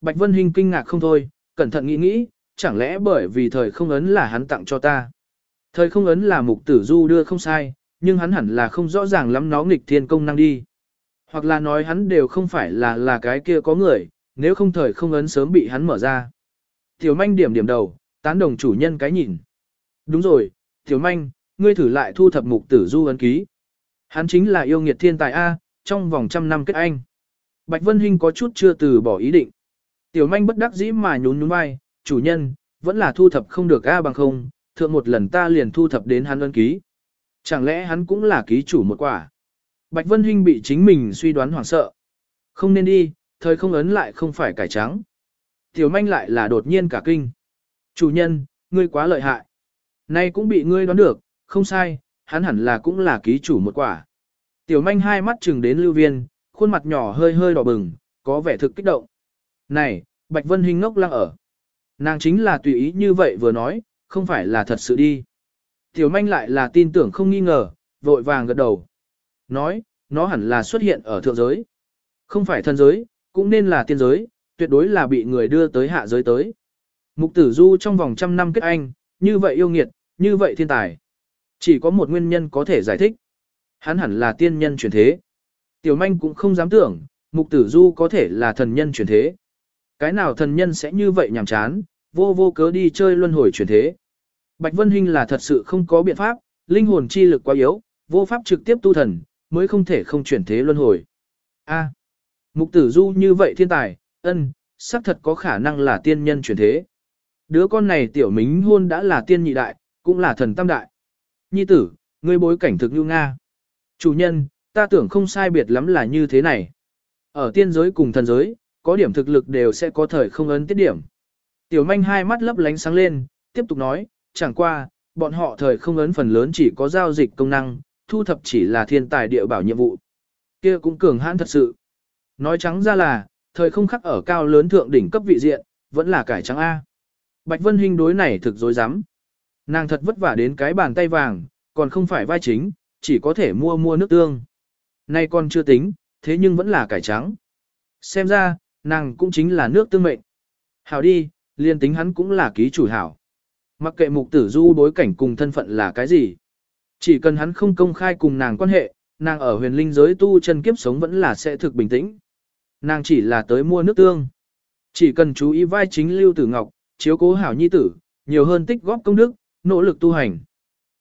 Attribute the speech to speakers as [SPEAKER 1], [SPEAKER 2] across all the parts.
[SPEAKER 1] Bạch Vân Hinh kinh ngạc không thôi, cẩn thận nghĩ nghĩ, chẳng lẽ bởi vì thời không ấn là hắn tặng cho ta. Thời không ấn là mục tử du đưa không sai, nhưng hắn hẳn là không rõ ràng lắm nó nghịch thiên công năng đi. Hoặc là nói hắn đều không phải là là cái kia có người, nếu không thời không ấn sớm bị hắn mở ra. Tiểu manh điểm điểm đầu, tán đồng chủ nhân cái nhìn. Đúng rồi, tiểu manh, ngươi thử lại thu thập mục tử du ấn ký. Hắn chính là yêu nghiệt thiên tài A, trong vòng trăm năm kết anh. Bạch Vân Hinh có chút chưa từ bỏ ý định. Tiểu manh bất đắc dĩ mà nhún nhún vai, chủ nhân, vẫn là thu thập không được A bằng không, thượng một lần ta liền thu thập đến hắn ân ký. Chẳng lẽ hắn cũng là ký chủ một quả? Bạch Vân Hinh bị chính mình suy đoán hoảng sợ. Không nên đi, thời không ấn lại không phải cải trắng. Tiểu manh lại là đột nhiên cả kinh. Chủ nhân, ngươi quá lợi hại. Nay cũng bị ngươi đoán được, không sai, hắn hẳn là cũng là ký chủ một quả. Tiểu manh hai mắt chừng đến lưu viên, khuôn mặt nhỏ hơi hơi đỏ bừng, có vẻ thực kích động. Này, Bạch Vân Hinh ngốc lăng ở. Nàng chính là tùy ý như vậy vừa nói, không phải là thật sự đi. Tiểu manh lại là tin tưởng không nghi ngờ, vội vàng gật đầu. Nói, nó hẳn là xuất hiện ở thượng giới. Không phải thân giới, cũng nên là tiên giới, tuyệt đối là bị người đưa tới hạ giới tới. Mục tử du trong vòng trăm năm kết anh, như vậy yêu nghiệt, như vậy thiên tài. Chỉ có một nguyên nhân có thể giải thích. Hắn hẳn là tiên nhân chuyển thế. Tiểu manh cũng không dám tưởng, mục tử du có thể là thần nhân chuyển thế. Cái nào thần nhân sẽ như vậy nhàm chán, vô vô cớ đi chơi luân hồi chuyển thế. Bạch Vân Hinh là thật sự không có biện pháp, linh hồn chi lực quá yếu, vô pháp trực tiếp tu thần, mới không thể không chuyển thế luân hồi. A, mục tử du như vậy thiên tài, ân, xác thật có khả năng là tiên nhân chuyển thế. Đứa con này tiểu mính hôn đã là tiên nhị đại, cũng là thần tam đại. Nhi tử, ngươi bối cảnh thực như Nga. Chủ nhân, ta tưởng không sai biệt lắm là như thế này. Ở tiên giới cùng thần giới, có điểm thực lực đều sẽ có thời không ấn tiết điểm. Tiểu manh hai mắt lấp lánh sáng lên, tiếp tục nói, chẳng qua, bọn họ thời không ấn phần lớn chỉ có giao dịch công năng, thu thập chỉ là thiên tài địa bảo nhiệm vụ. kia cũng cường hãn thật sự. Nói trắng ra là, thời không khắc ở cao lớn thượng đỉnh cấp vị diện, vẫn là cải trắng A. Bạch Vân Hinh đối này thực dối rắm Nàng thật vất vả đến cái bàn tay vàng, còn không phải vai chính, chỉ có thể mua mua nước tương. Nay còn chưa tính, thế nhưng vẫn là cải trắng. Xem ra, nàng cũng chính là nước tương mệnh. Hảo đi, liên tính hắn cũng là ký chủ hảo. Mặc kệ mục tử du bối cảnh cùng thân phận là cái gì. Chỉ cần hắn không công khai cùng nàng quan hệ, nàng ở huyền linh giới tu chân kiếp sống vẫn là sẽ thực bình tĩnh. Nàng chỉ là tới mua nước tương. Chỉ cần chú ý vai chính lưu tử ngọc, chiếu cố hảo nhi tử, nhiều hơn tích góp công đức, nỗ lực tu hành.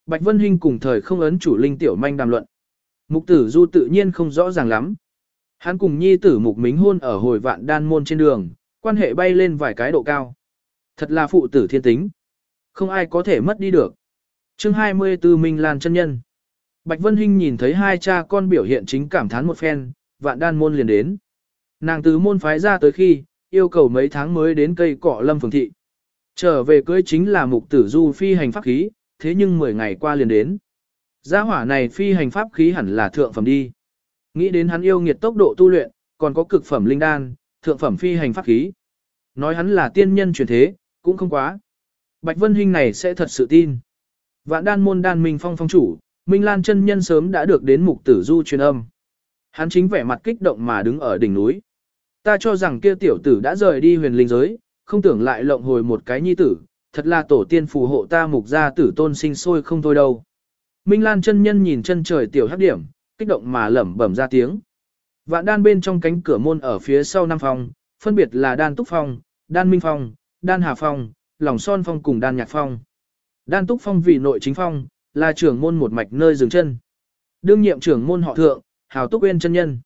[SPEAKER 1] Bạch Vân Hinh cùng thời không ấn chủ linh tiểu manh đàm luận. Mục tử du tự nhiên không rõ ràng lắm. Hắn cùng nhi tử mục mính hôn ở hồi vạn đan môn trên đường, quan hệ bay lên vài cái độ cao. Thật là phụ tử thiên tính. Không ai có thể mất đi được. chương 24 Minh Lan chân nhân. Bạch Vân Hinh nhìn thấy hai cha con biểu hiện chính cảm thán một phen, vạn đan môn liền đến. Nàng từ môn phái ra tới khi, yêu cầu mấy tháng mới đến cây cọ lâm phường thị. Trở về cưới chính là mục tử du phi hành pháp khí, thế nhưng 10 ngày qua liền đến. Gia hỏa này phi hành pháp khí hẳn là thượng phẩm đi. Nghĩ đến hắn yêu nghiệt tốc độ tu luyện, còn có cực phẩm linh đan, thượng phẩm phi hành pháp khí. Nói hắn là tiên nhân truyền thế, cũng không quá. Bạch Vân Hinh này sẽ thật sự tin. Vạn đan môn đan minh phong phong chủ, Minh Lan chân nhân sớm đã được đến mục tử du truyền âm. Hắn chính vẻ mặt kích động mà đứng ở đỉnh núi. Ta cho rằng kia tiểu tử đã rời đi huyền linh giới, không tưởng lại lộng hồi một cái nhi tử, thật là tổ tiên phù hộ ta mục gia tử tôn sinh sôi không thôi đâu. Minh Lan chân nhân nhìn chân trời tiểu hắc điểm, kích động mà lẩm bẩm ra tiếng. Vạn đan bên trong cánh cửa môn ở phía sau năm phòng, phân biệt là đan túc phong, đan minh phong, đan hà phong, lòng son phong cùng đan nhạc phong. Đan túc phong vì nội chính phong, là trưởng môn một mạch nơi dừng chân. Đương nhiệm trưởng môn họ thượng, hào túc uyên chân nhân.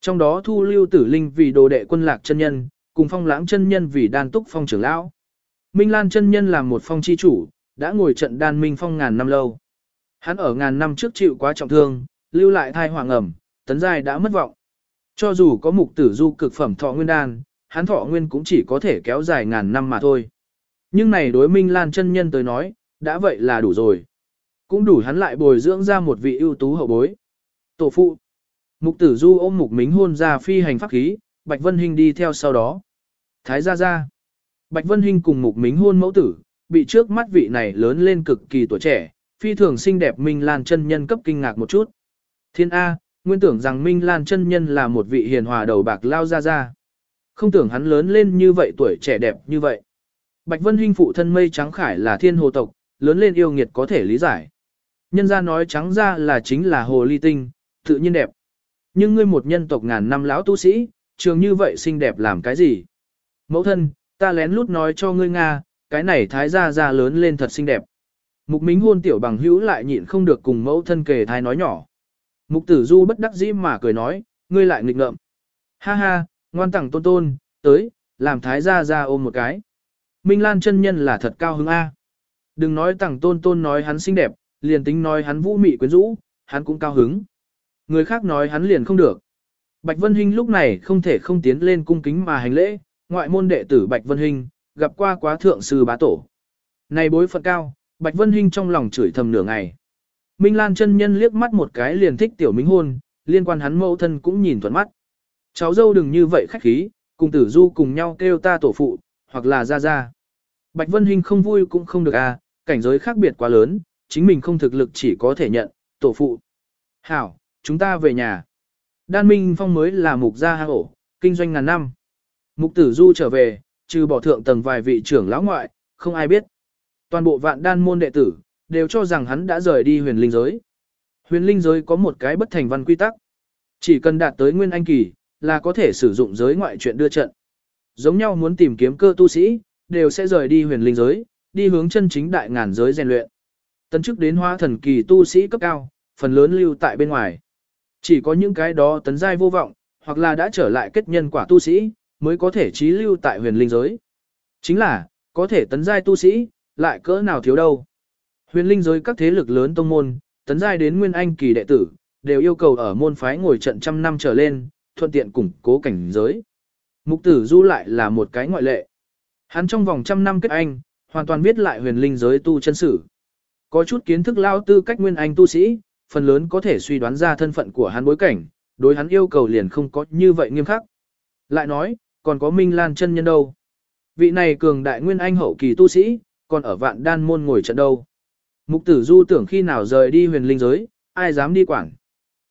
[SPEAKER 1] Trong đó thu lưu tử linh vì đồ đệ quân lạc chân nhân, cùng phong lãng chân nhân vì đan túc phong trưởng lão. Minh Lan chân nhân làm một phong chi chủ, đã ngồi trận đan minh phong ngàn năm lâu. Hắn ở ngàn năm trước chịu quá trọng thương, lưu lại thai hoàng ẩm, tấn giai đã mất vọng. Cho dù có mục tử du cực phẩm thọ nguyên đan, hắn thọ nguyên cũng chỉ có thể kéo dài ngàn năm mà thôi. Nhưng này đối Minh Lan chân nhân tới nói, đã vậy là đủ rồi. Cũng đủ hắn lại bồi dưỡng ra một vị ưu tú hậu bối. Tổ phụ. Mục tử du ôm mục mính hôn ra phi hành pháp khí, Bạch Vân Hinh đi theo sau đó. Thái gia gia. Bạch Vân Hinh cùng mục mính hôn mẫu tử, bị trước mắt vị này lớn lên cực kỳ tuổi trẻ, phi thường xinh đẹp Minh Lan chân nhân cấp kinh ngạc một chút. Thiên A, nguyên tưởng rằng Minh Lan chân nhân là một vị hiền hòa đầu bạc lao ra ra. Không tưởng hắn lớn lên như vậy tuổi trẻ đẹp như vậy. Bạch Vân Hinh phụ thân mây trắng khải là thiên hồ tộc, lớn lên yêu nghiệt có thể lý giải. Nhân ra nói trắng ra là chính là hồ ly tinh, tự nhiên đẹp. Nhưng ngươi một nhân tộc ngàn năm lão tu sĩ, trường như vậy xinh đẹp làm cái gì? Mẫu thân, ta lén lút nói cho ngươi Nga, cái này thái gia gia lớn lên thật xinh đẹp. Mục Mính hôn tiểu bằng hữu lại nhịn không được cùng mẫu thân kề thai nói nhỏ. Mục tử du bất đắc dĩ mà cười nói, ngươi lại nghịch ngợm. Ha ha, ngoan tẳng tôn tôn, tới, làm thái gia gia ôm một cái. Minh Lan chân nhân là thật cao hứng A. Đừng nói tẳng tôn tôn nói hắn xinh đẹp, liền tính nói hắn vũ mị quyến rũ, hắn cũng cao hứng. Người khác nói hắn liền không được. Bạch Vân Hinh lúc này không thể không tiến lên cung kính mà hành lễ, ngoại môn đệ tử Bạch Vân Hinh, gặp qua quá thượng sư bá tổ. Này bối phận cao, Bạch Vân Hinh trong lòng chửi thầm nửa ngày. Minh Lan chân nhân liếc mắt một cái liền thích tiểu minh hôn, liên quan hắn mẫu thân cũng nhìn thuận mắt. Cháu dâu đừng như vậy khách khí, cùng tử du cùng nhau kêu ta tổ phụ, hoặc là ra ra. Bạch Vân Hinh không vui cũng không được à, cảnh giới khác biệt quá lớn, chính mình không thực lực chỉ có thể nhận, tổ phụ. Hảo, chúng ta về nhà. Đan Minh Phong mới là mục gia hang ổ, kinh doanh ngàn năm. Mục tử du trở về, trừ bỏ thượng tầng vài vị trưởng lão ngoại, không ai biết. Toàn bộ vạn đan môn đệ tử, đều cho rằng hắn đã rời đi huyền linh giới. Huyền linh giới có một cái bất thành văn quy tắc. Chỉ cần đạt tới nguyên anh kỳ, là có thể sử dụng giới ngoại chuyện đưa trận. Giống nhau muốn tìm kiếm cơ tu sĩ, đều sẽ rời đi huyền linh giới, đi hướng chân chính đại ngàn giới rèn luyện. Tấn chức đến hóa thần kỳ tu sĩ cấp cao, phần lớn lưu tại bên ngoài. Chỉ có những cái đó tấn giai vô vọng, hoặc là đã trở lại kết nhân quả tu sĩ, mới có thể trí lưu tại huyền linh giới. Chính là, có thể tấn giai tu sĩ, lại cỡ nào thiếu đâu. Huyền linh giới các thế lực lớn tông môn, tấn giai đến nguyên anh kỳ đệ tử, đều yêu cầu ở môn phái ngồi trận trăm năm trở lên, thuận tiện củng cố cảnh giới. Mục tử du lại là một cái ngoại lệ. Hắn trong vòng trăm năm kết anh, hoàn toàn viết lại huyền linh giới tu chân sử. Có chút kiến thức lao tư cách nguyên anh tu sĩ, phần lớn có thể suy đoán ra thân phận của hắn bối cảnh, đối hắn yêu cầu liền không có như vậy nghiêm khắc. Lại nói, còn có Minh Lan chân nhân đâu. Vị này cường đại nguyên anh hậu kỳ tu sĩ, còn ở vạn đan môn ngồi trận đâu. Mục tử du tưởng khi nào rời đi huyền linh giới, ai dám đi quản.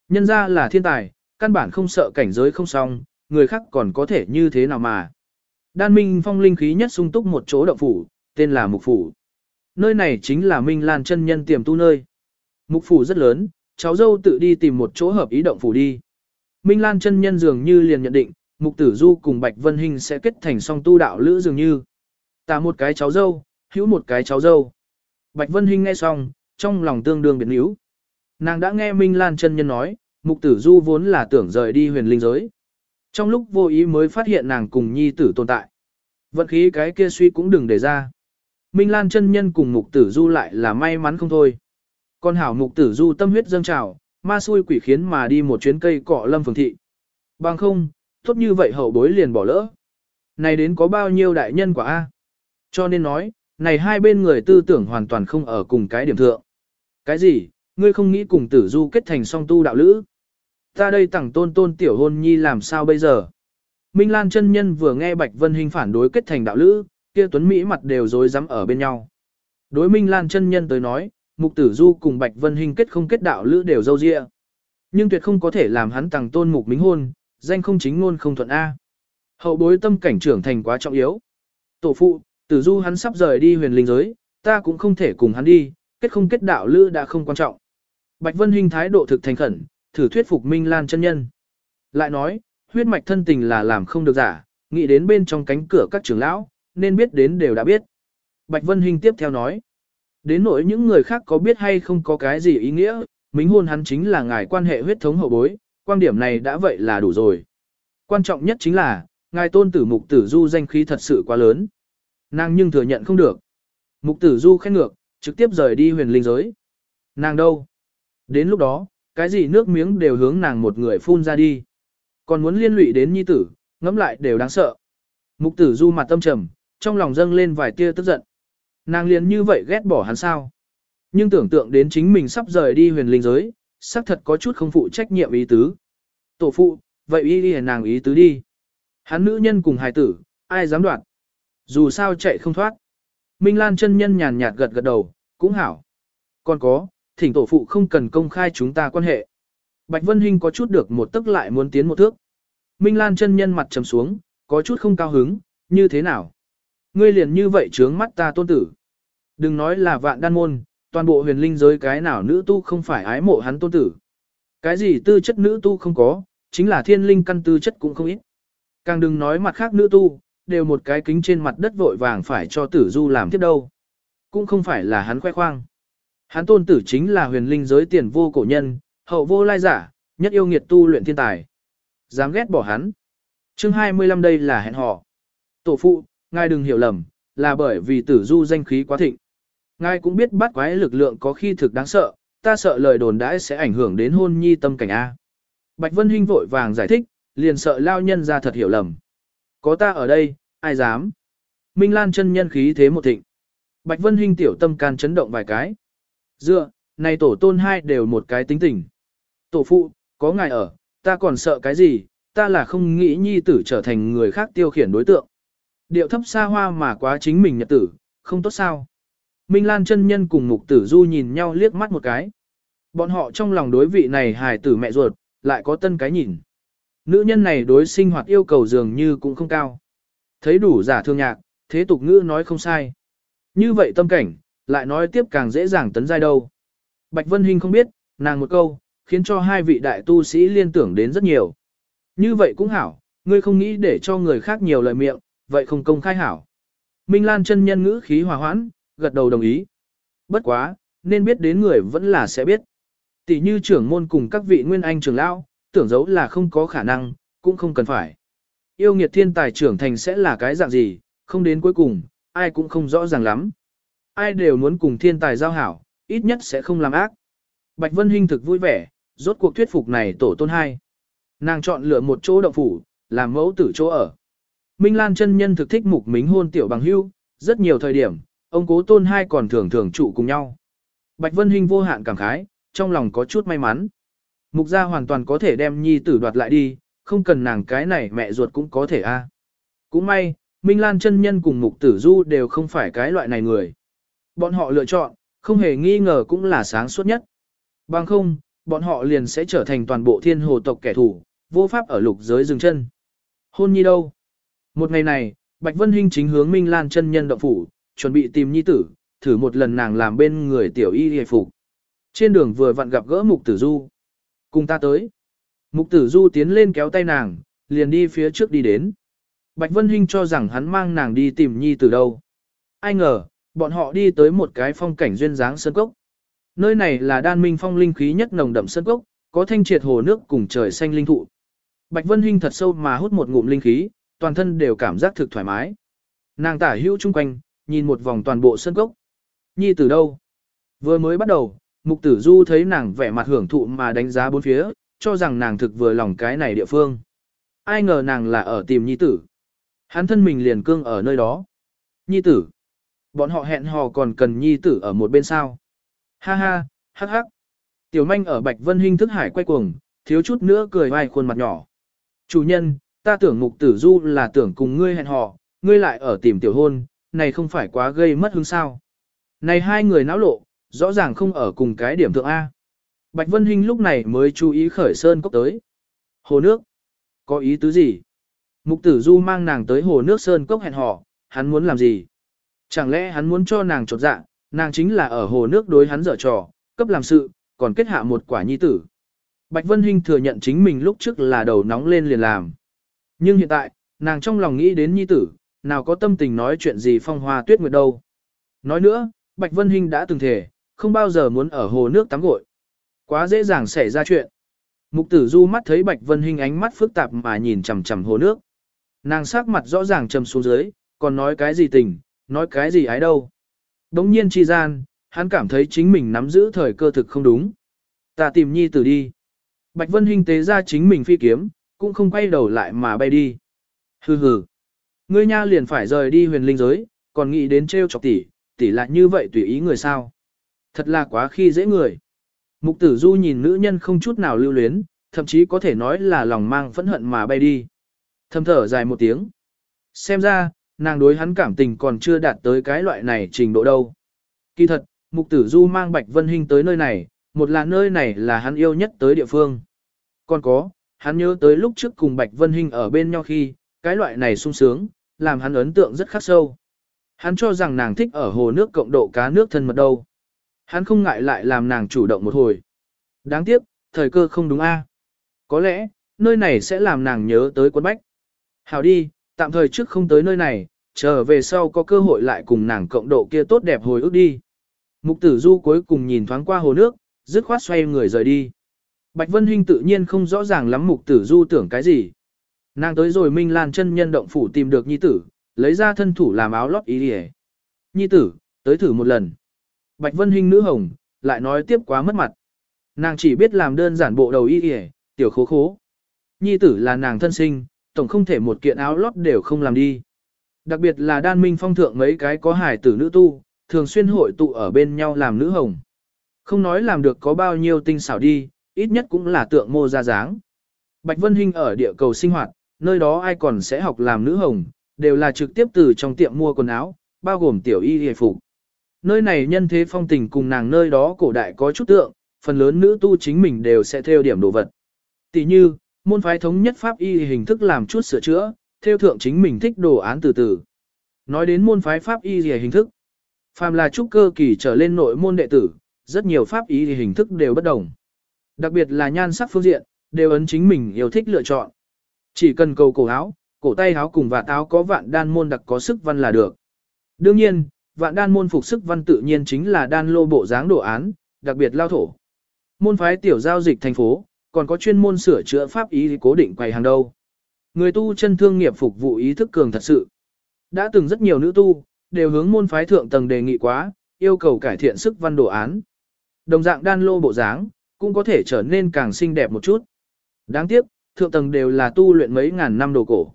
[SPEAKER 1] Nhân ra là thiên tài, căn bản không sợ cảnh giới không xong, người khác còn có thể như thế nào mà. Đan minh phong linh khí nhất sung túc một chỗ động phủ, tên là mục phủ. Nơi này chính là Minh Lan chân nhân tiềm tu nơi. Mục phủ rất lớn, cháu dâu tự đi tìm một chỗ hợp ý động phủ đi. Minh Lan chân nhân dường như liền nhận định, Mục Tử Du cùng Bạch Vân Hinh sẽ kết thành song tu đạo lữ dường như. Ta một cái cháu dâu, hữu một cái cháu dâu. Bạch Vân Hinh nghe xong, trong lòng tương đương biến yếu. Nàng đã nghe Minh Lan chân nhân nói, Mục Tử Du vốn là tưởng rời đi huyền linh giới. Trong lúc vô ý mới phát hiện nàng cùng nhi tử tồn tại. Vận khí cái kia suy cũng đừng để ra. Minh Lan chân nhân cùng Mục Tử Du lại là may mắn không thôi. Con hảo Mục Tử Du tâm huyết dâng trào, ma xui quỷ khiến mà đi một chuyến cây cọ lâm phường thị. Bằng không, tốt như vậy hậu bối liền bỏ lỡ. Này đến có bao nhiêu đại nhân quả A. Cho nên nói, này hai bên người tư tưởng hoàn toàn không ở cùng cái điểm thượng. Cái gì, ngươi không nghĩ cùng tử du kết thành song tu đạo lữ? Ta đây tặng tôn tôn tiểu hôn nhi làm sao bây giờ? Minh Lan chân nhân vừa nghe Bạch Vân Hinh phản đối kết thành đạo lữ, kia tuấn Mỹ mặt đều rối rắm ở bên nhau. Đối Minh Lan chân nhân tới nói, Mục Tử Du cùng Bạch Vân Hinh kết không kết đạo lữ đều dâu dịa. Nhưng tuyệt không có thể làm hắn tàng tôn mục mính hôn, danh không chính ngôn không thuận A. Hậu bối tâm cảnh trưởng thành quá trọng yếu. Tổ phụ, Tử Du hắn sắp rời đi huyền linh giới, ta cũng không thể cùng hắn đi, kết không kết đạo lữ đã không quan trọng. Bạch Vân Hinh thái độ thực thành khẩn, thử thuyết phục Minh Lan chân nhân. Lại nói, huyết mạch thân tình là làm không được giả, nghĩ đến bên trong cánh cửa các trưởng lão, nên biết đến đều đã biết. Bạch Vân Hinh tiếp theo nói, đến nỗi những người khác có biết hay không có cái gì ý nghĩa, minh hôn hắn chính là ngài quan hệ huyết thống hậu bối, quan điểm này đã vậy là đủ rồi. Quan trọng nhất chính là, ngài tôn tử mục tử du danh khí thật sự quá lớn. Nàng nhưng thừa nhận không được. Mục tử du khen ngược, trực tiếp rời đi huyền linh giới. Nàng đâu? Đến lúc đó, cái gì nước miếng đều hướng nàng một người phun ra đi. Còn muốn liên lụy đến nhi tử, ngẫm lại đều đáng sợ. Mục tử du mặt tâm trầm, trong lòng dâng lên vài tia tức giận. Nàng liền như vậy ghét bỏ hắn sao. Nhưng tưởng tượng đến chính mình sắp rời đi huyền linh giới, xác thật có chút không phụ trách nhiệm ý tứ. Tổ phụ, vậy ý đi nàng ý tứ đi. Hắn nữ nhân cùng hài tử, ai dám đoạt. Dù sao chạy không thoát. Minh Lan chân nhân nhàn nhạt gật gật đầu, cũng hảo. Còn có, thỉnh tổ phụ không cần công khai chúng ta quan hệ. Bạch Vân Hinh có chút được một tức lại muốn tiến một thước. Minh Lan chân nhân mặt trầm xuống, có chút không cao hứng, như thế nào? Ngươi liền như vậy trướng mắt ta tôn tử. Đừng nói là vạn đan môn, toàn bộ huyền linh giới cái nào nữ tu không phải ái mộ hắn tôn tử. Cái gì tư chất nữ tu không có, chính là thiên linh căn tư chất cũng không ít. Càng đừng nói mặt khác nữ tu, đều một cái kính trên mặt đất vội vàng phải cho tử du làm tiếp đâu. Cũng không phải là hắn khoe khoang. Hắn tôn tử chính là huyền linh giới tiền vô cổ nhân, hậu vô lai giả, nhất yêu nghiệt tu luyện thiên tài. Dám ghét bỏ hắn. chương 25 đây là hẹn hò. Tổ phụ, ngài đừng hiểu lầm, là bởi vì tử du danh khí quá thịnh. Ngài cũng biết bắt quái lực lượng có khi thực đáng sợ, ta sợ lời đồn đãi sẽ ảnh hưởng đến hôn nhi tâm cảnh A. Bạch Vân Hinh vội vàng giải thích, liền sợ lao nhân ra thật hiểu lầm. Có ta ở đây, ai dám? Minh Lan chân nhân khí thế một thịnh. Bạch Vân Hinh tiểu tâm can chấn động vài cái. Dựa, này tổ tôn hai đều một cái tính tình. Tổ phụ, có ngài ở, ta còn sợ cái gì, ta là không nghĩ nhi tử trở thành người khác tiêu khiển đối tượng. Điệu thấp xa hoa mà quá chính mình nhật tử, không tốt sao. Minh Lan chân nhân cùng Mục Tử Du nhìn nhau liếc mắt một cái. Bọn họ trong lòng đối vị này hài tử mẹ ruột, lại có tân cái nhìn. Nữ nhân này đối sinh hoạt yêu cầu dường như cũng không cao. Thấy đủ giả thương nhạc, thế tục ngữ nói không sai. Như vậy tâm cảnh, lại nói tiếp càng dễ dàng tấn giai đâu. Bạch Vân Hinh không biết, nàng một câu, khiến cho hai vị đại tu sĩ liên tưởng đến rất nhiều. Như vậy cũng hảo, ngươi không nghĩ để cho người khác nhiều lời miệng, vậy không công khai hảo. Minh Lan chân nhân ngữ khí hòa hoãn, gật đầu đồng ý. Bất quá, nên biết đến người vẫn là sẽ biết. Tỷ như trưởng môn cùng các vị nguyên anh trưởng lão, tưởng giấu là không có khả năng, cũng không cần phải. Yêu nghiệt thiên tài trưởng thành sẽ là cái dạng gì, không đến cuối cùng, ai cũng không rõ ràng lắm. Ai đều muốn cùng thiên tài giao hảo, ít nhất sẽ không làm ác. Bạch Vân Hinh thực vui vẻ, rốt cuộc thuyết phục này tổ tôn hai. Nàng chọn lựa một chỗ động phủ, làm mẫu tử chỗ ở. Minh Lan chân nhân thực thích mục mính hôn tiểu bằng hưu, rất nhiều thời điểm, ông cố tôn hai còn thường thường trụ cùng nhau. Bạch Vân Hinh vô hạn cảm khái, trong lòng có chút may mắn. Mục gia hoàn toàn có thể đem nhi tử đoạt lại đi, không cần nàng cái này mẹ ruột cũng có thể a. Cũng may, Minh Lan chân nhân cùng mục tử du đều không phải cái loại này người. Bọn họ lựa chọn, không hề nghi ngờ cũng là sáng suốt nhất. Bằng không, bọn họ liền sẽ trở thành toàn bộ thiên hồ tộc kẻ thù, vô pháp ở lục giới dừng chân. Hôn nhi đâu? Một ngày này, Bạch Vân Hinh chính hướng Minh Lan chân nhân động phủ, chuẩn bị tìm nhi tử, thử một lần nàng làm bên người tiểu y hề phục. Trên đường vừa vặn gặp gỡ Mục Tử Du. Cùng ta tới. Mục Tử Du tiến lên kéo tay nàng, liền đi phía trước đi đến. Bạch Vân Hinh cho rằng hắn mang nàng đi tìm nhi tử đâu. Ai ngờ, bọn họ đi tới một cái phong cảnh duyên dáng sơn cốc. Nơi này là đan minh phong linh khí nhất nồng đậm sơn cốc, có thanh triệt hồ nước cùng trời xanh linh thụ. Bạch Vân Hinh thật sâu mà hút một ngụm linh khí, toàn thân đều cảm giác thực thoải mái. Nàng tả hữu chung quanh, nhìn một vòng toàn bộ sơn cốc. Nhi từ đâu? Vừa mới bắt đầu, Mục Tử Du thấy nàng vẻ mặt hưởng thụ mà đánh giá bốn phía, cho rằng nàng thực vừa lòng cái này địa phương. Ai ngờ nàng là ở tìm Nhi tử. Hắn thân mình liền cương ở nơi đó. Nhi tử. Bọn họ hẹn hò còn cần Nhi tử ở một bên sao. Ha ha, hắc hắc. Tiểu manh ở Bạch Vân Hinh thức hải quay cuồng, thiếu chút nữa cười vai khuôn mặt nhỏ. Chủ nhân, ta tưởng Mục Tử Du là tưởng cùng ngươi hẹn hò, ngươi lại ở tìm tiểu hôn, này không phải quá gây mất hứng sao. Này hai người náo lộ, rõ ràng không ở cùng cái điểm thượng A. Bạch Vân Hinh lúc này mới chú ý khởi sơn cốc tới. Hồ nước. Có ý tứ gì? Mục tử du mang nàng tới hồ nước sơn cốc hẹn hò, hắn muốn làm gì? Chẳng lẽ hắn muốn cho nàng trột dạ, nàng chính là ở hồ nước đối hắn dở trò, cấp làm sự, còn kết hạ một quả nhi tử. Bạch Vân Hinh thừa nhận chính mình lúc trước là đầu nóng lên liền làm. Nhưng hiện tại, nàng trong lòng nghĩ đến nhi tử, nào có tâm tình nói chuyện gì phong hoa tuyết nguyệt đâu. Nói nữa, Bạch Vân Hinh đã từng thề, không bao giờ muốn ở hồ nước tắm gội. Quá dễ dàng xảy ra chuyện. Mục tử du mắt thấy Bạch Vân Hinh ánh mắt phức tạp mà nhìn chằm chằm hồ nước. Nàng sắc mặt rõ ràng trầm xuống dưới, còn nói cái gì tình, nói cái gì ái đâu. Đống nhiên chi gian, hắn cảm thấy chính mình nắm giữ thời cơ thực không đúng. Ta tìm nhi tử đi. Bạch Vân Hinh tế ra chính mình phi kiếm, cũng không quay đầu lại mà bay đi. Hừ hừ. Ngươi nha liền phải rời đi huyền linh giới, còn nghĩ đến trêu chọc tỷ, tỷ lại như vậy tùy ý người sao. Thật là quá khi dễ người. Mục tử du nhìn nữ nhân không chút nào lưu luyến, thậm chí có thể nói là lòng mang phẫn hận mà bay đi. Thâm thở dài một tiếng. Xem ra, nàng đối hắn cảm tình còn chưa đạt tới cái loại này trình độ đâu. Kỳ thật, mục tử du mang Bạch Vân Hinh tới nơi này, một là nơi này là hắn yêu nhất tới địa phương. Còn có, hắn nhớ tới lúc trước cùng Bạch Vân Hinh ở bên nhau khi, cái loại này sung sướng, làm hắn ấn tượng rất khắc sâu. Hắn cho rằng nàng thích ở hồ nước cộng độ cá nước thân mật đâu. Hắn không ngại lại làm nàng chủ động một hồi. Đáng tiếc, thời cơ không đúng a. Có lẽ, nơi này sẽ làm nàng nhớ tới quân bách. Hảo đi, tạm thời trước không tới nơi này, trở về sau có cơ hội lại cùng nàng cộng độ kia tốt đẹp hồi ức đi. Mục tử du cuối cùng nhìn thoáng qua hồ nước, dứt khoát xoay người rời đi. Bạch Vân Hinh tự nhiên không rõ ràng lắm mục tử du tưởng cái gì. Nàng tới rồi Minh Lan chân nhân động phủ tìm được nhi tử, lấy ra thân thủ làm áo lót ý đi Nhi tử, tới thử một lần. Bạch Vân Hinh nữ hồng, lại nói tiếp quá mất mặt. Nàng chỉ biết làm đơn giản bộ đầu y y, tiểu khố khố. Nhi tử là nàng thân sinh, tổng không thể một kiện áo lót đều không làm đi. Đặc biệt là đan minh phong thượng mấy cái có hài tử nữ tu, thường xuyên hội tụ ở bên nhau làm nữ hồng. Không nói làm được có bao nhiêu tinh xảo đi, ít nhất cũng là tượng mô ra dáng. Bạch Vân Hinh ở địa cầu sinh hoạt, nơi đó ai còn sẽ học làm nữ hồng, đều là trực tiếp từ trong tiệm mua quần áo, bao gồm tiểu y hề phục. Nơi này nhân thế phong tình cùng nàng nơi đó cổ đại có chút tượng, phần lớn nữ tu chính mình đều sẽ theo điểm đồ vật. Tỷ như, môn phái thống nhất pháp y hình thức làm chút sửa chữa, theo thượng chính mình thích đồ án từ từ. Nói đến môn phái pháp y hình thức, phàm là trúc cơ kỳ trở lên nội môn đệ tử, rất nhiều pháp y hình thức đều bất đồng. Đặc biệt là nhan sắc phương diện, đều ấn chính mình yêu thích lựa chọn. Chỉ cần cầu cổ áo, cổ tay áo cùng vạt áo có vạn đan môn đặc có sức văn là được. Đương nhiên, vạn đan môn phục sức văn tự nhiên chính là đan lô bộ dáng đồ án, đặc biệt lao thổ. Môn phái tiểu giao dịch thành phố, còn có chuyên môn sửa chữa pháp ý cố định quầy hàng đâu. Người tu chân thương nghiệp phục vụ ý thức cường thật sự. Đã từng rất nhiều nữ tu, đều hướng môn phái thượng tầng đề nghị quá, yêu cầu cải thiện sức văn đồ án. Đồng dạng đan lô bộ dáng, cũng có thể trở nên càng xinh đẹp một chút. Đáng tiếc, thượng tầng đều là tu luyện mấy ngàn năm đồ cổ.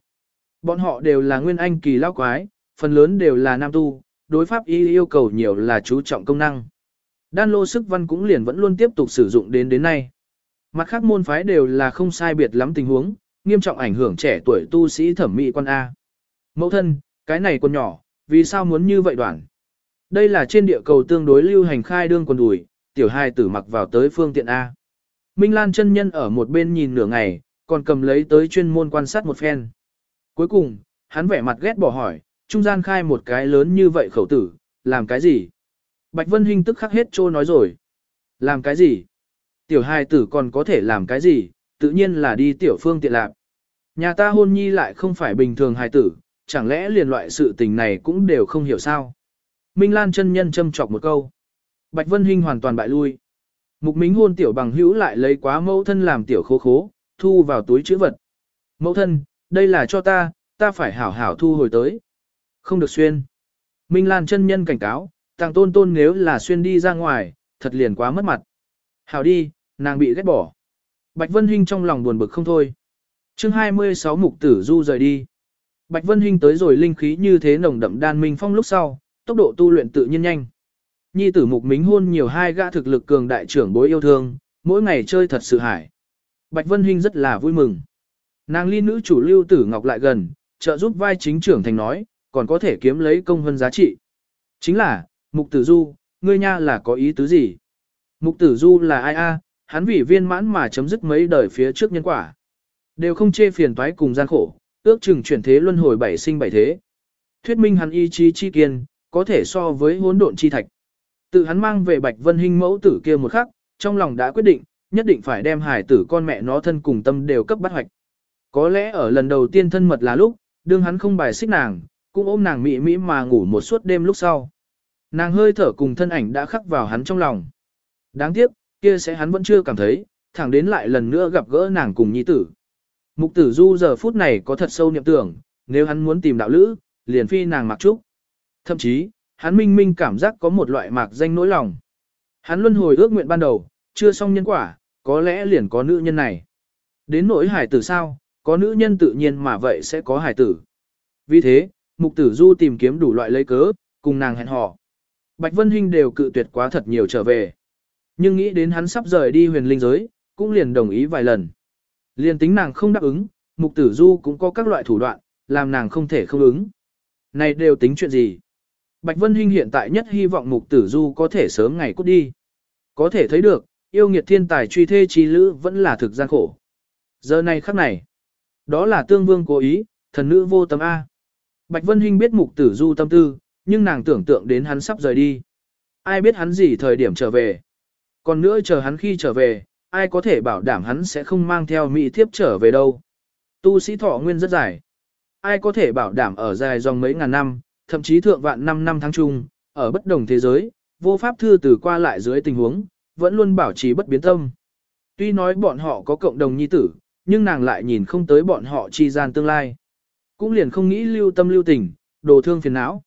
[SPEAKER 1] Bọn họ đều là nguyên anh kỳ lao quái, phần lớn đều là nam tu, đối pháp y yêu cầu nhiều là chú trọng công năng. Đan lô sức văn cũng liền vẫn luôn tiếp tục sử dụng đến đến nay. Mặt khác môn phái đều là không sai biệt lắm tình huống, nghiêm trọng ảnh hưởng trẻ tuổi tu sĩ thẩm mỹ quan A. Mẫu thân, cái này còn nhỏ, vì sao muốn như vậy đoạn? Đây là trên địa cầu tương đối lưu hành khai đương quần đùi, tiểu hai tử mặc vào tới phương tiện A. Minh Lan chân nhân ở một bên nhìn nửa ngày, còn cầm lấy tới chuyên môn quan sát một phen. Cuối cùng, hắn vẻ mặt ghét bỏ hỏi, trung gian khai một cái lớn như vậy khẩu tử, làm cái gì? Bạch Vân Hinh tức khắc hết trô nói rồi. Làm cái gì? Tiểu hài tử còn có thể làm cái gì? Tự nhiên là đi tiểu phương tiện lạc. Nhà ta hôn nhi lại không phải bình thường hài tử, chẳng lẽ liền loại sự tình này cũng đều không hiểu sao? Minh Lan chân nhân châm chọc một câu. Bạch Vân Hinh hoàn toàn bại lui. Mục Mính hôn tiểu bằng hữu lại lấy quá mẫu thân làm tiểu khố khố, thu vào túi chữ vật. Mẫu thân, đây là cho ta, ta phải hảo hảo thu hồi tới. Không được xuyên. Minh Lan chân nhân cảnh cáo, tàng tôn tôn nếu là xuyên đi ra ngoài, thật liền quá mất mặt. Hảo đi, nàng bị ghét bỏ. Bạch Vân Hinh trong lòng buồn bực không thôi. chương 26 mục tử du rời đi. Bạch Vân Hinh tới rồi linh khí như thế nồng đậm đan minh phong lúc sau, tốc độ tu luyện tự nhiên nhanh. Nhi tử mục mính hôn nhiều hai gã thực lực cường đại trưởng bối yêu thương, mỗi ngày chơi thật sự hải. Bạch Vân Hinh rất là vui mừng. Nàng ly nữ chủ lưu tử ngọc lại gần, trợ giúp vai chính trưởng thành nói, còn có thể kiếm lấy công hơn giá trị. Chính là, mục tử du, ngươi nha là có ý tứ gì? Mục tử du là ai a? hắn vì viên mãn mà chấm dứt mấy đời phía trước nhân quả. Đều không chê phiền toái cùng gian khổ, ước chừng chuyển thế luân hồi bảy sinh bảy thế. Thuyết minh hắn ý chí chi kiên, có thể so với hỗn độn chi thạch. Tự hắn mang về Bạch Vân Hinh mẫu tử kia một khắc, trong lòng đã quyết định, nhất định phải đem hải tử con mẹ nó thân cùng tâm đều cấp bắt hoạch. Có lẽ ở lần đầu tiên thân mật là lúc, đương hắn không bài xích nàng, cũng ôm nàng mị mỹ mà ngủ một suốt đêm lúc sau. Nàng hơi thở cùng thân ảnh đã khắc vào hắn trong lòng. Đáng tiếc, kia sẽ hắn vẫn chưa cảm thấy, thẳng đến lại lần nữa gặp gỡ nàng cùng nhi tử. Mục tử du giờ phút này có thật sâu niệm tưởng, nếu hắn muốn tìm đạo lữ, liền phi nàng mặc trúc. Thậm chí, hắn minh minh cảm giác có một loại mạc danh nỗi lòng. Hắn luân hồi ước nguyện ban đầu, chưa xong nhân quả, có lẽ liền có nữ nhân này. Đến nỗi hải tử sao, có nữ nhân tự nhiên mà vậy sẽ có hải tử. Vì thế, mục tử du tìm kiếm đủ loại lấy cớ, cùng nàng hẹn hò. Bạch Vân Hinh đều cự tuyệt quá thật nhiều trở về. Nhưng nghĩ đến hắn sắp rời đi huyền linh giới, cũng liền đồng ý vài lần. Liền tính nàng không đáp ứng, mục tử du cũng có các loại thủ đoạn, làm nàng không thể không ứng. Này đều tính chuyện gì? Bạch Vân Hinh hiện tại nhất hy vọng mục tử du có thể sớm ngày cút đi. Có thể thấy được, yêu nghiệt thiên tài truy thê trí lữ vẫn là thực gian khổ. Giờ này khắc này, đó là tương vương cố ý, thần nữ vô tâm A. Bạch Vân Hinh biết mục tử du tâm tư, nhưng nàng tưởng tượng đến hắn sắp rời đi. Ai biết hắn gì thời điểm trở về. Còn nữa chờ hắn khi trở về, ai có thể bảo đảm hắn sẽ không mang theo mỹ thiếp trở về đâu. Tu sĩ thọ nguyên rất dài. Ai có thể bảo đảm ở dài dòng mấy ngàn năm, thậm chí thượng vạn năm năm tháng chung, ở bất đồng thế giới, vô pháp thư từ qua lại dưới tình huống, vẫn luôn bảo trì bất biến tâm. Tuy nói bọn họ có cộng đồng nhi tử, nhưng nàng lại nhìn không tới bọn họ chi gian tương lai. Cũng liền không nghĩ lưu tâm lưu tình, đồ thương phiền não.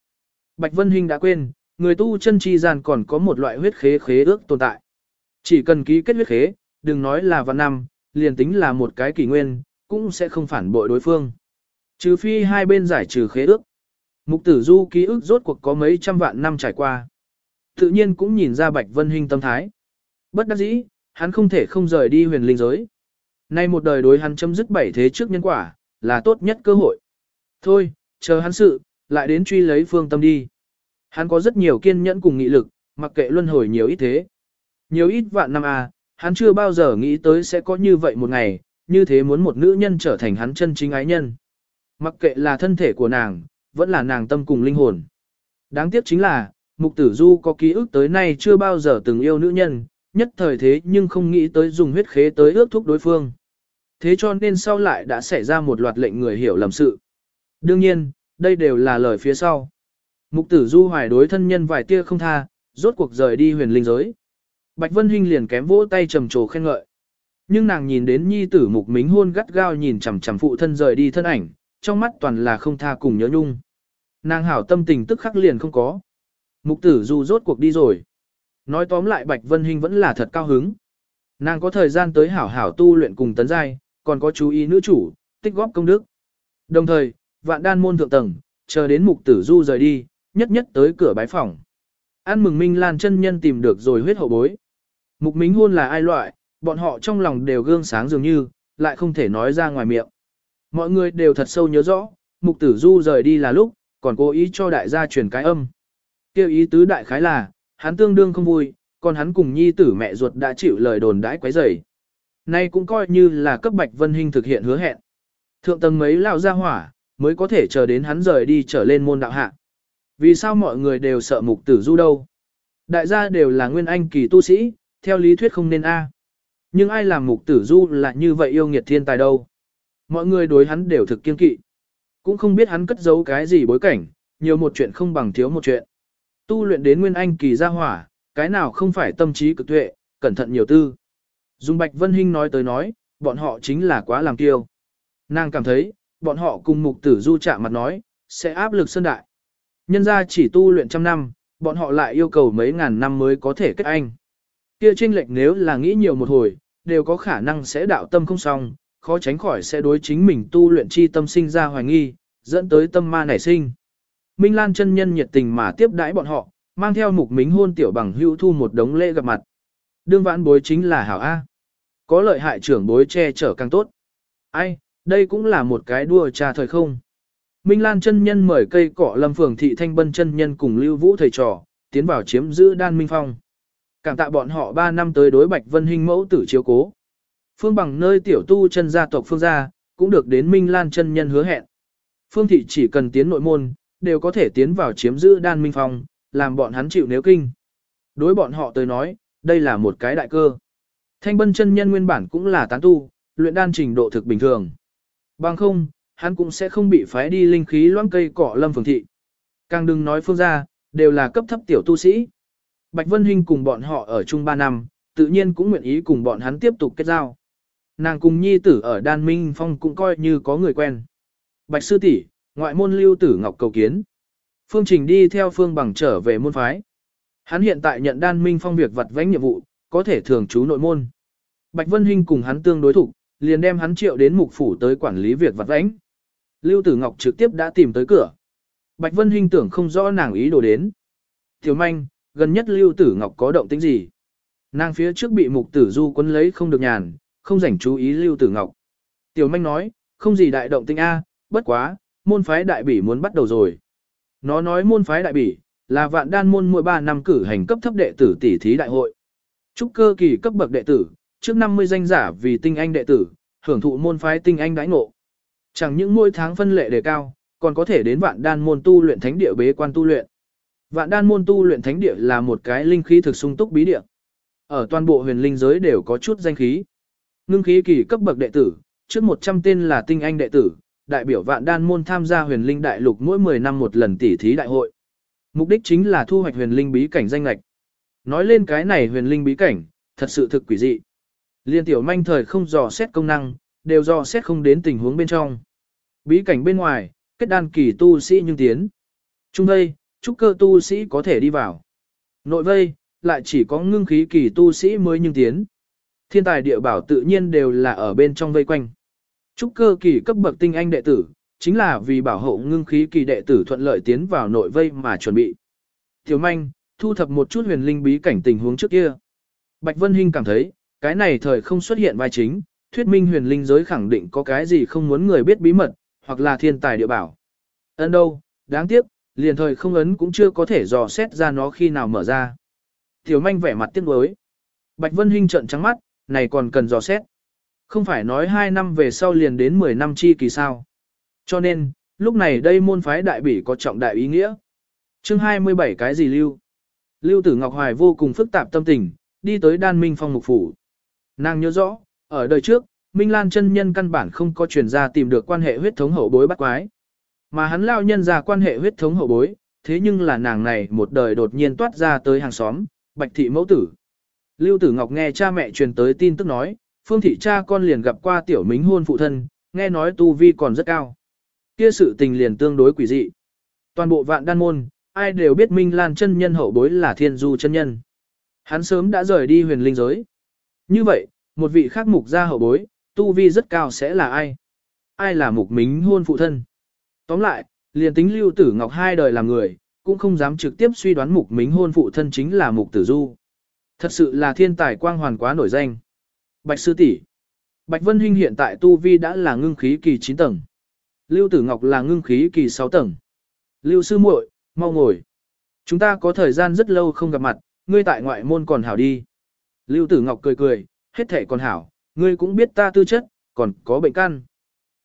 [SPEAKER 1] Bạch Vân Hinh đã quên, người tu chân chi gian còn có một loại huyết khế khế ước tồn tại. Chỉ cần ký kết huyết khế, đừng nói là vạn năm, liền tính là một cái kỷ nguyên, cũng sẽ không phản bội đối phương. Trừ phi hai bên giải trừ khế ước. Mục tử du ký ức rốt cuộc có mấy trăm vạn năm trải qua. Tự nhiên cũng nhìn ra Bạch Vân Hinh tâm thái. Bất đắc dĩ, hắn không thể không rời đi huyền linh giới. Nay một đời đối hắn chấm dứt bảy thế trước nhân quả, là tốt nhất cơ hội. Thôi, chờ hắn sự, lại đến truy lấy phương tâm đi. Hắn có rất nhiều kiên nhẫn cùng nghị lực, mặc kệ luân hồi nhiều ít thế. Nhiều ít vạn năm à, hắn chưa bao giờ nghĩ tới sẽ có như vậy một ngày, như thế muốn một nữ nhân trở thành hắn chân chính ái nhân. Mặc kệ là thân thể của nàng, vẫn là nàng tâm cùng linh hồn. Đáng tiếc chính là, Mục Tử Du có ký ức tới nay chưa bao giờ từng yêu nữ nhân, nhất thời thế nhưng không nghĩ tới dùng huyết khế tới ước thúc đối phương. Thế cho nên sau lại đã xảy ra một loạt lệnh người hiểu lầm sự. Đương nhiên, đây đều là lời phía sau. Mục tử du hoài đối thân nhân vài tia không tha, rốt cuộc rời đi huyền linh giới. Bạch Vân Hinh liền kém vỗ tay trầm trồ khen ngợi. Nhưng nàng nhìn đến nhi tử mục mính hôn gắt gao nhìn chằm chằm phụ thân rời đi thân ảnh, trong mắt toàn là không tha cùng nhớ nhung. Nàng hảo tâm tình tức khắc liền không có. Mục tử du rốt cuộc đi rồi. Nói tóm lại Bạch Vân Hinh vẫn là thật cao hứng. Nàng có thời gian tới hảo hảo tu luyện cùng tấn giai, còn có chú ý nữ chủ, tích góp công đức. Đồng thời, vạn đan môn thượng tầng, chờ đến mục tử du rời đi, nhất nhất tới cửa bái phòng. Ăn mừng Minh Lan chân nhân tìm được rồi huyết hậu bối. Mục Mính hôn là ai loại, bọn họ trong lòng đều gương sáng dường như, lại không thể nói ra ngoài miệng. Mọi người đều thật sâu nhớ rõ, mục tử du rời đi là lúc, còn cố ý cho đại gia truyền cái âm. Kêu ý tứ đại khái là, hắn tương đương không vui, còn hắn cùng nhi tử mẹ ruột đã chịu lời đồn đãi quấy rầy. Nay cũng coi như là cấp Bạch Vân Hinh thực hiện hứa hẹn. Thượng tầng mấy lão gia hỏa, mới có thể chờ đến hắn rời đi trở lên môn đạo hạ. Vì sao mọi người đều sợ mục tử du đâu? Đại gia đều là nguyên anh kỳ tu sĩ, theo lý thuyết không nên A. Nhưng ai làm mục tử du là như vậy yêu nghiệt thiên tài đâu? Mọi người đối hắn đều thực kiên kỵ. Cũng không biết hắn cất giấu cái gì bối cảnh, nhiều một chuyện không bằng thiếu một chuyện. Tu luyện đến nguyên anh kỳ gia hỏa, cái nào không phải tâm trí cực tuệ, cẩn thận nhiều tư. Dung Bạch Vân Hinh nói tới nói, bọn họ chính là quá làm kiêu. Nàng cảm thấy, bọn họ cùng mục tử du chạm mặt nói, sẽ áp lực sơn đại. Nhân ra chỉ tu luyện trăm năm, bọn họ lại yêu cầu mấy ngàn năm mới có thể kết anh. Kia tranh lệch nếu là nghĩ nhiều một hồi, đều có khả năng sẽ đạo tâm không xong, khó tránh khỏi sẽ đối chính mình tu luyện chi tâm sinh ra hoài nghi, dẫn tới tâm ma nảy sinh. Minh Lan chân nhân nhiệt tình mà tiếp đãi bọn họ, mang theo mục mính hôn tiểu bằng hữu thu một đống lễ gặp mặt. Đương vãn bối chính là hảo A. Có lợi hại trưởng bối che chở càng tốt. Ai, đây cũng là một cái đua trà thời không. Minh Lan chân nhân mời cây cỏ lâm phường thị thanh bân chân nhân cùng lưu vũ thầy trò, tiến vào chiếm giữ đan minh phong. Cảm tạ bọn họ 3 năm tới đối bạch vân Hinh mẫu tử chiếu cố. Phương bằng nơi tiểu tu chân gia tộc phương gia, cũng được đến Minh Lan chân nhân hứa hẹn. Phương thị chỉ cần tiến nội môn, đều có thể tiến vào chiếm giữ đan minh phong, làm bọn hắn chịu nếu kinh. Đối bọn họ tới nói, đây là một cái đại cơ. Thanh bân chân nhân nguyên bản cũng là tán tu, luyện đan trình độ thực bình thường. Bằng không, hắn cũng sẽ không bị phái đi linh khí loãng cây cỏ lâm phường thị. Càng đừng nói phương gia, đều là cấp thấp tiểu tu sĩ. Bạch Vân Hinh cùng bọn họ ở chung 3 năm, tự nhiên cũng nguyện ý cùng bọn hắn tiếp tục kết giao. Nàng cùng nhi tử ở Đan Minh Phong cũng coi như có người quen. Bạch sư tỷ, ngoại môn lưu tử ngọc cầu kiến. Phương Trình đi theo Phương Bằng trở về môn phái. Hắn hiện tại nhận Đan Minh Phong việc vật vãnh nhiệm vụ, có thể thường trú nội môn. Bạch Vân Hinh cùng hắn tương đối thủ, liền đem hắn triệu đến mục phủ tới quản lý việc vật vãnh. Lưu Tử Ngọc trực tiếp đã tìm tới cửa. Bạch Vân Hinh tưởng không rõ nàng ý đồ đến. Tiểu manh, gần nhất Lưu Tử Ngọc có động tĩnh gì? Nàng phía trước bị mục tử du quấn lấy không được nhàn, không rảnh chú ý Lưu Tử Ngọc. Tiểu manh nói, không gì đại động tĩnh A, bất quá, môn phái đại bỉ muốn bắt đầu rồi. Nó nói môn phái đại bỉ, là vạn đan môn mỗi 3 năm cử hành cấp thấp đệ tử tỷ thí đại hội. Trúc cơ kỳ cấp bậc đệ tử, trước 50 danh giả vì tinh anh đệ tử, hưởng thụ môn phái tinh anh đãi ngộ. Chẳng những mỗi tháng phân lệ đề cao, còn có thể đến vạn đan môn tu luyện thánh địa bế quan tu luyện. Vạn đan môn tu luyện thánh địa là một cái linh khí thực sung túc bí địa. Ở toàn bộ huyền linh giới đều có chút danh khí. Ngưng khí kỳ cấp bậc đệ tử, trước 100 tên là tinh anh đệ tử, đại biểu vạn đan môn tham gia huyền linh đại lục mỗi 10 năm một lần tỉ thí đại hội. Mục đích chính là thu hoạch huyền linh bí cảnh danh lạch. Nói lên cái này huyền linh bí cảnh, thật sự thực quỷ dị. Liên tiểu manh thời không dò xét công năng, đều dò xét không đến tình huống bên trong. Bí cảnh bên ngoài, kết đan kỳ tu sĩ nhưng tiến. Trung vây, trúc cơ tu sĩ có thể đi vào. Nội vây, lại chỉ có ngưng khí kỳ tu sĩ mới nhưng tiến. Thiên tài địa bảo tự nhiên đều là ở bên trong vây quanh. Trúc cơ kỳ cấp bậc tinh anh đệ tử, chính là vì bảo hộ ngưng khí kỳ đệ tử thuận lợi tiến vào nội vây mà chuẩn bị. Tiểu manh, thu thập một chút huyền linh bí cảnh tình huống trước kia. Bạch Vân Hinh cảm thấy, cái này thời không xuất hiện vai chính, thuyết minh huyền linh giới khẳng định có cái gì không muốn người biết bí mật, hoặc là thiên tài địa bảo. Ấn đâu, đáng tiếc, liền thời không ấn cũng chưa có thể dò xét ra nó khi nào mở ra. Tiểu manh vẻ mặt tiếc nuối. Bạch Vân Hinh trợn trắng mắt, này còn cần dò xét. Không phải nói 2 năm về sau liền đến 10 năm chi kỳ sao. Cho nên, lúc này đây môn phái đại bỉ có trọng đại ý nghĩa. chương 27 cái gì lưu? Lưu tử Ngọc Hoài vô cùng phức tạp tâm tình, đi tới đan minh phong mục phủ. Nàng nhớ rõ, ở đời trước, Minh Lan chân nhân căn bản không có truyền ra tìm được quan hệ huyết thống hậu bối bắt quái. Mà hắn lao nhân ra quan hệ huyết thống hậu bối, thế nhưng là nàng này một đời đột nhiên toát ra tới hàng xóm, bạch thị mẫu tử. Lưu Tử Ngọc nghe cha mẹ truyền tới tin tức nói, phương thị cha con liền gặp qua tiểu mính hôn phụ thân, nghe nói tu vi còn rất cao. Kia sự tình liền tương đối quỷ dị. Toàn bộ vạn đan môn, ai đều biết Minh Lan chân nhân hậu bối là thiên du chân nhân. Hắn sớm đã rời đi huyền linh giới. Như vậy, một vị khác mục gia hậu bối, tu vi rất cao sẽ là ai? Ai là mục mính hôn phụ thân? Tóm lại, liền tính lưu tử ngọc hai đời làm người, cũng không dám trực tiếp suy đoán mục mính hôn phụ thân chính là mục tử du. Thật sự là thiên tài quang hoàn quá nổi danh. Bạch sư tỷ, Bạch Vân Hinh hiện tại tu vi đã là ngưng khí kỳ 9 tầng. Lưu Tử Ngọc là ngưng khí kỳ 6 tầng. Lưu sư muội, mau ngồi. Chúng ta có thời gian rất lâu không gặp mặt, ngươi tại ngoại môn còn hảo đi. Lưu Tử Ngọc cười cười, hết thể còn hảo, ngươi cũng biết ta tư chất, còn có bệnh căn.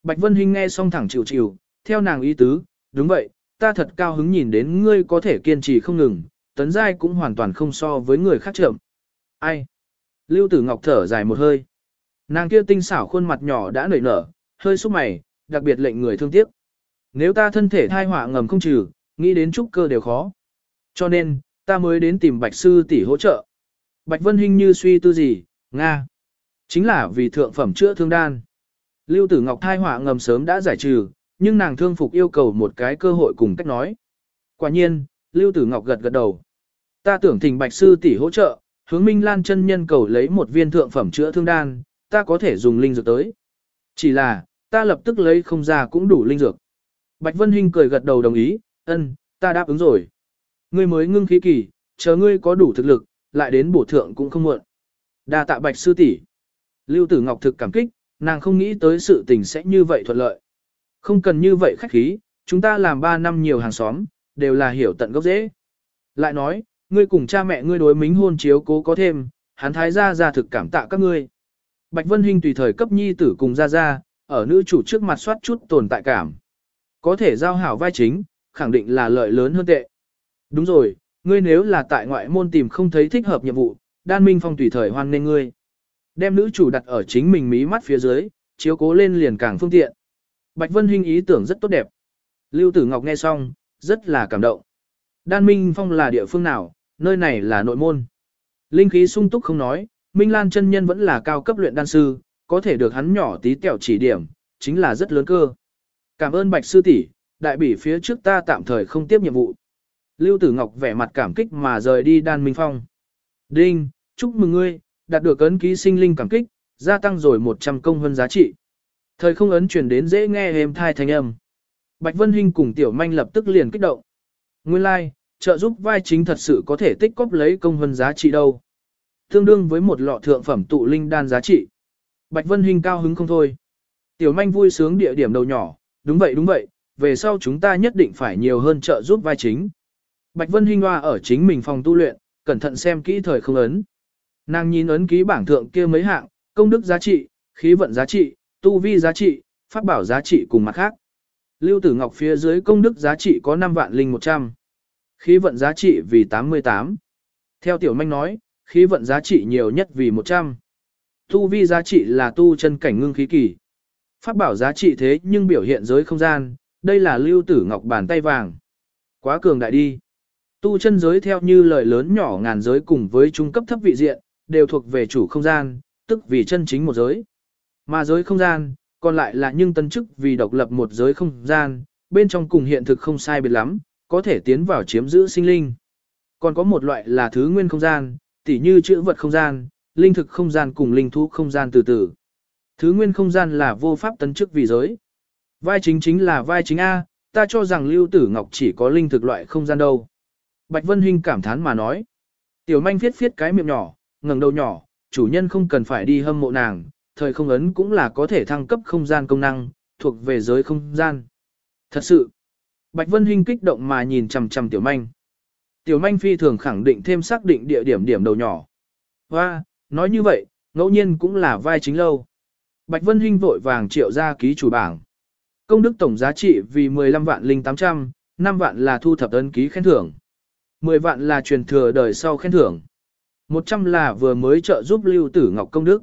[SPEAKER 1] Bạch Vân Hinh nghe xong thẳng chịu chịu, theo nàng ý tứ, đúng vậy, ta thật cao hứng nhìn đến ngươi có thể kiên trì không ngừng, tấn giai cũng hoàn toàn không so với người khác chậm. Ai? Lưu Tử Ngọc thở dài một hơi. Nàng kia tinh xảo khuôn mặt nhỏ đã nảy nở, hơi xúc mày, đặc biệt lệnh người thương tiếc. Nếu ta thân thể thai họa ngầm không trừ, nghĩ đến trúc cơ đều khó. Cho nên, ta mới đến tìm Bạch Sư tỷ hỗ trợ. Bạch Vân Hinh như suy tư gì, Nga. Chính là vì thượng phẩm chữa thương đan. Lưu Tử Ngọc thai họa ngầm sớm đã giải trừ, nhưng nàng thương phục yêu cầu một cái cơ hội cùng cách nói. Quả nhiên, Lưu Tử Ngọc gật gật đầu. Ta tưởng thỉnh Bạch Sư tỷ hỗ trợ, hướng Minh Lan chân nhân cầu lấy một viên thượng phẩm chữa thương đan, ta có thể dùng linh dược tới. Chỉ là, ta lập tức lấy không ra cũng đủ linh dược. Bạch Vân Hinh cười gật đầu đồng ý, ân, ta đáp ứng rồi. Ngươi mới ngưng khí kỳ, chờ ngươi có đủ thực lực, lại đến bổ thượng cũng không muộn. Đa tạ Bạch sư tỷ. Lưu Tử Ngọc thực cảm kích, nàng không nghĩ tới sự tình sẽ như vậy thuận lợi. Không cần như vậy khách khí, chúng ta làm 3 năm nhiều hàng xóm, đều là hiểu tận gốc dễ. Lại nói, ngươi cùng cha mẹ ngươi đối mính hôn chiếu cố có thêm, hắn thái gia gia thực cảm tạ các ngươi. Bạch Vân Hinh tùy thời cấp nhi tử cùng gia gia, ở nữ chủ trước mặt soát chút tồn tại cảm. Có thể giao hảo vai chính, khẳng định là lợi lớn hơn tệ. Đúng rồi, ngươi nếu là tại ngoại môn tìm không thấy thích hợp nhiệm vụ, đan minh phong tùy thời hoan nên ngươi. Đem nữ chủ đặt ở chính mình mí mắt phía dưới, chiếu cố lên liền càng phương tiện. Bạch Vân Hinh ý tưởng rất tốt đẹp. Lưu Tử Ngọc nghe xong, rất là cảm động. Đan Minh Phong là địa phương nào, nơi này là nội môn. Linh khí sung túc không nói, Minh Lan chân nhân vẫn là cao cấp luyện đan sư, có thể được hắn nhỏ tí tẹo chỉ điểm, chính là rất lớn cơ. Cảm ơn Bạch sư tỷ, đại bỉ phía trước ta tạm thời không tiếp nhiệm vụ. Lưu Tử Ngọc vẻ mặt cảm kích mà rời đi đan minh phong. Đinh, chúc mừng ngươi, đạt được ấn ký sinh linh cảm kích, gia tăng rồi 100 công hơn giá trị. Thời không ấn truyền đến dễ nghe êm thai thanh âm. Bạch Vân Hinh cùng Tiểu Manh lập tức liền kích động. Nguyên lai, like, trợ giúp vai chính thật sự có thể tích cóp lấy công hơn giá trị đâu. Tương đương với một lọ thượng phẩm tụ linh đan giá trị. Bạch Vân Hinh cao hứng không thôi. Tiểu Manh vui sướng địa điểm đầu nhỏ, đúng vậy đúng vậy, về sau chúng ta nhất định phải nhiều hơn trợ giúp vai chính. Bạch Vân Hinh hoa ở chính mình phòng tu luyện, cẩn thận xem kỹ thời không ấn. Nàng nhìn ấn ký bảng thượng kia mấy hạng, công đức giá trị, khí vận giá trị, tu vi giá trị, pháp bảo giá trị cùng mặt khác. Lưu Tử Ngọc phía dưới công đức giá trị có 5 vạn linh 100. Khí vận giá trị vì 88. Theo Tiểu Manh nói, khí vận giá trị nhiều nhất vì 100. Tu vi giá trị là tu chân cảnh ngưng khí kỳ. Pháp bảo giá trị thế nhưng biểu hiện giới không gian, đây là Lưu Tử Ngọc bàn tay vàng. Quá cường đại đi. Tu chân giới theo như lời lớn nhỏ ngàn giới cùng với trung cấp thấp vị diện, đều thuộc về chủ không gian, tức vì chân chính một giới. Mà giới không gian, còn lại là nhưng tân chức vì độc lập một giới không gian, bên trong cùng hiện thực không sai biệt lắm, có thể tiến vào chiếm giữ sinh linh. Còn có một loại là thứ nguyên không gian, tỉ như chữ vật không gian, linh thực không gian cùng linh thú không gian từ từ. Thứ nguyên không gian là vô pháp tân chức vì giới. Vai chính chính là vai chính A, ta cho rằng Lưu Tử Ngọc chỉ có linh thực loại không gian đâu. Bạch Vân Hinh cảm thán mà nói. Tiểu manh viết viết cái miệng nhỏ, ngẩng đầu nhỏ, chủ nhân không cần phải đi hâm mộ nàng, thời không ấn cũng là có thể thăng cấp không gian công năng, thuộc về giới không gian. Thật sự, Bạch Vân Hinh kích động mà nhìn chằm chằm Tiểu Manh. Tiểu Manh phi thường khẳng định thêm xác định địa điểm điểm đầu nhỏ. Và, nói như vậy, ngẫu nhiên cũng là vai chính lâu. Bạch Vân Hinh vội vàng triệu ra ký chủ bảng. Công đức tổng giá trị vì 15 vạn linh 800, 5 vạn là thu thập ấn ký khen thưởng. 10 vạn là truyền thừa đời sau khen thưởng. 100 là vừa mới trợ giúp Lưu Tử Ngọc công đức.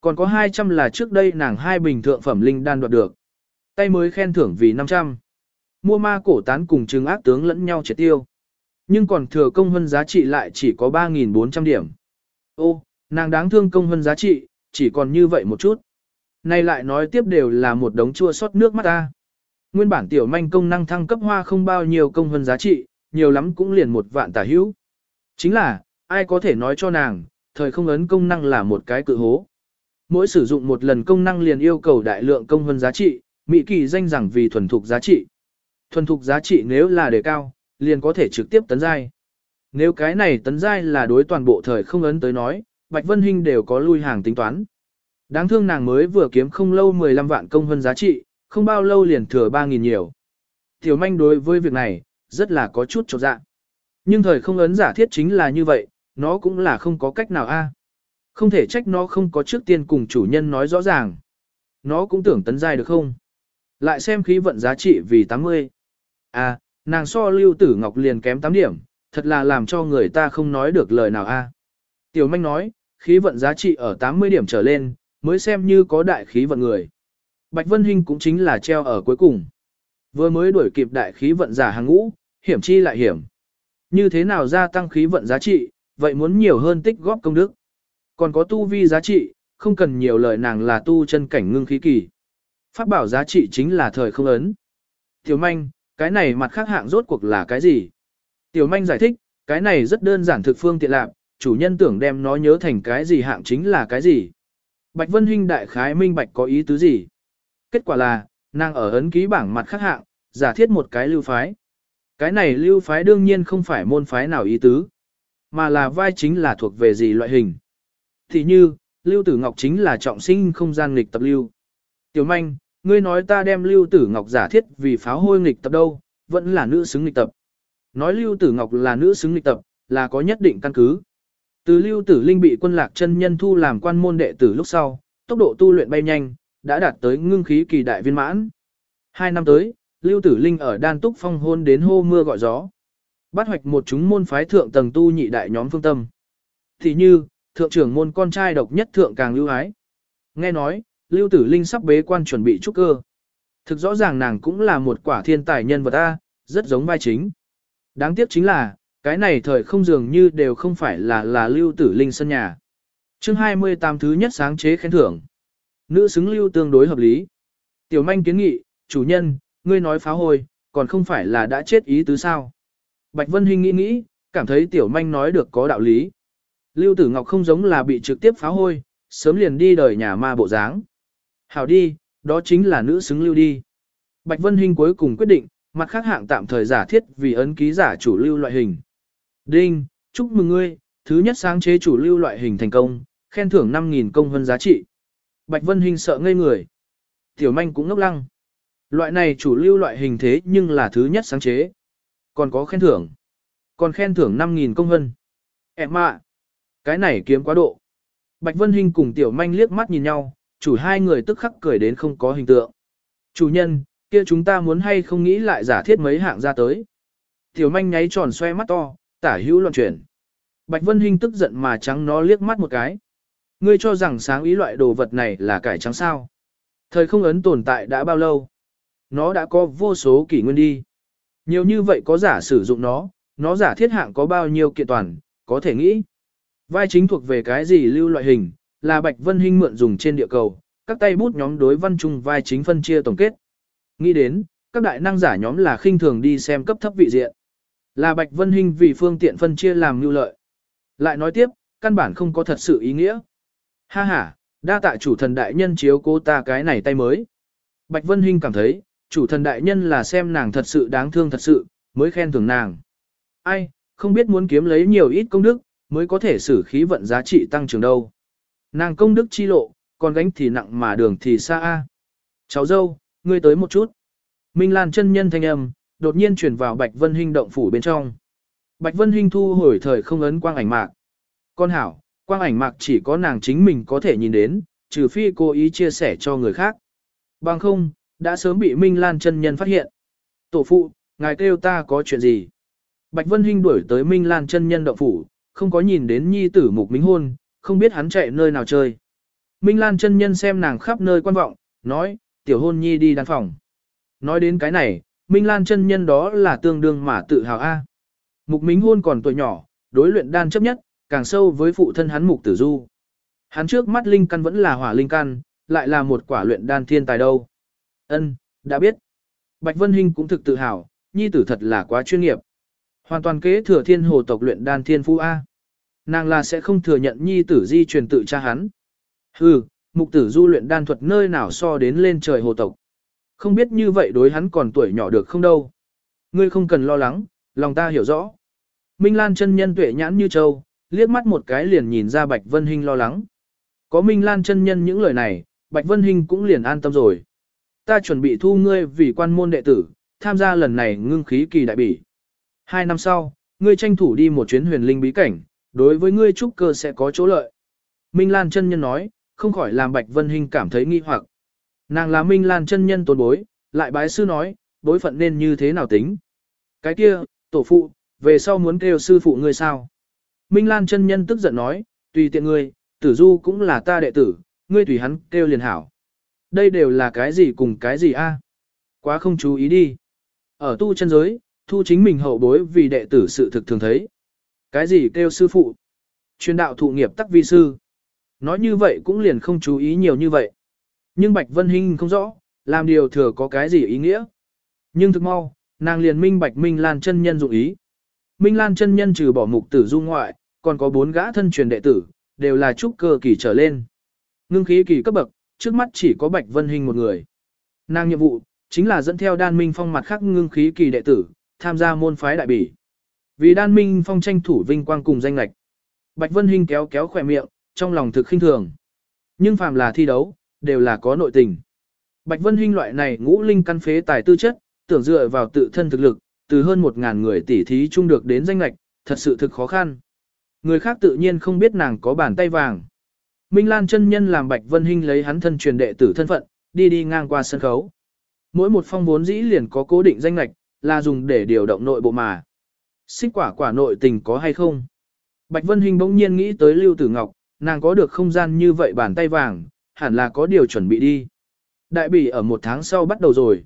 [SPEAKER 1] Còn có 200 là trước đây nàng hai bình thượng phẩm linh đan đoạt được. Tay mới khen thưởng vì 500. Mua ma cổ tán cùng chứng ác tướng lẫn nhau triệt tiêu. Nhưng còn thừa công hơn giá trị lại chỉ có 3.400 điểm. Ô, nàng đáng thương công hơn giá trị, chỉ còn như vậy một chút. Này lại nói tiếp đều là một đống chua sót nước mắt ta. Nguyên bản tiểu manh công năng thăng cấp hoa không bao nhiêu công hơn giá trị, nhiều lắm cũng liền một vạn tả hữu. Chính là, ai có thể nói cho nàng, thời không ấn công năng là một cái cự hố. Mỗi sử dụng một lần công năng liền yêu cầu đại lượng công hơn giá trị, Mỹ kỳ danh rằng vì thuần thục giá trị. Thuần thục giá trị nếu là đề cao, liền có thể trực tiếp tấn giai. Nếu cái này tấn giai là đối toàn bộ thời không ấn tới nói, Bạch Vân Hinh đều có lui hàng tính toán. Đáng thương nàng mới vừa kiếm không lâu 15 vạn công hơn giá trị, không bao lâu liền thừa 3.000 nhiều. Tiểu manh đối với việc này, rất là có chút trột dạ. Nhưng thời không ấn giả thiết chính là như vậy, nó cũng là không có cách nào a. Không thể trách nó không có trước tiên cùng chủ nhân nói rõ ràng. Nó cũng tưởng tấn giai được không? Lại xem khí vận giá trị vì 80. À, nàng so lưu tử ngọc liền kém 8 điểm, thật là làm cho người ta không nói được lời nào a. Tiểu manh nói, khí vận giá trị ở 80 điểm trở lên, mới xem như có đại khí vận người. Bạch Vân Hinh cũng chính là treo ở cuối cùng. Vừa mới đuổi kịp đại khí vận giả hàng ngũ, hiểm chi lại hiểm. Như thế nào gia tăng khí vận giá trị, vậy muốn nhiều hơn tích góp công đức. Còn có tu vi giá trị, không cần nhiều lời nàng là tu chân cảnh ngưng khí kỳ. Pháp bảo giá trị chính là thời không ấn. Tiểu manh, cái này mặt khác hạng rốt cuộc là cái gì? Tiểu manh giải thích, cái này rất đơn giản thực phương tiện lạc, chủ nhân tưởng đem nó nhớ thành cái gì hạng chính là cái gì. Bạch Vân Hinh đại khái minh bạch có ý tứ gì? Kết quả là, nàng ở ấn ký bảng mặt khác hạng, giả thiết một cái lưu phái. Cái này lưu phái đương nhiên không phải môn phái nào ý tứ, mà là vai chính là thuộc về gì loại hình. Thì như, lưu tử ngọc chính là trọng sinh không gian nghịch tập lưu. Tiểu manh, ngươi nói ta đem lưu tử ngọc giả thiết vì pháo hôi nghịch tập đâu, vẫn là nữ xứng nghịch tập. Nói lưu tử ngọc là nữ xứng nghịch tập, là có nhất định căn cứ. Từ lưu tử linh bị quân lạc chân nhân thu làm quan môn đệ tử lúc sau, tốc độ tu luyện bay nhanh, đã đạt tới ngưng khí kỳ đại viên mãn. Hai năm tới, lưu tử linh ở đan túc phong hôn đến hô mưa gọi gió. Bắt hoạch một chúng môn phái thượng tầng tu nhị đại nhóm phương tâm. Thì như, thượng trưởng môn con trai độc nhất thượng càng lưu ái. Nghe nói, lưu tử linh sắp bế quan chuẩn bị trúc cơ. Thực rõ ràng nàng cũng là một quả thiên tài nhân vật A, rất giống vai chính. Đáng tiếc chính là, cái này thời không dường như đều không phải là là lưu tử linh sân nhà. chương 28 thứ nhất sáng chế khen thưởng. Nữ xứng lưu tương đối hợp lý. Tiểu manh kiến nghị, chủ nhân, ngươi nói phá hôi, còn không phải là đã chết ý tứ sao. Bạch Vân Hinh nghĩ nghĩ, cảm thấy tiểu manh nói được có đạo lý. Lưu Tử Ngọc không giống là bị trực tiếp phá hôi, sớm liền đi đời nhà ma bộ dáng. Hảo đi, đó chính là nữ xứng lưu đi. Bạch Vân Hinh cuối cùng quyết định, mặt khác hạng tạm thời giả thiết vì ấn ký giả chủ lưu loại hình. Đinh, chúc mừng ngươi, thứ nhất sáng chế chủ lưu loại hình thành công, khen thưởng 5.000 công hơn giá trị. Bạch Vân Hinh sợ ngây người. Tiểu manh cũng ngốc lăng. Loại này chủ lưu loại hình thế nhưng là thứ nhất sáng chế. Còn có khen thưởng. Còn khen thưởng 5.000 công hân. Em ạ. cái này kiếm quá độ. Bạch Vân Hinh cùng Tiểu Manh liếc mắt nhìn nhau, chủ hai người tức khắc cười đến không có hình tượng. Chủ nhân, kia chúng ta muốn hay không nghĩ lại giả thiết mấy hạng ra tới. Tiểu manh nháy tròn xoe mắt to, tả hữu loạn chuyển. Bạch Vân Hinh tức giận mà trắng nó liếc mắt một cái. Ngươi cho rằng sáng ý loại đồ vật này là cải trắng sao. Thời không ấn tồn tại đã bao lâu? Nó đã có vô số kỷ nguyên đi. Nhiều như vậy có giả sử dụng nó, nó giả thiết hạng có bao nhiêu kiện toàn, có thể nghĩ. Vai chính thuộc về cái gì lưu loại hình, là Bạch Vân Hinh mượn dùng trên địa cầu, các tay bút nhóm đối văn chung vai chính phân chia tổng kết. Nghĩ đến, các đại năng giả nhóm là khinh thường đi xem cấp thấp vị diện. Là Bạch Vân Hinh vì phương tiện phân chia làm lưu lợi. Lại nói tiếp, căn bản không có thật sự ý nghĩa. Ha ha, đa tạ chủ thần đại nhân chiếu cố ta cái này tay mới. Bạch Vân Hinh cảm thấy, chủ thần đại nhân là xem nàng thật sự đáng thương thật sự, mới khen thưởng nàng. Ai, không biết muốn kiếm lấy nhiều ít công đức, mới có thể xử khí vận giá trị tăng trưởng đâu. Nàng công đức chi lộ, còn gánh thì nặng mà đường thì xa a. Cháu dâu, ngươi tới một chút. Minh Lan chân nhân thanh âm, đột nhiên chuyển vào Bạch Vân Hinh động phủ bên trong. Bạch Vân Hinh thu hồi thời không ấn quang ảnh mạc. Con hảo, quang ảnh mạc chỉ có nàng chính mình có thể nhìn đến, trừ phi cô ý chia sẻ cho người khác. Bằng không, đã sớm bị Minh Lan chân nhân phát hiện. Tổ phụ, ngài kêu ta có chuyện gì? Bạch Vân Hinh đuổi tới Minh Lan chân nhân động phủ, không có nhìn đến nhi tử mục minh hôn, không biết hắn chạy nơi nào chơi. Minh Lan chân nhân xem nàng khắp nơi quan vọng, nói, tiểu hôn nhi đi đàn phòng. Nói đến cái này, Minh Lan chân nhân đó là tương đương mà tự hào a. Mục Minh hôn còn tuổi nhỏ, đối luyện đan chấp nhất, càng sâu với phụ thân hắn Mục Tử Du. Hắn trước mắt linh căn vẫn là hỏa linh căn, lại là một quả luyện đan thiên tài đâu. Ân, đã biết. Bạch Vân Hinh cũng thực tự hào, nhi tử thật là quá chuyên nghiệp. Hoàn toàn kế thừa thiên hồ tộc luyện đan thiên phú A. Nàng là sẽ không thừa nhận nhi tử di truyền tự cha hắn. Hừ, mục tử du luyện đan thuật nơi nào so đến lên trời hồ tộc. Không biết như vậy đối hắn còn tuổi nhỏ được không đâu. Ngươi không cần lo lắng, lòng ta hiểu rõ. Minh Lan chân nhân tuệ nhãn như châu, liếc mắt một cái liền nhìn ra Bạch Vân Hinh lo lắng. Có Minh Lan chân nhân những lời này, Bạch Vân Hinh cũng liền an tâm rồi. Ta chuẩn bị thu ngươi vì quan môn đệ tử, tham gia lần này ngưng khí kỳ đại bỉ. Hai năm sau, ngươi tranh thủ đi một chuyến huyền linh bí cảnh, đối với ngươi trúc cơ sẽ có chỗ lợi. Minh Lan chân nhân nói, không khỏi làm Bạch Vân Hinh cảm thấy nghi hoặc. Nàng là Minh Lan chân nhân tốn bối, lại bái sư nói, bối phận nên như thế nào tính. Cái kia, tổ phụ, về sau muốn kêu sư phụ ngươi sao? Minh Lan chân nhân tức giận nói, tùy tiện ngươi, tử du cũng là ta đệ tử, ngươi tùy hắn kêu liền hảo. Đây đều là cái gì cùng cái gì a? Quá không chú ý đi. Ở tu chân giới, thu chính mình hậu bối vì đệ tử sự thực thường thấy. Cái gì kêu sư phụ? Truyền đạo thụ nghiệp tắc vi sư. Nói như vậy cũng liền không chú ý nhiều như vậy. Nhưng Bạch Vân Hinh không rõ, làm điều thừa có cái gì ý nghĩa. Nhưng thực mau, nàng liền minh Bạch Minh Lan chân nhân dụng ý. Minh Lan chân nhân trừ bỏ mục tử du ngoại, còn có bốn gã thân truyền đệ tử, đều là trúc cơ kỳ trở lên. Ngưng khí kỳ cấp bậc, trước mắt chỉ có Bạch Vân Hinh một người. Nàng nhiệm vụ, chính là dẫn theo đan minh phong mặt khác ngưng khí kỳ đệ tử, tham gia môn phái đại bỉ. Vì đan minh phong tranh thủ vinh quang cùng danh lạch. Bạch Vân Hinh kéo kéo khỏe miệng, trong lòng thực khinh thường. Nhưng phàm là thi đấu, đều là có nội tình. Bạch Vân Hinh loại này ngũ linh căn phế tài tư chất, tưởng dựa vào tự thân thực lực, từ hơn một ngàn người tỉ thí chung được đến danh lạch, thật sự thực khó khăn. Người khác tự nhiên không biết nàng có bàn tay vàng. Minh Lan chân nhân làm Bạch Vân Hinh lấy hắn thân truyền đệ tử thân phận, đi đi ngang qua sân khấu. Mỗi một phong vốn dĩ liền có cố định danh lạch, là dùng để điều động nội bộ mà. Xích quả quả nội tình có hay không? Bạch Vân Hinh bỗng nhiên nghĩ tới Lưu Tử Ngọc, nàng có được không gian như vậy bàn tay vàng, hẳn là có điều chuẩn bị đi. Đại bỉ ở một tháng sau bắt đầu rồi.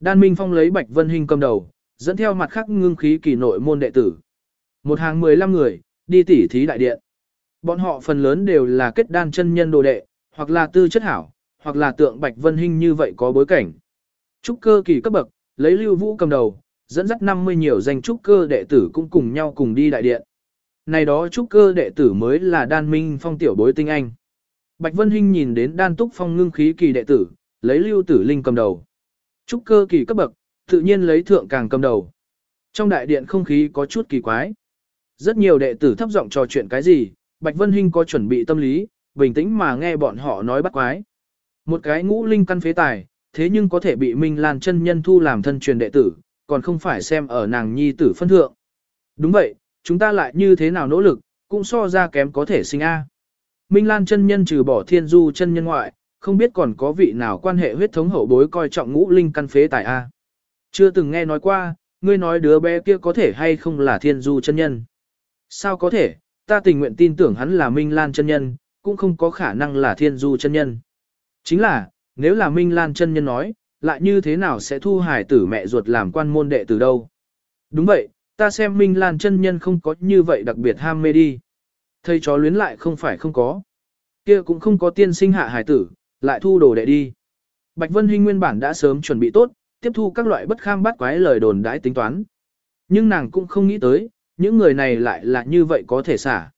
[SPEAKER 1] Đan Minh Phong lấy Bạch Vân Hinh cầm đầu, dẫn theo mặt khác ngưng khí kỳ nội môn đệ tử. Một hàng 15 người, đi tỉ thí đại điện. Bọn họ phần lớn đều là kết đan chân nhân đồ đệ, hoặc là tư chất hảo, hoặc là tượng Bạch Vân Hinh như vậy có bối cảnh. Trúc cơ kỳ cấp bậc, lấy Lưu Vũ cầm đầu, dẫn dắt 50 nhiều danh trúc cơ đệ tử cũng cùng nhau cùng đi đại điện. Này đó trúc cơ đệ tử mới là đan minh phong tiểu bối tinh anh. Bạch Vân Hinh nhìn đến đan túc phong ngưng khí kỳ đệ tử, lấy lưu tử linh cầm đầu. Trúc cơ kỳ cấp bậc, tự nhiên lấy thượng càng cầm đầu. Trong đại điện không khí có chút kỳ quái. Rất nhiều đệ tử thấp giọng trò chuyện cái gì, Bạch Vân Hinh có chuẩn bị tâm lý, bình tĩnh mà nghe bọn họ nói bắt quái. Một cái ngũ linh căn phế tài, thế nhưng có thể bị Minh Lan chân nhân thu làm thân truyền đệ tử, còn không phải xem ở nàng nhi tử phân thượng. Đúng vậy, chúng ta lại như thế nào nỗ lực, cũng so ra kém có thể sinh A. Minh Lan chân nhân trừ bỏ thiên du chân nhân ngoại, không biết còn có vị nào quan hệ huyết thống hậu bối coi trọng ngũ linh căn phế tài A. Chưa từng nghe nói qua, ngươi nói đứa bé kia có thể hay không là thiên du chân nhân. Sao có thể, ta tình nguyện tin tưởng hắn là Minh Lan chân nhân, cũng không có khả năng là thiên du chân nhân. Chính là, nếu là Minh Lan chân nhân nói, lại như thế nào sẽ thu hải tử mẹ ruột làm quan môn đệ từ đâu? Đúng vậy, ta xem Minh Lan chân nhân không có như vậy đặc biệt ham mê đi. Thầy chó luyến lại không phải không có. kia cũng không có tiên sinh hạ hải tử, lại thu đồ đệ đi. Bạch Vân Hinh nguyên bản đã sớm chuẩn bị tốt, tiếp thu các loại bất kham bát quái lời đồn đãi tính toán. Nhưng nàng cũng không nghĩ tới, những người này lại là như vậy có thể xả.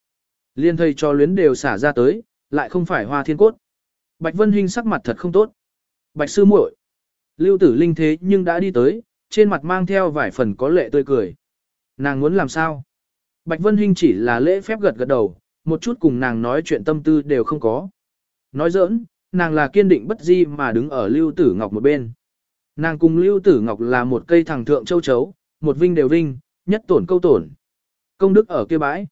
[SPEAKER 1] Liên thầy cho luyến đều xả ra tới, lại không phải hoa thiên cốt. Bạch Vân Hinh sắc mặt thật không tốt. Bạch sư muội, Lưu tử linh thế nhưng đã đi tới, trên mặt mang theo vài phần có lệ tươi cười. Nàng muốn làm sao? Bạch Vân Hinh chỉ là lễ phép gật gật đầu, một chút cùng nàng nói chuyện tâm tư đều không có. Nói giỡn, nàng là kiên định bất di mà đứng ở Lưu Tử Ngọc một bên. Nàng cùng Lưu Tử Ngọc là một cây thẳng thượng châu chấu, một vinh đều vinh, nhất tổn câu tổn. Công đức ở kia bãi.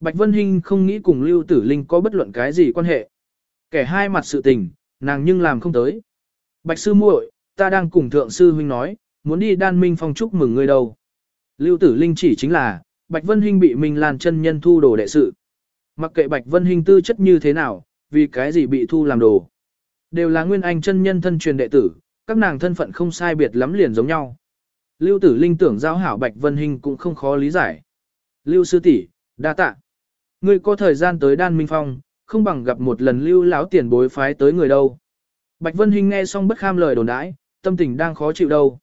[SPEAKER 1] Bạch Vân Hinh không nghĩ cùng Lưu Tử Linh có bất luận cái gì quan hệ. Kẻ hai mặt sự tình, nàng nhưng làm không tới. Bạch sư muội, ta đang cùng thượng sư huynh nói, muốn đi đan minh phong chúc mừng ngươi đâu. Lưu Tử Linh chỉ chính là, Bạch Vân Hinh bị Minh Lan chân nhân thu đồ đệ sự. Mặc kệ Bạch Vân Hinh tư chất như thế nào, vì cái gì bị thu làm đồ. Đều là nguyên anh chân nhân thân truyền đệ tử, các nàng thân phận không sai biệt lắm liền giống nhau. Lưu Tử Linh tưởng giao hảo Bạch Vân Hinh cũng không khó lý giải. Lưu sư tỷ, đa tạ. Ngươi có thời gian tới Đan Minh Phong, không bằng gặp một lần Lưu lão tiền bối phái tới người đâu. Bạch Vân Hinh nghe xong bất kham lời đồn đãi, tâm tình đang khó chịu đâu.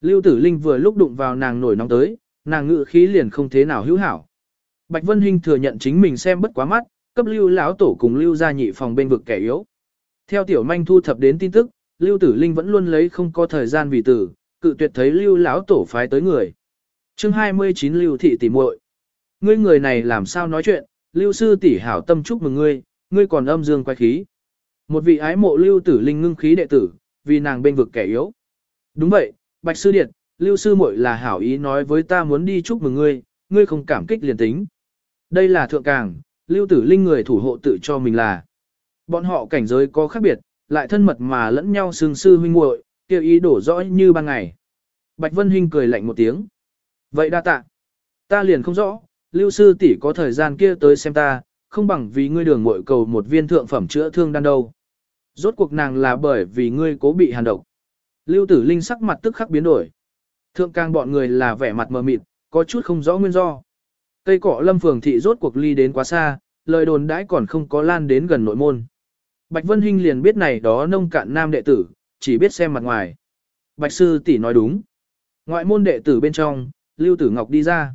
[SPEAKER 1] Lưu Tử Linh vừa lúc đụng vào nàng nổi nóng tới, nàng ngự khí liền không thế nào hữu hảo. Bạch Vân Hinh thừa nhận chính mình xem bất quá mắt, cấp Lưu lão tổ cùng Lưu gia nhị phòng bên vực kẻ yếu. Theo tiểu manh thu thập đến tin tức, Lưu Tử Linh vẫn luôn lấy không có thời gian vì tử, cự tuyệt thấy Lưu lão tổ phái tới người. Chương 29 Lưu thị tỷ muội. Ngươi người này làm sao nói chuyện, Lưu sư tỷ hảo tâm chúc mừng ngươi, ngươi còn âm dương quay khí. Một vị ái mộ Lưu Tử Linh ngưng khí đệ tử, vì nàng bên vực kẻ yếu. Đúng vậy, Bạch sư điện, Lưu sư muội là hảo ý nói với ta muốn đi chúc mừng ngươi, ngươi không cảm kích liền tính. Đây là thượng càng, Lưu Tử Linh người thủ hộ tự cho mình là. Bọn họ cảnh giới có khác biệt, lại thân mật mà lẫn nhau sương sư huynh muội, kêu ý đổ rõ như ban ngày. Bạch Vân Hinh cười lạnh một tiếng. Vậy đa tạ. Ta liền không rõ, lưu sư tỷ có thời gian kia tới xem ta, không bằng vì ngươi đường muội cầu một viên thượng phẩm chữa thương đan đâu. Rốt cuộc nàng là bởi vì ngươi cố bị hàn độc. Lưu tử linh sắc mặt tức khắc biến đổi. Thượng càng bọn người là vẻ mặt mờ mịt, có chút không rõ nguyên do. Cây cỏ lâm phường thị rốt cuộc ly đến quá xa, lời đồn đãi còn không có lan đến gần nội môn. Bạch Vân Hinh liền biết này đó nông cạn nam đệ tử, chỉ biết xem mặt ngoài. Bạch sư tỷ nói đúng. Ngoại môn đệ tử bên trong, Lưu Tử Ngọc đi ra.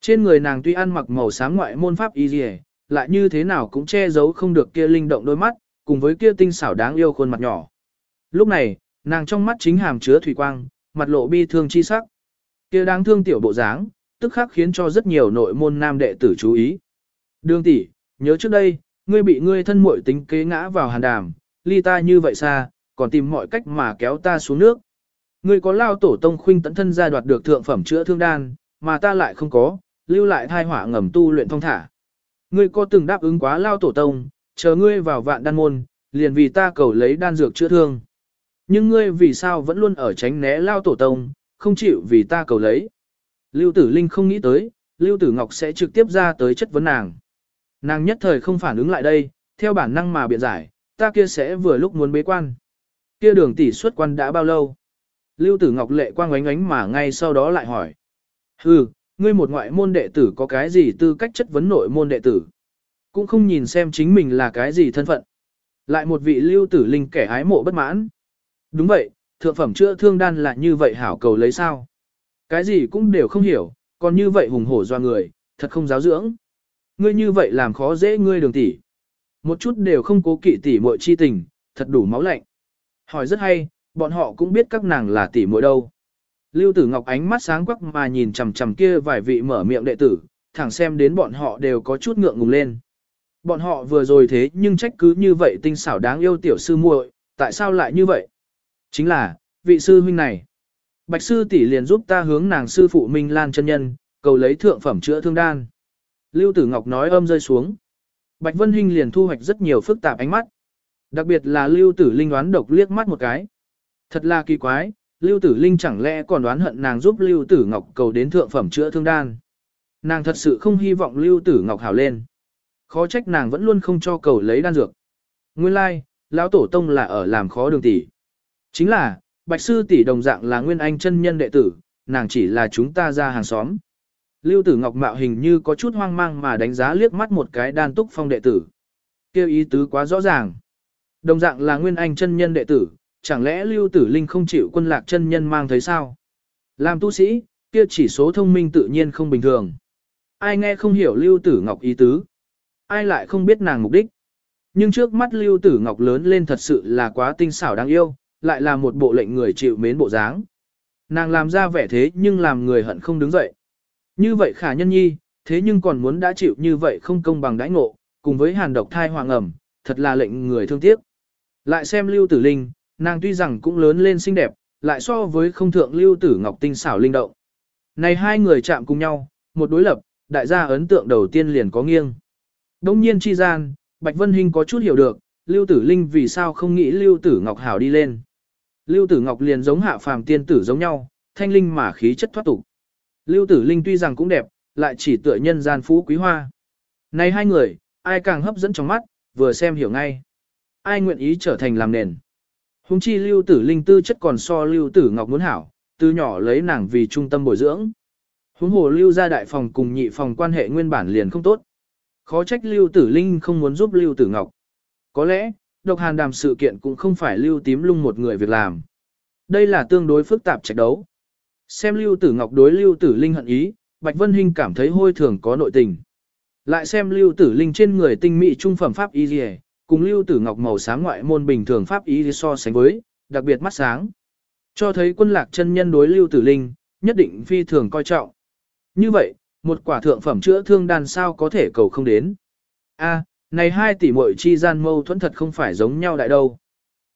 [SPEAKER 1] Trên người nàng tuy ăn mặc màu sáng ngoại môn pháp y dì lại như thế nào cũng che giấu không được kia linh động đôi mắt, cùng với kia tinh xảo đáng yêu khuôn mặt nhỏ. Lúc này, nàng trong mắt chính hàm chứa thủy quang, mặt lộ bi thương chi sắc. Kia đáng thương tiểu bộ dáng, tức khắc khiến cho rất nhiều nội môn nam đệ tử chú ý. Đường tỷ, nhớ trước đây, ngươi bị ngươi thân muội tính kế ngã vào hàn đàm, ly ta như vậy xa, còn tìm mọi cách mà kéo ta xuống nước. Ngươi có lao tổ tông khuynh tận thân ra đoạt được thượng phẩm chữa thương đan, mà ta lại không có, lưu lại thai hỏa ngầm tu luyện thông thả. Ngươi có từng đáp ứng quá lao tổ tông, chờ ngươi vào vạn đan môn, liền vì ta cầu lấy đan dược chữa thương. Nhưng ngươi vì sao vẫn luôn ở tránh né lao tổ tông, không chịu vì ta cầu lấy. Lưu tử linh không nghĩ tới, Lưu tử ngọc sẽ trực tiếp ra tới chất vấn nàng. Nàng nhất thời không phản ứng lại đây, theo bản năng mà biện giải, ta kia sẽ vừa lúc muốn bế quan. Kia đường tỷ xuất quan đã bao lâu? Lưu tử ngọc lệ quang ánh ánh mà ngay sau đó lại hỏi. Hừ, ngươi một ngoại môn đệ tử có cái gì tư cách chất vấn nội môn đệ tử? Cũng không nhìn xem chính mình là cái gì thân phận. Lại một vị lưu tử linh kẻ ái mộ bất mãn. Đúng vậy, thượng phẩm chữa thương đan là như vậy hảo cầu lấy sao? Cái gì cũng đều không hiểu, còn như vậy hùng hổ doa người, thật không giáo dưỡng. Ngươi như vậy làm khó dễ ngươi đường tỷ. Một chút đều không cố kỵ tỷ muội chi tình, thật đủ máu lạnh. Hỏi rất hay, bọn họ cũng biết các nàng là tỷ muội đâu. Lưu Tử Ngọc ánh mắt sáng quắc mà nhìn chằm chằm kia vài vị mở miệng đệ tử, thẳng xem đến bọn họ đều có chút ngượng ngùng lên. Bọn họ vừa rồi thế nhưng trách cứ như vậy tinh xảo đáng yêu tiểu sư muội, tại sao lại như vậy? Chính là, vị sư huynh này. Bạch sư tỷ liền giúp ta hướng nàng sư phụ Minh Lan chân nhân, cầu lấy thượng phẩm chữa thương đan. Lưu Tử Ngọc nói âm rơi xuống. Bạch Vân Hinh liền thu hoạch rất nhiều phức tạp ánh mắt. Đặc biệt là Lưu Tử Linh đoán độc liếc mắt một cái. Thật là kỳ quái, Lưu Tử Linh chẳng lẽ còn đoán hận nàng giúp Lưu Tử Ngọc cầu đến thượng phẩm chữa thương đan. Nàng thật sự không hy vọng Lưu Tử Ngọc hảo lên. Khó trách nàng vẫn luôn không cho cầu lấy đan dược. Nguyên lai, like, lão tổ tông là ở làm khó đường tỷ. Chính là, Bạch sư tỷ đồng dạng là nguyên anh chân nhân đệ tử, nàng chỉ là chúng ta ra hàng xóm. Lưu Tử Ngọc mạo hình như có chút hoang mang mà đánh giá liếc mắt một cái đan túc phong đệ tử. Kêu ý tứ quá rõ ràng. Đồng dạng là nguyên anh chân nhân đệ tử, chẳng lẽ Lưu Tử Linh không chịu quân lạc chân nhân mang thấy sao? Làm tu sĩ, kia chỉ số thông minh tự nhiên không bình thường. Ai nghe không hiểu Lưu Tử Ngọc ý tứ? Ai lại không biết nàng mục đích? Nhưng trước mắt Lưu Tử Ngọc lớn lên thật sự là quá tinh xảo đáng yêu, lại là một bộ lệnh người chịu mến bộ dáng. Nàng làm ra vẻ thế nhưng làm người hận không đứng dậy. Như vậy khả nhân nhi, thế nhưng còn muốn đã chịu như vậy không công bằng đãi ngộ, cùng với hàn độc thai hoàng ẩm, thật là lệnh người thương tiếc. Lại xem Lưu Tử Linh, nàng tuy rằng cũng lớn lên xinh đẹp, lại so với không thượng Lưu Tử Ngọc tinh xảo linh động. Này hai người chạm cùng nhau, một đối lập, đại gia ấn tượng đầu tiên liền có nghiêng. Đông nhiên chi gian, Bạch Vân Hinh có chút hiểu được, Lưu Tử Linh vì sao không nghĩ Lưu Tử Ngọc hảo đi lên. Lưu Tử Ngọc liền giống hạ phàm tiên tử giống nhau, thanh linh mà khí chất thoát tục. Lưu Tử Linh tuy rằng cũng đẹp, lại chỉ tựa nhân gian phú quý hoa. Này hai người, ai càng hấp dẫn trong mắt, vừa xem hiểu ngay. Ai nguyện ý trở thành làm nền. Hùng chi Lưu Tử Linh tư chất còn so Lưu Tử Ngọc muốn hảo, từ nhỏ lấy nàng vì trung tâm bồi dưỡng. Huống hồ Lưu gia đại phòng cùng nhị phòng quan hệ nguyên bản liền không tốt. Khó trách Lưu Tử Linh không muốn giúp Lưu Tử Ngọc. Có lẽ, độc hàn đàm sự kiện cũng không phải Lưu Tím Lung một người việc làm. Đây là tương đối phức tạp trạch đấu. Xem Lưu Tử Ngọc đối Lưu Tử Linh hận ý, Bạch Vân Hinh cảm thấy hôi thường có nội tình. Lại xem Lưu Tử Linh trên người tinh mỹ trung phẩm pháp y liề, cùng Lưu Tử Ngọc màu sáng ngoại môn bình thường pháp ý so sánh với, đặc biệt mắt sáng. Cho thấy quân lạc chân nhân đối Lưu Tử Linh, nhất định phi thường coi trọng. Như vậy, một quả thượng phẩm chữa thương đan sao có thể cầu không đến. A, này hai tỷ muội chi gian mâu thuẫn thật không phải giống nhau đại đâu.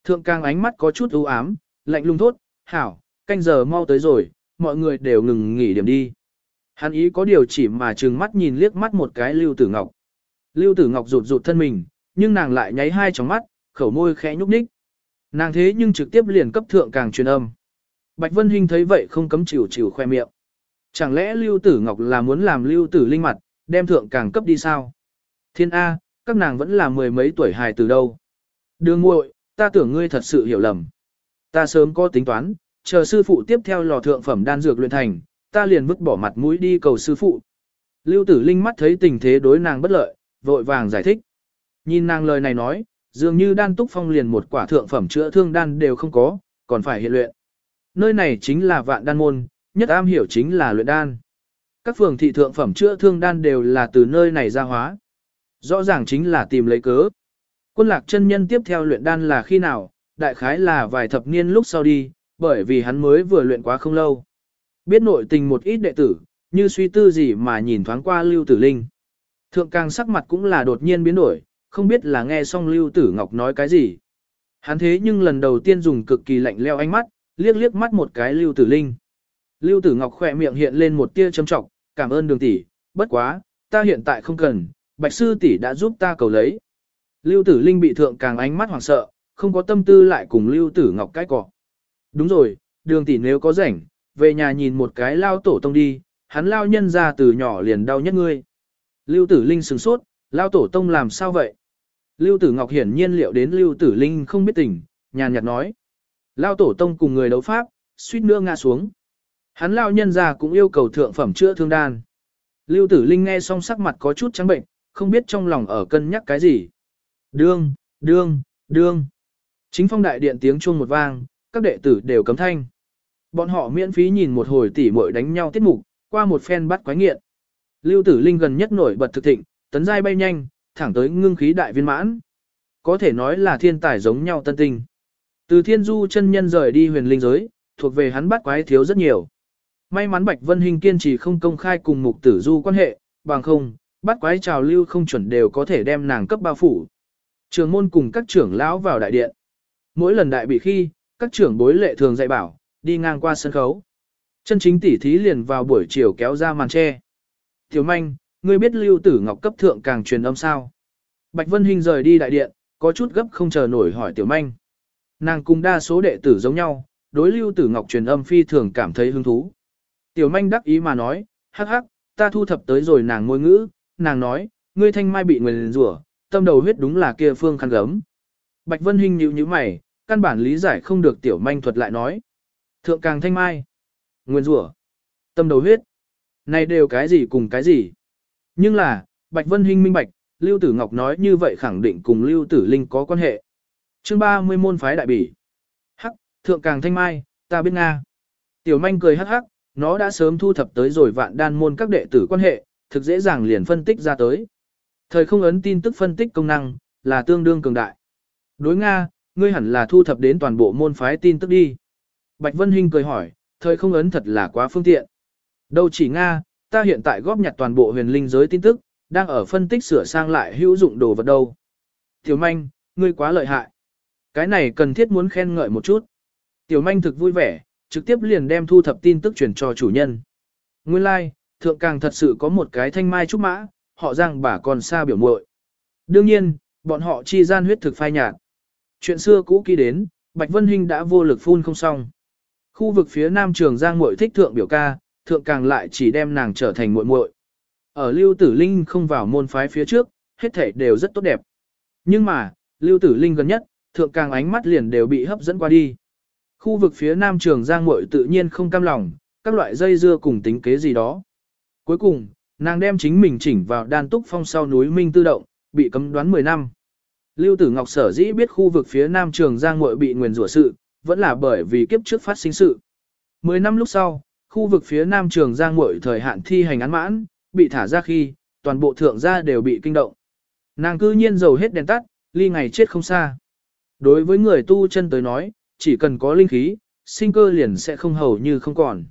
[SPEAKER 1] Thượng càng ánh mắt có chút u ám, lạnh lùng thốt, hảo, canh giờ mau tới rồi, mọi người đều ngừng nghỉ điểm đi. Hắn ý có điều chỉ mà trừng mắt nhìn liếc mắt một cái Lưu Tử Ngọc. Lưu Tử Ngọc rụt rụt thân mình, nhưng nàng lại nháy hai tròng mắt, khẩu môi khẽ nhúc nhích. Nàng thế nhưng trực tiếp liền cấp thượng càng truyền âm. Bạch Vân Hinh thấy vậy không cấm chịu chịu khoe miệng. Chẳng lẽ Lưu Tử Ngọc là muốn làm Lưu Tử Linh mặt, đem thượng càng cấp đi sao? Thiên A, các nàng vẫn là mười mấy tuổi hài từ đâu. Đường muội, ta tưởng ngươi thật sự hiểu lầm. Ta sớm có tính toán, chờ sư phụ tiếp theo lò thượng phẩm đan dược luyện thành, ta liền vứt bỏ mặt mũi đi cầu sư phụ. Lưu tử linh mắt thấy tình thế đối nàng bất lợi, vội vàng giải thích. Nhìn nàng lời này nói, dường như đan túc phong liền một quả thượng phẩm chữa thương đan đều không có, còn phải hiện luyện. Nơi này chính là vạn đan môn, nhất am hiểu chính là luyện đan. Các phường thị thượng phẩm chữa thương đan đều là từ nơi này ra hóa. Rõ ràng chính là tìm lấy cớ. Quân lạc chân nhân tiếp theo luyện đan là khi nào, đại khái là vài thập niên lúc sau đi, bởi vì hắn mới vừa luyện quá không lâu. Biết nội tình một ít đệ tử, như suy tư gì mà nhìn thoáng qua Lưu Tử Linh. Thượng càng sắc mặt cũng là đột nhiên biến đổi, không biết là nghe xong Lưu Tử Ngọc nói cái gì. Hắn thế nhưng lần đầu tiên dùng cực kỳ lạnh leo ánh mắt, liếc liếc mắt một cái Lưu Tử Linh. Lưu Tử Ngọc khỏe miệng hiện lên một tia châm trọng, cảm ơn đường tỷ, bất quá, ta hiện tại không cần, bạch sư tỷ đã giúp ta cầu lấy. Lưu Tử Linh bị thượng càng ánh mắt hoảng sợ, không có tâm tư lại cùng Lưu Tử Ngọc cái cọ. Đúng rồi, đường tỷ nếu có rảnh, về nhà nhìn một cái lao tổ tông đi, hắn lao nhân ra từ nhỏ liền đau nhất ngươi. Lưu Tử Linh sừng sốt, lao tổ tông làm sao vậy? Lưu Tử Ngọc hiển nhiên liệu đến Lưu Tử Linh không biết tình, nhàn nhạt nói. Lao tổ tông cùng người đấu pháp, suýt nữa ngã xuống. Hắn lao nhân ra cũng yêu cầu thượng phẩm chữa thương đan. Lưu Tử Linh nghe xong sắc mặt có chút trắng bệnh, không biết trong lòng ở cân nhắc cái gì. Đương, đương, đương. Chính phong đại điện tiếng chuông một vang, các đệ tử đều cấm thanh. Bọn họ miễn phí nhìn một hồi tỉ muội đánh nhau tiết mục, qua một phen bắt quái nghiện. Lưu Tử Linh gần nhất nổi bật thực thịnh, tấn giai bay nhanh, thẳng tới ngưng khí đại viên mãn. Có thể nói là thiên tài giống nhau tân tinh. Từ thiên du chân nhân rời đi huyền linh giới, thuộc về hắn bắt quái thiếu rất nhiều. May mắn Bạch Vân Hình kiên trì không công khai cùng mục tử du quan hệ, bằng không, bắt quái trào lưu không chuẩn đều có thể đem nàng cấp bao phủ. Trường môn cùng các trưởng lão vào đại điện. Mỗi lần đại bị khi, các trưởng bối lệ thường dạy bảo, đi ngang qua sân khấu. Chân chính tỉ thí liền vào buổi chiều kéo ra màn tre. Tiểu manh, ngươi biết lưu tử ngọc cấp thượng càng truyền âm sao. Bạch Vân Hình rời đi đại điện, có chút gấp không chờ nổi hỏi Tiểu Manh. Nàng cùng đa số đệ tử giống nhau, đối Lưu Tử Ngọc truyền âm phi thường cảm thấy hứng thú. Tiểu Manh đắc ý mà nói, hắc hắc, ta thu thập tới rồi nàng ngôi ngữ, nàng nói, ngươi thanh mai bị nguyền rủa, tâm đầu huyết đúng là kia phương khăn gấm. Bạch Vân Hinh nhíu nhíu mày, căn bản lý giải không được Tiểu Manh thuật lại nói. Thượng càng thanh mai, nguyên rủa, tâm đầu huyết, này đều cái gì cùng cái gì. Nhưng là, Bạch Vân Hinh minh bạch, Lưu Tử Ngọc nói như vậy khẳng định cùng Lưu Tử Linh có quan hệ. chương 30 môn phái đại bỉ. Hắc, thượng càng thanh mai, ta biết Nga. Tiểu manh cười hắc hắc, nó đã sớm thu thập tới rồi vạn đan môn các đệ tử quan hệ, thực dễ dàng liền phân tích ra tới. Thời không ấn tin tức phân tích công năng, là tương đương cường đại. Đối Nga, ngươi hẳn là thu thập đến toàn bộ môn phái tin tức đi. Bạch Vân Hinh cười hỏi, thời không ấn thật là quá phương tiện. Đâu chỉ Nga, ta hiện tại góp nhặt toàn bộ huyền linh giới tin tức, đang ở phân tích sửa sang lại hữu dụng đồ vật đâu. Tiểu manh, ngươi quá lợi hại. Cái này cần thiết muốn khen ngợi một chút. Tiểu manh thực vui vẻ, trực tiếp liền đem thu thập tin tức chuyển cho chủ nhân. Nguyên lai, like, thượng càng thật sự có một cái thanh mai trúc mã, họ rằng bà còn xa biểu muội. Đương nhiên, bọn họ chi gian huyết thực phai nhạt. Chuyện xưa cũ ký đến, Bạch Vân Hinh đã vô lực phun không xong. Khu vực phía nam trường Giang muội thích thượng biểu ca, thượng càng lại chỉ đem nàng trở thành muội muội. Ở Lưu Tử Linh không vào môn phái phía trước, hết thảy đều rất tốt đẹp. Nhưng mà, Lưu Tử Linh gần nhất, thượng càng ánh mắt liền đều bị hấp dẫn qua đi. Khu vực phía nam trường Giang muội tự nhiên không cam lòng, các loại dây dưa cùng tính kế gì đó. Cuối cùng, nàng đem chính mình chỉnh vào đan túc phong sau núi Minh Tư Động, bị cấm đoán 10 năm. Lưu Tử Ngọc sở dĩ biết khu vực phía nam trường Giang muội bị nguyền rủa sự, vẫn là bởi vì kiếp trước phát sinh sự. 10 năm lúc sau, khu vực phía nam trường Giang muội thời hạn thi hành án mãn, bị thả ra khi, toàn bộ thượng gia đều bị kinh động. Nàng cư nhiên dầu hết đèn tắt, ly ngày chết không xa. Đối với người tu chân tới nói, chỉ cần có linh khí, sinh cơ liền sẽ không hầu như không còn.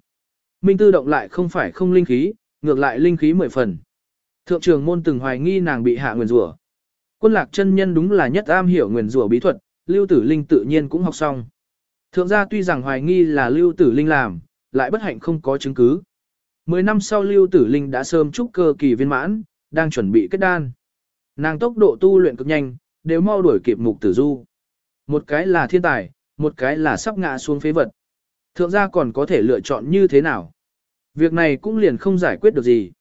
[SPEAKER 1] Minh tư động lại không phải không linh khí, ngược lại linh khí mười phần. Thượng trường môn từng hoài nghi nàng bị hạ nguyền rủa. Quân lạc chân nhân đúng là nhất am hiểu nguyền rủa bí thuật, lưu tử linh tự nhiên cũng học xong. Thượng gia tuy rằng hoài nghi là lưu tử linh làm, lại bất hạnh không có chứng cứ. Mười năm sau Lưu Tử Linh đã sớm trúc cơ kỳ viên mãn, đang chuẩn bị kết đan. Nàng tốc độ tu luyện cực nhanh, đều mau đuổi kịp mục tử du. Một cái là thiên tài, một cái là sắp ngã xuống phế vật. Thượng gia còn có thể lựa chọn như thế nào? Việc này cũng liền không giải quyết được gì.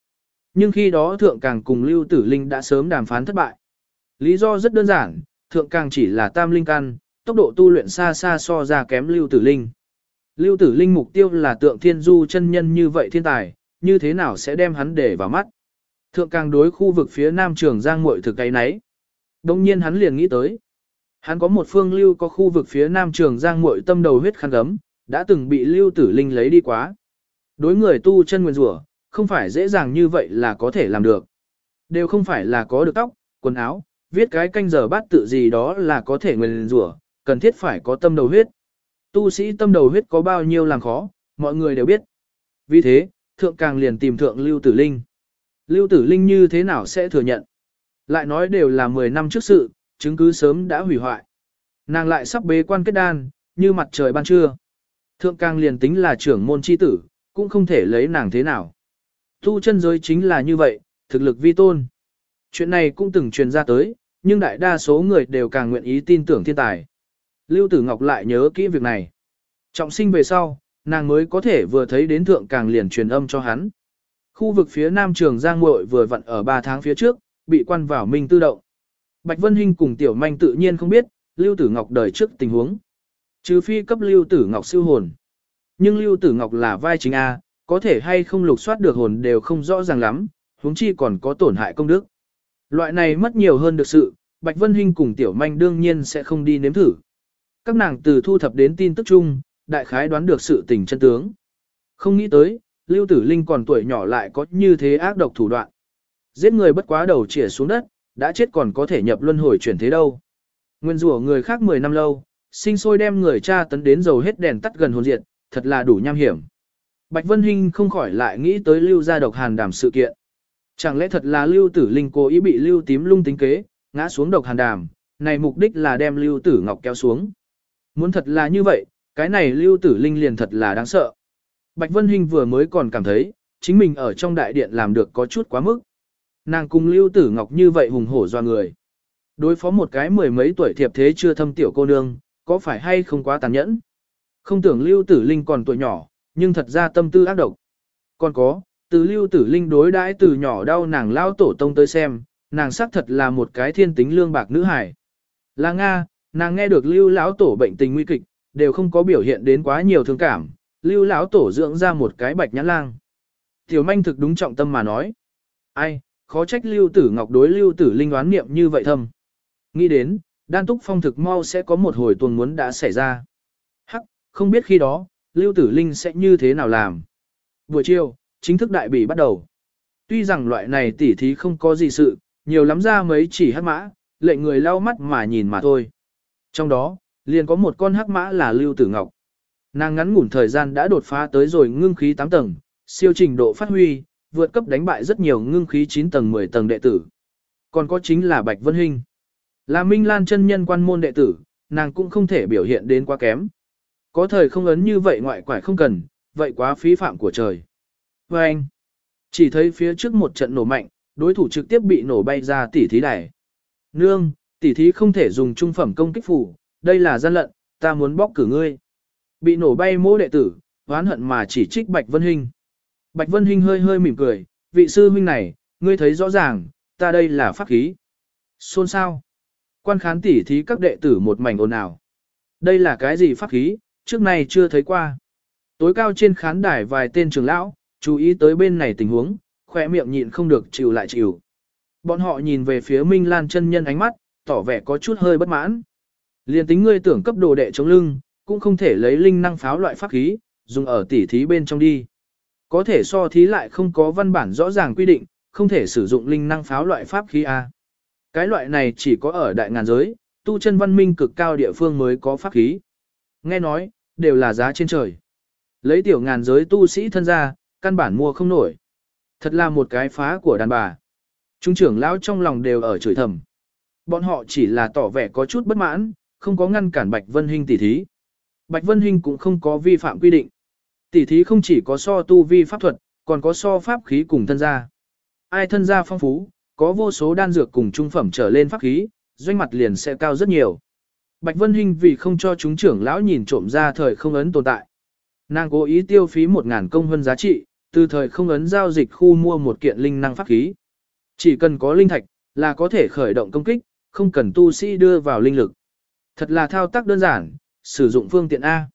[SPEAKER 1] Nhưng khi đó thượng càng cùng Lưu Tử Linh đã sớm đàm phán thất bại. Lý do rất đơn giản, thượng càng chỉ là tam linh căn, tốc độ tu luyện xa xa so ra kém Lưu Tử Linh. Lưu tử linh mục tiêu là tượng thiên du chân nhân như vậy thiên tài, như thế nào sẽ đem hắn để vào mắt. Thượng càng đối khu vực phía nam trường giang muội thực cái nấy. Đông nhiên hắn liền nghĩ tới. Hắn có một phương lưu có khu vực phía nam trường giang muội tâm đầu huyết khăn gấm, đã từng bị lưu tử linh lấy đi quá. Đối người tu chân nguyên rủa không phải dễ dàng như vậy là có thể làm được. Đều không phải là có được tóc, quần áo, viết cái canh giờ bát tự gì đó là có thể nguyên rủa cần thiết phải có tâm đầu huyết. Tu sĩ tâm đầu huyết có bao nhiêu làm khó, mọi người đều biết. Vì thế, thượng càng liền tìm thượng Lưu Tử Linh. Lưu Tử Linh như thế nào sẽ thừa nhận? Lại nói đều là 10 năm trước sự, chứng cứ sớm đã hủy hoại. Nàng lại sắp bế quan kết đan, như mặt trời ban trưa. Thượng càng liền tính là trưởng môn chi tử, cũng không thể lấy nàng thế nào. Tu chân giới chính là như vậy, thực lực vi tôn. Chuyện này cũng từng truyền ra tới, nhưng đại đa số người đều càng nguyện ý tin tưởng thiên tài. Lưu Tử Ngọc lại nhớ kỹ việc này. Trọng sinh về sau, nàng mới có thể vừa thấy đến thượng càng liền truyền âm cho hắn. Khu vực phía nam trường Giang Muội vừa vặn ở 3 tháng phía trước, bị quan vào Minh Tư Động. Bạch Vân Hinh cùng Tiểu Manh tự nhiên không biết, Lưu Tử Ngọc đời trước tình huống. Trừ phi cấp Lưu Tử Ngọc siêu hồn. Nhưng Lưu Tử Ngọc là vai chính A, có thể hay không lục soát được hồn đều không rõ ràng lắm, huống chi còn có tổn hại công đức. Loại này mất nhiều hơn được sự, Bạch Vân Hinh cùng Tiểu Manh đương nhiên sẽ không đi nếm thử. Các nàng từ thu thập đến tin tức chung, đại khái đoán được sự tình chân tướng. Không nghĩ tới, Lưu Tử Linh còn tuổi nhỏ lại có như thế ác độc thủ đoạn. Giết người bất quá đầu chĩa xuống đất, đã chết còn có thể nhập luân hồi chuyển thế đâu. Nguyên rủa người khác 10 năm lâu, sinh sôi đem người cha tấn đến dầu hết đèn tắt gần hồn diệt, thật là đủ nham hiểm. Bạch Vân Hinh không khỏi lại nghĩ tới Lưu gia độc hàn đàm sự kiện. Chẳng lẽ thật là Lưu Tử Linh cố ý bị Lưu Tím lung tính kế, ngã xuống độc hàn đàm, này mục đích là đem Lưu Tử Ngọc kéo xuống. Muốn thật là như vậy, cái này lưu tử linh liền thật là đáng sợ. Bạch Vân Hinh vừa mới còn cảm thấy, chính mình ở trong đại điện làm được có chút quá mức. Nàng cùng lưu tử ngọc như vậy hùng hổ doa người. Đối phó một cái mười mấy tuổi thiệp thế chưa thâm tiểu cô nương, có phải hay không quá tàn nhẫn? Không tưởng Lưu Tử Linh còn tuổi nhỏ, nhưng thật ra tâm tư ác độc. Còn có, từ Lưu Tử Linh đối đãi từ nhỏ đau nàng lao tổ tông tới xem, nàng xác thật là một cái thiên tính lương bạc nữ hải. Là Nga, nàng nghe được Lưu lão tổ bệnh tình nguy kịch, đều không có biểu hiện đến quá nhiều thương cảm, Lưu lão tổ dưỡng ra một cái bạch nhãn lang. Tiểu manh thực đúng trọng tâm mà nói. Ai, khó trách Lưu Tử Ngọc đối Lưu Tử Linh đoán niệm như vậy thầm. Nghĩ đến, đan túc phong thực mau sẽ có một hồi tuần muốn đã xảy ra. Hắc, không biết khi đó, Lưu Tử Linh sẽ như thế nào làm. Buổi chiều, chính thức đại bỉ bắt đầu. Tuy rằng loại này tỉ thí không có gì sự, nhiều lắm ra mấy chỉ hắc mã, lệnh người lau mắt mà nhìn mà thôi. Trong đó, liền có một con hắc mã là Lưu Tử Ngọc. Nàng ngắn ngủn thời gian đã đột phá tới rồi ngưng khí 8 tầng, siêu trình độ phát huy, vượt cấp đánh bại rất nhiều ngưng khí 9 tầng 10 tầng đệ tử. Còn có chính là Bạch Vân Hinh. Là Minh Lan chân nhân quan môn đệ tử, nàng cũng không thể biểu hiện đến quá kém. Có thời không ấn như vậy ngoại quải không cần, vậy quá phí phạm của trời. Và anh, chỉ thấy phía trước một trận nổ mạnh, đối thủ trực tiếp bị nổ bay ra tỉ thí đài. Nương, Tỷ thí không thể dùng trung phẩm công kích phủ, đây là gian lận, ta muốn bóc cử ngươi. Bị nổ bay mô đệ tử, oán hận mà chỉ trích Bạch Vân Hinh. Bạch Vân Hinh hơi hơi mỉm cười, vị sư huynh này, ngươi thấy rõ ràng, ta đây là pháp khí. Xôn sao? Quan khán tỉ thí các đệ tử một mảnh ồn ào. Đây là cái gì pháp khí, trước này chưa thấy qua. Tối cao trên khán đài vài tên trưởng lão, chú ý tới bên này tình huống, khỏe miệng nhịn không được chịu lại chịu. Bọn họ nhìn về phía Minh Lan chân nhân ánh mắt, tỏ vẻ có chút hơi bất mãn. Liên tính ngươi tưởng cấp đồ đệ chống lưng, cũng không thể lấy linh năng pháo loại pháp khí, dùng ở tỉ thí bên trong đi. Có thể so thí lại không có văn bản rõ ràng quy định, không thể sử dụng linh năng pháo loại pháp khí A. Cái loại này chỉ có ở đại ngàn giới, tu chân văn minh cực cao địa phương mới có pháp khí. Nghe nói, đều là giá trên trời. Lấy tiểu ngàn giới tu sĩ thân ra, căn bản mua không nổi. Thật là một cái phá của đàn bà. Trung trưởng lão trong lòng đều ở chửi thầm. Bọn họ chỉ là tỏ vẻ có chút bất mãn, không có ngăn cản Bạch Vân Hinh tỉ thí. Bạch Vân Hinh cũng không có vi phạm quy định. Tỉ thí không chỉ có so tu vi pháp thuật, còn có so pháp khí cùng thân gia. Ai thân gia phong phú, có vô số đan dược cùng trung phẩm trở lên pháp khí, doanh mặt liền sẽ cao rất nhiều. Bạch Vân Hinh vì không cho chúng trưởng lão nhìn trộm ra thời không ấn tồn tại. Nàng cố ý tiêu phí một ngàn công hơn giá trị, từ thời không ấn giao dịch khu mua một kiện linh năng pháp khí. Chỉ cần có linh thạch, là có thể khởi động công kích, không cần tu sĩ đưa vào linh lực. Thật là thao tác đơn giản, sử dụng phương tiện A.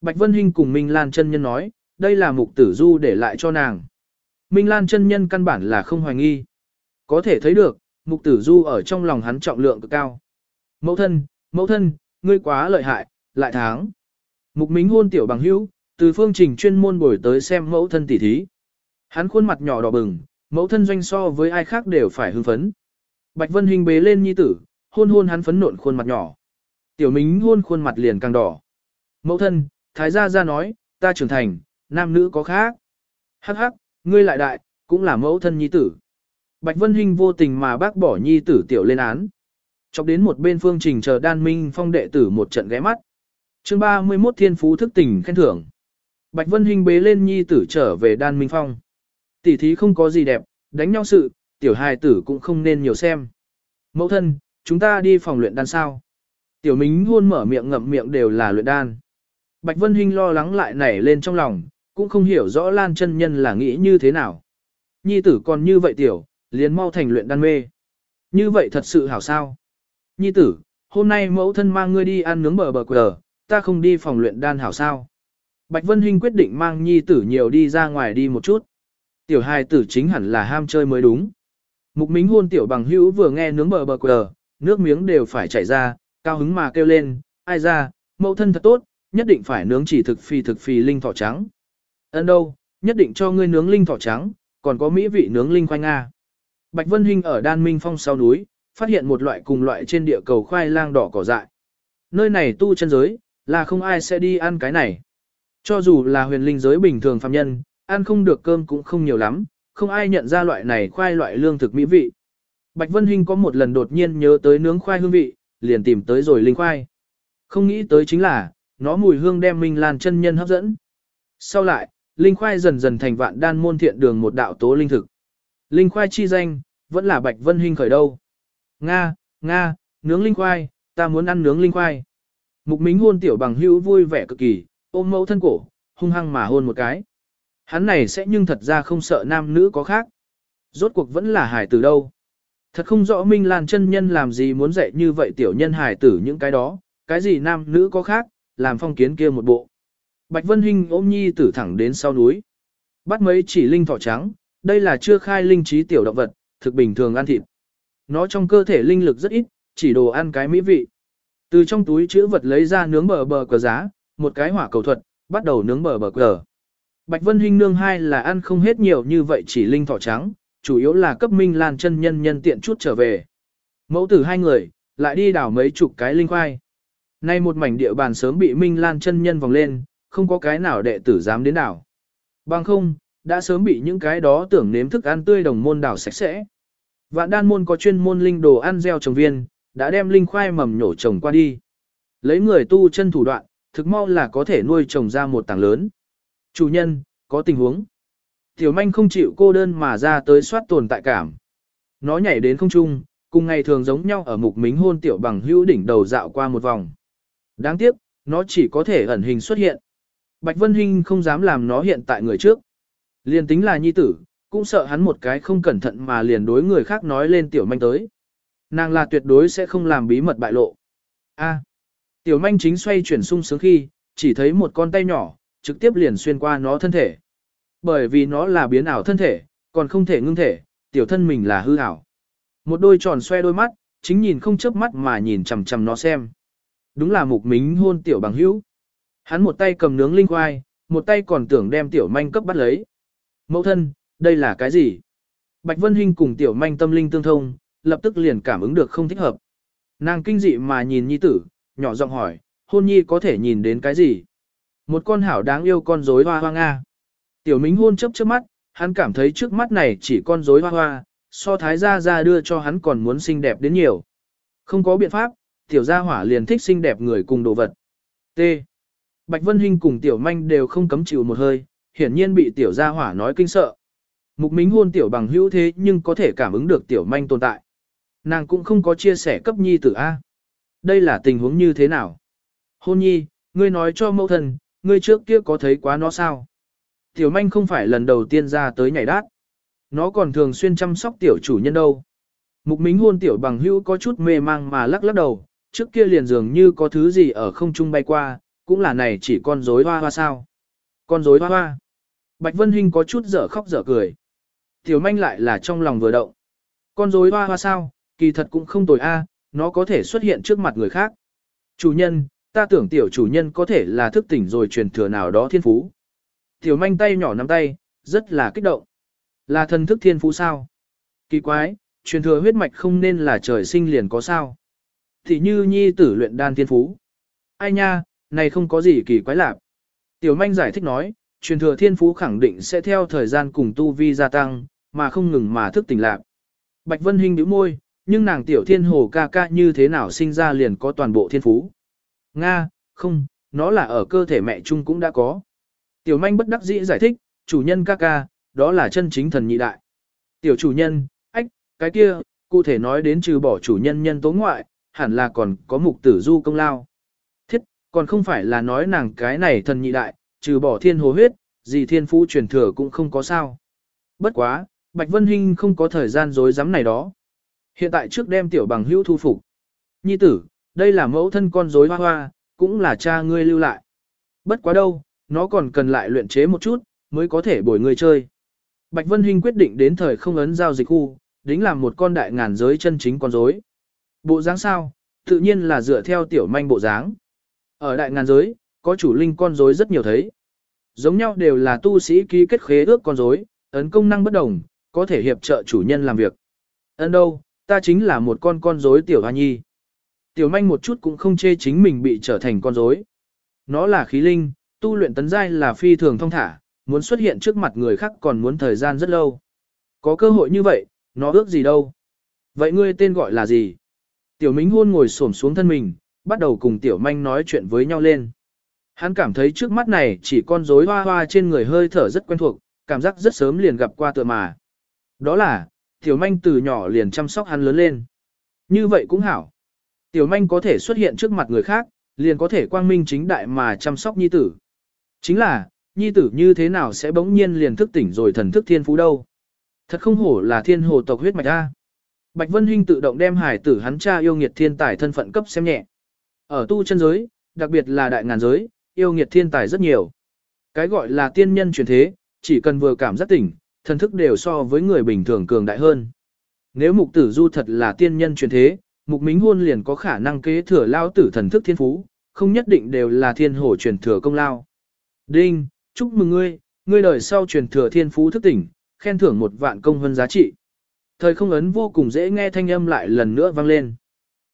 [SPEAKER 1] Bạch Vân Hinh cùng Minh Lan chân nhân nói, đây là mục tử du để lại cho nàng. Minh Lan chân nhân căn bản là không hoài nghi. Có thể thấy được, mục tử du ở trong lòng hắn trọng lượng cực cao. Mẫu thân, mẫu thân, ngươi quá lợi hại, lại tháng. Mục mính hôn tiểu bằng hữu, từ phương trình chuyên môn bồi tới xem mẫu thân tỉ thí. Hắn khuôn mặt nhỏ đỏ bừng, mẫu thân doanh so với ai khác đều phải hưng phấn. Bạch Vân Hinh bế lên nhi tử, hôn hôn hắn phấn nộn khuôn mặt nhỏ. Tiểu Mính hôn khuôn mặt liền càng đỏ. Mẫu thân, Thái gia gia nói, ta trưởng thành, nam nữ có khác. Hắc hắc, ngươi lại đại, cũng là mẫu thân nhi tử. Bạch Vân Hinh vô tình mà bác bỏ nhi tử tiểu lên án. Chọc đến một bên phương trình chờ đan minh phong đệ tử một trận ghé mắt. chương 31 thiên phú thức tỉnh khen thưởng. Bạch Vân Hinh bế lên nhi tử trở về đan minh phong. Tỷ thí không có gì đẹp, đánh nhau sự, tiểu hài tử cũng không nên nhiều xem. Mẫu thân, chúng ta đi phòng luyện đan sao. Tiểu Mính hôn mở miệng ngậm miệng đều là luyện đan. Bạch Vân Hinh lo lắng lại nảy lên trong lòng, cũng không hiểu rõ Lan chân nhân là nghĩ như thế nào. Nhi tử còn như vậy tiểu, liền mau thành luyện đan mê. Như vậy thật sự hảo sao. Nhi tử, hôm nay mẫu thân mang ngươi đi ăn nướng bờ bờ quờ, ta không đi phòng luyện đan hảo sao. Bạch Vân Hinh quyết định mang nhi tử nhiều đi ra ngoài đi một chút. Tiểu hài tử chính hẳn là ham chơi mới đúng. Mục Mính hôn tiểu bằng hữu vừa nghe nướng bờ bờ quờ, nước miếng đều phải chảy ra, cao hứng mà kêu lên, ai ra, mẫu thân thật tốt, nhất định phải nướng chỉ thực phi thực phi linh thỏ trắng. Ấn đâu, nhất định cho ngươi nướng linh thỏ trắng, còn có mỹ vị nướng linh khoai nga. Bạch Vân Hinh ở Đan Minh Phong sau núi, phát hiện một loại cùng loại trên địa cầu khoai lang đỏ cỏ dại. Nơi này tu chân giới, là không ai sẽ đi ăn cái này. Cho dù là huyền linh giới bình thường phàm nhân, ăn không được cơm cũng không nhiều lắm, không ai nhận ra loại này khoai loại lương thực mỹ vị. Bạch Vân Hinh có một lần đột nhiên nhớ tới nướng khoai hương vị, liền tìm tới rồi linh khoai. Không nghĩ tới chính là, nó mùi hương đem Minh Lan chân nhân hấp dẫn. Sau lại, linh khoai dần dần thành vạn đan môn thiện đường một đạo tố linh thực. Linh khoai chi danh, vẫn là Bạch Vân Hinh khởi đâu. Nga, Nga, nướng linh khoai, ta muốn ăn nướng linh khoai. Mục Mính hôn tiểu bằng hữu vui vẻ cực kỳ, ôm mẫu thân cổ, hung hăng mà hôn một cái. Hắn này sẽ nhưng thật ra không sợ nam nữ có khác. Rốt cuộc vẫn là hải tử đâu. Thật không rõ Minh Lan chân nhân làm gì muốn dạy như vậy tiểu nhân hải tử những cái đó, cái gì nam nữ có khác, làm phong kiến kia một bộ. Bạch Vân Hinh ôm nhi tử thẳng đến sau núi. Bắt mấy chỉ linh thỏ trắng, đây là chưa khai linh trí tiểu động vật, thực bình thường ăn thịt. Nó trong cơ thể linh lực rất ít, chỉ đồ ăn cái mỹ vị. Từ trong túi chữ vật lấy ra nướng bờ bờ cờ giá, một cái hỏa cầu thuật, bắt đầu nướng bờ bờ cờ. Bạch Vân Hinh nương hai là ăn không hết nhiều như vậy chỉ linh thỏ trắng, chủ yếu là cấp Minh Lan chân nhân nhân tiện chút trở về. Mẫu tử hai người, lại đi đảo mấy chục cái linh khoai. Nay một mảnh địa bàn sớm bị Minh Lan chân nhân vòng lên, không có cái nào đệ tử dám đến đảo. Bằng không, đã sớm bị những cái đó tưởng nếm thức ăn tươi đồng môn đảo sạch sẽ. Vạn đan môn có chuyên môn linh đồ ăn gieo trồng viên, đã đem linh khoai mầm nhổ trồng qua đi. Lấy người tu chân thủ đoạn, thực mau là có thể nuôi trồng ra một tảng lớn. Chủ nhân, có tình huống. Tiểu manh không chịu cô đơn mà ra tới soát tồn tại cảm. Nó nhảy đến không trung, cùng ngày thường giống nhau ở mục mính hôn tiểu bằng hữu đỉnh đầu dạo qua một vòng. Đáng tiếc, nó chỉ có thể ẩn hình xuất hiện. Bạch Vân Hinh không dám làm nó hiện tại người trước. Liền tính là nhi tử, cũng sợ hắn một cái không cẩn thận mà liền đối người khác nói lên tiểu manh tới. Nàng là tuyệt đối sẽ không làm bí mật bại lộ. A. tiểu manh chính xoay chuyển sung sướng khi, chỉ thấy một con tay nhỏ, trực tiếp liền xuyên qua nó thân thể. Bởi vì nó là biến ảo thân thể, còn không thể ngưng thể, tiểu thân mình là hư ảo. Một đôi tròn xoe đôi mắt, chính nhìn không chớp mắt mà nhìn chằm chằm nó xem. Đúng là mục mính hôn tiểu bằng hữu. Hắn một tay cầm nướng linh khoai, một tay còn tưởng đem tiểu manh cấp bắt lấy. Mẫu thân, đây là cái gì? Bạch Vân Hinh cùng tiểu manh tâm linh tương thông, lập tức liền cảm ứng được không thích hợp. Nàng kinh dị mà nhìn nhi tử, nhỏ giọng hỏi, hôn nhi có thể nhìn đến cái gì? Một con hảo đáng yêu con rối hoa hoa nga. Tiểu Mính hôn chớp trước mắt, hắn cảm thấy trước mắt này chỉ con rối hoa hoa, so thái gia gia đưa cho hắn còn muốn xinh đẹp đến nhiều. Không có biện pháp, tiểu gia hỏa liền thích xinh đẹp người cùng đồ vật. T. Bạch Vân Hinh cùng tiểu manh đều không cấm chịu một hơi, hiển nhiên bị tiểu gia hỏa nói kinh sợ. Mục Mính hôn tiểu bằng hữu thế nhưng có thể cảm ứng được tiểu manh tồn tại. Nàng cũng không có chia sẻ cấp nhi tử A. Đây là tình huống như thế nào? Hôn nhi, ngươi nói cho mẫu thân, ngươi trước kia có thấy quá nó sao? Tiểu manh không phải lần đầu tiên ra tới nhảy đát. Nó còn thường xuyên chăm sóc tiểu chủ nhân đâu. Mục mính hôn tiểu bằng hữu có chút mê mang mà lắc lắc đầu, trước kia liền dường như có thứ gì ở không trung bay qua, cũng là này chỉ con rối hoa hoa sao. Con rối hoa hoa. Bạch Vân Hinh có chút dở khóc dở cười. Tiểu manh lại là trong lòng vừa động. Con rối hoa hoa sao, kỳ thật cũng không tồi a, nó có thể xuất hiện trước mặt người khác. Chủ nhân, ta tưởng tiểu chủ nhân có thể là thức tỉnh rồi truyền thừa nào đó thiên phú. Tiểu manh tay nhỏ nắm tay, rất là kích động. Là thần thức thiên phú sao? Kỳ quái, truyền thừa huyết mạch không nên là trời sinh liền có sao? Thì như nhi tử luyện đan thiên phú. Ai nha, này không có gì kỳ quái lạc. Tiểu manh giải thích nói, truyền thừa thiên phú khẳng định sẽ theo thời gian cùng tu vi gia tăng, mà không ngừng mà thức tỉnh lạc. Bạch Vân Hinh nhíu môi, nhưng nàng tiểu thiên hồ ca ca như thế nào sinh ra liền có toàn bộ thiên phú. Nga, không, nó là ở cơ thể mẹ chung cũng đã có. Tiểu manh bất đắc dĩ giải thích, chủ nhân ca ca, đó là chân chính thần nhị đại. Tiểu chủ nhân, ách, cái kia, cụ thể nói đến trừ bỏ chủ nhân nhân tố ngoại, hẳn là còn có mục tử du công lao. Thiết, còn không phải là nói nàng cái này thần nhị đại, trừ bỏ thiên hồ huyết, gì thiên phú truyền thừa cũng không có sao. Bất quá, Bạch Vân Hinh không có thời gian dối rắm này đó. Hiện tại trước đem tiểu bằng hữu thu phục. Nhi tử, đây là mẫu thân con rối hoa hoa, cũng là cha ngươi lưu lại. Bất quá đâu, nó còn cần lại luyện chế một chút, mới có thể bồi ngươi chơi. Bạch Vân Hinh quyết định đến thời không ấn giao dịch khu, đính làm một con đại ngàn giới chân chính con rối. Bộ dáng sao? Tự nhiên là dựa theo tiểu manh bộ dáng. Ở đại ngàn giới, có chủ linh con rối rất nhiều thấy. Giống nhau đều là tu sĩ ký kết khế ước con rối, ấn công năng bất đồng, có thể hiệp trợ chủ nhân làm việc. Ấn đâu, ta chính là một con con rối tiểu hoa nhi. Tiểu manh một chút cũng không chê chính mình bị trở thành con rối. Nó là khí linh, tu luyện tấn giai là phi thường thông thả, muốn xuất hiện trước mặt người khác còn muốn thời gian rất lâu. Có cơ hội như vậy, nó ước gì đâu. Vậy ngươi tên gọi là gì? Tiểu Mính hôn ngồi xổm xuống thân mình, bắt đầu cùng Tiểu Manh nói chuyện với nhau lên. Hắn cảm thấy trước mắt này chỉ con rối hoa hoa trên người hơi thở rất quen thuộc, cảm giác rất sớm liền gặp qua tựa mà. Đó là, Tiểu Manh từ nhỏ liền chăm sóc hắn lớn lên. Như vậy cũng hảo. Tiểu manh có thể xuất hiện trước mặt người khác, liền có thể quang minh chính đại mà chăm sóc nhi tử. Chính là, nhi tử như thế nào sẽ bỗng nhiên liền thức tỉnh rồi thần thức thiên phú đâu. Thật không hổ là thiên hồ tộc huyết mạch A. Bạch Vân Hinh tự động đem hải tử hắn cha yêu nghiệt thiên tài thân phận cấp xem nhẹ. Ở tu chân giới, đặc biệt là đại ngàn giới, yêu nghiệt thiên tài rất nhiều. Cái gọi là tiên nhân truyền thế, chỉ cần vừa cảm giác tỉnh, thần thức đều so với người bình thường cường đại hơn. Nếu mục tử du thật là tiên nhân truyền thế, mục mính hôn liền có khả năng kế thừa lao tử thần thức thiên phú, không nhất định đều là thiên hổ truyền thừa công lao. Đinh, chúc mừng ngươi, ngươi đời sau truyền thừa thiên phú thức tỉnh, khen thưởng một vạn công hơn giá trị. Thời không ấn vô cùng dễ nghe thanh âm lại lần nữa vang lên.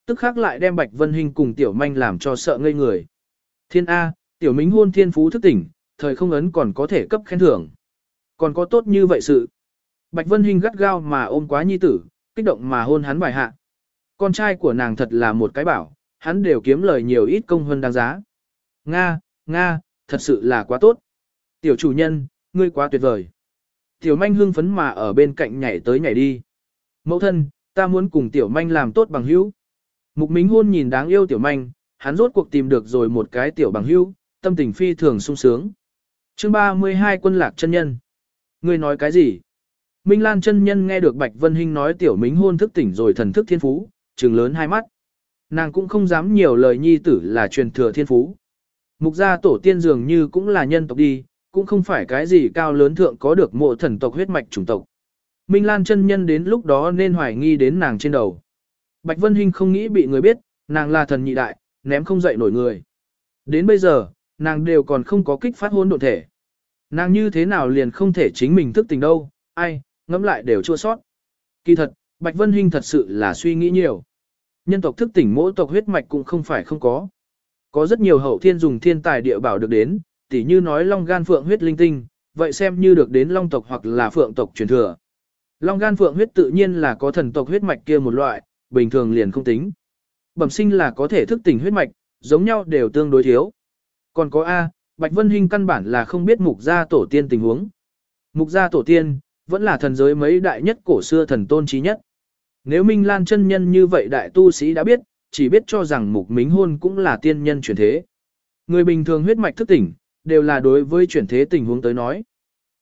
[SPEAKER 1] Tức khắc lại đem Bạch Vân Hinh cùng Tiểu Manh làm cho sợ ngây người. Thiên A, Tiểu Mính hôn thiên phú thức tỉnh, thời không ấn còn có thể cấp khen thưởng. Còn có tốt như vậy sự. Bạch Vân Hinh gắt gao mà ôm quá nhi tử, kích động mà hôn hắn bài hạ. Con trai của nàng thật là một cái bảo, hắn đều kiếm lời nhiều ít công hơn đáng giá. Nga, Nga, thật sự là quá tốt. Tiểu chủ nhân, ngươi quá tuyệt vời. Tiểu manh hưng phấn mà ở bên cạnh nhảy tới nhảy đi. Mẫu thân, ta muốn cùng tiểu manh làm tốt bằng hữu. Mục Mính hôn nhìn đáng yêu tiểu manh, hắn rốt cuộc tìm được rồi một cái tiểu bằng hữu, tâm tình phi thường sung sướng. Chương 32 quân lạc chân nhân. Ngươi nói cái gì? Minh Lan chân nhân nghe được Bạch Vân Hinh nói tiểu Mính hôn thức tỉnh rồi thần thức thiên phú, trừng lớn hai mắt. Nàng cũng không dám nhiều lời nhi tử là truyền thừa thiên phú. Mục gia tổ tiên dường như cũng là nhân tộc đi, cũng không phải cái gì cao lớn thượng có được mộ thần tộc huyết mạch chủng tộc. Minh Lan chân nhân đến lúc đó nên hoài nghi đến nàng trên đầu. Bạch Vân Hinh không nghĩ bị người biết, nàng là thần nhị đại, ném không dậy nổi người. Đến bây giờ, nàng đều còn không có kích phát hôn độn thể. Nàng như thế nào liền không thể chính mình thức tình đâu, ai, ngẫm lại đều chua sót. Kỳ thật, Bạch Vân Hinh thật sự là suy nghĩ nhiều. Nhân tộc thức tỉnh mỗi tộc huyết mạch cũng không phải không có. Có rất nhiều hậu thiên dùng thiên tài địa bảo được đến, tỉ như nói long gan phượng huyết linh tinh, vậy xem như được đến long tộc hoặc là phượng tộc truyền thừa. Long gan phượng huyết tự nhiên là có thần tộc huyết mạch kia một loại, bình thường liền không tính. Bẩm sinh là có thể thức tỉnh huyết mạch, giống nhau đều tương đối thiếu. Còn có A, Bạch Vân Hinh căn bản là không biết mục gia tổ tiên tình huống. Mục gia tổ tiên, vẫn là thần giới mấy đại nhất cổ xưa thần tôn trí nhất. Nếu Minh Lan chân nhân như vậy đại tu sĩ đã biết, chỉ biết cho rằng mục mính hôn cũng là tiên nhân chuyển thế. Người bình thường huyết mạch thức tỉnh, đều là đối với chuyển thế tình huống tới nói.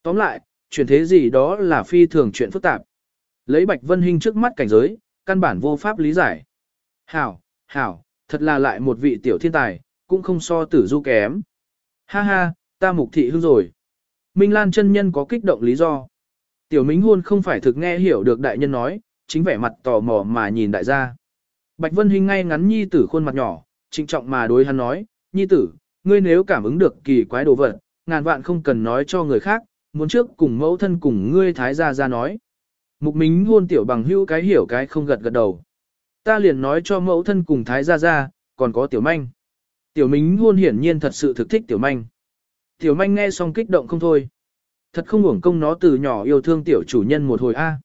[SPEAKER 1] Tóm lại, chuyển thế gì đó là phi thường chuyện phức tạp. Lấy Bạch Vân Hinh trước mắt cảnh giới, căn bản vô pháp lý giải. Hảo, hảo, thật là lại một vị tiểu thiên tài, cũng không so tử du kém. Ha ha, ta mục thị hương rồi. Minh Lan chân nhân có kích động lý do. Tiểu Mính Hôn không phải thực nghe hiểu được đại nhân nói, chính vẻ mặt tò mò mà nhìn đại gia. Bạch Vân Hinh ngay ngắn nhi tử khuôn mặt nhỏ, trịnh trọng mà đối hắn nói, nhi tử, ngươi nếu cảm ứng được kỳ quái đồ vật, ngàn vạn không cần nói cho người khác, muốn trước cùng mẫu thân cùng ngươi thái gia ra nói. Mục Mính Hôn tiểu bằng hữu cái hiểu cái không gật gật đầu. Ta liền nói cho mẫu thân cùng thái gia ra, còn có tiểu manh. Tiểu Mính Hôn hiển nhiên thật sự thực thích tiểu manh. Tiểu manh nghe xong kích động không thôi. Thật không uổng công nó từ nhỏ yêu thương tiểu chủ nhân một hồi a.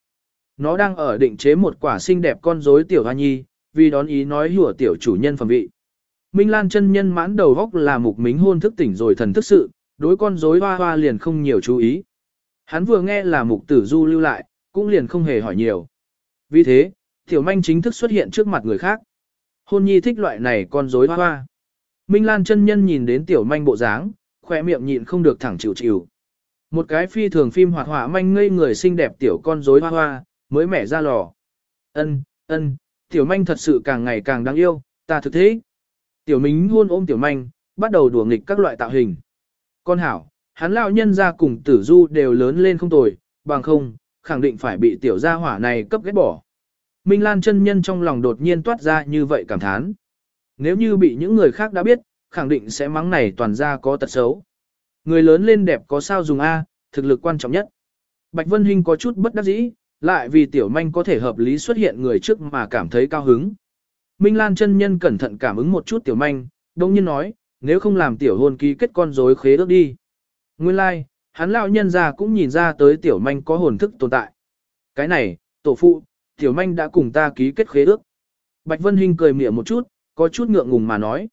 [SPEAKER 1] Nó đang ở định chế một quả xinh đẹp con rối tiểu hoa nhi, vì đón ý nói hùa tiểu chủ nhân phẩm vị. Minh Lan chân nhân mãn đầu góc là mục mính hôn thức tỉnh rồi thần thức sự, đối con rối hoa hoa liền không nhiều chú ý. Hắn vừa nghe là mục tử du lưu lại, cũng liền không hề hỏi nhiều. Vì thế, tiểu manh chính thức xuất hiện trước mặt người khác. Hôn nhi thích loại này con rối hoa hoa. Minh Lan chân nhân nhìn đến tiểu manh bộ dáng, khỏe miệng nhịn không được thẳng chịu chịu. Một cái phi thường phim hoạt họa manh ngây người xinh đẹp tiểu con rối hoa hoa, mới mẻ ra lò. Ân, ân, tiểu manh thật sự càng ngày càng đáng yêu, ta thực thế. Tiểu Mính hôn ôm tiểu manh, bắt đầu đùa nghịch các loại tạo hình. Con hảo, hắn lão nhân ra cùng tử du đều lớn lên không tồi, bằng không, khẳng định phải bị tiểu gia hỏa này cấp ghét bỏ. Minh Lan chân nhân trong lòng đột nhiên toát ra như vậy cảm thán. Nếu như bị những người khác đã biết, khẳng định sẽ mắng này toàn ra có tật xấu. Người lớn lên đẹp có sao dùng A, thực lực quan trọng nhất. Bạch Vân Hinh có chút bất đắc dĩ, lại vì tiểu manh có thể hợp lý xuất hiện người trước mà cảm thấy cao hứng. Minh Lan chân nhân cẩn thận cảm ứng một chút tiểu manh, đồng nhiên nói, nếu không làm tiểu hôn ký kết con rối khế ước đi. Nguyên lai, like, hắn lão nhân ra cũng nhìn ra tới tiểu manh có hồn thức tồn tại. Cái này, tổ phụ, tiểu manh đã cùng ta ký kết khế ước. Bạch Vân Hinh cười mỉa một chút, có chút ngượng ngùng mà nói.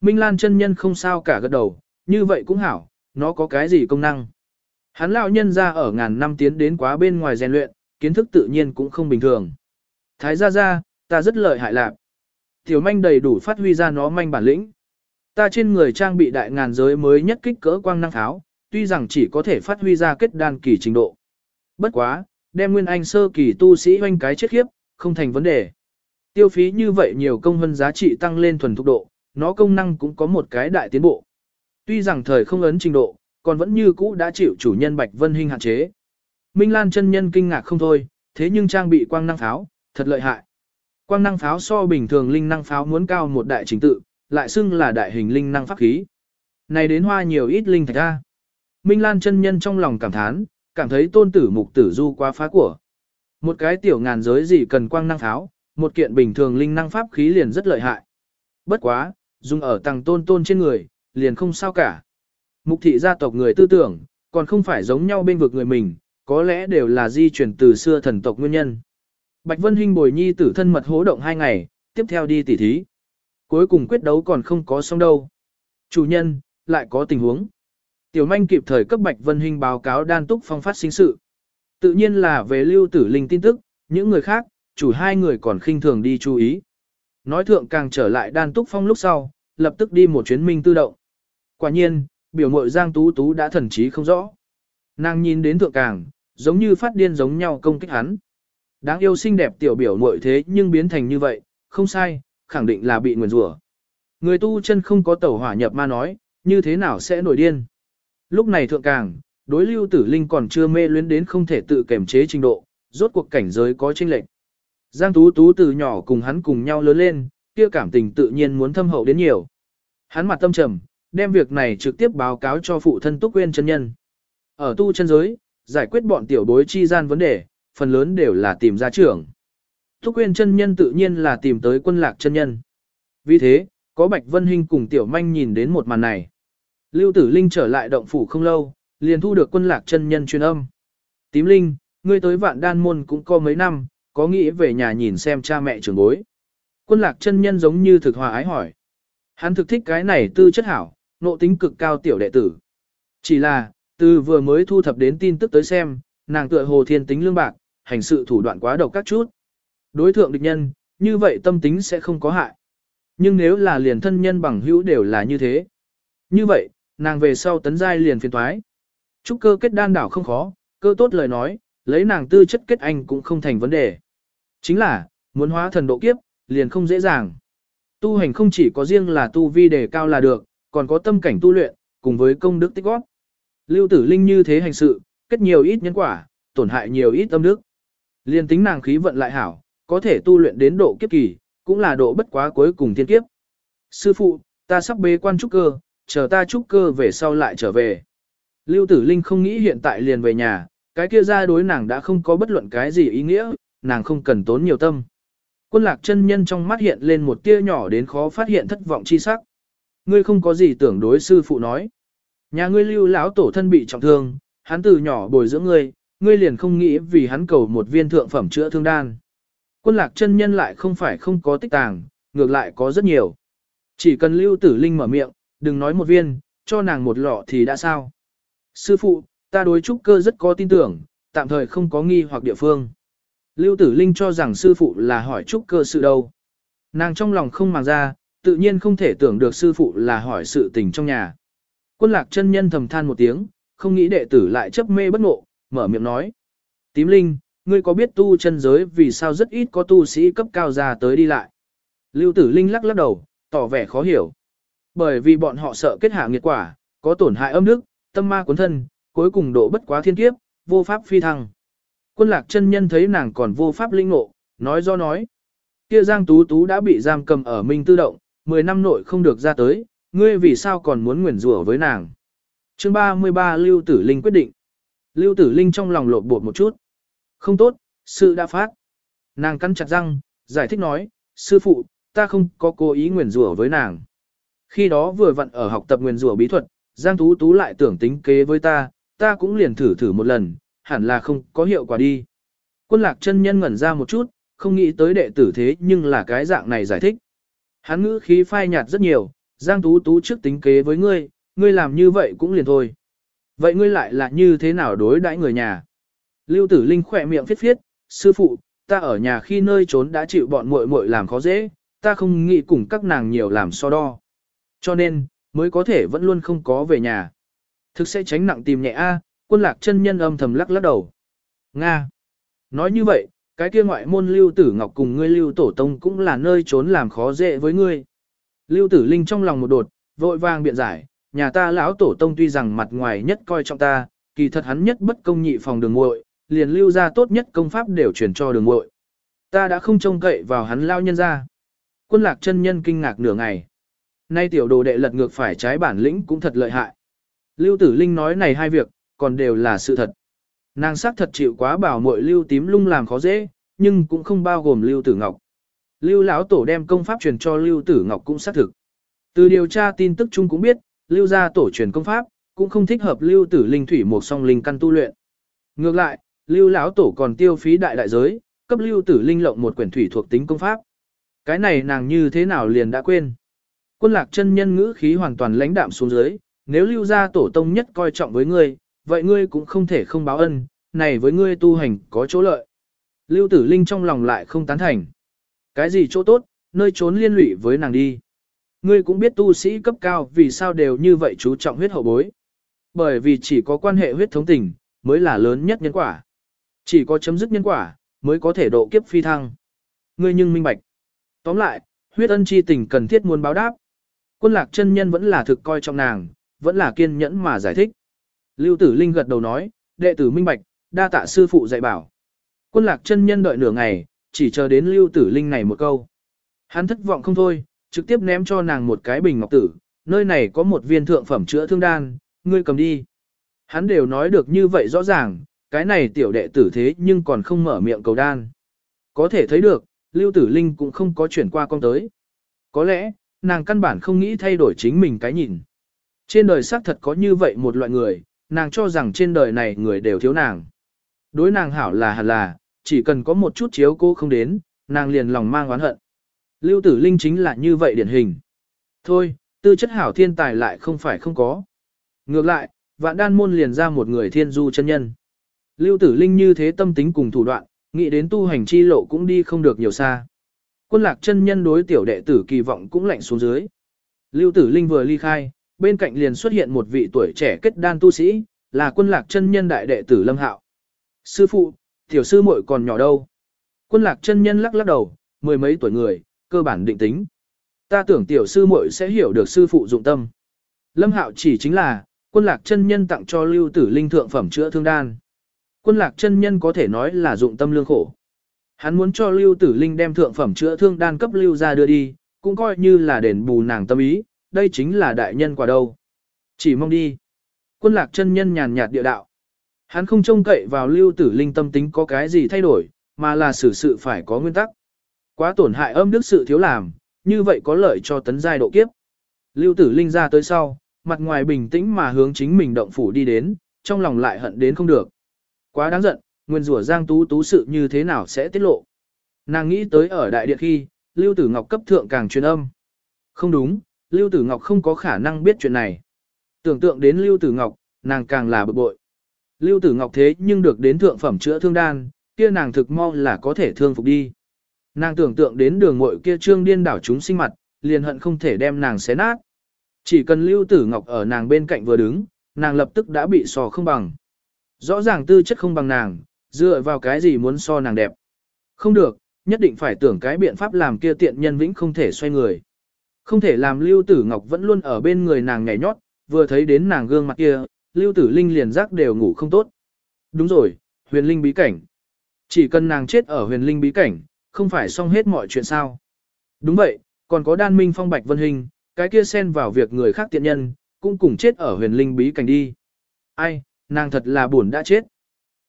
[SPEAKER 1] Minh Lan chân nhân không sao cả gật đầu, như vậy cũng hảo, nó có cái gì công năng. Hắn lão nhân ra ở ngàn năm tiến đến quá bên ngoài rèn luyện, kiến thức tự nhiên cũng không bình thường. Thái gia gia, ta rất lợi hại lạc. Tiểu manh đầy đủ phát huy ra nó manh bản lĩnh. Ta trên người trang bị đại ngàn giới mới nhất kích cỡ quang năng tháo, tuy rằng chỉ có thể phát huy ra kết đan kỳ trình độ. Bất quá, đem nguyên anh sơ kỳ tu sĩ hoanh cái chết khiếp, không thành vấn đề. Tiêu phí như vậy nhiều công hơn giá trị tăng lên thuần thục độ, nó công năng cũng có một cái đại tiến bộ. Tuy rằng thời không ấn trình độ, còn vẫn như cũ đã chịu chủ nhân Bạch Vân Hinh hạn chế. Minh Lan chân nhân kinh ngạc không thôi, thế nhưng trang bị quang năng pháo, thật lợi hại. Quang năng pháo so bình thường linh năng pháo muốn cao một đại trình tự, lại xưng là đại hình linh năng pháp khí. Này đến hoa nhiều ít linh thạch ra. Minh Lan chân nhân trong lòng cảm thán, cảm thấy tôn tử mục tử du quá phá của. Một cái tiểu ngàn giới gì cần quang năng pháo, một kiện bình thường linh năng pháp khí liền rất lợi hại. Bất quá, dùng ở tầng tôn tôn trên người, liền không sao cả. Mục thị gia tộc người tư tưởng, còn không phải giống nhau bên vực người mình, có lẽ đều là di chuyển từ xưa thần tộc nguyên nhân. Bạch Vân Hinh bồi nhi tử thân mật hố động hai ngày, tiếp theo đi tỉ thí. Cuối cùng quyết đấu còn không có xong đâu. Chủ nhân, lại có tình huống. Tiểu manh kịp thời cấp Bạch Vân Hinh báo cáo đan túc phong phát sinh sự. Tự nhiên là về lưu tử linh tin tức, những người khác, chủ hai người còn khinh thường đi chú ý. Nói thượng càng trở lại đan túc phong lúc sau, lập tức đi một chuyến minh tư động. Quả nhiên, biểu mội Giang Tú Tú đã thần trí không rõ. Nàng nhìn đến thượng càng, giống như phát điên giống nhau công kích hắn. Đáng yêu xinh đẹp tiểu biểu muội thế nhưng biến thành như vậy, không sai, khẳng định là bị nguyền rủa. Người tu chân không có tẩu hỏa nhập ma nói, như thế nào sẽ nổi điên. Lúc này thượng càng, đối lưu tử linh còn chưa mê luyến đến không thể tự kiểm chế trình độ, rốt cuộc cảnh giới có chênh lệch. Giang Tú Tú từ nhỏ cùng hắn cùng nhau lớn lên, kia cảm tình tự nhiên muốn thâm hậu đến nhiều. Hắn mặt tâm trầm, đem việc này trực tiếp báo cáo cho phụ thân Túc Quyên chân nhân. Ở tu chân giới, giải quyết bọn tiểu bối chi gian vấn đề, phần lớn đều là tìm ra trưởng. thúc Quyên chân nhân tự nhiên là tìm tới quân lạc chân nhân. Vì thế, có Bạch Vân Hinh cùng tiểu manh nhìn đến một màn này. Lưu Tử Linh trở lại động phủ không lâu, liền thu được quân lạc chân nhân truyền âm. Tím Linh, ngươi tới vạn đan môn cũng có mấy năm, có nghĩ về nhà nhìn xem cha mẹ trưởng bối. Quân lạc chân nhân giống như thực hòa ái hỏi. Hắn thực thích cái này tư chất hảo, nộ tính cực cao tiểu đệ tử. Chỉ là, từ vừa mới thu thập đến tin tức tới xem, nàng tựa hồ thiên tính lương bạc, hành sự thủ đoạn quá độc các chút. Đối thượng địch nhân, như vậy tâm tính sẽ không có hại. Nhưng nếu là liền thân nhân bằng hữu đều là như thế. Như vậy, nàng về sau tấn giai liền phiền thoái. Trúc cơ kết đan đảo không khó, cơ tốt lời nói, lấy nàng tư chất kết anh cũng không thành vấn đề. Chính là, muốn hóa thần độ kiếp, liền không dễ dàng. Tu hành không chỉ có riêng là tu vi đề cao là được, còn có tâm cảnh tu luyện, cùng với công đức tích góp. Lưu tử linh như thế hành sự, kết nhiều ít nhân quả, tổn hại nhiều ít tâm đức. Liên tính nàng khí vận lại hảo, có thể tu luyện đến độ kiếp kỳ, cũng là độ bất quá cuối cùng thiên kiếp. Sư phụ, ta sắp bế quan trúc cơ, chờ ta trúc cơ về sau lại trở về. Lưu tử linh không nghĩ hiện tại liền về nhà, cái kia ra đối nàng đã không có bất luận cái gì ý nghĩa, nàng không cần tốn nhiều tâm. Quân lạc chân nhân trong mắt hiện lên một tia nhỏ đến khó phát hiện thất vọng chi sắc. Ngươi không có gì tưởng đối sư phụ nói. Nhà ngươi lưu lão tổ thân bị trọng thương, hắn từ nhỏ bồi dưỡng ngươi, ngươi liền không nghĩ vì hắn cầu một viên thượng phẩm chữa thương đan. Quân lạc chân nhân lại không phải không có tích tàng, ngược lại có rất nhiều. Chỉ cần lưu tử linh mở miệng, đừng nói một viên, cho nàng một lọ thì đã sao. Sư phụ, ta đối trúc cơ rất có tin tưởng, tạm thời không có nghi hoặc địa phương. Lưu tử linh cho rằng sư phụ là hỏi trúc cơ sự đâu. Nàng trong lòng không màng ra, tự nhiên không thể tưởng được sư phụ là hỏi sự tình trong nhà. Quân lạc chân nhân thầm than một tiếng, không nghĩ đệ tử lại chấp mê bất ngộ, mở miệng nói. Tím linh, ngươi có biết tu chân giới vì sao rất ít có tu sĩ cấp cao ra tới đi lại. Lưu tử linh lắc lắc đầu, tỏ vẻ khó hiểu. Bởi vì bọn họ sợ kết hạ nghiệt quả, có tổn hại âm đức, tâm ma cuốn thân, cuối cùng độ bất quá thiên kiếp, vô pháp phi thăng. Quân lạc chân nhân thấy nàng còn vô pháp linh ngộ, nói do nói. Kia Giang Tú Tú đã bị giam cầm ở Minh Tư Động, 10 năm nội không được ra tới, ngươi vì sao còn muốn nguyền rủa với nàng. chương 33 Lưu Tử Linh quyết định. Lưu Tử Linh trong lòng lột bột một chút. Không tốt, sự đã phát. Nàng cắn chặt răng, giải thích nói, sư phụ, ta không có cố ý nguyền rủa với nàng. Khi đó vừa vặn ở học tập nguyền rủa bí thuật, Giang Tú Tú lại tưởng tính kế với ta, ta cũng liền thử thử một lần, hẳn là không có hiệu quả đi. Quân lạc chân nhân ngẩn ra một chút, không nghĩ tới đệ tử thế nhưng là cái dạng này giải thích. Hắn ngữ khí phai nhạt rất nhiều, Giang Tú Tú trước tính kế với ngươi, ngươi làm như vậy cũng liền thôi. Vậy ngươi lại là như thế nào đối đãi người nhà? Lưu Tử Linh khỏe miệng phiết phiết, sư phụ, ta ở nhà khi nơi trốn đã chịu bọn muội muội làm khó dễ, ta không nghĩ cùng các nàng nhiều làm so đo. Cho nên, mới có thể vẫn luôn không có về nhà. Thực sẽ tránh nặng tìm nhẹ A, quân lạc chân nhân âm thầm lắc lắc đầu. Nga. Nói như vậy, cái kia ngoại môn lưu tử ngọc cùng ngươi lưu tổ tông cũng là nơi trốn làm khó dễ với ngươi. Lưu tử linh trong lòng một đột, vội vàng biện giải, nhà ta lão tổ tông tuy rằng mặt ngoài nhất coi trọng ta, kỳ thật hắn nhất bất công nhị phòng đường muội, liền lưu ra tốt nhất công pháp đều truyền cho đường muội. Ta đã không trông cậy vào hắn lao nhân ra. Quân lạc chân nhân kinh ngạc nửa ngày. Nay tiểu đồ đệ lật ngược phải trái bản lĩnh cũng thật lợi hại. Lưu tử linh nói này hai việc, còn đều là sự thật. Nàng sắc thật chịu quá bảo muội lưu tím lung làm khó dễ, nhưng cũng không bao gồm lưu tử ngọc. Lưu lão tổ đem công pháp truyền cho lưu tử ngọc cũng xác thực. Từ điều tra tin tức chung cũng biết, lưu gia tổ truyền công pháp, cũng không thích hợp lưu tử linh thủy một song linh căn tu luyện. Ngược lại, lưu lão tổ còn tiêu phí đại đại giới, cấp lưu tử linh lộng một quyển thủy thuộc tính công pháp. Cái này nàng như thế nào liền đã quên. Quân lạc chân nhân ngữ khí hoàn toàn lãnh đạm xuống dưới, nếu lưu gia tổ tông nhất coi trọng với ngươi, vậy ngươi cũng không thể không báo ân, này với ngươi tu hành có chỗ lợi. Lưu tử linh trong lòng lại không tán thành. Cái gì chỗ tốt, nơi trốn liên lụy với nàng đi. Ngươi cũng biết tu sĩ cấp cao vì sao đều như vậy chú trọng huyết hậu bối. Bởi vì chỉ có quan hệ huyết thống tình, mới là lớn nhất nhân quả. Chỉ có chấm dứt nhân quả, mới có thể độ kiếp phi thăng. Ngươi nhưng minh bạch. Tóm lại, huyết ân chi tình cần thiết muốn báo đáp. Quân lạc chân nhân vẫn là thực coi trọng nàng, vẫn là kiên nhẫn mà giải thích. Lưu tử linh gật đầu nói, đệ tử minh bạch, đa tạ sư phụ dạy bảo. Quân lạc chân nhân đợi nửa ngày, chỉ chờ đến lưu tử linh này một câu. Hắn thất vọng không thôi, trực tiếp ném cho nàng một cái bình ngọc tử, nơi này có một viên thượng phẩm chữa thương đan, ngươi cầm đi. Hắn đều nói được như vậy rõ ràng, cái này tiểu đệ tử thế nhưng còn không mở miệng cầu đan. Có thể thấy được, Lưu Tử Linh cũng không có chuyển qua con tới. Có lẽ, nàng căn bản không nghĩ thay đổi chính mình cái nhìn. Trên đời xác thật có như vậy một loại người, nàng cho rằng trên đời này người đều thiếu nàng. Đối nàng hảo là hẳn là, chỉ cần có một chút chiếu cô không đến, nàng liền lòng mang oán hận. Lưu Tử Linh chính là như vậy điển hình. Thôi, tư chất hảo thiên tài lại không phải không có. Ngược lại, vạn đan môn liền ra một người thiên du chân nhân. Lưu Tử Linh như thế tâm tính cùng thủ đoạn, nghĩ đến tu hành chi lộ cũng đi không được nhiều xa. Quân lạc chân nhân đối tiểu đệ tử kỳ vọng cũng lạnh xuống dưới. Lưu Tử Linh vừa ly khai, bên cạnh liền xuất hiện một vị tuổi trẻ kết đan tu sĩ, là quân lạc chân nhân đại đệ tử Lâm Hạo. Sư phụ, tiểu sư muội còn nhỏ đâu? Quân lạc chân nhân lắc lắc đầu, mười mấy tuổi người, cơ bản định tính. Ta tưởng tiểu sư muội sẽ hiểu được sư phụ dụng tâm. Lâm Hạo chỉ chính là, quân lạc chân nhân tặng cho lưu tử linh thượng phẩm chữa thương đan. Quân lạc chân nhân có thể nói là dụng tâm lương khổ. Hắn muốn cho lưu tử linh đem thượng phẩm chữa thương đan cấp lưu ra đưa đi, cũng coi như là đền bù nàng tâm ý, đây chính là đại nhân quả đâu. Chỉ mong đi. Quân lạc chân nhân nhàn nhạt địa đạo. Hắn không trông cậy vào lưu tử linh tâm tính có cái gì thay đổi, mà là xử sự phải có nguyên tắc. Quá tổn hại âm đức sự thiếu làm, như vậy có lợi cho tấn giai độ kiếp. Lưu tử linh ra tới sau, mặt ngoài bình tĩnh mà hướng chính mình động phủ đi đến, trong lòng lại hận đến không được. Quá đáng giận, nguyên rủa giang tú tú sự như thế nào sẽ tiết lộ. Nàng nghĩ tới ở đại điện khi, Lưu Tử Ngọc cấp thượng càng truyền âm. Không đúng, Lưu Tử Ngọc không có khả năng biết chuyện này. Tưởng tượng đến Lưu Tử Ngọc, nàng càng là bực bội. Lưu Tử Ngọc thế nhưng được đến thượng phẩm chữa thương đan, kia nàng thực mau là có thể thương phục đi. Nàng tưởng tượng đến đường muội kia trương điên đảo chúng sinh mặt, liền hận không thể đem nàng xé nát. Chỉ cần Lưu Tử Ngọc ở nàng bên cạnh vừa đứng, nàng lập tức đã bị sò không bằng. Rõ ràng tư chất không bằng nàng, dựa vào cái gì muốn so nàng đẹp. Không được, nhất định phải tưởng cái biện pháp làm kia tiện nhân vĩnh không thể xoay người. Không thể làm Lưu Tử Ngọc vẫn luôn ở bên người nàng nhảy nhót, vừa thấy đến nàng gương mặt kia, Lưu Tử Linh liền giác đều ngủ không tốt. Đúng rồi, huyền linh bí cảnh. Chỉ cần nàng chết ở huyền linh bí cảnh, không phải xong hết mọi chuyện sao. Đúng vậy, còn có đan minh phong bạch vân hình, cái kia xen vào việc người khác tiện nhân, cũng cùng chết ở huyền linh bí cảnh đi. Ai, nàng thật là buồn đã chết.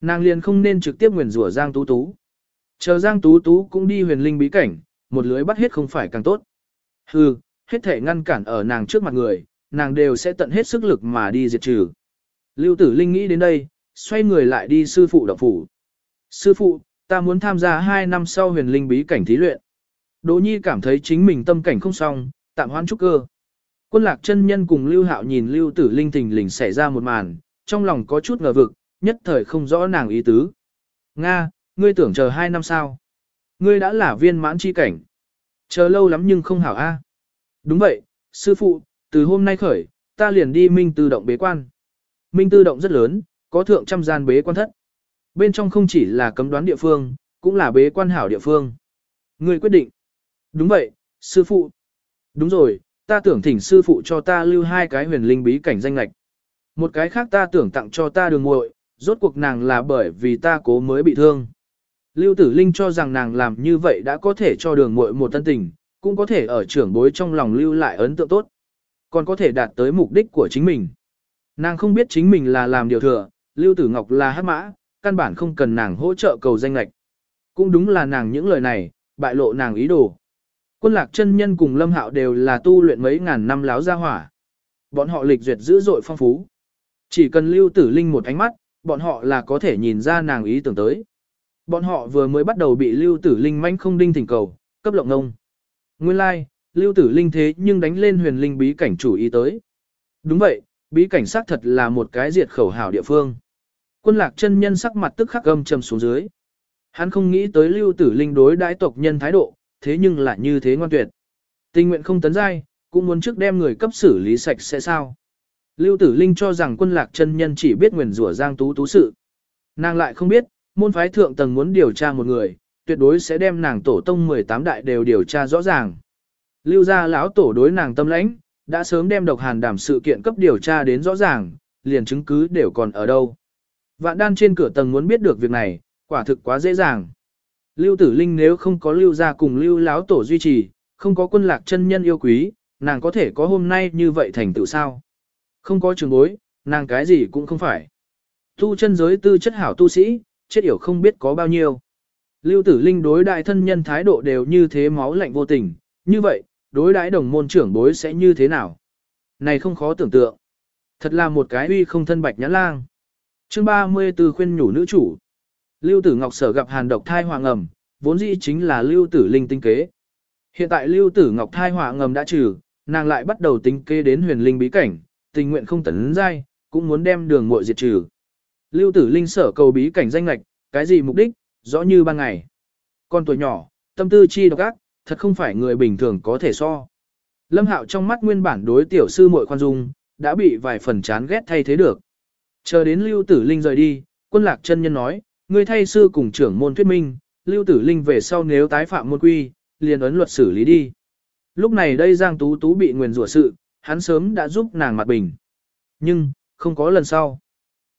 [SPEAKER 1] Nàng liền không nên trực tiếp nguyền rủa Giang Tú Tú. Chờ Giang Tú Tú cũng đi huyền linh bí cảnh, một lưới bắt hết không phải càng tốt. Hừ, hết thể ngăn cản ở nàng trước mặt người, nàng đều sẽ tận hết sức lực mà đi diệt trừ. Lưu Tử Linh nghĩ đến đây, xoay người lại đi sư phụ động phủ. Sư phụ, ta muốn tham gia 2 năm sau huyền linh bí cảnh thí luyện. Đỗ Nhi cảm thấy chính mình tâm cảnh không xong, tạm hoãn trúc cơ. Quân lạc chân nhân cùng Lưu Hạo nhìn Lưu Tử Linh thình lình xảy ra một màn, trong lòng có chút ngờ vực, nhất thời không rõ nàng ý tứ. Nga, ngươi tưởng chờ 2 năm sao? Ngươi đã là viên mãn chi cảnh. Chờ lâu lắm nhưng không hảo a. Đúng vậy, sư phụ, từ hôm nay khởi, ta liền đi minh tự động bế quan. Minh tư động rất lớn, có thượng trăm gian bế quan thất. Bên trong không chỉ là cấm đoán địa phương, cũng là bế quan hảo địa phương. Người quyết định. Đúng vậy, sư phụ. Đúng rồi, ta tưởng thỉnh sư phụ cho ta lưu hai cái huyền linh bí cảnh danh lạch. Một cái khác ta tưởng tặng cho ta đường muội, rốt cuộc nàng là bởi vì ta cố mới bị thương. Lưu Tử Linh cho rằng nàng làm như vậy đã có thể cho đường muội một tân tình, cũng có thể ở trưởng bối trong lòng lưu lại ấn tượng tốt, còn có thể đạt tới mục đích của chính mình. Nàng không biết chính mình là làm điều thừa, Lưu Tử Ngọc là hát mã, căn bản không cần nàng hỗ trợ cầu danh lạch. Cũng đúng là nàng những lời này, bại lộ nàng ý đồ. Quân lạc chân nhân cùng lâm hạo đều là tu luyện mấy ngàn năm láo gia hỏa. Bọn họ lịch duyệt dữ dội phong phú. Chỉ cần lưu tử linh một ánh mắt, bọn họ là có thể nhìn ra nàng ý tưởng tới. Bọn họ vừa mới bắt đầu bị lưu tử linh manh không đinh thỉnh cầu, cấp lộng ngông. Nguyên lai, like, lưu tử linh thế nhưng đánh lên huyền linh bí cảnh chủ ý tới. Đúng vậy, bí cảnh xác thật là một cái diệt khẩu hảo địa phương. Quân lạc chân nhân sắc mặt tức khắc gâm trầm xuống dưới. Hắn không nghĩ tới lưu tử linh đối đãi tộc nhân thái độ, thế nhưng lại như thế ngoan tuyệt. Tình nguyện không tấn giai, cũng muốn trước đem người cấp xử lý sạch sẽ sao. Lưu tử linh cho rằng quân lạc chân nhân chỉ biết nguyền rủa giang tú tú sự. Nàng lại không biết, môn phái thượng tầng muốn điều tra một người, tuyệt đối sẽ đem nàng tổ tông 18 đại đều điều tra rõ ràng. Lưu gia lão tổ đối nàng tâm lãnh, đã sớm đem độc hàn đảm sự kiện cấp điều tra đến rõ ràng, liền chứng cứ đều còn ở đâu. Vạn đan trên cửa tầng muốn biết được việc này, quả thực quá dễ dàng. Lưu tử linh nếu không có lưu gia cùng lưu Láo tổ duy trì, không có quân lạc chân nhân yêu quý, nàng có thể có hôm nay như vậy thành tựu sao. Không có trường bối, nàng cái gì cũng không phải. Tu chân giới tư chất hảo tu sĩ, chết yểu không biết có bao nhiêu. Lưu tử linh đối đại thân nhân thái độ đều như thế máu lạnh vô tình, như vậy, đối đãi đồng môn trưởng bối sẽ như thế nào? Này không khó tưởng tượng. Thật là một cái uy không thân bạch nhãn lang. Chương 34 khuyên nhủ nữ chủ. Lưu Tử Ngọc Sở gặp hàn độc thai hoàng ẩm, vốn dĩ chính là Lưu Tử Linh tinh kế. Hiện tại Lưu Tử Ngọc thai hoàng ngầm đã trừ, nàng lại bắt đầu tính kế đến huyền linh bí cảnh, tình nguyện không tấn giai, cũng muốn đem đường muội diệt trừ. Lưu Tử Linh sở cầu bí cảnh danh lạch, cái gì mục đích, rõ như ban ngày. Con tuổi nhỏ, tâm tư chi độc ác, thật không phải người bình thường có thể so. Lâm Hạo trong mắt nguyên bản đối tiểu sư muội khoan dung, đã bị vài phần chán ghét thay thế được. Chờ đến Lưu Tử Linh rời đi, quân lạc chân nhân nói, ngươi thay sư cùng trưởng môn thuyết minh, Lưu Tử Linh về sau nếu tái phạm môn quy, liền ấn luật xử lý đi. Lúc này đây Giang Tú Tú bị nguyền rủa sự, hắn sớm đã giúp nàng mặt bình. Nhưng, không có lần sau.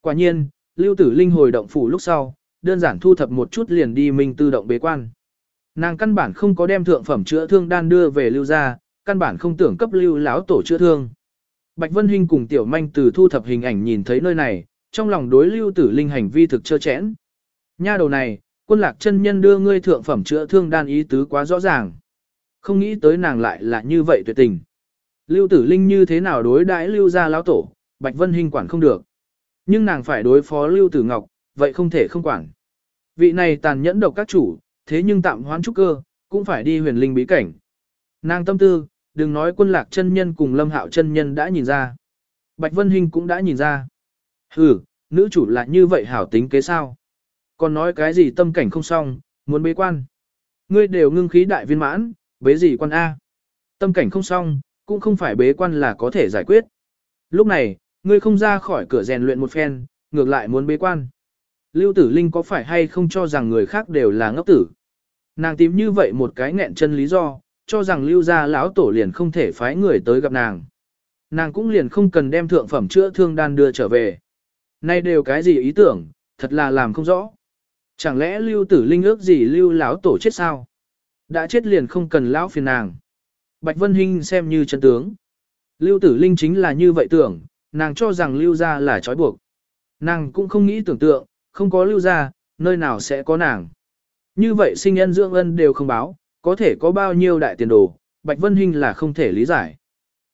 [SPEAKER 1] Quả nhiên, Lưu Tử Linh hồi động phủ lúc sau, đơn giản thu thập một chút liền đi minh tư động bế quan. Nàng căn bản không có đem thượng phẩm chữa thương đan đưa về lưu gia, căn bản không tưởng cấp lưu lão tổ chữa thương. Bạch Vân Hinh cùng Tiểu Manh từ thu thập hình ảnh nhìn thấy nơi này, trong lòng đối lưu tử linh hành vi thực chơ chẽn. Nha đầu này, quân lạc chân nhân đưa ngươi thượng phẩm chữa thương đan ý tứ quá rõ ràng. Không nghĩ tới nàng lại là như vậy tuyệt tình. Lưu tử linh như thế nào đối đãi lưu gia lão tổ, Bạch Vân Hinh quản không được. Nhưng nàng phải đối phó lưu tử ngọc, vậy không thể không quản. Vị này tàn nhẫn độc các chủ, thế nhưng tạm hoán trúc cơ, cũng phải đi huyền linh bí cảnh. Nàng tâm tư, đừng nói quân lạc chân nhân cùng lâm hạo chân nhân đã nhìn ra. Bạch Vân Hinh cũng đã nhìn ra. Ừ, nữ chủ là như vậy hảo tính kế sao? Còn nói cái gì tâm cảnh không xong, muốn bế quan. Ngươi đều ngưng khí đại viên mãn, bế gì quan A. Tâm cảnh không xong, cũng không phải bế quan là có thể giải quyết. Lúc này, ngươi không ra khỏi cửa rèn luyện một phen, ngược lại muốn bế quan. Lưu tử linh có phải hay không cho rằng người khác đều là ngốc tử. Nàng tìm như vậy một cái nghẹn chân lý do, cho rằng lưu gia lão tổ liền không thể phái người tới gặp nàng. Nàng cũng liền không cần đem thượng phẩm chữa thương đan đưa trở về. Nay đều cái gì ý tưởng, thật là làm không rõ. Chẳng lẽ lưu tử linh ước gì lưu lão tổ chết sao? Đã chết liền không cần lão phiền nàng. Bạch Vân Hinh xem như chân tướng. Lưu tử linh chính là như vậy tưởng, nàng cho rằng lưu gia là trói buộc. Nàng cũng không nghĩ tưởng tượng, không có lưu gia, nơi nào sẽ có nàng. Như vậy sinh nhân dưỡng ân đều không báo, có thể có bao nhiêu đại tiền đồ, Bạch Vân Hinh là không thể lý giải.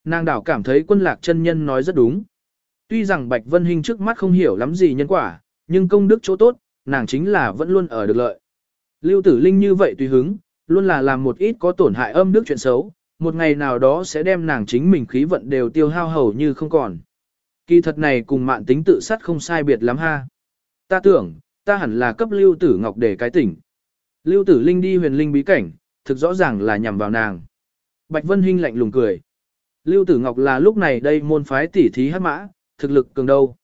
[SPEAKER 1] Nàng đảo cảm thấy quân lạc chân nhân nói rất đúng. Tuy rằng Bạch Vân Hinh trước mắt không hiểu lắm gì nhân quả, nhưng công đức chỗ tốt, nàng chính là vẫn luôn ở được lợi. Lưu tử linh như vậy tùy hứng, luôn là làm một ít có tổn hại âm đức chuyện xấu, một ngày nào đó sẽ đem nàng chính mình khí vận đều tiêu hao hầu như không còn. Kỳ thật này cùng mạn tính tự sát không sai biệt lắm ha. Ta tưởng, ta hẳn là cấp lưu tử ngọc để cái tỉnh. Lưu Tử Linh đi huyền linh bí cảnh, thực rõ ràng là nhằm vào nàng. Bạch Vân Hinh lạnh lùng cười. Lưu Tử Ngọc là lúc này đây môn phái tỉ thí hát mã, thực lực cường đâu.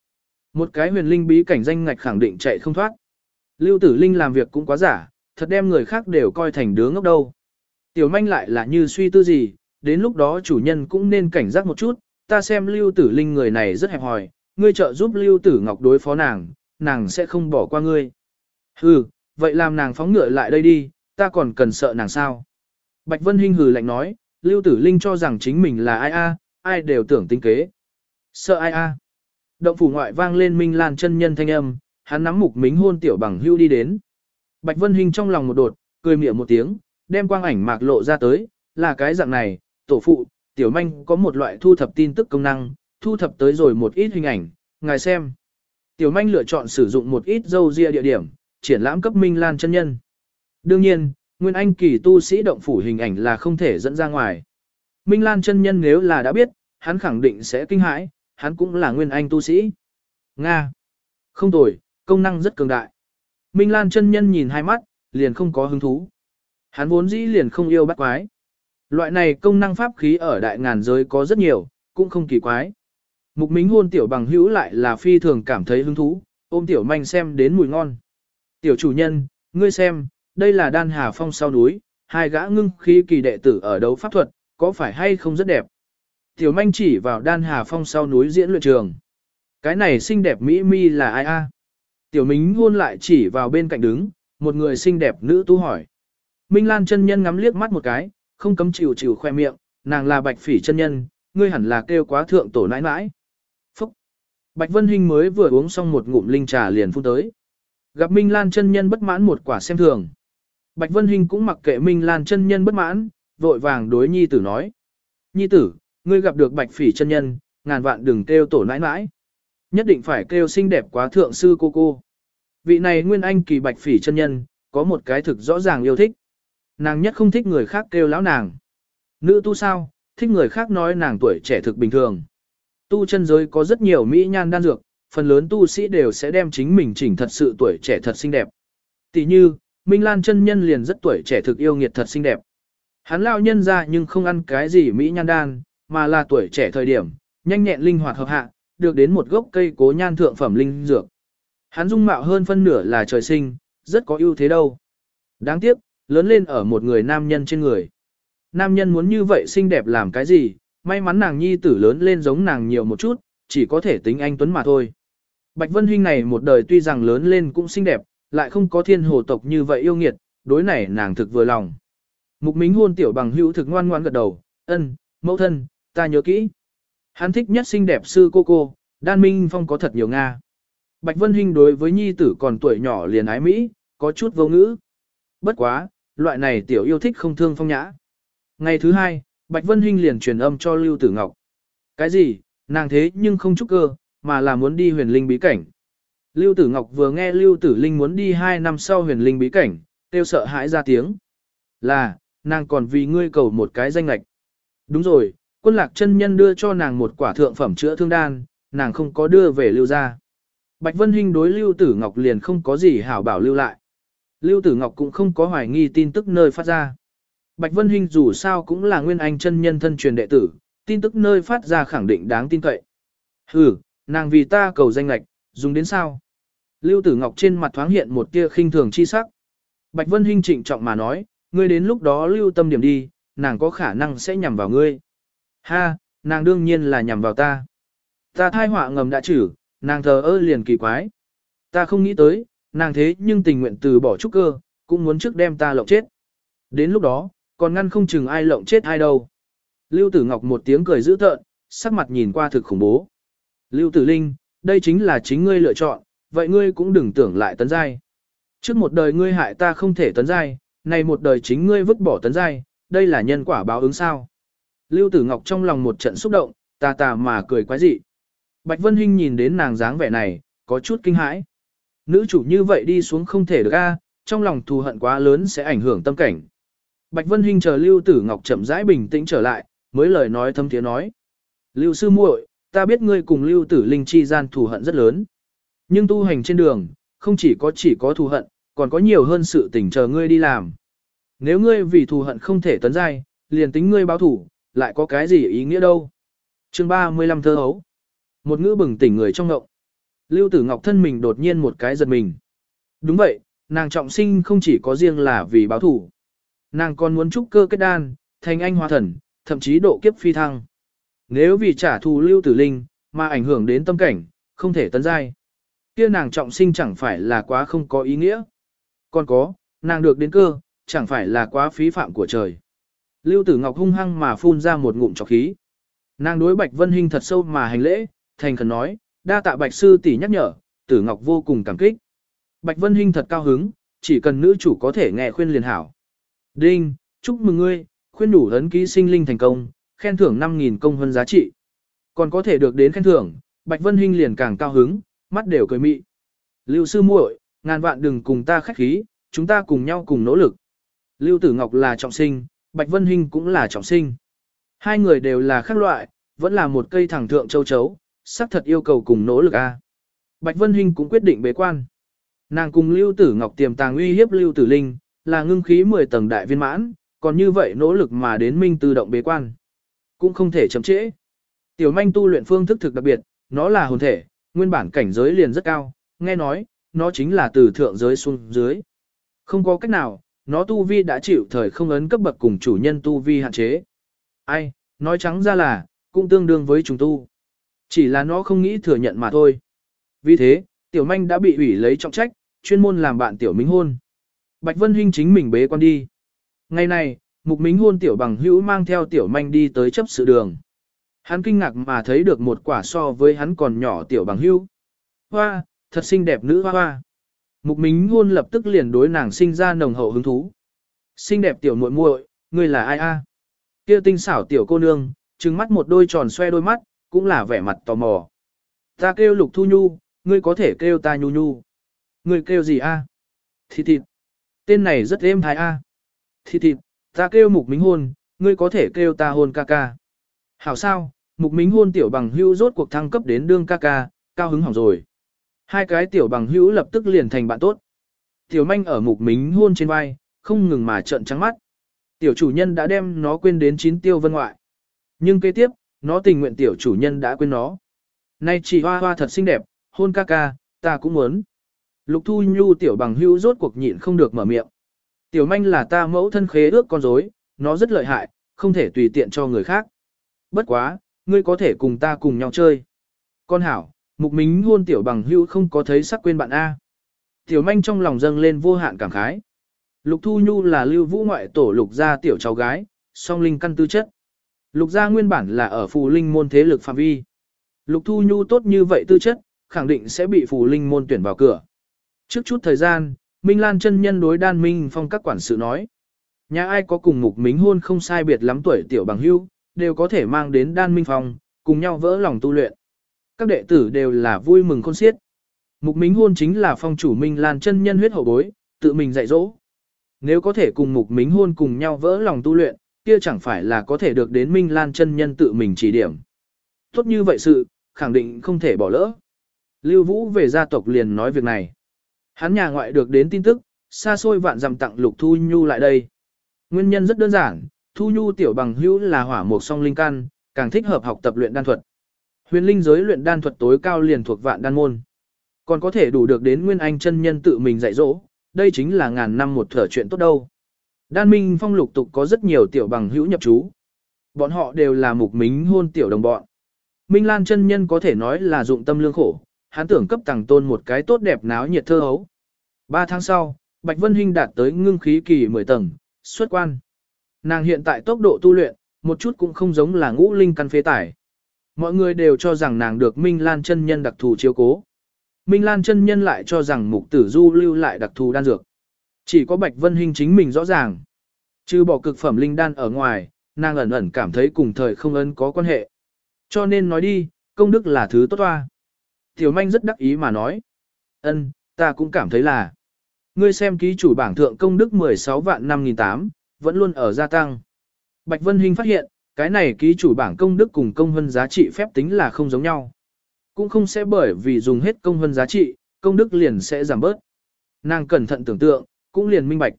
[SPEAKER 1] Một cái huyền linh bí cảnh danh ngạch khẳng định chạy không thoát. Lưu Tử Linh làm việc cũng quá giả, thật đem người khác đều coi thành đứa ngốc đâu. Tiểu manh lại là như suy tư gì, đến lúc đó chủ nhân cũng nên cảnh giác một chút, ta xem Lưu Tử Linh người này rất hẹp hòi, ngươi trợ giúp Lưu Tử Ngọc đối phó nàng, nàng sẽ không bỏ qua ngươi. Hừ, vậy làm nàng phóng ngựa lại đây đi, ta còn cần sợ nàng sao. Bạch Vân Hinh hừ lạnh nói, Lưu Tử Linh cho rằng chính mình là ai a, ai đều tưởng tính kế. Sợ ai a? Động phủ ngoại vang lên Minh Lan chân nhân thanh âm, hắn nắm mục mính hôn tiểu bằng hưu đi đến. Bạch Vân Hinh trong lòng một đột, cười miệng một tiếng, đem quang ảnh mạc lộ ra tới, là cái dạng này, tổ phụ, tiểu manh có một loại thu thập tin tức công năng, thu thập tới rồi một ít hình ảnh, ngài xem. Tiểu manh lựa chọn sử dụng một ít dâu ria địa điểm, triển lãm cấp Minh Lan chân nhân. Đương nhiên, Nguyên Anh kỳ tu sĩ động phủ hình ảnh là không thể dẫn ra ngoài. Minh Lan chân nhân nếu là đã biết, hắn khẳng định sẽ kinh hãi, hắn cũng là Nguyên Anh tu sĩ. Nga. Không tồi, công năng rất cường đại. Minh Lan chân nhân nhìn hai mắt, liền không có hứng thú. Hắn vốn dĩ liền không yêu bắt quái. Loại này công năng pháp khí ở đại ngàn giới có rất nhiều, cũng không kỳ quái. Mục Mính hôn tiểu bằng hữu lại là phi thường cảm thấy hứng thú, ôm tiểu manh xem đến mùi ngon. Tiểu chủ nhân, ngươi xem, đây là đan hà phong sau núi, hai gã ngưng khí kỳ đệ tử ở đấu pháp thuật, có phải hay không rất đẹp. Tiểu manh chỉ vào đan hà phong sau núi diễn luyện trường. Cái này xinh đẹp mỹ mi là ai a? Tiểu Mính hôn lại chỉ vào bên cạnh đứng, một người xinh đẹp nữ tu hỏi. Minh Lan chân nhân ngắm liếc mắt một cái, không cấm chịu chịu khoe miệng, nàng là bạch phỉ chân nhân, ngươi hẳn là kêu quá thượng tổ nãi nãi. Bạch Vân Hinh mới vừa uống xong một ngụm linh trà liền phun tới. Gặp Minh Lan chân nhân bất mãn một quả xem thường. Bạch Vân Hinh cũng mặc kệ Minh Lan chân nhân bất mãn, vội vàng đối nhi tử nói. Nhi tử, ngươi gặp được bạch phỉ chân nhân, ngàn vạn đừng kêu tổ nãi nãi. Nhất định phải kêu xinh đẹp quá thượng sư cô cô. Vị này nguyên anh kỳ bạch phỉ chân nhân, có một cái thực rõ ràng yêu thích. Nàng nhất không thích người khác kêu lão nàng. Nữ tu sao, thích người khác nói nàng tuổi trẻ thực bình thường. Tu chân giới có rất nhiều mỹ nhan đan dược, phần lớn tu sĩ đều sẽ đem chính mình chỉnh thật sự tuổi trẻ thật xinh đẹp. Tỷ như, Minh Lan chân nhân liền rất tuổi trẻ thực yêu nghiệt thật xinh đẹp. Hắn lao nhân ra nhưng không ăn cái gì mỹ nhan đan, mà là tuổi trẻ thời điểm, nhanh nhẹn linh hoạt hợp hạ, được đến một gốc cây cố nhan thượng phẩm linh dược. Hắn dung mạo hơn phân nửa là trời sinh, rất có ưu thế đâu. Đáng tiếc, lớn lên ở một người nam nhân trên người. Nam nhân muốn như vậy xinh đẹp làm cái gì, may mắn nàng nhi tử lớn lên giống nàng nhiều một chút, chỉ có thể tính anh Tuấn mà thôi. Bạch Vân huynh này một đời tuy rằng lớn lên cũng xinh đẹp, lại không có thiên hồ tộc như vậy yêu nghiệt, đối này nàng thực vừa lòng. Mục Mính hôn tiểu bằng hữu thực ngoan ngoan gật đầu, ân, mẫu thân, ta nhớ kỹ. Hắn thích nhất xinh đẹp sư cô cô, đan minh phong có thật nhiều Nga. Bạch Vân Hinh đối với nhi tử còn tuổi nhỏ liền ái Mỹ, có chút vô ngữ. Bất quá, loại này tiểu yêu thích không thương phong nhã. Ngày thứ hai, Bạch Vân Hinh liền truyền âm cho Lưu Tử Ngọc. Cái gì, nàng thế nhưng không chúc cơ, mà là muốn đi huyền linh bí cảnh. Lưu Tử Ngọc vừa nghe Lưu Tử Linh muốn đi 2 năm sau huyền linh bí cảnh, tiêu sợ hãi ra tiếng. Là, nàng còn vì ngươi cầu một cái danh lạch. Đúng rồi, quân lạc chân nhân đưa cho nàng một quả thượng phẩm chữa thương đan, nàng không có đưa về lưu ra. Bạch Vân Hinh đối Lưu Tử Ngọc liền không có gì hảo bảo lưu lại. Lưu Tử Ngọc cũng không có hoài nghi tin tức nơi phát ra. Bạch Vân Hinh dù sao cũng là nguyên anh chân nhân thân truyền đệ tử, tin tức nơi phát ra khẳng định đáng tin cậy. Hừ, nàng vì ta cầu danh lạch, dùng đến sao? Lưu Tử Ngọc trên mặt thoáng hiện một tia khinh thường chi sắc. Bạch Vân Hinh trịnh trọng mà nói, ngươi đến lúc đó lưu tâm điểm đi, nàng có khả năng sẽ nhằm vào ngươi. Ha, nàng đương nhiên là nhằm vào ta. Ta thai họa ngầm đã trừ, nàng thờ ơ liền kỳ quái. Ta không nghĩ tới, nàng thế nhưng tình nguyện từ bỏ trúc cơ, cũng muốn trước đem ta lộng chết. Đến lúc đó, còn ngăn không chừng ai lộng chết ai đâu. Lưu Tử Ngọc một tiếng cười dữ tợn, sắc mặt nhìn qua thực khủng bố. Lưu Tử Linh, đây chính là chính ngươi lựa chọn, vậy ngươi cũng đừng tưởng lại tấn giai. Trước một đời ngươi hại ta không thể tấn giai, này một đời chính ngươi vứt bỏ tấn giai, đây là nhân quả báo ứng sao. Lưu Tử Ngọc trong lòng một trận xúc động, tà tà mà cười quái dị. Bạch Vân Hinh nhìn đến nàng dáng vẻ này, có chút kinh hãi. Nữ chủ như vậy đi xuống không thể được a, trong lòng thù hận quá lớn sẽ ảnh hưởng tâm cảnh. Bạch Vân Hinh chờ Lưu Tử Ngọc chậm rãi bình tĩnh trở lại, mới lời nói thâm tiếng nói. Lưu sư muội, ta biết ngươi cùng Lưu Tử Linh chi gian thù hận rất lớn. Nhưng tu hành trên đường, không chỉ có chỉ có thù hận, còn có nhiều hơn sự tình chờ ngươi đi làm. Nếu ngươi vì thù hận không thể tấn giai, liền tính ngươi báo thủ, lại có cái gì ý nghĩa đâu. Chương 35 thơ hấu. Một ngữ bừng tỉnh người trong ngộng. Lưu Tử Ngọc thân mình đột nhiên một cái giật mình. Đúng vậy, nàng trọng sinh không chỉ có riêng là vì báo thủ. Nàng còn muốn trúc cơ kết đan, thành anh hóa thần, thậm chí độ kiếp phi thăng. Nếu vì trả thù Lưu Tử Linh, mà ảnh hưởng đến tâm cảnh, không thể tấn giai. Kia nàng trọng sinh chẳng phải là quá không có ý nghĩa. Còn có, nàng được đến cơ, chẳng phải là quá phí phạm của trời. Lưu Tử Ngọc hung hăng mà phun ra một ngụm trọc khí. Nàng đối Bạch Vân hình thật sâu mà hành lễ, thành khẩn nói, đa tạ Bạch Sư tỷ nhắc nhở, Tử Ngọc vô cùng cảm kích. Bạch Vân hình thật cao hứng, chỉ cần nữ chủ có thể nghe khuyên liền hảo. Đinh, chúc mừng ngươi, khuyên đủ ấn ký sinh linh thành công, khen thưởng 5.000 công hơn giá trị. Còn có thể được đến khen thưởng, Bạch Vân Hinh liền càng cao hứng, mắt đều cười mị. Lưu sư muội, ngàn vạn đừng cùng ta khách khí, chúng ta cùng nhau cùng nỗ lực. Lưu Tử Ngọc là trọng sinh, Bạch Vân Hinh cũng là trọng sinh. Hai người đều là khác loại, vẫn là một cây thẳng thượng châu chấu, xác thật yêu cầu cùng nỗ lực a. Bạch Vân Hinh cũng quyết định bế quan. Nàng cùng Lưu Tử Ngọc tiềm tàng uy hiếp Lưu Tử Linh, là ngưng khí 10 tầng đại viên mãn, còn như vậy nỗ lực mà đến minh tự động bế quan. Cũng không thể chậm trễ. Tiểu manh tu luyện phương thức thực đặc biệt, nó là hồn thể, nguyên bản cảnh giới liền rất cao, nghe nói, nó chính là từ thượng giới xuống dưới. Không có cách nào, nó tu vi đã chịu thời không ấn cấp bậc cùng chủ nhân tu vi hạn chế. Ai, nói trắng ra là, cũng tương đương với chúng tu. Chỉ là nó không nghĩ thừa nhận mà thôi. Vì thế, tiểu manh đã bị ủy lấy trọng trách, chuyên môn làm bạn tiểu minh hôn. Bạch Vân Hinh chính mình bế quan đi. Ngày này, mục Mính hôn tiểu bằng hữu mang theo tiểu manh đi tới chấp sự đường. Hắn kinh ngạc mà thấy được một quả so với hắn còn nhỏ tiểu bằng hữu. Hoa, thật xinh đẹp nữ hoa hoa. Mục Mính Hôn lập tức liền đối nàng sinh ra nồng hậu hứng thú. Xinh đẹp tiểu muội muội, ngươi là ai a? Kia tinh xảo tiểu cô nương, trừng mắt một đôi tròn xoe đôi mắt, cũng là vẻ mặt tò mò. Ta kêu Lục Thu Nhu, ngươi có thể kêu ta Nhu Nhu. Ngươi kêu gì a? Thịt thịt. Tên này rất êm thái a. À. Thịt thịt, ta kêu Mục Mính Hôn, ngươi có thể kêu ta hôn ca ca. Hảo sao, Mục Mính Hôn tiểu bằng hữu rốt cuộc thăng cấp đến đương ca ca, cao hứng hỏng rồi. Hai cái tiểu bằng hữu lập tức liền thành bạn tốt. Tiểu manh ở mục mính hôn trên vai, không ngừng mà trợn trắng mắt. Tiểu chủ nhân đã đem nó quên đến chín tiêu vân ngoại. Nhưng kế tiếp, nó tình nguyện tiểu chủ nhân đã quên nó. Nay chỉ hoa hoa thật xinh đẹp, hôn ca ca, ta cũng muốn. Lục thu nhu tiểu bằng hữu rốt cuộc nhịn không được mở miệng. Tiểu manh là ta mẫu thân khế ước con rối, nó rất lợi hại, không thể tùy tiện cho người khác. Bất quá, ngươi có thể cùng ta cùng nhau chơi. Con hảo, mục mính hôn tiểu bằng hữu không có thấy sắc quên bạn A. Tiểu manh trong lòng dâng lên vô hạn cảm khái. Lục Thu Nhu là lưu vũ ngoại tổ lục gia tiểu cháu gái, song linh căn tư chất. Lục gia nguyên bản là ở phù linh môn thế lực phạm vi. Lục Thu Nhu tốt như vậy tư chất, khẳng định sẽ bị phù linh môn tuyển vào cửa. Trước chút thời gian, Minh Lan chân nhân đối đan minh phong các quản sự nói. Nhà ai có cùng mục mính hôn không sai biệt lắm tuổi tiểu bằng hưu, đều có thể mang đến đan minh phong, cùng nhau vỡ lòng tu luyện các đệ tử đều là vui mừng khôn xiết. Mục Mính Hôn chính là phong chủ Minh Lan chân nhân huyết hậu bối, tự mình dạy dỗ. Nếu có thể cùng Mục Mính Hôn cùng nhau vỡ lòng tu luyện, kia chẳng phải là có thể được đến Minh Lan chân nhân tự mình chỉ điểm. Tốt như vậy sự, khẳng định không thể bỏ lỡ. Lưu Vũ về gia tộc liền nói việc này. Hắn nhà ngoại được đến tin tức, xa xôi vạn dặm tặng Lục Thu Nhu lại đây. Nguyên nhân rất đơn giản, Thu Nhu tiểu bằng hữu là hỏa mục song linh căn, càng thích hợp học tập luyện đan thuật. Huyền linh giới luyện đan thuật tối cao liền thuộc vạn đan môn. Còn có thể đủ được đến nguyên anh chân nhân tự mình dạy dỗ, đây chính là ngàn năm một thở chuyện tốt đâu. Đan minh phong lục tục có rất nhiều tiểu bằng hữu nhập chú. Bọn họ đều là mục mính hôn tiểu đồng bọn. Minh Lan chân nhân có thể nói là dụng tâm lương khổ, hắn tưởng cấp tàng tôn một cái tốt đẹp náo nhiệt thơ hấu. Ba tháng sau, Bạch Vân Hinh đạt tới ngưng khí kỳ 10 tầng, xuất quan. Nàng hiện tại tốc độ tu luyện, một chút cũng không giống là ngũ linh căn phế tải. Mọi người đều cho rằng nàng được Minh Lan chân nhân đặc thù chiếu cố. Minh Lan chân nhân lại cho rằng mục tử du lưu lại đặc thù đan dược. Chỉ có Bạch Vân Hinh chính mình rõ ràng. Chứ bỏ cực phẩm linh đan ở ngoài, nàng ẩn ẩn cảm thấy cùng thời không ấn có quan hệ. Cho nên nói đi, công đức là thứ tốt hoa. Tiểu manh rất đắc ý mà nói. ân, ta cũng cảm thấy là. Ngươi xem ký chủ bảng thượng công đức 16 vạn 5.008, vẫn luôn ở gia tăng. Bạch Vân Hinh phát hiện, cái này ký chủ bảng công đức cùng công hơn giá trị phép tính là không giống nhau. Cũng không sẽ bởi vì dùng hết công hơn giá trị, công đức liền sẽ giảm bớt. Nàng cẩn thận tưởng tượng, cũng liền minh bạch.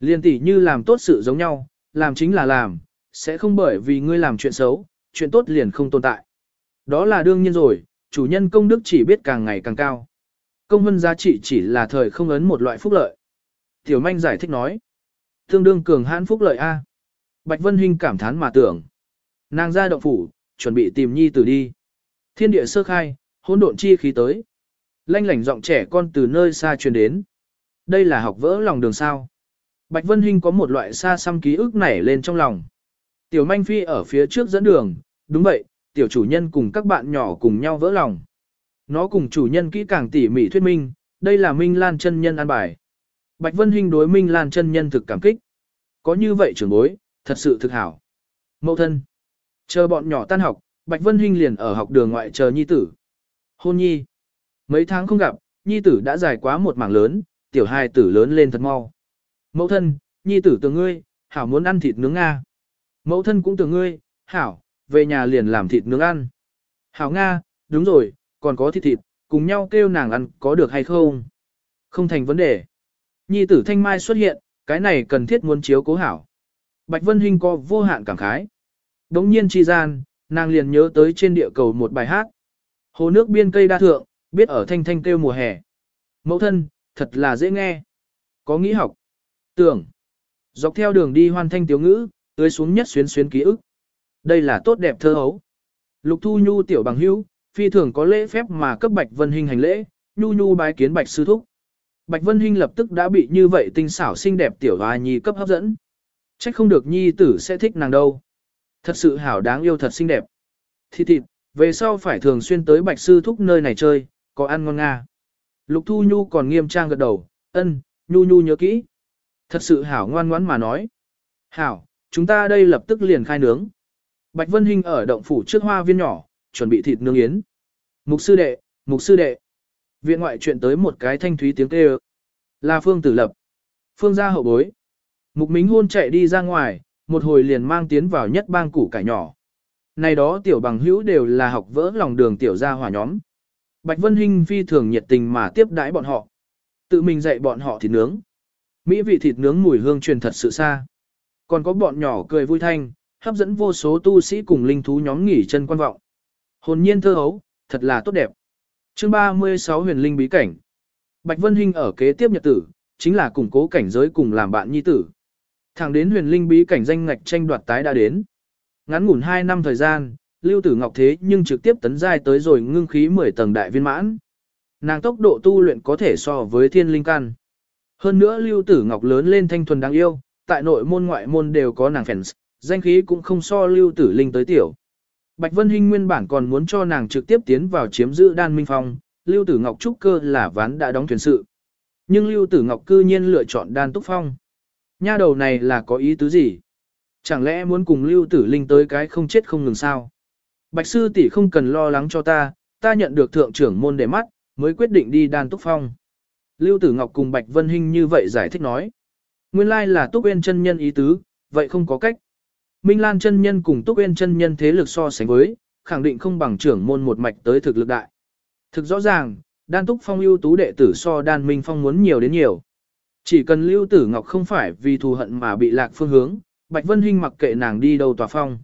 [SPEAKER 1] liền tỷ như làm tốt sự giống nhau, làm chính là làm, sẽ không bởi vì ngươi làm chuyện xấu, chuyện tốt liền không tồn tại. Đó là đương nhiên rồi, chủ nhân công đức chỉ biết càng ngày càng cao. Công vân giá trị chỉ là thời không ấn một loại phúc lợi. Tiểu manh giải thích nói. Tương đương cường hãn phúc lợi A. Bạch Vân Hinh cảm thán mà tưởng. Nàng ra động phủ, chuẩn bị tìm nhi tử đi. Thiên địa sơ khai, hỗn độn chi khí tới. Lanh lảnh giọng trẻ con từ nơi xa truyền đến. Đây là học vỡ lòng đường sao. Bạch Vân Hinh có một loại xa xăm ký ức nảy lên trong lòng. Tiểu manh phi ở phía trước dẫn đường, đúng vậy, tiểu chủ nhân cùng các bạn nhỏ cùng nhau vỡ lòng. Nó cùng chủ nhân kỹ càng tỉ mỉ thuyết minh, đây là Minh Lan chân nhân an bài. Bạch Vân Hinh đối Minh Lan chân nhân thực cảm kích. Có như vậy trưởng bối, thật sự thực hảo. Mậu thân. Chờ bọn nhỏ tan học, Bạch Vân Hinh liền ở học đường ngoại chờ nhi tử. Hôn nhi. Mấy tháng không gặp, nhi tử đã dài quá một mảng lớn, tiểu hai tử lớn lên thật mau. Mẫu thân, nhi tử tưởng ngươi, hảo muốn ăn thịt nướng Nga. Mẫu thân cũng tưởng ngươi, hảo, về nhà liền làm thịt nướng ăn. Hảo Nga, đúng rồi, còn có thịt thịt, cùng nhau kêu nàng ăn có được hay không? Không thành vấn đề. Nhi tử thanh mai xuất hiện, cái này cần thiết muốn chiếu cố hảo. Bạch Vân Hinh có vô hạn cảm khái. Đống nhiên chi gian, nàng liền nhớ tới trên địa cầu một bài hát. Hồ nước biên cây đa thượng, biết ở thanh thanh kêu mùa hè. Mẫu thân, thật là dễ nghe. Có nghĩ học. Tưởng. Dọc theo đường đi hoàn thanh tiếu ngữ, tưới xuống nhất xuyến xuyến ký ức. Đây là tốt đẹp thơ hấu. Lục Thu Nhu tiểu bằng hữu, phi thường có lễ phép mà cấp Bạch Vân Hinh hành lễ, Nhu Nhu bái kiến Bạch sư thúc. Bạch Vân Hinh lập tức đã bị như vậy tinh xảo xinh đẹp tiểu hoa nhi cấp hấp dẫn. Trách không được nhi tử sẽ thích nàng đâu. Thật sự hảo đáng yêu thật xinh đẹp. Thì thịt, về sau phải thường xuyên tới Bạch sư thúc nơi này chơi, có ăn ngon nga. Lục Thu Nhu còn nghiêm trang gật đầu, ân, Nhu Nhu nhớ kỹ. Thật sự hảo ngoan ngoãn mà nói. Hảo, chúng ta đây lập tức liền khai nướng. Bạch Vân Hinh ở động phủ trước hoa viên nhỏ, chuẩn bị thịt nướng yến. Mục sư đệ, mục sư đệ. Viện ngoại chuyện tới một cái thanh thúy tiếng kêu. Là Phương Tử Lập. Phương gia hậu bối. Mục Mính hôn chạy đi ra ngoài, một hồi liền mang tiến vào nhất bang củ cải nhỏ. Này đó tiểu bằng hữu đều là học vỡ lòng đường tiểu gia hỏa nhóm. Bạch Vân Hinh phi thường nhiệt tình mà tiếp đãi bọn họ. Tự mình dạy bọn họ thịt nướng. Mỹ vị thịt nướng mùi hương truyền thật sự xa. Còn có bọn nhỏ cười vui thanh, hấp dẫn vô số tu sĩ cùng linh thú nhóm nghỉ chân quan vọng. Hồn nhiên thơ hấu, thật là tốt đẹp. Chương 36 huyền linh bí cảnh. Bạch Vân Hinh ở kế tiếp nhật tử, chính là củng cố cảnh giới cùng làm bạn nhi tử. Thẳng đến huyền linh bí cảnh danh ngạch tranh đoạt tái đã đến. Ngắn ngủn 2 năm thời gian, Lưu Tử Ngọc thế nhưng trực tiếp tấn giai tới rồi ngưng khí 10 tầng đại viên mãn. Nàng tốc độ tu luyện có thể so với thiên linh căn. Hơn nữa Lưu Tử Ngọc lớn lên thanh thuần đáng yêu, tại nội môn ngoại môn đều có nàng fans, danh khí cũng không so Lưu Tử Linh tới tiểu. Bạch Vân Hinh nguyên bản còn muốn cho nàng trực tiếp tiến vào chiếm giữ đan minh phong, Lưu Tử Ngọc trúc cơ là ván đã đóng thuyền sự. Nhưng Lưu Tử Ngọc cư nhiên lựa chọn đan túc phong. Nha đầu này là có ý tứ gì? Chẳng lẽ muốn cùng Lưu Tử Linh tới cái không chết không ngừng sao? Bạch sư tỷ không cần lo lắng cho ta, ta nhận được thượng trưởng môn để mắt, mới quyết định đi đan túc phong. Lưu Tử Ngọc cùng Bạch Vân Hinh như vậy giải thích nói. Nguyên lai là Túc Uyên chân nhân ý tứ, vậy không có cách. Minh Lan chân nhân cùng Túc Uyên chân nhân thế lực so sánh với, khẳng định không bằng trưởng môn một mạch tới thực lực đại. Thực rõ ràng, đan Túc Phong ưu tú đệ tử so đan Minh Phong muốn nhiều đến nhiều. Chỉ cần Lưu Tử Ngọc không phải vì thù hận mà bị lạc phương hướng, Bạch Vân Hinh mặc kệ nàng đi đâu tòa phong.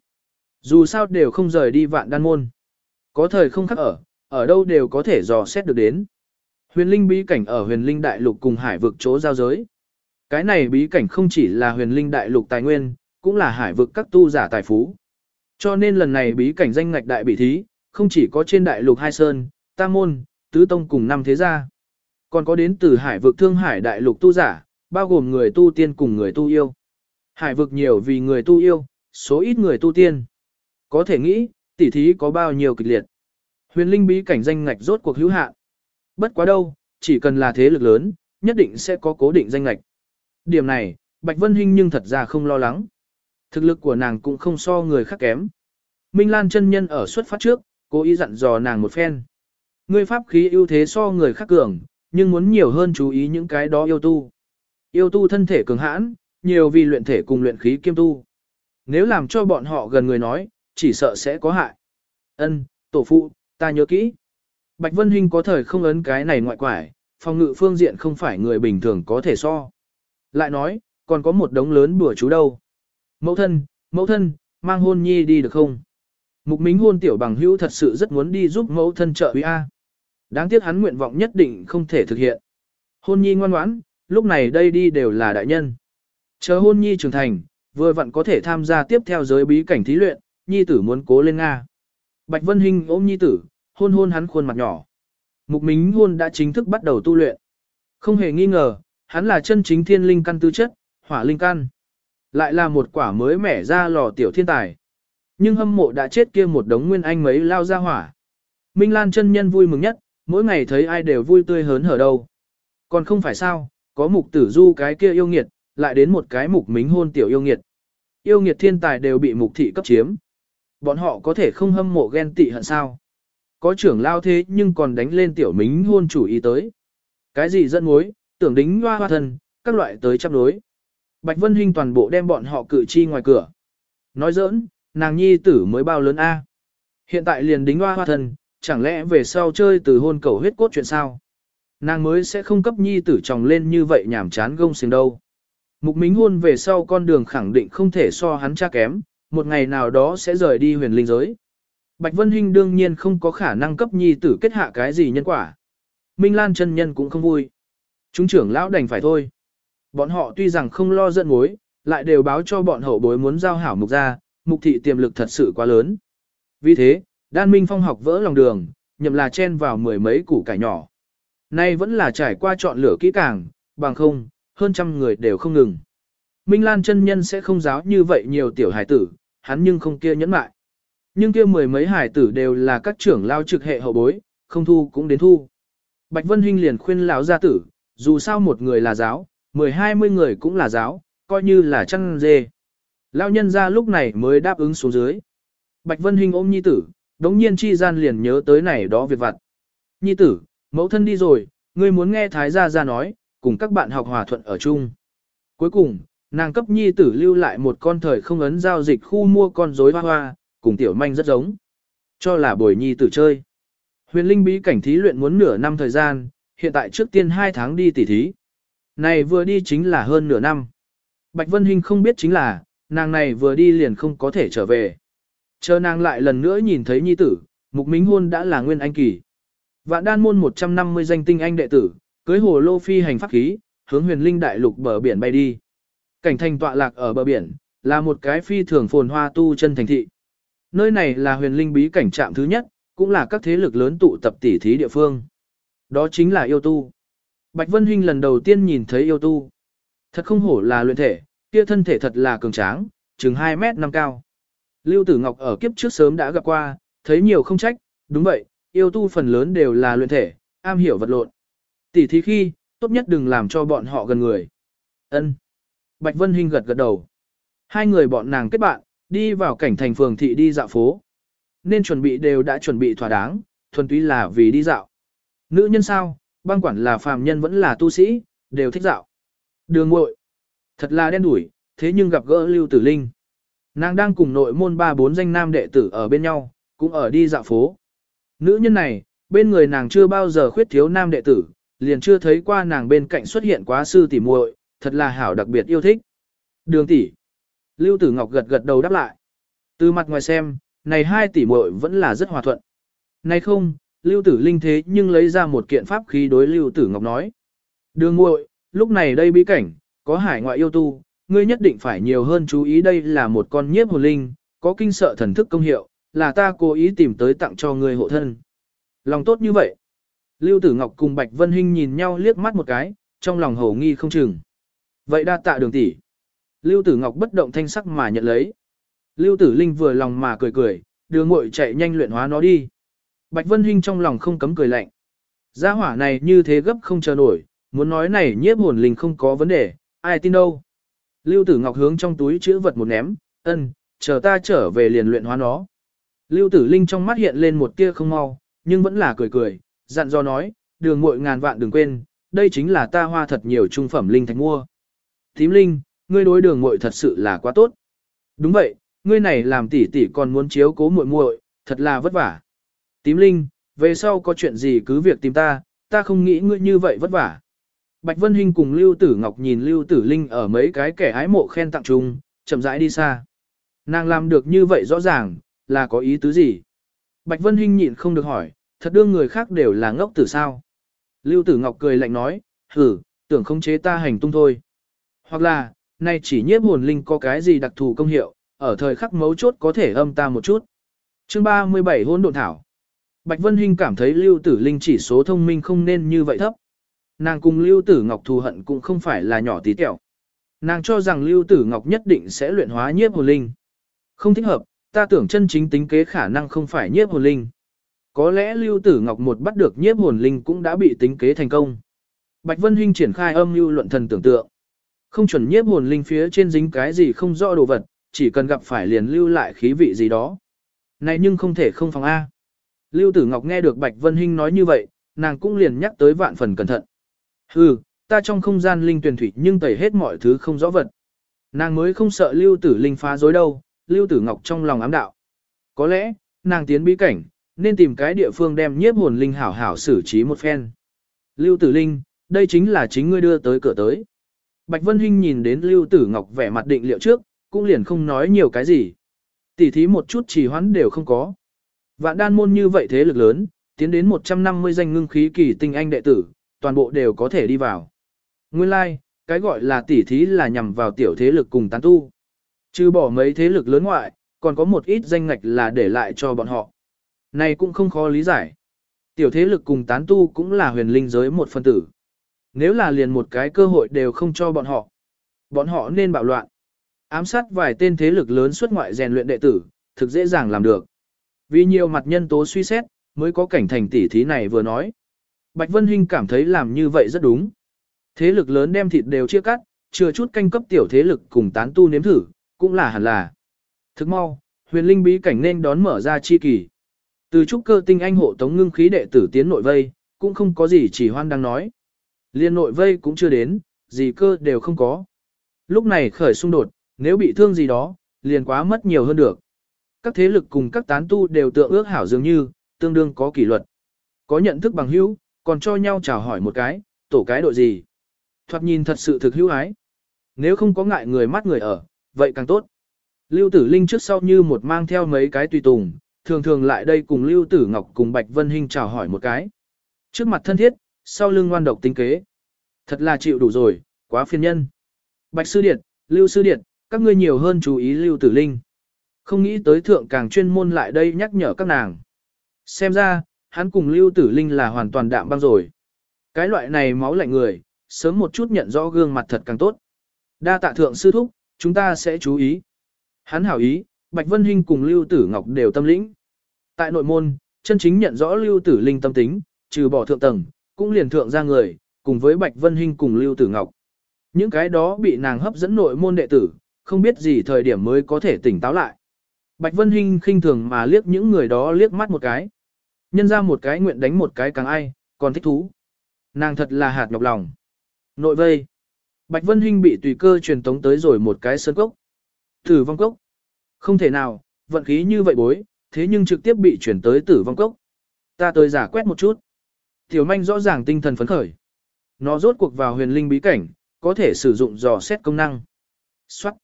[SPEAKER 1] Dù sao đều không rời đi vạn đan môn. Có thời không khác ở, ở đâu đều có thể dò xét được đến. Huyền linh bí cảnh ở huyền linh đại lục cùng hải vực chỗ giao giới. Cái này bí cảnh không chỉ là huyền linh đại lục tài nguyên, cũng là hải vực các tu giả tài phú. Cho nên lần này bí cảnh danh ngạch đại bị thí, không chỉ có trên đại lục hai sơn, tam môn, tứ tông cùng năm thế gia, còn có đến từ hải vực thương hải đại lục tu giả, bao gồm người tu tiên cùng người tu yêu. Hải vực nhiều vì người tu yêu, số ít người tu tiên. Có thể nghĩ, tỉ thí có bao nhiêu kịch liệt. Huyền linh bí cảnh danh ngạch rốt cuộc hữu hạn. Bất quá đâu, chỉ cần là thế lực lớn, nhất định sẽ có cố định danh ngạch. Điểm này, Bạch Vân Hinh nhưng thật ra không lo lắng. Thực lực của nàng cũng không so người khác kém. Minh Lan chân nhân ở xuất phát trước, cố ý dặn dò nàng một phen. Ngươi pháp khí ưu thế so người khác cường, nhưng muốn nhiều hơn chú ý những cái đó yêu tu. Yêu tu thân thể cường hãn, nhiều vì luyện thể cùng luyện khí kiêm tu. Nếu làm cho bọn họ gần người nói, chỉ sợ sẽ có hại. Ân, tổ phụ, ta nhớ kỹ. Bạch Vân Hinh có thời không ấn cái này ngoại quải, phòng ngự phương diện không phải người bình thường có thể so. Lại nói, còn có một đống lớn bùa chú đâu. Mẫu thân, mẫu thân, mang hôn nhi đi được không? Mục Mính hôn tiểu bằng hữu thật sự rất muốn đi giúp mẫu thân trợ uy A. Đáng tiếc hắn nguyện vọng nhất định không thể thực hiện. Hôn nhi ngoan ngoãn, lúc này đây đi đều là đại nhân. Chờ hôn nhi trưởng thành, vừa vặn có thể tham gia tiếp theo giới bí cảnh thí luyện, nhi tử muốn cố lên Nga. Bạch Vân Hinh ôm nhi tử, hôn hôn hắn khuôn mặt nhỏ. Mục Mính hôn đã chính thức bắt đầu tu luyện. Không hề nghi ngờ, hắn là chân chính thiên linh căn tư chất, hỏa linh căn. Lại là một quả mới mẻ ra lò tiểu thiên tài. Nhưng hâm mộ đã chết kia một đống nguyên anh mấy lao ra hỏa. Minh Lan chân nhân vui mừng nhất, mỗi ngày thấy ai đều vui tươi hớn hở đâu. Còn không phải sao, có mục tử du cái kia yêu nghiệt, lại đến một cái mục mính hôn tiểu yêu nghiệt. Yêu nghiệt thiên tài đều bị mục thị cấp chiếm. Bọn họ có thể không hâm mộ ghen tị hận sao. Có trưởng lao thế nhưng còn đánh lên tiểu mính hôn chủ ý tới. Cái gì dẫn mối, tưởng đính hoa hoa thân, các loại tới chắp đối. Bạch Vân Hinh toàn bộ đem bọn họ cử chi ngoài cửa. Nói giỡn, nàng nhi tử mới bao lớn A. Hiện tại liền đính hoa hoa thần, chẳng lẽ về sau chơi từ hôn cầu huyết cốt chuyện sao? Nàng mới sẽ không cấp nhi tử chồng lên như vậy nhảm chán gông xiềng đâu. Mục Mính hôn về sau con đường khẳng định không thể so hắn cha kém, một ngày nào đó sẽ rời đi huyền linh giới. Bạch Vân Hinh đương nhiên không có khả năng cấp nhi tử kết hạ cái gì nhân quả. Minh Lan chân nhân cũng không vui. Chúng trưởng lão đành phải thôi. Bọn họ tuy rằng không lo giận mối, lại đều báo cho bọn hậu bối muốn giao hảo mục ra, mục thị tiềm lực thật sự quá lớn. Vì thế, đan minh phong học vỡ lòng đường, nhậm là chen vào mười mấy củ cải nhỏ. Nay vẫn là trải qua chọn lửa kỹ càng, bằng không, hơn trăm người đều không ngừng. Minh Lan chân nhân sẽ không giáo như vậy nhiều tiểu hải tử, hắn nhưng không kia nhẫn mại. Nhưng kia mười mấy hải tử đều là các trưởng lao trực hệ hậu bối, không thu cũng đến thu. Bạch Vân Hinh liền khuyên lão gia tử, dù sao một người là giáo, mười hai mươi người cũng là giáo, coi như là chăn dê. Lão nhân ra lúc này mới đáp ứng xuống dưới. Bạch Vân Hinh ôm nhi tử, đống nhiên chi gian liền nhớ tới này đó việc vặt. Nhi tử, mẫu thân đi rồi, ngươi muốn nghe Thái gia gia nói, cùng các bạn học hòa thuận ở chung. Cuối cùng, nàng cấp nhi tử lưu lại một con thời không ấn giao dịch khu mua con rối hoa hoa, cùng tiểu manh rất giống. Cho là bồi nhi tử chơi. Huyền linh bí cảnh thí luyện muốn nửa năm thời gian, hiện tại trước tiên 2 tháng đi tỉ thí. Này vừa đi chính là hơn nửa năm. Bạch Vân Hinh không biết chính là, nàng này vừa đi liền không có thể trở về. Chờ nàng lại lần nữa nhìn thấy nhi tử, mục mính hôn đã là nguyên anh kỳ. Vạn đan môn 150 danh tinh anh đệ tử, cưới hồ lô phi hành pháp khí, hướng huyền linh đại lục bờ biển bay đi. Cảnh thành tọa lạc ở bờ biển, là một cái phi thường phồn hoa tu chân thành thị. Nơi này là huyền linh bí cảnh trạm thứ nhất, cũng là các thế lực lớn tụ tập tỉ thí địa phương. Đó chính là yêu tu. Bạch Vân Hinh lần đầu tiên nhìn thấy yêu tu. Thật không hổ là luyện thể, kia thân thể thật là cường tráng, chừng 2 mét năm cao. Lưu Tử Ngọc ở kiếp trước sớm đã gặp qua, thấy nhiều không trách, đúng vậy, yêu tu phần lớn đều là luyện thể, am hiểu vật lộn. Tỉ thí khi, tốt nhất đừng làm cho bọn họ gần người. Ân. Bạch Vân Hinh gật gật đầu. Hai người bọn nàng kết bạn, đi vào cảnh thành phường thị đi dạo phố. Nên chuẩn bị đều đã chuẩn bị thỏa đáng, thuần túy là vì đi dạo. Nữ nhân sao, băng quản là phàm nhân vẫn là tu sĩ, đều thích dạo. Đường muội Thật là đen đủi, thế nhưng gặp gỡ Lưu Tử Linh. Nàng đang cùng nội môn ba bốn danh nam đệ tử ở bên nhau, cũng ở đi dạo phố. Nữ nhân này, bên người nàng chưa bao giờ khuyết thiếu nam đệ tử, liền chưa thấy qua nàng bên cạnh xuất hiện quá sư tỷ muội, thật là hảo đặc biệt yêu thích. Đường tỷ. Lưu Tử Ngọc gật gật đầu đáp lại. Từ mặt ngoài xem, này hai tỷ muội vẫn là rất hòa thuận. Này không, Lưu Tử Linh thế nhưng lấy ra một kiện pháp khí đối Lưu Tử Ngọc nói. Đường muội, lúc này đây bí cảnh, có hải ngoại yêu tu, ngươi nhất định phải nhiều hơn chú ý đây là một con nhiếp hồn linh, có kinh sợ thần thức công hiệu, là ta cố ý tìm tới tặng cho ngươi hộ thân. Lòng tốt như vậy. Lưu Tử Ngọc cùng Bạch Vân Hinh nhìn nhau liếc mắt một cái, trong lòng hổ nghi không chừng. Vậy đa tạ đường tỷ. Lưu Tử Ngọc bất động thanh sắc mà nhận lấy. Lưu Tử Linh vừa lòng mà cười cười, đường muội chạy nhanh luyện hóa nó đi. Bạch Vân Hinh trong lòng không cấm cười lạnh. Gia hỏa này như thế gấp không chờ nổi, muốn nói này nhiếp hồn linh không có vấn đề, ai tin đâu. Lưu Tử Ngọc hướng trong túi chữ vật một ném, ân, chờ ta trở về liền luyện hóa nó. Lưu Tử Linh trong mắt hiện lên một tia không mau, nhưng vẫn là cười cười, dặn dò nói, đường muội ngàn vạn đừng quên, đây chính là ta hoa thật nhiều trung phẩm linh thạch mua. Tím Linh, ngươi đối đường muội thật sự là quá tốt. Đúng vậy, ngươi này làm tỷ tỷ còn muốn chiếu cố muội muội, thật là vất vả. Tím Linh, về sau có chuyện gì cứ việc tìm ta, ta không nghĩ ngươi như vậy vất vả. Bạch Vân Hinh cùng Lưu Tử Ngọc nhìn Lưu Tử Linh ở mấy cái kẻ ái mộ khen tặng chung, chậm rãi đi xa. Nàng làm được như vậy rõ ràng, là có ý tứ gì? Bạch Vân Hinh nhịn không được hỏi, thật đương người khác đều là ngốc tử sao? Lưu Tử Ngọc cười lạnh nói, hử, tưởng không chế ta hành tung thôi. Hoặc là, nay chỉ nhiếp hồn linh có cái gì đặc thù công hiệu, ở thời khắc mấu chốt có thể âm ta một chút. Chương 37 hôn độn thảo. Bạch Vân Hinh cảm thấy Lưu Tử Linh chỉ số thông minh không nên như vậy thấp. Nàng cùng Lưu Tử Ngọc thù hận cũng không phải là nhỏ tí tẹo. Nàng cho rằng Lưu Tử Ngọc nhất định sẽ luyện hóa nhiếp hồn linh. Không thích hợp, ta tưởng chân chính tính kế khả năng không phải nhiếp hồn linh. Có lẽ Lưu Tử Ngọc một bắt được nhiếp hồn linh cũng đã bị tính kế thành công. Bạch Vân Hinh triển khai âm lưu luận thần tưởng tượng. Không chuẩn nhiếp hồn linh phía trên dính cái gì không rõ đồ vật, chỉ cần gặp phải liền lưu lại khí vị gì đó. Này nhưng không thể không phòng A. Lưu Tử Ngọc nghe được Bạch Vân Hinh nói như vậy, nàng cũng liền nhắc tới vạn phần cẩn thận. Hừ, ta trong không gian linh tuyển thủy nhưng tẩy hết mọi thứ không rõ vật. Nàng mới không sợ Lưu Tử Linh phá dối đâu, Lưu Tử Ngọc trong lòng ám đạo. Có lẽ, nàng tiến bí cảnh, nên tìm cái địa phương đem nhiếp hồn linh hảo hảo xử trí một phen. Lưu Tử Linh, đây chính là chính ngươi đưa tới cửa tới. Bạch Vân Hinh nhìn đến Lưu Tử Ngọc vẻ mặt định liệu trước, cũng liền không nói nhiều cái gì. Tỉ thí một chút trì hoãn đều không có. Vạn đan môn như vậy thế lực lớn, tiến đến 150 danh ngưng khí kỳ tinh anh đệ tử, toàn bộ đều có thể đi vào. Nguyên lai, like, cái gọi là tỉ thí là nhằm vào tiểu thế lực cùng tán tu. Trừ bỏ mấy thế lực lớn ngoại, còn có một ít danh ngạch là để lại cho bọn họ. Này cũng không khó lý giải. Tiểu thế lực cùng tán tu cũng là huyền linh giới một phân tử. Nếu là liền một cái cơ hội đều không cho bọn họ, bọn họ nên bạo loạn. Ám sát vài tên thế lực lớn xuất ngoại rèn luyện đệ tử, thực dễ dàng làm được. Vì nhiều mặt nhân tố suy xét, mới có cảnh thành tỷ thí này vừa nói. Bạch Vân Hinh cảm thấy làm như vậy rất đúng. Thế lực lớn đem thịt đều chia cắt, chưa chút canh cấp tiểu thế lực cùng tán tu nếm thử, cũng là hẳn là. Thức mau, huyền linh bí cảnh nên đón mở ra chi kỳ. Từ trúc cơ tinh anh hộ tống ngưng khí đệ tử tiến nội vây, cũng không có gì chỉ hoan đang nói. Liên nội vây cũng chưa đến, gì cơ đều không có. Lúc này khởi xung đột, nếu bị thương gì đó, liền quá mất nhiều hơn được. Các thế lực cùng các tán tu đều tượng ước hảo dường như, tương đương có kỷ luật. Có nhận thức bằng hữu, còn cho nhau chào hỏi một cái, tổ cái đội gì. Thoạt nhìn thật sự thực hữu ái. Nếu không có ngại người mắt người ở, vậy càng tốt. Lưu Tử Linh trước sau như một mang theo mấy cái tùy tùng, thường thường lại đây cùng Lưu Tử Ngọc cùng Bạch Vân Hinh chào hỏi một cái. Trước mặt thân thiết, sau lưng ngoan độc tính kế. Thật là chịu đủ rồi, quá phiền nhân. Bạch Sư Điệt, Lưu Sư Điệt, các ngươi nhiều hơn chú ý Lưu Tử Linh. Không nghĩ tới thượng càng chuyên môn lại đây nhắc nhở các nàng. Xem ra, hắn cùng Lưu Tử Linh là hoàn toàn đạm băng rồi. Cái loại này máu lạnh người, sớm một chút nhận rõ gương mặt thật càng tốt. Đa tạ thượng sư thúc, chúng ta sẽ chú ý. Hắn hảo ý, Bạch Vân Hinh cùng Lưu Tử Ngọc đều tâm lĩnh. Tại nội môn, chân chính nhận rõ Lưu Tử Linh tâm tính, trừ bỏ thượng tầng, cũng liền thượng ra người, cùng với Bạch Vân Hinh cùng Lưu Tử Ngọc. Những cái đó bị nàng hấp dẫn nội môn đệ tử, không biết gì thời điểm mới có thể tỉnh táo lại. Bạch Vân Hinh khinh thường mà liếc những người đó liếc mắt một cái. Nhân ra một cái nguyện đánh một cái càng ai, còn thích thú. Nàng thật là hạt nhọc lòng. Nội vây. Bạch Vân Hinh bị tùy cơ truyền tống tới rồi một cái sơn cốc. Tử vong cốc. Không thể nào, vận khí như vậy bối, thế nhưng trực tiếp bị chuyển tới tử vong cốc. Ta tới giả quét một chút. Tiểu manh rõ ràng tinh thần phấn khởi. Nó rốt cuộc vào huyền linh bí cảnh, có thể sử dụng dò xét công năng. Xoát.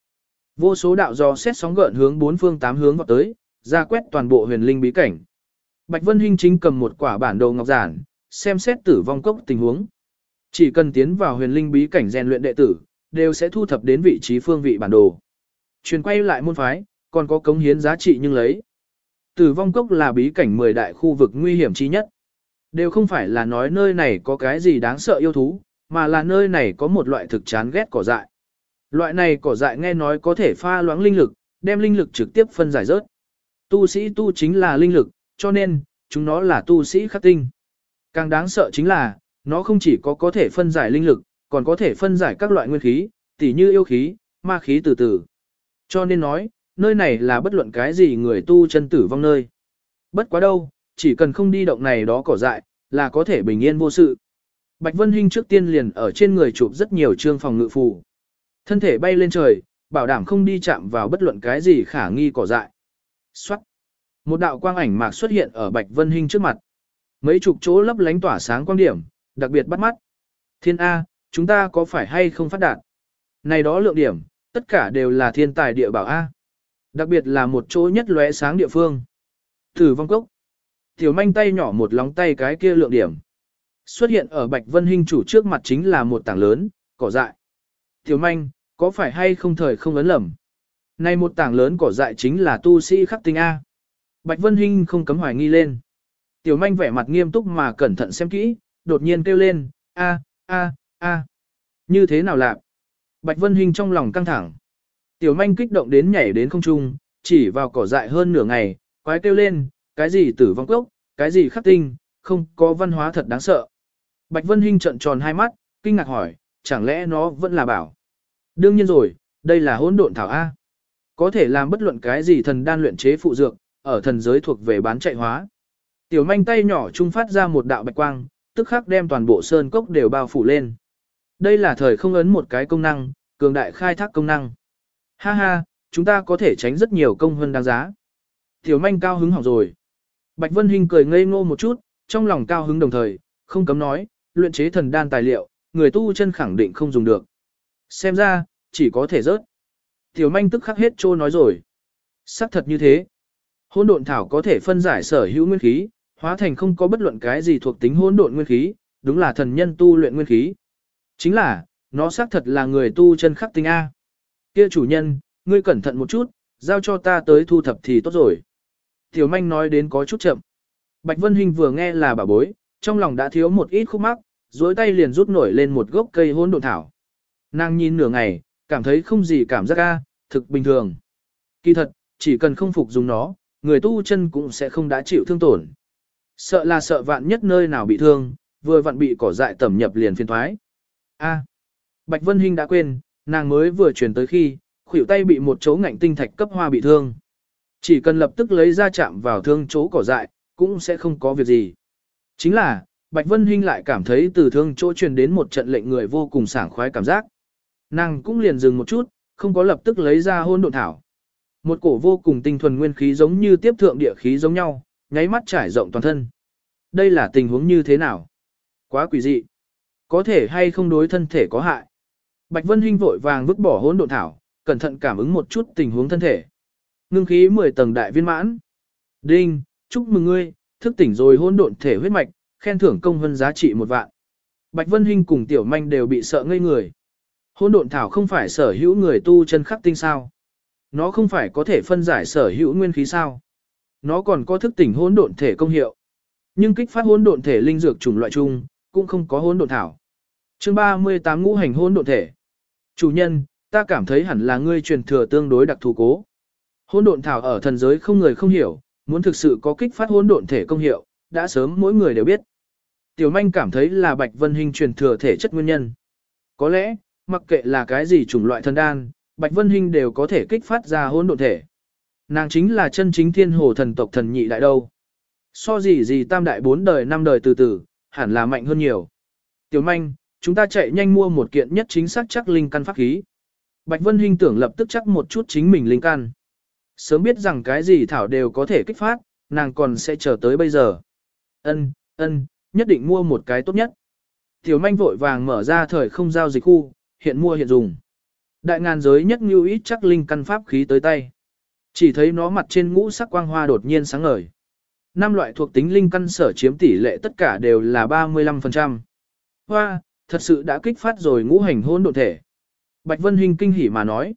[SPEAKER 1] Vô số đạo do xét sóng gợn hướng bốn phương tám hướng vào tới, ra quét toàn bộ huyền linh bí cảnh. Bạch Vân Hinh chính cầm một quả bản đồ ngọc giản, xem xét tử vong cốc tình huống. Chỉ cần tiến vào huyền linh bí cảnh rèn luyện đệ tử, đều sẽ thu thập đến vị trí phương vị bản đồ. Truyền quay lại môn phái, còn có cống hiến giá trị nhưng lấy. Tử vong cốc là bí cảnh 10 đại khu vực nguy hiểm chi nhất. Đều không phải là nói nơi này có cái gì đáng sợ yêu thú, mà là nơi này có một loại thực chán ghét cỏ dại. Loại này cỏ dại nghe nói có thể pha loãng linh lực, đem linh lực trực tiếp phân giải rớt. Tu sĩ tu chính là linh lực, cho nên, chúng nó là tu sĩ khắc tinh. Càng đáng sợ chính là, nó không chỉ có có thể phân giải linh lực, còn có thể phân giải các loại nguyên khí, tỉ như yêu khí, ma khí từ từ. Cho nên nói, nơi này là bất luận cái gì người tu chân tử vong nơi. Bất quá đâu, chỉ cần không đi động này đó cỏ dại, là có thể bình yên vô sự. Bạch Vân Hinh trước tiên liền ở trên người chụp rất nhiều trương phòng ngự phù. Thân thể bay lên trời, bảo đảm không đi chạm vào bất luận cái gì khả nghi cỏ dại. Xoát. Một đạo quang ảnh mạc xuất hiện ở Bạch Vân Hinh trước mặt. Mấy chục chỗ lấp lánh tỏa sáng quang điểm, đặc biệt bắt mắt. Thiên A, chúng ta có phải hay không phát đạt? Này đó lượng điểm, tất cả đều là thiên tài địa bảo A. Đặc biệt là một chỗ nhất lóe sáng địa phương. Tử vong cốc. Tiểu manh tay nhỏ một lóng tay cái kia lượng điểm. Xuất hiện ở Bạch Vân Hinh chủ trước mặt chính là một tảng lớn, cỏ dại. Tiểu manh, có phải hay không thời không ấn lầm? Này một tảng lớn cỏ dại chính là tu sĩ khắc tinh A. Bạch Vân Hinh không cấm hoài nghi lên. Tiểu manh vẻ mặt nghiêm túc mà cẩn thận xem kỹ, đột nhiên kêu lên, a, a, a. Như thế nào lạ Bạch Vân Hinh trong lòng căng thẳng. Tiểu manh kích động đến nhảy đến không trung, chỉ vào cỏ dại hơn nửa ngày, quái kêu lên, cái gì tử vong cốc, cái gì khắc tinh, không có văn hóa thật đáng sợ. Bạch Vân Hinh trợn tròn hai mắt, kinh ngạc hỏi, chẳng lẽ nó vẫn là bảo. Đương nhiên rồi, đây là hỗn độn thảo A. Có thể làm bất luận cái gì thần đan luyện chế phụ dược, ở thần giới thuộc về bán chạy hóa. Tiểu manh tay nhỏ trung phát ra một đạo bạch quang, tức khắc đem toàn bộ sơn cốc đều bao phủ lên. Đây là thời không ấn một cái công năng, cường đại khai thác công năng. Ha ha, chúng ta có thể tránh rất nhiều công hơn đáng giá. Tiểu manh cao hứng hỏng rồi. Bạch Vân Hinh cười ngây ngô một chút, trong lòng cao hứng đồng thời, không cấm nói, luyện chế thần đan tài liệu, người tu chân khẳng định không dùng được. Xem ra, chỉ có thể rớt. Tiểu manh tức khắc hết trô nói rồi. xác thật như thế. Hôn độn thảo có thể phân giải sở hữu nguyên khí, hóa thành không có bất luận cái gì thuộc tính hôn độn nguyên khí, đúng là thần nhân tu luyện nguyên khí. Chính là, nó xác thật là người tu chân khắc tinh A. Kia chủ nhân, ngươi cẩn thận một chút, giao cho ta tới thu thập thì tốt rồi. Tiểu manh nói đến có chút chậm. Bạch Vân hình vừa nghe là bà bối, trong lòng đã thiếu một ít khúc mắc, dối tay liền rút nổi lên một gốc cây hôn độn thảo. Nàng nhìn nửa ngày, cảm thấy không gì cảm giác a, thực bình thường. Kỳ thật, chỉ cần không phục dùng nó, người tu chân cũng sẽ không đã chịu thương tổn. Sợ là sợ vạn nhất nơi nào bị thương, vừa vặn bị cỏ dại tẩm nhập liền phiên thoái. A. Bạch Vân Hinh đã quên, nàng mới vừa chuyển tới khi, khuỷu tay bị một chỗ ngạnh tinh thạch cấp hoa bị thương. Chỉ cần lập tức lấy ra chạm vào thương chỗ cỏ dại, cũng sẽ không có việc gì. Chính là, Bạch Vân Hinh lại cảm thấy từ thương chỗ truyền đến một trận lệnh người vô cùng sảng khoái cảm giác. Nàng cũng liền dừng một chút, không có lập tức lấy ra hôn độn thảo. Một cổ vô cùng tinh thuần nguyên khí giống như tiếp thượng địa khí giống nhau, nháy mắt trải rộng toàn thân. Đây là tình huống như thế nào? Quá quỷ dị. Có thể hay không đối thân thể có hại. Bạch Vân Hinh vội vàng vứt bỏ hôn độn thảo, cẩn thận cảm ứng một chút tình huống thân thể. Ngưng khí 10 tầng đại viên mãn. Đinh, chúc mừng ngươi, thức tỉnh rồi hôn độn thể huyết mạch, khen thưởng công vân giá trị một vạn. Bạch Vân Hinh cùng Tiểu Manh đều bị sợ ngây người. Hỗn độn thảo không phải sở hữu người tu chân khắc tinh sao? Nó không phải có thể phân giải sở hữu nguyên khí sao? Nó còn có thức tỉnh hỗn độn thể công hiệu. Nhưng kích phát hỗn độn thể linh dược chủng loại chung, cũng không có hỗn độn thảo. Chương 38 ngũ hành hỗn độn thể. Chủ nhân, ta cảm thấy hẳn là ngươi truyền thừa tương đối đặc thù cố. Hỗn độn thảo ở thần giới không người không hiểu, muốn thực sự có kích phát hỗn độn thể công hiệu, đã sớm mỗi người đều biết. Tiểu manh cảm thấy là Bạch Vân Hinh truyền thừa thể chất nguyên nhân. Có lẽ, mặc kệ là cái gì chủng loại thần đan, Bạch Vân Hinh đều có thể kích phát ra hỗn độn thể. Nàng chính là chân chính thiên hồ thần tộc thần nhị đại đâu. So gì gì tam đại bốn đời năm đời từ từ, hẳn là mạnh hơn nhiều. Tiểu manh, chúng ta chạy nhanh mua một kiện nhất chính xác chắc linh căn pháp khí. Bạch Vân Hinh tưởng lập tức chắc một chút chính mình linh căn. Sớm biết rằng cái gì thảo đều có thể kích phát, nàng còn sẽ chờ tới bây giờ. Ân, ân, nhất định mua một cái tốt nhất. Tiểu manh vội vàng mở ra thời không giao dịch khu, hiện mua hiện dùng. Đại ngàn giới nhất như ít chắc linh căn pháp khí tới tay. Chỉ thấy nó mặt trên ngũ sắc quang hoa đột nhiên sáng ngời. Năm loại thuộc tính linh căn sở chiếm tỷ lệ tất cả đều là 35%. Hoa, thật sự đã kích phát rồi ngũ hành hôn độ thể. Bạch Vân Hinh kinh hỉ mà nói.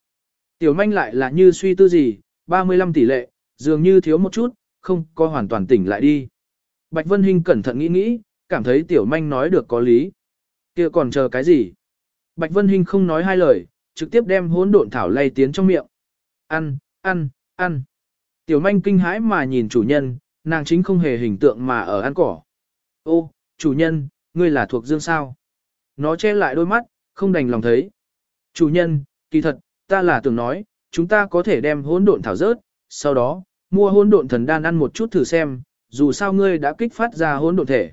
[SPEAKER 1] Tiểu manh lại là như suy tư gì, 35 tỷ lệ, dường như thiếu một chút, không có hoàn toàn tỉnh lại đi. Bạch Vân Hinh cẩn thận nghĩ nghĩ, cảm thấy tiểu manh nói được có lý. kia còn chờ cái gì? Bạch Vân Hinh không nói hai lời, trực tiếp đem hỗn độn thảo lay tiến trong miệng. Ăn, ăn, ăn. Tiểu manh kinh hãi mà nhìn chủ nhân, nàng chính không hề hình tượng mà ở ăn cỏ. Ô, chủ nhân, ngươi là thuộc dương sao? Nó che lại đôi mắt, không đành lòng thấy. Chủ nhân, kỳ thật, ta là tưởng nói, chúng ta có thể đem hỗn độn thảo rớt, sau đó, mua hỗn độn thần đan ăn một chút thử xem, dù sao ngươi đã kích phát ra hỗn độn thể.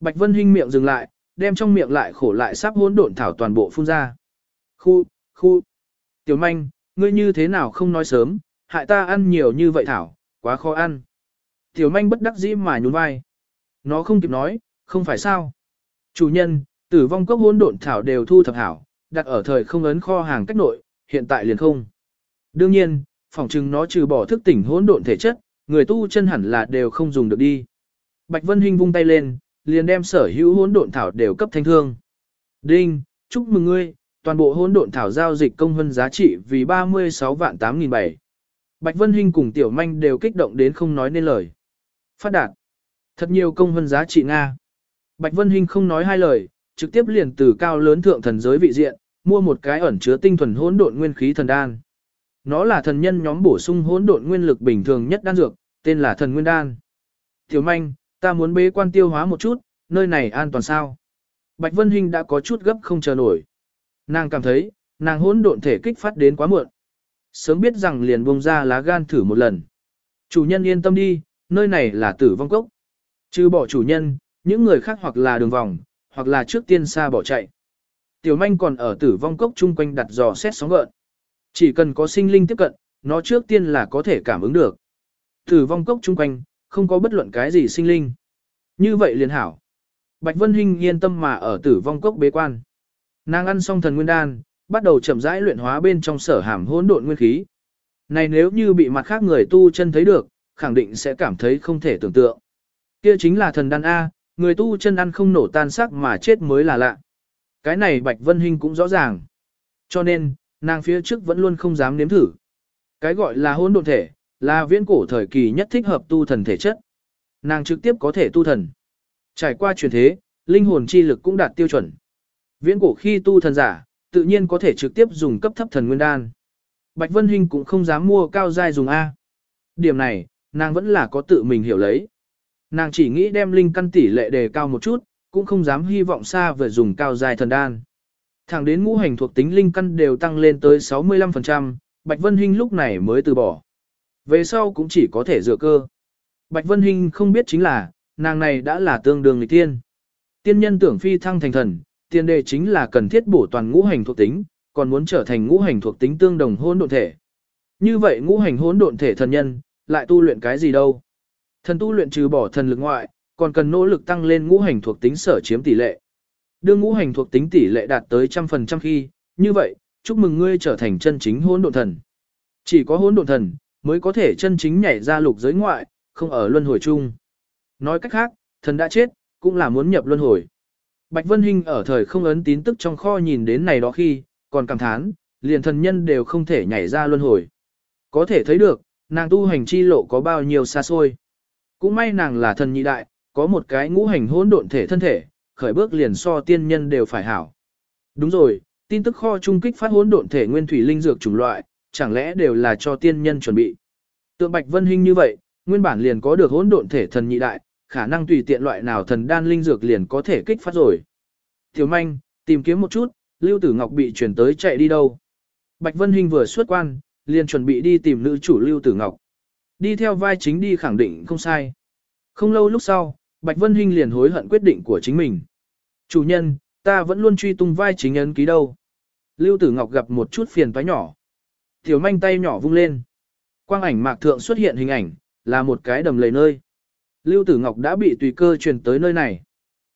[SPEAKER 1] Bạch Vân Hinh miệng dừng lại, đem trong miệng lại khổ lại sắp hỗn độn thảo toàn bộ phun ra. Khu, khu. Tiểu manh, ngươi như thế nào không nói sớm, hại ta ăn nhiều như vậy thảo, quá khó ăn. Tiểu manh bất đắc dĩ mà nhún vai. Nó không kịp nói, không phải sao. Chủ nhân, tử vong cốc hỗn độn thảo đều thu thập hảo, đặt ở thời không ấn kho hàng cách nội, hiện tại liền không. Đương nhiên, phòng chừng nó trừ bỏ thức tỉnh hỗn độn thể chất, người tu chân hẳn là đều không dùng được đi. Bạch Vân Hinh vung tay lên, liền đem sở hữu hỗn độn thảo đều cấp thanh thương. Đinh, chúc mừng ngươi, toàn bộ hỗn độn thảo giao dịch công hơn giá trị vì 36 vạn 8.007. Bạch Vân Hinh cùng Tiểu Manh đều kích động đến không nói nên lời. Phát đạt. Thật nhiều công hơn giá trị Nga. Bạch Vân Hinh không nói hai lời, trực tiếp liền từ cao lớn thượng thần giới vị diện, mua một cái ẩn chứa tinh thuần hỗn độn nguyên khí thần đan. Nó là thần nhân nhóm bổ sung hỗn độn nguyên lực bình thường nhất đan dược, tên là thần nguyên đan. Tiểu manh, ta muốn bế quan tiêu hóa một chút, nơi này an toàn sao? Bạch Vân Hinh đã có chút gấp không chờ nổi. Nàng cảm thấy, nàng hỗn độn thể kích phát đến quá muộn. Sớm biết rằng liền buông ra lá gan thử một lần. Chủ nhân yên tâm đi, nơi này là tử vong cốc. Trừ bỏ chủ nhân, những người khác hoặc là đường vòng, hoặc là trước tiên xa bỏ chạy. Tiểu manh còn ở tử vong cốc chung quanh đặt dò xét sóng gợn. Chỉ cần có sinh linh tiếp cận, nó trước tiên là có thể cảm ứng được. Tử vong cốc chung quanh, không có bất luận cái gì sinh linh. Như vậy liền hảo. Bạch Vân Hinh yên tâm mà ở tử vong cốc bế quan. Nàng ăn xong thần nguyên đan, bắt đầu chậm rãi luyện hóa bên trong sở hàm hỗn độn nguyên khí. Này nếu như bị mặt khác người tu chân thấy được, khẳng định sẽ cảm thấy không thể tưởng tượng. Kia chính là thần đan A, người tu chân ăn không nổ tan sắc mà chết mới là lạ. Cái này Bạch Vân Hinh cũng rõ ràng. Cho nên, nàng phía trước vẫn luôn không dám nếm thử. Cái gọi là hỗn độn thể, là viễn cổ thời kỳ nhất thích hợp tu thần thể chất. Nàng trực tiếp có thể tu thần. Trải qua truyền thế, linh hồn chi lực cũng đạt tiêu chuẩn. Viễn cổ khi tu thần giả, tự nhiên có thể trực tiếp dùng cấp thấp thần nguyên đan. Bạch Vân Hinh cũng không dám mua cao giai dùng A. Điểm này, nàng vẫn là có tự mình hiểu lấy. Nàng chỉ nghĩ đem linh căn tỷ lệ đề cao một chút, cũng không dám hy vọng xa về dùng cao giai thần đan. Thẳng đến ngũ hành thuộc tính linh căn đều tăng lên tới 65%, Bạch Vân Hinh lúc này mới từ bỏ. Về sau cũng chỉ có thể dựa cơ. Bạch Vân Hinh không biết chính là, nàng này đã là tương đương nghịch tiên. Tiên nhân tưởng phi thăng thành thần, tiền đề chính là cần thiết bổ toàn ngũ hành thuộc tính, còn muốn trở thành ngũ hành thuộc tính tương đồng hỗn độn thể. Như vậy ngũ hành hỗn độn thể thần nhân, lại tu luyện cái gì đâu? Thần tu luyện trừ bỏ thần lực ngoại, còn cần nỗ lực tăng lên ngũ hành thuộc tính sở chiếm tỷ lệ. Đưa ngũ hành thuộc tính tỷ lệ đạt tới trăm phần trăm khi, như vậy, chúc mừng ngươi trở thành chân chính hỗn độn thần. Chỉ có hỗn độn thần mới có thể chân chính nhảy ra lục giới ngoại, không ở luân hồi chung. Nói cách khác, thần đã chết, cũng là muốn nhập luân hồi. Bạch Vân Hinh ở thời không ấn tín tức trong kho nhìn đến này đó khi, còn cảm thán, liền thần nhân đều không thể nhảy ra luân hồi. Có thể thấy được, nàng tu hành chi lộ có bao nhiêu xa xôi. Cũng may nàng là thần nhị đại, có một cái ngũ hành hỗn độn thể thân thể, khởi bước liền so tiên nhân đều phải hảo. Đúng rồi, tin tức kho trung kích phát hỗn độn thể nguyên thủy linh dược chủng loại, chẳng lẽ đều là cho tiên nhân chuẩn bị. Tượng Bạch Vân Hinh như vậy, nguyên bản liền có được hỗn độn thể thần nhị đại, khả năng tùy tiện loại nào thần đan linh dược liền có thể kích phát rồi. Tiểu manh, tìm kiếm một chút, Lưu Tử Ngọc bị chuyển tới chạy đi đâu. Bạch Vân Hinh vừa xuất quan, liền chuẩn bị đi tìm nữ chủ Lưu Tử Ngọc. Đi theo vai chính đi khẳng định không sai. Không lâu lúc sau, Bạch Vân Hinh liền hối hận quyết định của chính mình. Chủ nhân, ta vẫn luôn truy tung vai chính ấn ký đâu. Lưu Tử Ngọc gặp một chút phiền toái nhỏ. Tiểu manh tay nhỏ vung lên. Quang ảnh mạc thượng xuất hiện hình ảnh, là một cái đầm lầy nơi. Lưu Tử Ngọc đã bị tùy cơ truyền tới nơi này.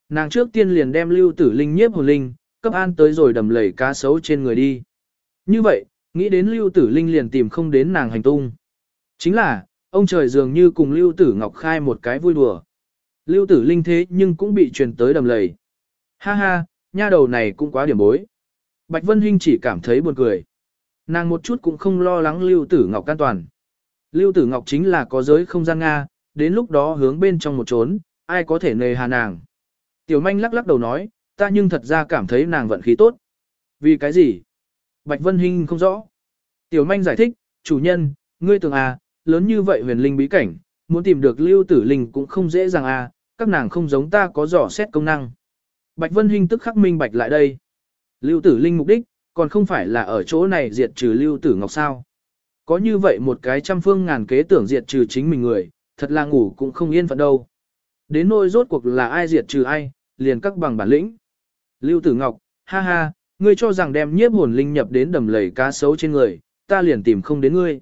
[SPEAKER 1] Nàng trước tiên liền đem Lưu Tử Linh nhiếp hồn linh, cấp an tới rồi đầm lầy cá sấu trên người đi. Như vậy, nghĩ đến Lưu Tử Linh liền tìm không đến nàng hành tung. Chính là, ông trời dường như cùng Lưu Tử Ngọc khai một cái vui đùa. Lưu Tử Linh thế nhưng cũng bị truyền tới đầm lầy. Ha ha, nha đầu này cũng quá điểm bối. Bạch Vân Hinh chỉ cảm thấy buồn cười. Nàng một chút cũng không lo lắng Lưu Tử Ngọc an toàn. Lưu Tử Ngọc chính là có giới không gian Nga, đến lúc đó hướng bên trong một trốn, ai có thể nề hà nàng. Tiểu manh lắc lắc đầu nói, ta nhưng thật ra cảm thấy nàng vận khí tốt. Vì cái gì? Bạch Vân Hinh không rõ. Tiểu manh giải thích, chủ nhân, ngươi tưởng à, lớn như vậy huyền linh bí cảnh, muốn tìm được lưu tử linh cũng không dễ dàng à, các nàng không giống ta có dò xét công năng. Bạch Vân Hinh tức khắc minh bạch lại đây. Lưu tử linh mục đích, còn không phải là ở chỗ này diệt trừ lưu tử ngọc sao. Có như vậy một cái trăm phương ngàn kế tưởng diệt trừ chính mình người, thật là ngủ cũng không yên phận đâu. Đến nỗi rốt cuộc là ai diệt trừ ai, liền các bằng bản lĩnh. Lưu tử ngọc, ha ha, ngươi cho rằng đem nhiếp hồn linh nhập đến đầm lầy cá sấu trên người, ta liền tìm không đến ngươi.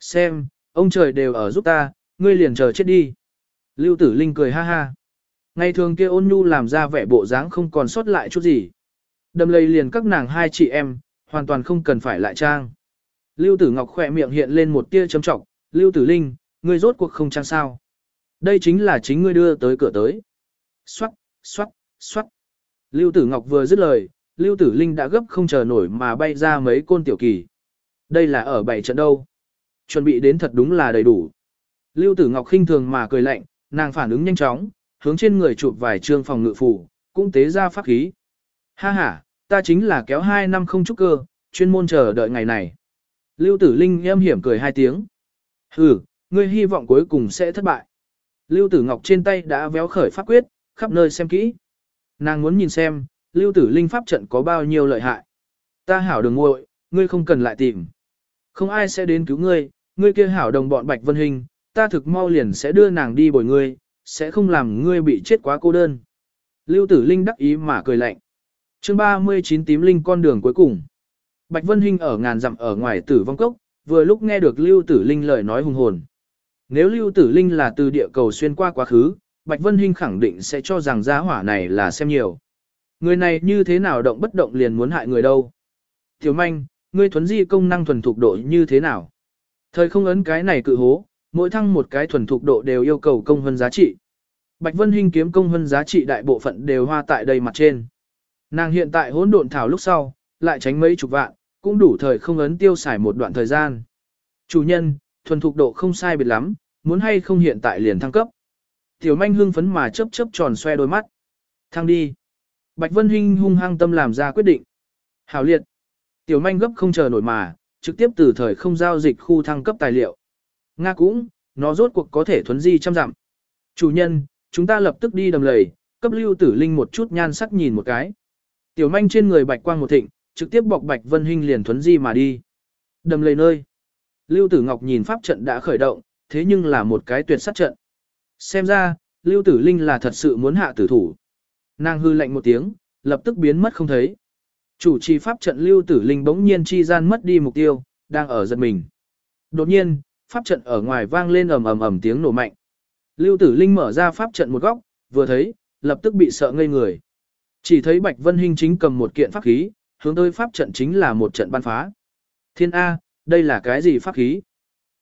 [SPEAKER 1] Xem, ông trời đều ở giúp ta, ngươi liền chờ chết đi. Lưu tử linh cười ha ha. Ngày thường kia ôn nhu làm ra vẻ bộ dáng không còn sót lại chút gì. Đầm lầy liền các nàng hai chị em, hoàn toàn không cần phải lại trang. Lưu Tử Ngọc khỏe miệng hiện lên một tia châm trọng, Lưu Tử Linh, ngươi rốt cuộc không trang sao. Đây chính là chính ngươi đưa tới cửa tới. Xoát, xoát, xoát. Lưu Tử Ngọc vừa dứt lời, Lưu Tử Linh đã gấp không chờ nổi mà bay ra mấy côn tiểu kỳ. Đây là ở bảy trận đâu. Chuẩn bị đến thật đúng là đầy đủ. Lưu Tử Ngọc khinh thường mà cười lạnh, nàng phản ứng nhanh chóng, hướng trên người chụp vài trương phòng ngự phủ, cũng tế ra pháp khí. Ha ha, ta chính là kéo hai năm không trúc cơ, chuyên môn chờ đợi ngày này. Lưu Tử Linh em hiểm cười hai tiếng. Hừ, ngươi hy vọng cuối cùng sẽ thất bại. Lưu Tử Ngọc trên tay đã véo khởi pháp quyết, khắp nơi xem kỹ. Nàng muốn nhìn xem, Lưu Tử Linh pháp trận có bao nhiêu lợi hại. Ta hảo đường ngội, ngươi không cần lại tìm. Không ai sẽ đến cứu ngươi, ngươi kia hảo đồng bọn Bạch Vân Hình, ta thực mau liền sẽ đưa nàng đi bồi ngươi, sẽ không làm ngươi bị chết quá cô đơn. Lưu Tử Linh đắc ý mà cười lạnh. Chương 39 tím linh con đường cuối cùng. Bạch Vân Hinh ở ngàn dặm ở ngoài tử vong cốc, vừa lúc nghe được Lưu Tử Linh lời nói hùng hồn. Nếu Lưu Tử Linh là từ địa cầu xuyên qua quá khứ, Bạch Vân Hinh khẳng định sẽ cho rằng giá hỏa này là xem nhiều. Người này như thế nào động bất động liền muốn hại người đâu. Tiểu manh, ngươi thuấn di công năng thuần thục độ như thế nào? Thời không ấn cái này cự hố, mỗi thăng một cái thuần thục độ đều yêu cầu công hơn giá trị. Bạch Vân Hinh kiếm công hơn giá trị đại bộ phận đều hoa tại đây mặt trên. Nàng hiện tại hỗn độn thảo lúc sau, lại tránh mấy chục vạn, cũng đủ thời không ấn tiêu xài một đoạn thời gian. Chủ nhân, thuần thục độ không sai biệt lắm, muốn hay không hiện tại liền thăng cấp. Tiểu manh hưng phấn mà chớp chớp tròn xoe đôi mắt. Thăng đi. Bạch Vân Hinh hung hăng tâm làm ra quyết định. Hảo liệt. Tiểu manh gấp không chờ nổi mà, trực tiếp từ thời không giao dịch khu thăng cấp tài liệu. Nga cũng, nó rốt cuộc có thể thuấn di trăm dặm. Chủ nhân, chúng ta lập tức đi đầm lầy, cấp lưu tử linh một chút nhan sắc nhìn một cái. Tiểu manh trên người bạch quang một thịnh, trực tiếp bọc bạch vân hình liền thuấn di mà đi. Đầm lầy nơi. Lưu tử ngọc nhìn pháp trận đã khởi động, thế nhưng là một cái tuyệt sát trận. Xem ra, lưu tử linh là thật sự muốn hạ tử thủ. Nàng hư lạnh một tiếng, lập tức biến mất không thấy. Chủ trì pháp trận lưu tử linh bỗng nhiên chi gian mất đi mục tiêu, đang ở giật mình. Đột nhiên, pháp trận ở ngoài vang lên ầm ầm ầm tiếng nổ mạnh. Lưu Tử Linh mở ra pháp trận một góc, vừa thấy, lập tức bị sợ ngây người. Chỉ thấy Bạch Vân Hinh chính cầm một kiện pháp khí, hướng tới pháp trận chính là một trận ban phá. Thiên A, đây là cái gì pháp khí?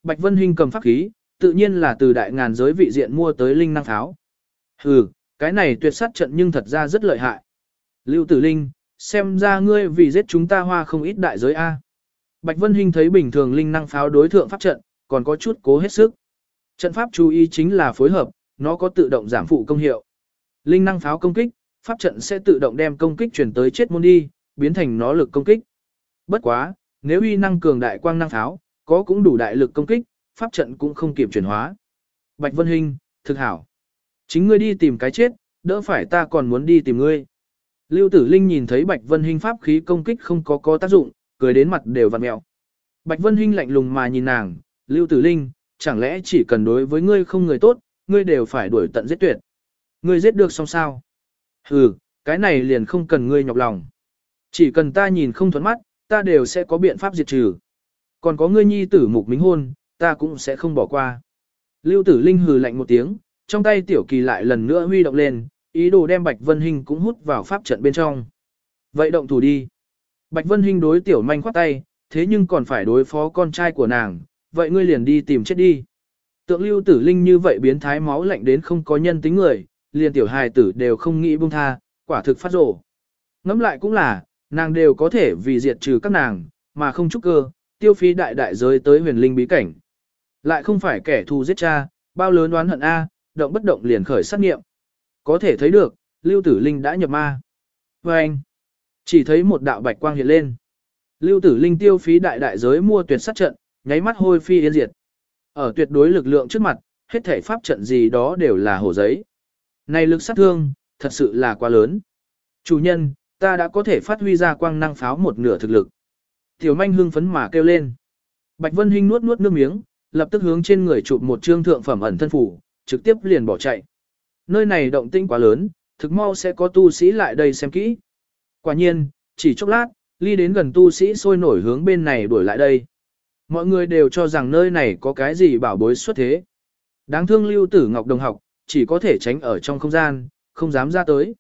[SPEAKER 1] Bạch Vân Hinh cầm pháp khí, tự nhiên là từ đại ngàn giới vị diện mua tới linh năng tháo. Hừ, cái này tuyệt sát trận nhưng thật ra rất lợi hại. Lưu Tử Linh, xem ra ngươi vì giết chúng ta hoa không ít đại giới A. Bạch Vân Hinh thấy bình thường linh năng pháo đối thượng pháp trận, còn có chút cố hết sức. Trận pháp chú ý chính là phối hợp, nó có tự động giảm phụ công hiệu. Linh năng pháo công kích, pháp trận sẽ tự động đem công kích chuyển tới chết môn đi, biến thành nó lực công kích. Bất quá, nếu uy năng cường đại quang năng tháo có cũng đủ đại lực công kích, pháp trận cũng không kịp chuyển hóa. Bạch Vân Hinh, thực hảo. Chính ngươi đi tìm cái chết, đỡ phải ta còn muốn đi tìm ngươi. Lưu Tử Linh nhìn thấy Bạch Vân Hinh pháp khí công kích không có có tác dụng, cười đến mặt đều vặn mẹo. Bạch Vân Hinh lạnh lùng mà nhìn nàng, Lưu Tử Linh, chẳng lẽ chỉ cần đối với ngươi không người tốt, ngươi đều phải đuổi tận giết tuyệt. Ngươi giết được xong sao? Hừ, cái này liền không cần ngươi nhọc lòng. Chỉ cần ta nhìn không thuẫn mắt, ta đều sẽ có biện pháp diệt trừ. Còn có ngươi nhi tử mục minh hôn, ta cũng sẽ không bỏ qua. Lưu tử linh hừ lạnh một tiếng, trong tay tiểu kỳ lại lần nữa huy động lên, ý đồ đem Bạch Vân Hinh cũng hút vào pháp trận bên trong. Vậy động thủ đi. Bạch Vân Hinh đối tiểu manh khoát tay, thế nhưng còn phải đối phó con trai của nàng, vậy ngươi liền đi tìm chết đi. Tượng lưu tử linh như vậy biến thái máu lạnh đến không có nhân tính người, liền tiểu hài tử đều không nghĩ buông tha, quả thực phát rổ. Ngẫm lại cũng là, nàng đều có thể vì diệt trừ các nàng, mà không chúc cơ, tiêu phí đại đại giới tới huyền linh bí cảnh. Lại không phải kẻ thù giết cha, bao lớn đoán hận A, động bất động liền khởi sát nghiệm. Có thể thấy được, lưu tử linh đã nhập ma. Và anh, chỉ thấy một đạo bạch quang hiện lên. Lưu tử linh tiêu phí đại đại giới mua tuyệt sát trận, nháy mắt hôi phi yên diệt. Ở tuyệt đối lực lượng trước mặt, hết thể pháp trận gì đó đều là hổ giấy. Này lực sát thương, thật sự là quá lớn. Chủ nhân, ta đã có thể phát huy ra quang năng pháo một nửa thực lực. Tiểu manh hưng phấn mà kêu lên. Bạch Vân Hinh nuốt nuốt nước miếng, lập tức hướng trên người chụp một trương thượng phẩm ẩn thân phủ, trực tiếp liền bỏ chạy. Nơi này động tĩnh quá lớn, thực mau sẽ có tu sĩ lại đây xem kỹ. Quả nhiên, chỉ chốc lát, ly đến gần tu sĩ sôi nổi hướng bên này đuổi lại đây. Mọi người đều cho rằng nơi này có cái gì bảo bối xuất thế. Đáng thương lưu tử ngọc đồng học, chỉ có thể tránh ở trong không gian, không dám ra tới.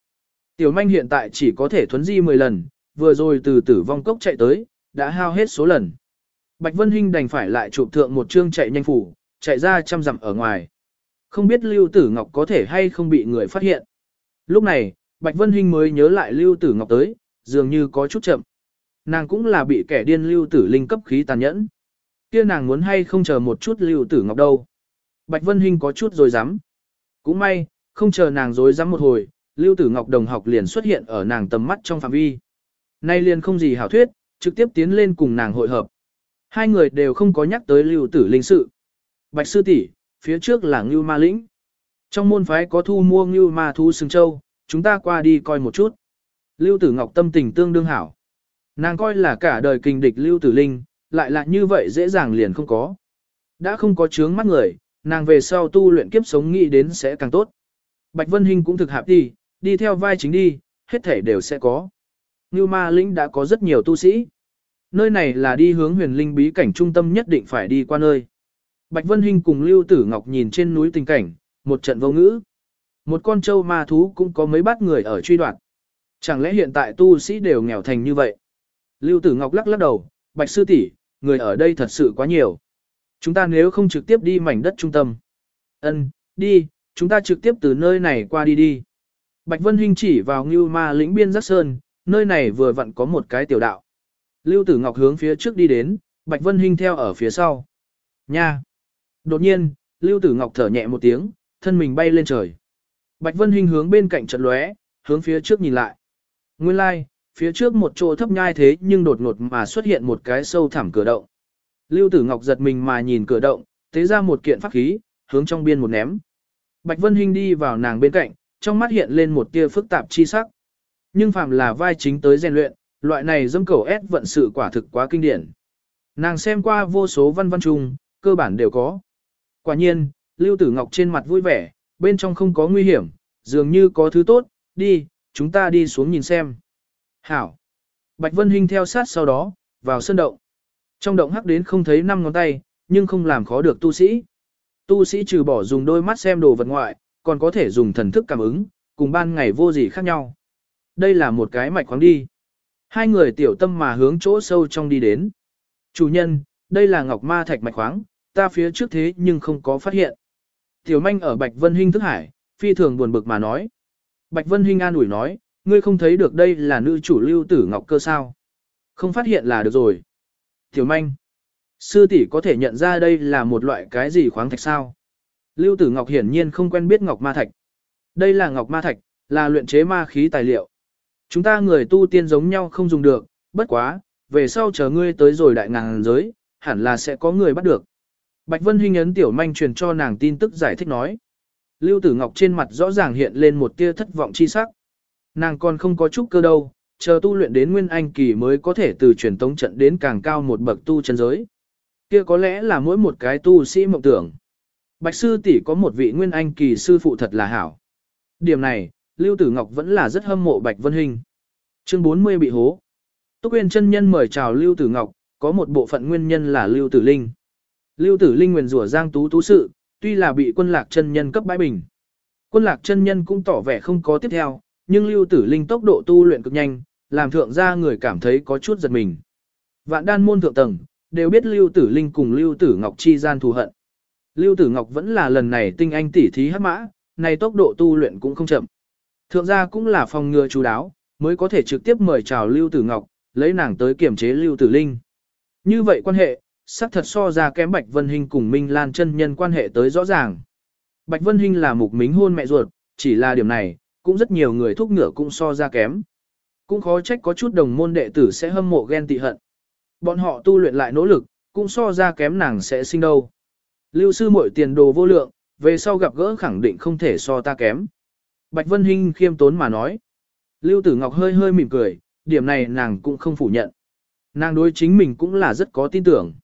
[SPEAKER 1] Tiểu manh hiện tại chỉ có thể thuấn di 10 lần, vừa rồi từ tử vong cốc chạy tới, đã hao hết số lần. Bạch Vân Hinh đành phải lại chụp thượng một chương chạy nhanh phủ, chạy ra trăm dặm ở ngoài. Không biết Lưu Tử Ngọc có thể hay không bị người phát hiện. Lúc này, Bạch Vân Hinh mới nhớ lại Lưu Tử Ngọc tới, dường như có chút chậm. Nàng cũng là bị kẻ điên Lưu Tử Linh cấp khí tàn nhẫn. Kia nàng muốn hay không chờ một chút Lưu Tử Ngọc đâu. Bạch Vân Hinh có chút rồi dám. Cũng may, không chờ nàng dối rắm một hồi, Lưu Tử Ngọc đồng học liền xuất hiện ở nàng tầm mắt trong phạm vi. Nay liền không gì hảo thuyết, trực tiếp tiến lên cùng nàng hội hợp. Hai người đều không có nhắc tới Lưu Tử Linh sự. Bạch sư tỷ, phía trước là Ngưu Ma Lĩnh. Trong môn phái có thu mua Ngưu Ma Thú Sừng Châu, chúng ta qua đi coi một chút. Lưu Tử Ngọc tâm tình tương đương hảo. Nàng coi là cả đời kinh địch Lưu Tử Linh, lại là như vậy dễ dàng liền không có. Đã không có chướng mắt người, nàng về sau tu luyện kiếp sống nghĩ đến sẽ càng tốt. Bạch Vân Hinh cũng thực hạp đi, đi theo vai chính đi, hết thể đều sẽ có. Như Ma Lĩnh đã có rất nhiều tu sĩ. Nơi này là đi hướng huyền linh bí cảnh trung tâm nhất định phải đi qua nơi. Bạch Vân Hinh cùng Lưu Tử Ngọc nhìn trên núi tình cảnh, một trận vô ngữ. Một con trâu ma thú cũng có mấy bát người ở truy đoạt. Chẳng lẽ hiện tại tu sĩ đều nghèo thành như vậy? Lưu Tử Ngọc lắc lắc đầu, Bạch Sư tỷ, người ở đây thật sự quá nhiều. Chúng ta nếu không trực tiếp đi mảnh đất trung tâm. Ân, đi, chúng ta trực tiếp từ nơi này qua đi đi. Bạch Vân Hinh chỉ vào Ngưu Ma lĩnh biên giác sơn, nơi này vừa vặn có một cái tiểu đạo. Lưu Tử Ngọc hướng phía trước đi đến, Bạch Vân Hinh theo ở phía sau. Nha! Đột nhiên, Lưu Tử Ngọc thở nhẹ một tiếng, thân mình bay lên trời. Bạch Vân Hinh hướng bên cạnh trận lóe, hướng phía trước nhìn lại. Nguyên lai, like, phía trước một chỗ thấp nhai thế nhưng đột ngột mà xuất hiện một cái sâu thẳm cửa động. Lưu Tử Ngọc giật mình mà nhìn cửa động, tế ra một kiện pháp khí, hướng trong biên một ném. Bạch Vân Hinh đi vào nàng bên cạnh, trong mắt hiện lên một tia phức tạp chi sắc. Nhưng phàm là vai chính tới rèn luyện, loại này dâm cầu ép vận sự quả thực quá kinh điển. Nàng xem qua vô số văn văn trùng, cơ bản đều có. Quả nhiên, Lưu Tử Ngọc trên mặt vui vẻ, bên trong không có nguy hiểm, dường như có thứ tốt, đi, chúng ta đi xuống nhìn xem. Hảo. Bạch Vân Hinh theo sát sau đó, vào sân động. Trong động hắc đến không thấy năm ngón tay, nhưng không làm khó được tu sĩ. Tu sĩ trừ bỏ dùng đôi mắt xem đồ vật ngoại, còn có thể dùng thần thức cảm ứng, cùng ban ngày vô gì khác nhau. Đây là một cái mạch khoáng đi. Hai người tiểu tâm mà hướng chỗ sâu trong đi đến. Chủ nhân, đây là ngọc ma thạch mạch khoáng, ta phía trước thế nhưng không có phát hiện. Tiểu manh ở Bạch Vân Hinh thức hải, phi thường buồn bực mà nói. Bạch Vân Hinh an ủi nói, ngươi không thấy được đây là nữ chủ lưu tử ngọc cơ sao. Không phát hiện là được rồi. Tiểu manh, sư tỷ có thể nhận ra đây là một loại cái gì khoáng thạch sao? Lưu tử ngọc hiển nhiên không quen biết ngọc ma thạch. Đây là ngọc ma thạch, là luyện chế ma khí tài liệu. Chúng ta người tu tiên giống nhau không dùng được, bất quá, về sau chờ ngươi tới rồi đại ngàn giới, hẳn là sẽ có người bắt được. Bạch Vân Hinh ấn tiểu manh truyền cho nàng tin tức giải thích nói. Lưu Tử Ngọc trên mặt rõ ràng hiện lên một tia thất vọng chi sắc. Nàng còn không có chút cơ đâu, chờ tu luyện đến nguyên anh kỳ mới có thể từ truyền tống trận đến càng cao một bậc tu chân giới. Kia có lẽ là mỗi một cái tu sĩ mộng tưởng. Bạch sư tỷ có một vị nguyên anh kỳ sư phụ thật là hảo. Điểm này, Lưu Tử Ngọc vẫn là rất hâm mộ Bạch Vân hình Chương 40 bị hố. Túc Uyên chân nhân mời chào Lưu Tử Ngọc, có một bộ phận nguyên nhân là Lưu Tử Linh. Lưu Tử Linh nguyền rủa Giang Tú Tú sự, tuy là bị quân lạc chân nhân cấp bãi bình. Quân lạc chân nhân cũng tỏ vẻ không có tiếp theo, nhưng Lưu Tử Linh tốc độ tu luyện cực nhanh, làm thượng gia người cảm thấy có chút giật mình. Vạn đan môn thượng tầng, đều biết Lưu Tử Linh cùng Lưu Tử Ngọc chi gian thù hận. Lưu Tử Ngọc vẫn là lần này tinh anh tỷ thí hắc mã, này tốc độ tu luyện cũng không chậm. Thượng gia cũng là phòng ngừa chú đáo, mới có thể trực tiếp mời chào Lưu Tử Ngọc, lấy nàng tới kiểm chế Lưu Tử Linh. Như vậy quan hệ, sắc thật so ra kém Bạch Vân Hinh cùng Minh Lan chân nhân quan hệ tới rõ ràng. Bạch Vân Hinh là mục mính hôn mẹ ruột, chỉ là điểm này, cũng rất nhiều người thúc ngựa cũng so ra kém. Cũng khó trách có chút đồng môn đệ tử sẽ hâm mộ ghen tị hận. Bọn họ tu luyện lại nỗ lực, cũng so ra kém nàng sẽ sinh đâu. Lưu sư muội tiền đồ vô lượng, về sau gặp gỡ khẳng định không thể so ta kém. Bạch Vân Hinh khiêm tốn mà nói. Lưu Tử Ngọc hơi hơi mỉm cười, điểm này nàng cũng không phủ nhận. Nàng đối chính mình cũng là rất có tin tưởng.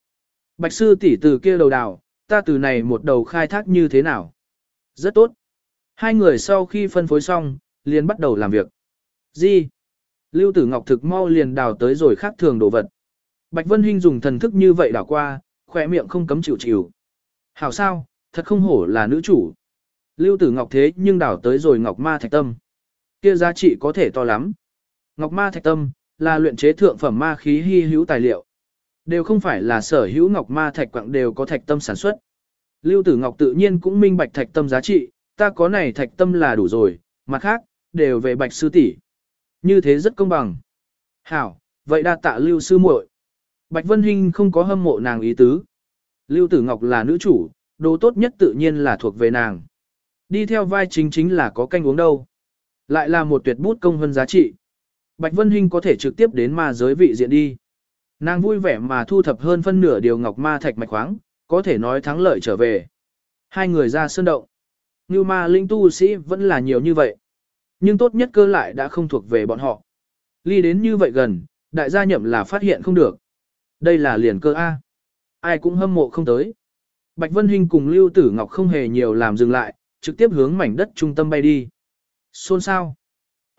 [SPEAKER 1] Bạch sư tỷ từ kia đầu đào, ta từ này một đầu khai thác như thế nào? Rất tốt. Hai người sau khi phân phối xong, liền bắt đầu làm việc. Gì? Lưu Tử Ngọc thực mau liền đào tới rồi khác thường đồ vật. Bạch Vân Hinh dùng thần thức như vậy đảo qua, khỏe miệng không cấm chịu chịu. Hảo sao, thật không hổ là nữ chủ. Lưu Tử Ngọc thế nhưng đảo tới rồi Ngọc Ma Thạch Tâm. Kia giá trị có thể to lắm. Ngọc ma thạch tâm, là luyện chế thượng phẩm ma khí hy hữu tài liệu. Đều không phải là sở hữu ngọc ma thạch quặng đều có thạch tâm sản xuất. Lưu Tử Ngọc tự nhiên cũng minh bạch thạch tâm giá trị, ta có này thạch tâm là đủ rồi, mặt khác, đều về bạch sư tỷ. Như thế rất công bằng. Hảo, vậy đa tạ Lưu sư muội. Bạch Vân Hinh không có hâm mộ nàng ý tứ. Lưu Tử Ngọc là nữ chủ, đồ tốt nhất tự nhiên là thuộc về nàng. Đi theo vai chính chính là có canh uống đâu. Lại là một tuyệt bút công hơn giá trị. Bạch Vân Hinh có thể trực tiếp đến ma giới vị diện đi. Nàng vui vẻ mà thu thập hơn phân nửa điều ngọc ma thạch mạch khoáng, có thể nói thắng lợi trở về. Hai người ra sơn động. Như ma linh tu sĩ vẫn là nhiều như vậy. Nhưng tốt nhất cơ lại đã không thuộc về bọn họ. Ly đến như vậy gần, đại gia nhậm là phát hiện không được. Đây là liền cơ A. Ai cũng hâm mộ không tới. Bạch Vân Hinh cùng Lưu Tử Ngọc không hề nhiều làm dừng lại, trực tiếp hướng mảnh đất trung tâm bay đi. Xôn sao?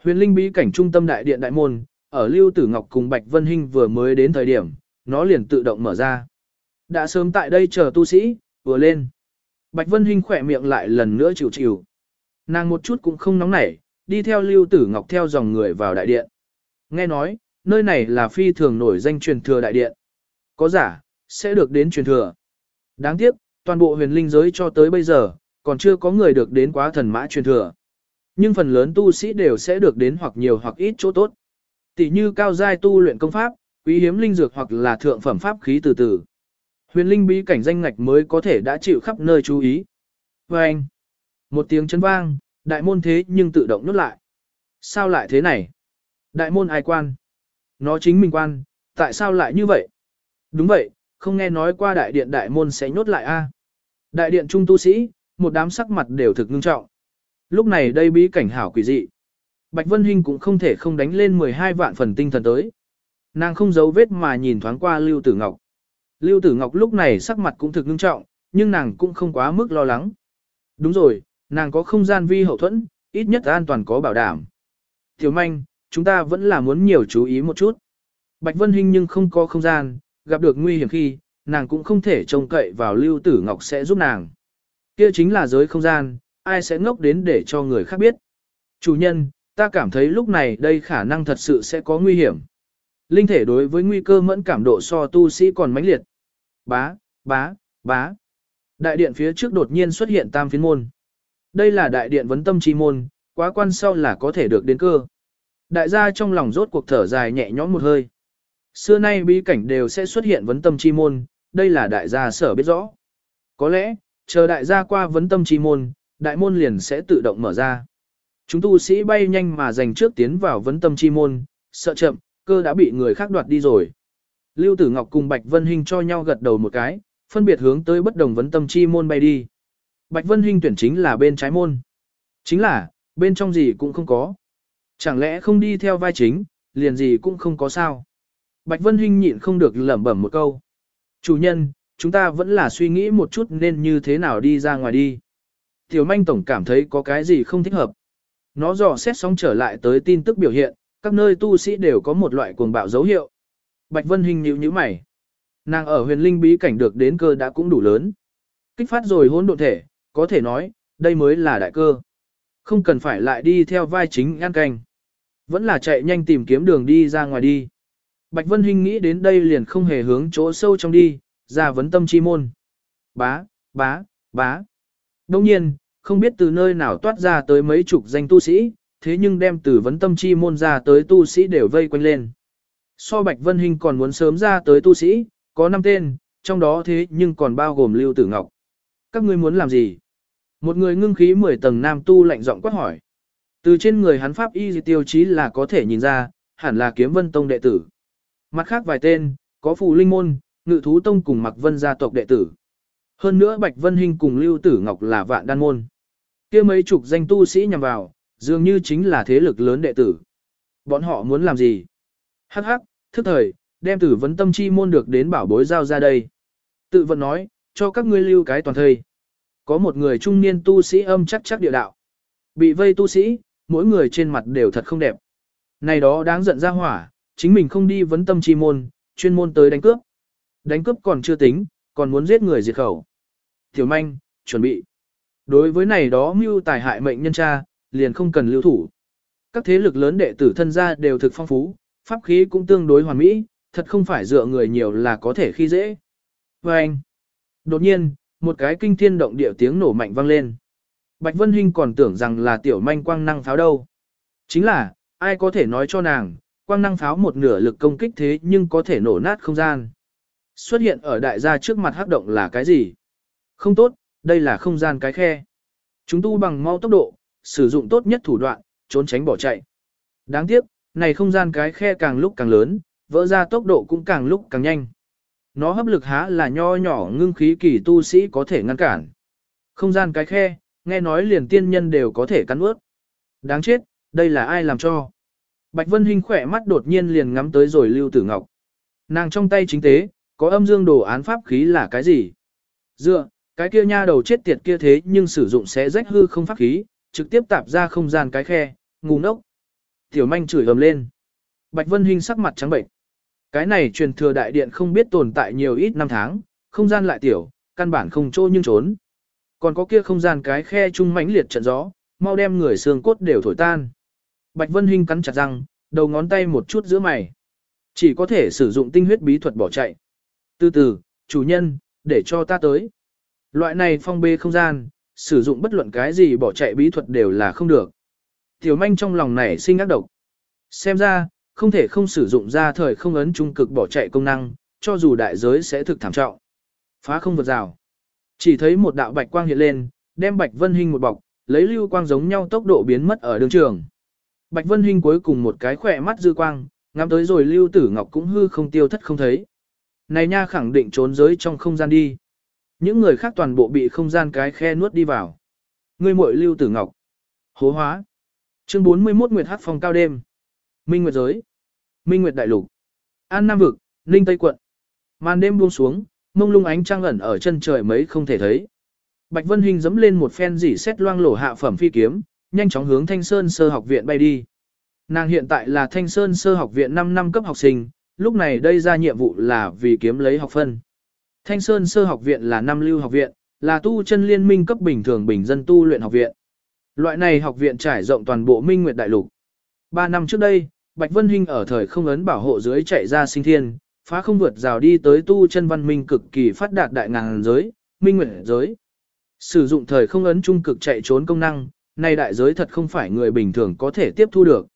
[SPEAKER 1] Huyền linh bí cảnh trung tâm đại điện đại môn, ở Lưu Tử Ngọc cùng Bạch Vân Hinh vừa mới đến thời điểm, nó liền tự động mở ra. Đã sớm tại đây chờ tu sĩ, vừa lên. Bạch Vân Hinh khỏe miệng lại lần nữa chịu chịu. Nàng một chút cũng không nóng nảy, đi theo Lưu Tử Ngọc theo dòng người vào đại điện. Nghe nói, nơi này là phi thường nổi danh truyền thừa đại điện. Có giả, sẽ được đến truyền thừa. Đáng tiếc, toàn bộ huyền linh giới cho tới bây giờ, còn chưa có người được đến quá thần mã truyền thừa. Nhưng phần lớn tu sĩ đều sẽ được đến hoặc nhiều hoặc ít chỗ tốt. Tỷ như cao giai tu luyện công pháp, quý hiếm linh dược hoặc là thượng phẩm pháp khí từ từ. Huyền linh bí cảnh danh ngạch mới có thể đã chịu khắp nơi chú ý. Và anh, một tiếng chấn vang, đại môn thế nhưng tự động nút lại. Sao lại thế này? Đại môn ai quan? Nó chính mình quan, tại sao lại như vậy? Đúng vậy, không nghe nói qua đại điện đại môn sẽ nhốt lại a. Đại điện trung tu sĩ, một đám sắc mặt đều thực ngưng trọng. Lúc này đây bí cảnh hảo quỷ dị. Bạch Vân Hinh cũng không thể không đánh lên 12 vạn phần tinh thần tới. Nàng không giấu vết mà nhìn thoáng qua Lưu Tử Ngọc. Lưu Tử Ngọc lúc này sắc mặt cũng thực ngưng trọng, nhưng nàng cũng không quá mức lo lắng. Đúng rồi, nàng có không gian vi hậu thuẫn, ít nhất an toàn có bảo đảm. Tiểu manh, chúng ta vẫn là muốn nhiều chú ý một chút. Bạch Vân Hinh nhưng không có không gian, gặp được nguy hiểm khi, nàng cũng không thể trông cậy vào Lưu Tử Ngọc sẽ giúp nàng. Kia chính là giới không gian, ai sẽ ngốc đến để cho người khác biết. Chủ nhân, ta cảm thấy lúc này đây khả năng thật sự sẽ có nguy hiểm. Linh thể đối với nguy cơ mẫn cảm độ so tu sĩ còn mãnh liệt. Bá, bá, bá. Đại điện phía trước đột nhiên xuất hiện tam phiến môn. Đây là đại điện vấn tâm chi môn, quá quan sau là có thể được đến cơ. Đại gia trong lòng rốt cuộc thở dài nhẹ nhõm một hơi. Xưa nay bí cảnh đều sẽ xuất hiện vấn tâm chi môn, đây là đại gia sở biết rõ. Có lẽ, chờ đại gia qua vấn tâm chi môn, đại môn liền sẽ tự động mở ra. Chúng tu sĩ bay nhanh mà giành trước tiến vào vấn tâm chi môn, sợ chậm, cơ đã bị người khác đoạt đi rồi. Lưu Tử Ngọc cùng Bạch Vân Hinh cho nhau gật đầu một cái, phân biệt hướng tới bất đồng vấn tâm chi môn bay đi. Bạch Vân Hinh tuyển chính là bên trái môn. Chính là, bên trong gì cũng không có. Chẳng lẽ không đi theo vai chính, liền gì cũng không có sao. Bạch Vân Hinh nhịn không được lẩm bẩm một câu. Chủ nhân, chúng ta vẫn là suy nghĩ một chút nên như thế nào đi ra ngoài đi. Tiểu manh tổng cảm thấy có cái gì không thích hợp. Nó dò xét sóng trở lại tới tin tức biểu hiện, các nơi tu sĩ đều có một loại cuồng bạo dấu hiệu. Bạch Vân Hinh nhíu nhíu mày. Nàng ở huyền linh bí cảnh được đến cơ đã cũng đủ lớn. Kích phát rồi hỗn độn thể, có thể nói, đây mới là đại cơ. Không cần phải lại đi theo vai chính ăn canh. Vẫn là chạy nhanh tìm kiếm đường đi ra ngoài đi. Bạch Vân Hinh nghĩ đến đây liền không hề hướng chỗ sâu trong đi, ra vấn tâm chi môn. Bá, bá, bá. Đông nhiên, không biết từ nơi nào toát ra tới mấy chục danh tu sĩ, thế nhưng đem từ vấn tâm chi môn ra tới tu sĩ đều vây quanh lên. So Bạch Vân Hinh còn muốn sớm ra tới tu sĩ, có 5 tên, trong đó thế nhưng còn bao gồm Lưu Tử Ngọc. Các ngươi muốn làm gì? Một người ngưng khí 10 tầng nam tu lạnh giọng quát hỏi. Từ trên người hắn pháp y tiêu chí là có thể nhìn ra, hẳn là kiếm vân tông đệ tử. Mặt khác vài tên, có phù linh môn, ngự thú tông cùng mặc vân gia tộc đệ tử. Hơn nữa Bạch Vân Hinh cùng Lưu Tử Ngọc là vạn đan môn. kia mấy chục danh tu sĩ nhằm vào, dường như chính là thế lực lớn đệ tử. Bọn họ muốn làm gì? Hắc hắc, thức thời, đem tử vấn tâm chi môn được đến bảo bối giao ra đây. Tự vận nói, cho các ngươi lưu cái toàn thời. Có một người trung niên tu sĩ âm chắc chắc địa đạo. Bị vây tu sĩ, mỗi người trên mặt đều thật không đẹp. Này đó đáng giận ra hỏa, chính mình không đi vấn tâm chi môn, chuyên môn tới đánh cướp. Đánh cướp còn chưa tính, còn muốn giết người diệt khẩu. Tiểu manh, chuẩn bị. Đối với này đó mưu tài hại mệnh nhân cha, liền không cần lưu thủ. Các thế lực lớn đệ tử thân gia đều thực phong phú, pháp khí cũng tương đối hoàn mỹ, thật không phải dựa người nhiều là có thể khi dễ. Và anh, đột nhiên, một cái kinh thiên động địa tiếng nổ mạnh vang lên. Bạch Vân Hinh còn tưởng rằng là tiểu manh quang năng pháo đâu. Chính là, ai có thể nói cho nàng, quang năng pháo một nửa lực công kích thế nhưng có thể nổ nát không gian. Xuất hiện ở đại gia trước mặt hắc động là cái gì? Không tốt, đây là không gian cái khe. Chúng tu bằng mau tốc độ, sử dụng tốt nhất thủ đoạn, trốn tránh bỏ chạy. Đáng tiếc, này không gian cái khe càng lúc càng lớn, vỡ ra tốc độ cũng càng lúc càng nhanh. Nó hấp lực há là nho nhỏ ngưng khí kỳ tu sĩ có thể ngăn cản. Không gian cái khe, nghe nói liền tiên nhân đều có thể cắn ướt. Đáng chết, đây là ai làm cho? Bạch Vân Hinh khỏe mắt đột nhiên liền ngắm tới rồi Lưu Tử Ngọc. Nàng trong tay chính tế, có âm dương đồ án pháp khí là cái gì? Dựa, cái kia nha đầu chết tiệt kia thế nhưng sử dụng sẽ rách hư không pháp khí, trực tiếp tạp ra không gian cái khe, ngu ngốc. Tiểu manh chửi ầm lên. Bạch Vân Hinh sắc mặt trắng bệnh. Cái này truyền thừa đại điện không biết tồn tại nhiều ít năm tháng, không gian lại tiểu, căn bản không trô nhưng trốn. Còn có kia không gian cái khe trung mãnh liệt trận gió, mau đem người xương cốt đều thổi tan. Bạch Vân Hinh cắn chặt răng, đầu ngón tay một chút giữa mày. Chỉ có thể sử dụng tinh huyết bí thuật bỏ chạy. Từ từ, chủ nhân, để cho ta tới. Loại này phong bê không gian, sử dụng bất luận cái gì bỏ chạy bí thuật đều là không được. Tiểu manh trong lòng này sinh ác độc. Xem ra, không thể không sử dụng ra thời không ấn trung cực bỏ chạy công năng, cho dù đại giới sẽ thực thảm trọng. Phá không vượt rào. Chỉ thấy một đạo bạch quang hiện lên, đem bạch vân hình một bọc, lấy lưu quang giống nhau tốc độ biến mất ở đường trường. Bạch vân hình cuối cùng một cái khỏe mắt dư quang, ngắm tới rồi lưu tử ngọc cũng hư không tiêu thất không thấy. Này nha khẳng định trốn giới trong không gian đi. Những người khác toàn bộ bị không gian cái khe nuốt đi vào. người muội lưu tử ngọc. Hố hóa. Chương 41 Nguyệt Hát phòng cao đêm. Minh Nguyệt giới. Minh Nguyệt đại lục. An Nam vực, Ninh Tây quận. Màn đêm buông xuống, mông lung ánh trăng ẩn ở chân trời mấy không thể thấy. Bạch Vân Hình dẫm lên một phen dỉ xét loang lổ hạ phẩm phi kiếm, nhanh chóng hướng Thanh Sơn Sơ học viện bay đi. Nàng hiện tại là Thanh Sơn Sơ học viện 5 năm cấp học sinh, lúc này đây ra nhiệm vụ là vì kiếm lấy học phân. Thanh Sơn Sơ học viện là năm lưu học viện, là tu chân liên minh cấp bình thường bình dân tu luyện học viện. Loại này học viện trải rộng toàn bộ Minh Nguyệt Đại Lục. Ba năm trước đây, Bạch Vân Hinh ở thời không ấn bảo hộ dưới chạy ra sinh thiên, phá không vượt rào đi tới tu chân văn minh cực kỳ phát đạt đại ngàn giới, Minh nguyện giới. Sử dụng thời không ấn trung cực chạy trốn công năng, nay đại giới thật không phải người bình thường có thể tiếp thu được.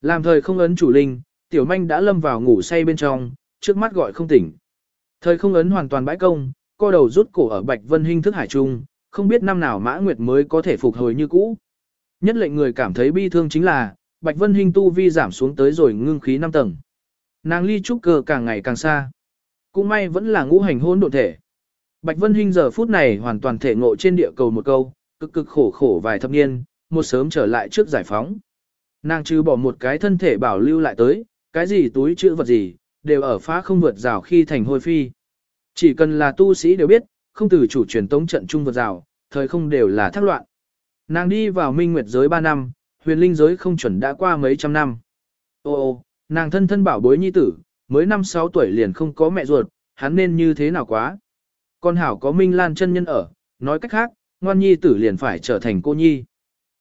[SPEAKER 1] Làm thời không ấn chủ linh, tiểu manh đã lâm vào ngủ say bên trong, trước mắt gọi không tỉnh. Thời không ấn hoàn toàn bãi công, co đầu rút cổ ở Bạch Vân Hinh thức hải trung, không biết năm nào Mã Nguyệt mới có thể phục hồi như cũ. Nhất lệnh người cảm thấy bi thương chính là, Bạch Vân Hinh tu vi giảm xuống tới rồi ngưng khí 5 tầng. Nàng ly trúc cơ càng ngày càng xa. Cũng may vẫn là ngũ hành hôn độn thể. Bạch Vân Hinh giờ phút này hoàn toàn thể ngộ trên địa cầu một câu, cực cực khổ khổ vài thập niên, một sớm trở lại trước giải phóng. Nàng trừ bỏ một cái thân thể bảo lưu lại tới, cái gì túi chữ vật gì, đều ở phá không vượt rào khi thành hôi phi. Chỉ cần là tu sĩ đều biết, không từ chủ truyền tống trận trung vượt rào, thời không đều là thác loạn. Nàng đi vào minh nguyệt giới 3 năm, huyền linh giới không chuẩn đã qua mấy trăm năm. Ô ô, nàng thân thân bảo bối nhi tử, mới năm sáu tuổi liền không có mẹ ruột, hắn nên như thế nào quá. Con hảo có minh lan chân nhân ở, nói cách khác, ngoan nhi tử liền phải trở thành cô nhi.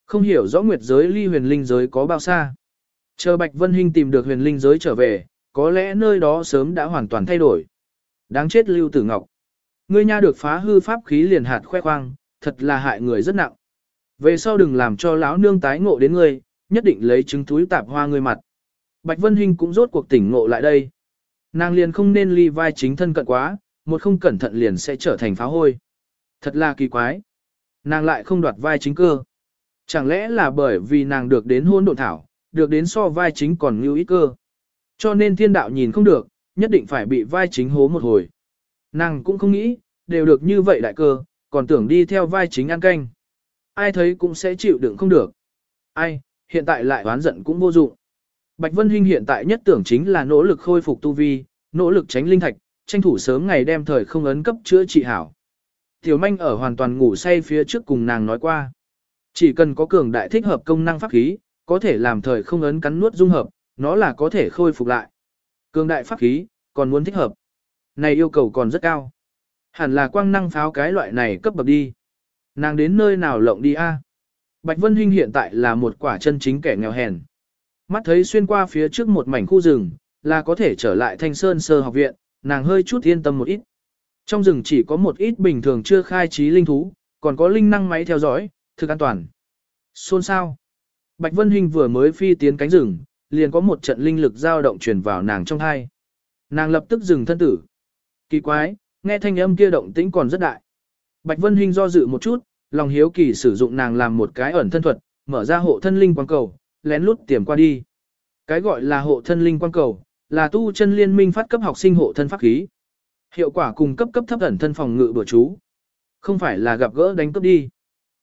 [SPEAKER 1] Không hiểu rõ nguyệt giới ly huyền linh giới có bao xa. Chờ Bạch Vân Hinh tìm được huyền linh giới trở về, có lẽ nơi đó sớm đã hoàn toàn thay đổi. Đáng chết Lưu Tử Ngọc. Ngươi nha được phá hư pháp khí liền hạt khoe khoang, thật là hại người rất nặng. Về sau đừng làm cho lão nương tái ngộ đến ngươi, nhất định lấy trứng túi tạp hoa ngươi mặt. Bạch Vân Hinh cũng rốt cuộc tỉnh ngộ lại đây. Nàng liền không nên ly vai chính thân cận quá, một không cẩn thận liền sẽ trở thành phá hôi. Thật là kỳ quái. Nàng lại không đoạt vai chính cơ. Chẳng lẽ là bởi vì nàng được đến hôn độn thảo, được đến so vai chính còn như ít cơ. Cho nên thiên đạo nhìn không được, nhất định phải bị vai chính hố một hồi. Nàng cũng không nghĩ, đều được như vậy đại cơ, còn tưởng đi theo vai chính ăn canh. Ai thấy cũng sẽ chịu đựng không được. Ai, hiện tại lại oán giận cũng vô dụng. Bạch Vân Hinh hiện tại nhất tưởng chính là nỗ lực khôi phục tu vi, nỗ lực tránh linh thạch, tranh thủ sớm ngày đem thời không ấn cấp chữa trị hảo. Tiểu manh ở hoàn toàn ngủ say phía trước cùng nàng nói qua. Chỉ cần có cường đại thích hợp công năng pháp khí, có thể làm thời không ấn cắn nuốt dung hợp, nó là có thể khôi phục lại. Cường đại pháp khí, còn muốn thích hợp. Này yêu cầu còn rất cao. Hẳn là quang năng pháo cái loại này cấp bậc đi. Nàng đến nơi nào lộng đi a? Bạch Vân Hinh hiện tại là một quả chân chính kẻ nghèo hèn. mắt thấy xuyên qua phía trước một mảnh khu rừng, là có thể trở lại thanh sơn sơ học viện, nàng hơi chút yên tâm một ít. Trong rừng chỉ có một ít bình thường chưa khai trí linh thú, còn có linh năng máy theo dõi, thực an toàn. Xôn sao? Bạch Vân Hinh vừa mới phi tiến cánh rừng, liền có một trận linh lực dao động truyền vào nàng trong hai. Nàng lập tức dừng thân tử. Kỳ quái, nghe thanh âm kia động tĩnh còn rất đại. Bạch Vân Hinh do dự một chút, lòng hiếu kỳ sử dụng nàng làm một cái ẩn thân thuật, mở ra hộ thân linh quang cầu, lén lút tiềm qua đi. Cái gọi là hộ thân linh quang cầu, là tu chân liên minh phát cấp học sinh hộ thân pháp khí. Hiệu quả cùng cấp cấp thấp ẩn thân phòng ngự bữa chú. Không phải là gặp gỡ đánh cướp đi.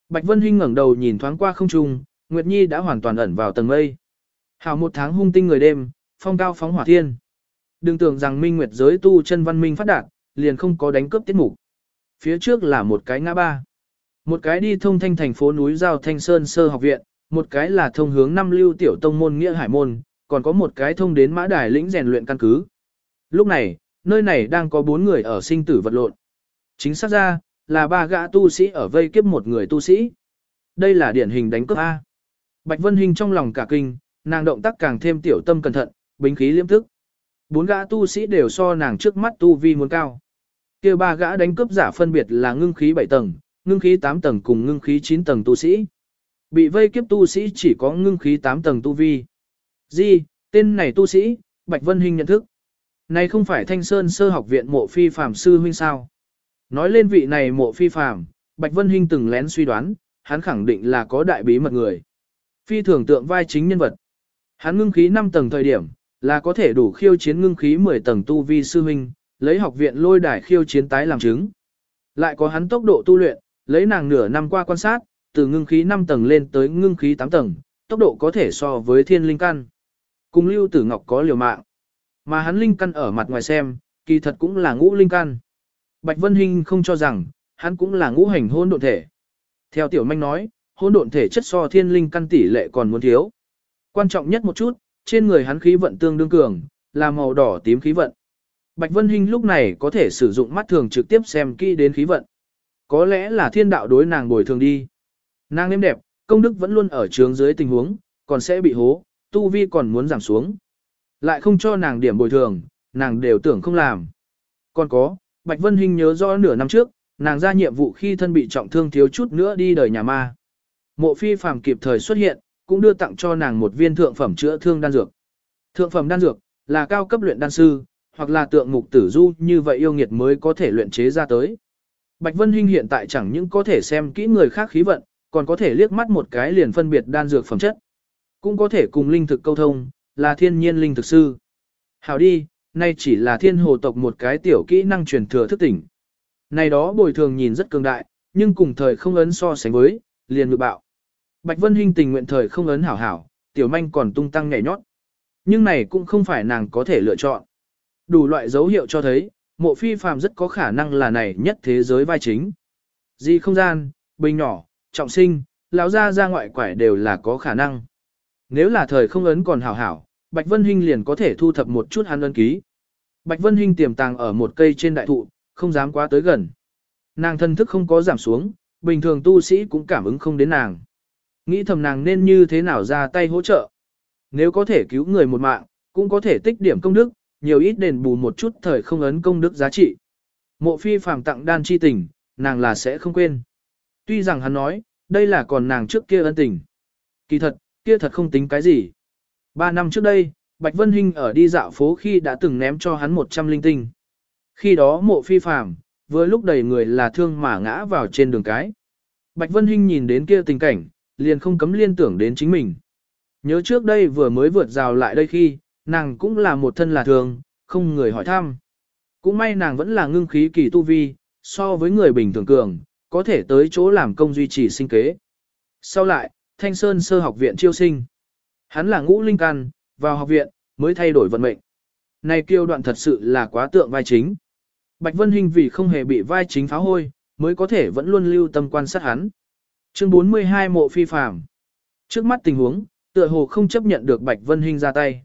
[SPEAKER 1] Bạch Vân Hinh ngẩng đầu nhìn thoáng qua không trung, Nguyệt Nhi đã hoàn toàn ẩn vào tầng mây. Hào một tháng hung tinh người đêm, phong cao phóng hỏa thiên. Đừng tưởng rằng minh nguyệt giới tu chân văn minh phát đạt, liền không có đánh cướp tiết mục. Phía trước là một cái ngã ba. Một cái đi thông thanh thành phố núi giao thanh sơn sơ học viện, một cái là thông hướng năm lưu tiểu tông môn nghĩa hải môn, còn có một cái thông đến mã đài lĩnh rèn luyện căn cứ. Lúc này, nơi này đang có bốn người ở sinh tử vật lộn. Chính xác ra, là ba gã tu sĩ ở vây kiếp một người tu sĩ. Đây là điển hình đánh cướp A. Bạch Vân Hinh trong lòng cả kinh, nàng động tác càng thêm tiểu tâm cẩn thận, bính khí liêm thức. Bốn gã tu sĩ đều so nàng trước mắt tu vi muốn cao kia ba gã đánh cướp giả phân biệt là ngưng khí 7 tầng, ngưng khí 8 tầng cùng ngưng khí 9 tầng tu sĩ. Bị vây kiếp tu sĩ chỉ có ngưng khí 8 tầng tu vi. Di, tên này tu sĩ, Bạch Vân Hinh nhận thức. Này không phải Thanh Sơn sơ học viện mộ phi phàm sư huynh sao. Nói lên vị này mộ phi phàm, Bạch Vân Hinh từng lén suy đoán, hắn khẳng định là có đại bí mật người. Phi thường tượng vai chính nhân vật. Hắn ngưng khí 5 tầng thời điểm, là có thể đủ khiêu chiến ngưng khí 10 tầng tu vi sư huynh, lấy học viện lôi đài khiêu chiến tái làm chứng. Lại có hắn tốc độ tu luyện, lấy nàng nửa năm qua quan sát, từ ngưng khí 5 tầng lên tới ngưng khí 8 tầng, tốc độ có thể so với thiên linh căn. Cùng Lưu Tử Ngọc có liều mạng. Mà hắn linh căn ở mặt ngoài xem, kỳ thật cũng là ngũ linh căn. Bạch Vân Hinh không cho rằng, hắn cũng là ngũ hành hôn độn thể. Theo Tiểu Manh nói, hôn độn thể chất so thiên linh căn tỷ lệ còn muốn thiếu. Quan trọng nhất một chút, trên người hắn khí vận tương đương cường, là màu đỏ tím khí vận. Bạch Vân Hinh lúc này có thể sử dụng mắt thường trực tiếp xem kỹ đến khí vận. Có lẽ là thiên đạo đối nàng bồi thường đi. Nàng êm đẹp, công đức vẫn luôn ở trướng dưới tình huống, còn sẽ bị hố, tu vi còn muốn giảm xuống. Lại không cho nàng điểm bồi thường, nàng đều tưởng không làm. Còn có, Bạch Vân Hinh nhớ rõ nửa năm trước, nàng ra nhiệm vụ khi thân bị trọng thương thiếu chút nữa đi đời nhà ma. Mộ phi phàm kịp thời xuất hiện, cũng đưa tặng cho nàng một viên thượng phẩm chữa thương đan dược. Thượng phẩm đan dược, là cao cấp luyện đan sư, hoặc là tượng mục tử du như vậy yêu nghiệt mới có thể luyện chế ra tới. Bạch Vân Hinh hiện tại chẳng những có thể xem kỹ người khác khí vận, còn có thể liếc mắt một cái liền phân biệt đan dược phẩm chất. Cũng có thể cùng linh thực câu thông, là thiên nhiên linh thực sư. Hảo đi, nay chỉ là thiên hồ tộc một cái tiểu kỹ năng truyền thừa thức tỉnh. Này đó bồi thường nhìn rất cường đại, nhưng cùng thời không ấn so sánh với, liền ngược bạo. Bạch Vân Hinh tình nguyện thời không ấn hảo hảo, tiểu manh còn tung tăng nhảy nhót. Nhưng này cũng không phải nàng có thể lựa chọn. Đủ loại dấu hiệu cho thấy, mộ phi phàm rất có khả năng là này nhất thế giới vai chính. Di không gian, bình nhỏ, trọng sinh, lão ra ra ngoại quải đều là có khả năng. Nếu là thời không ấn còn hảo hảo, Bạch Vân Hinh liền có thể thu thập một chút hắn ấn ký. Bạch Vân Hinh tiềm tàng ở một cây trên đại thụ, không dám quá tới gần. Nàng thân thức không có giảm xuống, bình thường tu sĩ cũng cảm ứng không đến nàng. Nghĩ thầm nàng nên như thế nào ra tay hỗ trợ. Nếu có thể cứu người một mạng, cũng có thể tích điểm công đức, nhiều ít đền bù một chút thời không ấn công đức giá trị. Mộ phi phàm tặng đan chi tình, nàng là sẽ không quên. Tuy rằng hắn nói, đây là còn nàng trước kia ân tình. Kỳ thật, kia thật không tính cái gì. Ba năm trước đây, Bạch Vân Hinh ở đi dạo phố khi đã từng ném cho hắn 100 linh tinh. Khi đó mộ phi phàm, vừa lúc đầy người là thương mà ngã vào trên đường cái. Bạch Vân Hinh nhìn đến kia tình cảnh, liền không cấm liên tưởng đến chính mình. Nhớ trước đây vừa mới vượt rào lại đây khi, nàng cũng là một thân là thường, không người hỏi thăm. Cũng may nàng vẫn là ngưng khí kỳ tu vi, so với người bình thường cường, có thể tới chỗ làm công duy trì sinh kế. Sau lại, Thanh Sơn sơ học viện chiêu sinh. Hắn là ngũ linh căn, vào học viện, mới thay đổi vận mệnh. Này kiêu đoạn thật sự là quá tượng vai chính. Bạch Vân Hinh vì không hề bị vai chính phá hôi, mới có thể vẫn luôn lưu tâm quan sát hắn. Chương 42 mộ phi phàm. Trước mắt tình huống, tựa hồ không chấp nhận được Bạch Vân Hinh ra tay.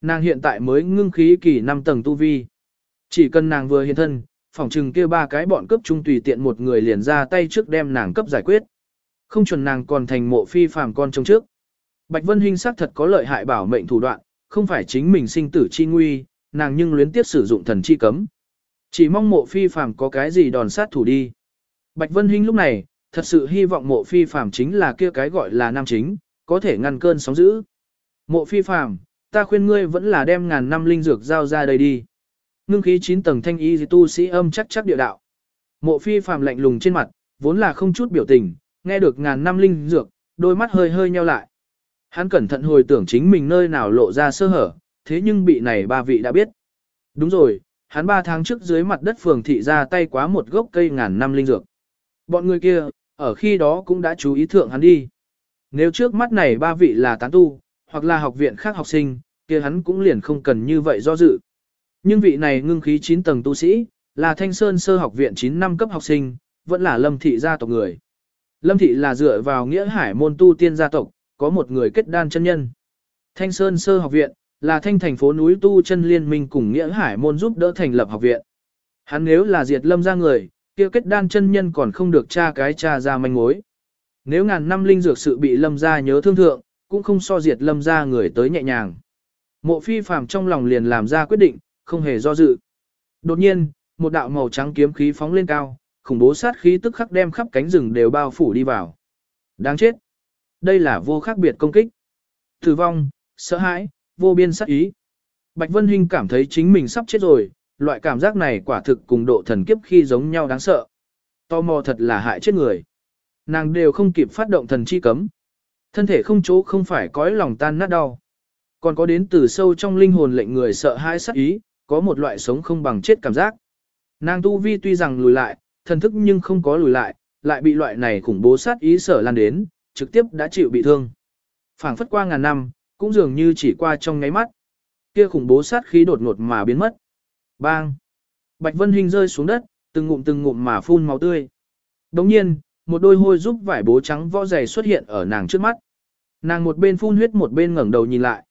[SPEAKER 1] Nàng hiện tại mới ngưng khí kỳ 5 tầng tu vi. Chỉ cần nàng vừa hiện thân, phòng trừng kia ba cái bọn cướp trung tùy tiện một người liền ra tay trước đem nàng cấp giải quyết. Không chuẩn nàng còn thành mộ phi phàm con trong trước. Bạch Vân Hinh xác thật có lợi hại bảo mệnh thủ đoạn, không phải chính mình sinh tử chi nguy, nàng nhưng luyến tiếp sử dụng thần chi cấm. Chỉ mong mộ phi phàm có cái gì đòn sát thủ đi. Bạch Vân Hinh lúc này, thật sự hy vọng mộ phi phàm chính là kia cái gọi là nam chính, có thể ngăn cơn sóng dữ. Mộ phi phàm, ta khuyên ngươi vẫn là đem ngàn năm linh dược giao ra đây đi. Ngưng khí chín tầng thanh y tu sĩ âm chắc chắc địa đạo. Mộ phi phàm lạnh lùng trên mặt, vốn là không chút biểu tình, nghe được ngàn năm linh dược, đôi mắt hơi hơi nheo lại. Hắn cẩn thận hồi tưởng chính mình nơi nào lộ ra sơ hở, thế nhưng bị này ba vị đã biết. Đúng rồi, hắn ba tháng trước dưới mặt đất phường thị ra tay quá một gốc cây ngàn năm linh dược. Bọn người kia, ở khi đó cũng đã chú ý thượng hắn đi. Nếu trước mắt này ba vị là tán tu, hoặc là học viện khác học sinh, kia hắn cũng liền không cần như vậy do dự. Nhưng vị này ngưng khí 9 tầng tu sĩ, là Thanh Sơn sơ học viện 9 năm cấp học sinh, vẫn là Lâm thị gia tộc người. Lâm thị là dựa vào nghĩa hải môn tu tiên gia tộc, có một người kết đan chân nhân. Thanh Sơn sơ học viện, là thanh thành phố núi tu chân liên minh cùng nghĩa hải môn giúp đỡ thành lập học viện. Hắn nếu là diệt lâm ra người, kia kết đan chân nhân còn không được tra cái tra ra manh mối. Nếu ngàn năm linh dược sự bị lâm ra nhớ thương thượng, cũng không so diệt lâm ra người tới nhẹ nhàng. Mộ phi phàm trong lòng liền làm ra quyết định, không hề do dự. Đột nhiên, một đạo màu trắng kiếm khí phóng lên cao, khủng bố sát khí tức khắc đem khắp cánh rừng đều bao phủ đi vào. Đáng chết. Đây là vô khác biệt công kích. Tử vong, sợ hãi, vô biên sát ý. Bạch Vân Hinh cảm thấy chính mình sắp chết rồi, loại cảm giác này quả thực cùng độ thần kiếp khi giống nhau đáng sợ. Tò mò thật là hại chết người. Nàng đều không kịp phát động thần chi cấm. Thân thể không chỗ không phải cõi lòng tan nát đau. Còn có đến từ sâu trong linh hồn lệnh người sợ hãi sát ý, có một loại sống không bằng chết cảm giác. Nàng tu vi tuy rằng lùi lại, thần thức nhưng không có lùi lại, lại bị loại này khủng bố sát ý sở lan đến, trực tiếp đã chịu bị thương. phảng phất qua ngàn năm, cũng dường như chỉ qua trong ngáy mắt. Kia khủng bố sát khí đột ngột mà biến mất. Bang! Bạch Vân Hinh rơi xuống đất, từng ngụm từng ngụm mà phun máu tươi. Đồng nhiên, một đôi hôi giúp vải bố trắng võ dày xuất hiện ở nàng trước mắt. Nàng một bên phun huyết một bên ngẩng đầu nhìn lại.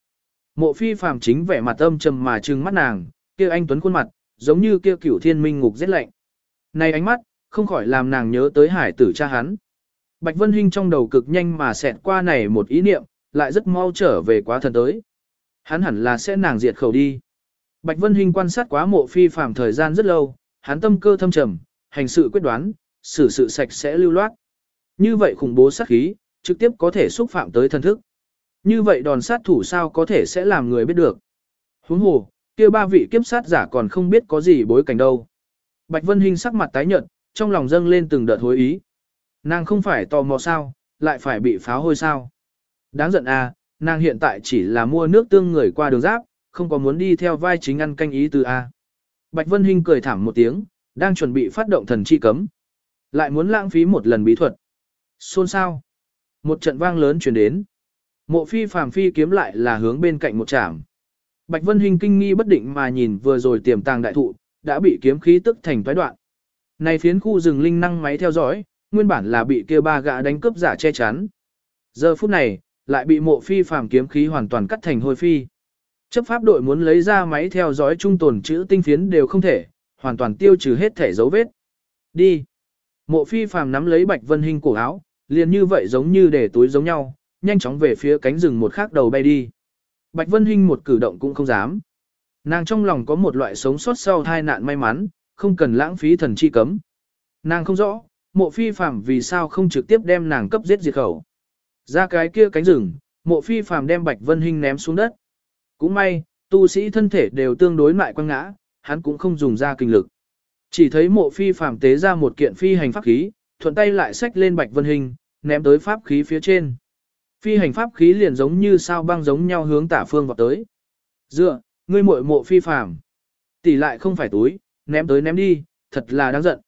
[SPEAKER 1] Mộ phi phàm chính vẻ mặt âm trầm mà trừng mắt nàng, kia anh tuấn khuôn mặt, giống như kia cửu thiên minh ngục rét lạnh. Này ánh mắt, không khỏi làm nàng nhớ tới hải tử cha hắn. Bạch Vân Hinh trong đầu cực nhanh mà xẹt qua này một ý niệm, lại rất mau trở về quá thần tới. Hắn hẳn là sẽ nàng diệt khẩu đi. Bạch Vân Hinh quan sát quá mộ phi phàm thời gian rất lâu, hắn tâm cơ thâm trầm, hành sự quyết đoán, xử sự sạch sẽ lưu loát. Như vậy khủng bố sát khí, trực tiếp có thể xúc phạm tới thân thức. Như vậy đòn sát thủ sao có thể sẽ làm người biết được. Huống hồ, kia ba vị kiếp sát giả còn không biết có gì bối cảnh đâu. Bạch Vân Hinh sắc mặt tái nhợt, trong lòng dâng lên từng đợt hối ý. Nàng không phải tò mò sao, lại phải bị pháo hôi sao. Đáng giận à, nàng hiện tại chỉ là mua nước tương người qua đường giáp, không có muốn đi theo vai chính ăn canh ý từ A. Bạch Vân Hinh cười thảm một tiếng, đang chuẩn bị phát động thần chi cấm. Lại muốn lãng phí một lần bí thuật. Xôn sao. Một trận vang lớn truyền đến. Mộ phi phàm phi kiếm lại là hướng bên cạnh một trạm. Bạch Vân Hinh kinh nghi bất định mà nhìn vừa rồi tiềm tàng đại thụ, đã bị kiếm khí tức thành toái đoạn. Này phiến khu rừng linh năng máy theo dõi, nguyên bản là bị kia ba gã đánh cướp giả che chắn. Giờ phút này, lại bị mộ phi phàm kiếm khí hoàn toàn cắt thành hôi phi. Chấp pháp đội muốn lấy ra máy theo dõi trung tồn chữ tinh phiến đều không thể, hoàn toàn tiêu trừ hết thể dấu vết. Đi. Mộ phi phàm nắm lấy Bạch Vân Hinh cổ áo, liền như vậy giống như để túi giống nhau, nhanh chóng về phía cánh rừng một khắc đầu bay đi. Bạch Vân Hinh một cử động cũng không dám. Nàng trong lòng có một loại sống sót sau tai nạn may mắn, không cần lãng phí thần chi cấm. Nàng không rõ, mộ phi phàm vì sao không trực tiếp đem nàng cấp giết diệt khẩu. Ra cái kia cánh rừng, mộ phi phàm đem Bạch Vân Hinh ném xuống đất. Cũng may, tu sĩ thân thể đều tương đối mại quăng ngã, hắn cũng không dùng ra kinh lực. Chỉ thấy mộ phi phàm tế ra một kiện phi hành pháp khí, thuận tay lại xách lên Bạch Vân hình ném tới pháp khí phía trên. Phi hành pháp khí liền giống như sao băng giống nhau hướng tả phương vào tới. Dựa, ngươi muội mộ phi phàm. Tỷ lại không phải túi, ném tới ném đi, thật là đáng giận.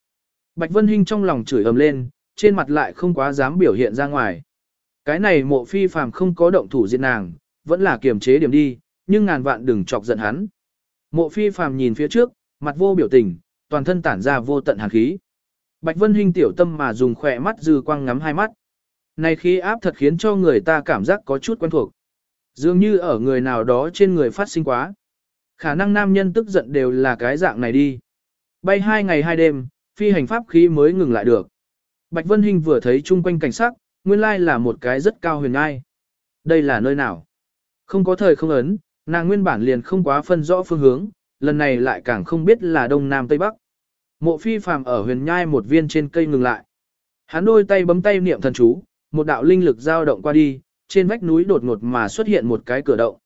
[SPEAKER 1] Bạch Vân Hinh trong lòng chửi ầm lên, trên mặt lại không quá dám biểu hiện ra ngoài. Cái này mộ phi phàm không có động thủ diện nàng, vẫn là kiềm chế điểm đi, nhưng ngàn vạn đừng chọc giận hắn. Mộ phi phàm nhìn phía trước, mặt vô biểu tình, toàn thân tản ra vô tận hàn khí. Bạch Vân Hinh tiểu tâm mà dùng khỏe mắt dư quang ngắm hai mắt. Này khí áp thật khiến cho người ta cảm giác có chút quen thuộc. Dường như ở người nào đó trên người phát sinh quá. Khả năng nam nhân tức giận đều là cái dạng này đi. Bay hai ngày hai đêm, phi hành pháp khí mới ngừng lại được. Bạch Vân Hinh vừa thấy chung quanh cảnh sắc, nguyên lai là một cái rất cao huyền ngai. Đây là nơi nào? Không có thời không ấn, nàng nguyên bản liền không quá phân rõ phương hướng, lần này lại càng không biết là đông nam tây bắc. Mộ phi phàm ở huyền nhai một viên trên cây ngừng lại. Hắn đôi tay bấm tay niệm thần chú, một đạo linh lực dao động qua đi, trên vách núi đột ngột mà xuất hiện một cái cửa động.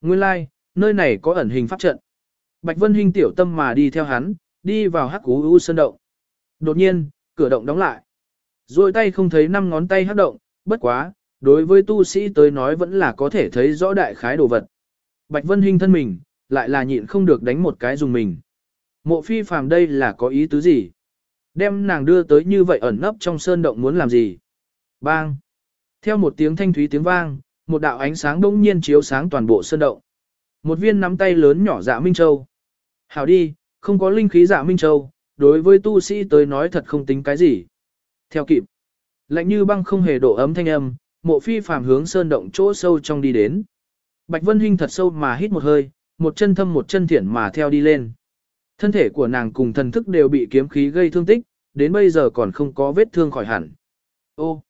[SPEAKER 1] Nguyên lai, like, nơi này có ẩn hình pháp trận. Bạch Vân Hinh tiểu tâm mà đi theo hắn, đi vào hắc cú u sơn động. Đột nhiên, cửa động đóng lại. Rồi tay không thấy năm ngón tay hắc động, bất quá, đối với tu sĩ tới nói vẫn là có thể thấy rõ đại khái đồ vật. Bạch Vân Hinh thân mình, lại là nhịn không được đánh một cái dùng mình. Mộ phi phàm đây là có ý tứ gì? Đem nàng đưa tới như vậy ẩn nấp trong sơn động muốn làm gì? Bang! Theo một tiếng thanh thúy tiếng vang, một đạo ánh sáng đông nhiên chiếu sáng toàn bộ sơn động. Một viên nắm tay lớn nhỏ dạ Minh Châu. Hảo đi, không có linh khí dạ Minh Châu, đối với tu sĩ tới nói thật không tính cái gì. Theo kịp, lạnh như băng không hề độ ấm thanh âm, mộ phi phàm hướng sơn động chỗ sâu trong đi đến. Bạch Vân Hinh thật sâu mà hít một hơi, một chân thâm một chân thiển mà theo đi lên. Thân thể của nàng cùng thần thức đều bị kiếm khí gây thương tích, đến bây giờ còn không có vết thương khỏi hẳn. Ô!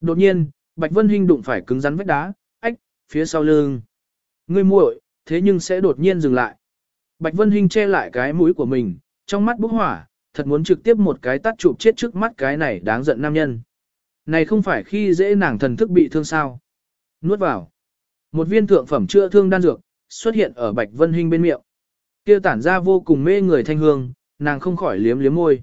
[SPEAKER 1] Đột nhiên, Bạch Vân Hinh đụng phải cứng rắn vách đá, ách, phía sau lưng. Ngươi muội, thế nhưng sẽ đột nhiên dừng lại. Bạch Vân Hinh che lại cái mũi của mình, trong mắt bốc hỏa, thật muốn trực tiếp một cái tắt chụp chết trước mắt cái này đáng giận nam nhân. Này không phải khi dễ nàng thần thức bị thương sao. Nuốt vào. Một viên thượng phẩm chữa thương đan dược, xuất hiện ở Bạch Vân Hinh bên miệng. Kia tản ra vô cùng mê người thanh hương, nàng không khỏi liếm liếm môi.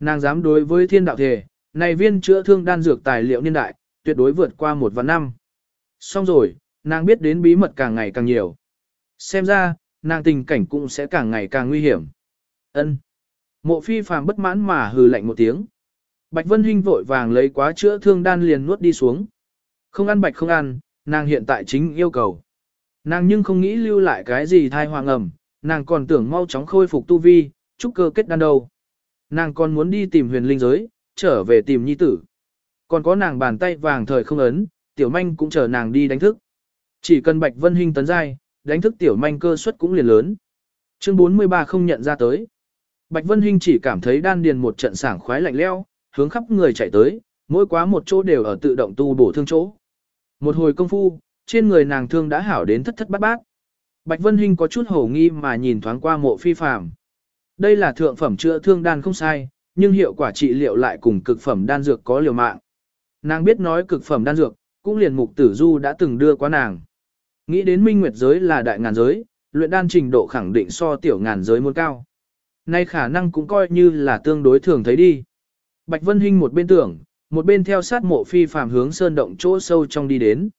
[SPEAKER 1] Nàng dám đối với thiên đạo thể, này viên chữa thương đan dược tài liệu niên đại, tuyệt đối vượt qua một vạn năm. Xong rồi, nàng biết đến bí mật càng ngày càng nhiều. Xem ra, nàng tình cảnh cũng sẽ càng ngày càng nguy hiểm. Ân. Mộ phi phàm bất mãn mà hừ lạnh một tiếng. Bạch Vân Hinh vội vàng lấy quá chữa thương đan liền nuốt đi xuống. Không ăn bạch không ăn, nàng hiện tại chính yêu cầu. Nàng nhưng không nghĩ lưu lại cái gì thai hoàng ẩm, nàng còn tưởng mau chóng khôi phục tu vi, chúc cơ kết đan đầu. Nàng còn muốn đi tìm huyền linh giới, trở về tìm nhi tử. Còn có nàng bàn tay vàng thời không ấn, tiểu manh cũng chờ nàng đi đánh thức. Chỉ cần Bạch Vân Hinh tấn giai, đánh thức tiểu manh cơ suất cũng liền lớn. Chương 43 không nhận ra tới. Bạch Vân Hinh chỉ cảm thấy đan điền một trận sảng khoái lạnh leo, hướng khắp người chạy tới, mỗi quá một chỗ đều ở tự động tu bổ thương chỗ. Một hồi công phu, trên người nàng thương đã hảo đến thất thất bát bát. Bạch Vân Hinh có chút hổ nghi mà nhìn thoáng qua mộ phi phàm. Đây là thượng phẩm chữa thương đan không sai, nhưng hiệu quả trị liệu lại cùng cực phẩm đan dược có liều mạng. Nàng biết nói cực phẩm đan dược, cũng liền mục tử du đã từng đưa qua nàng. Nghĩ đến minh nguyệt giới là đại ngàn giới, luyện đan trình độ khẳng định so tiểu ngàn giới muốn cao. Nay khả năng cũng coi như là tương đối thường thấy đi. Bạch Vân Hinh một bên tưởng, một bên theo sát mộ phi phàm hướng sơn động chỗ sâu trong đi đến.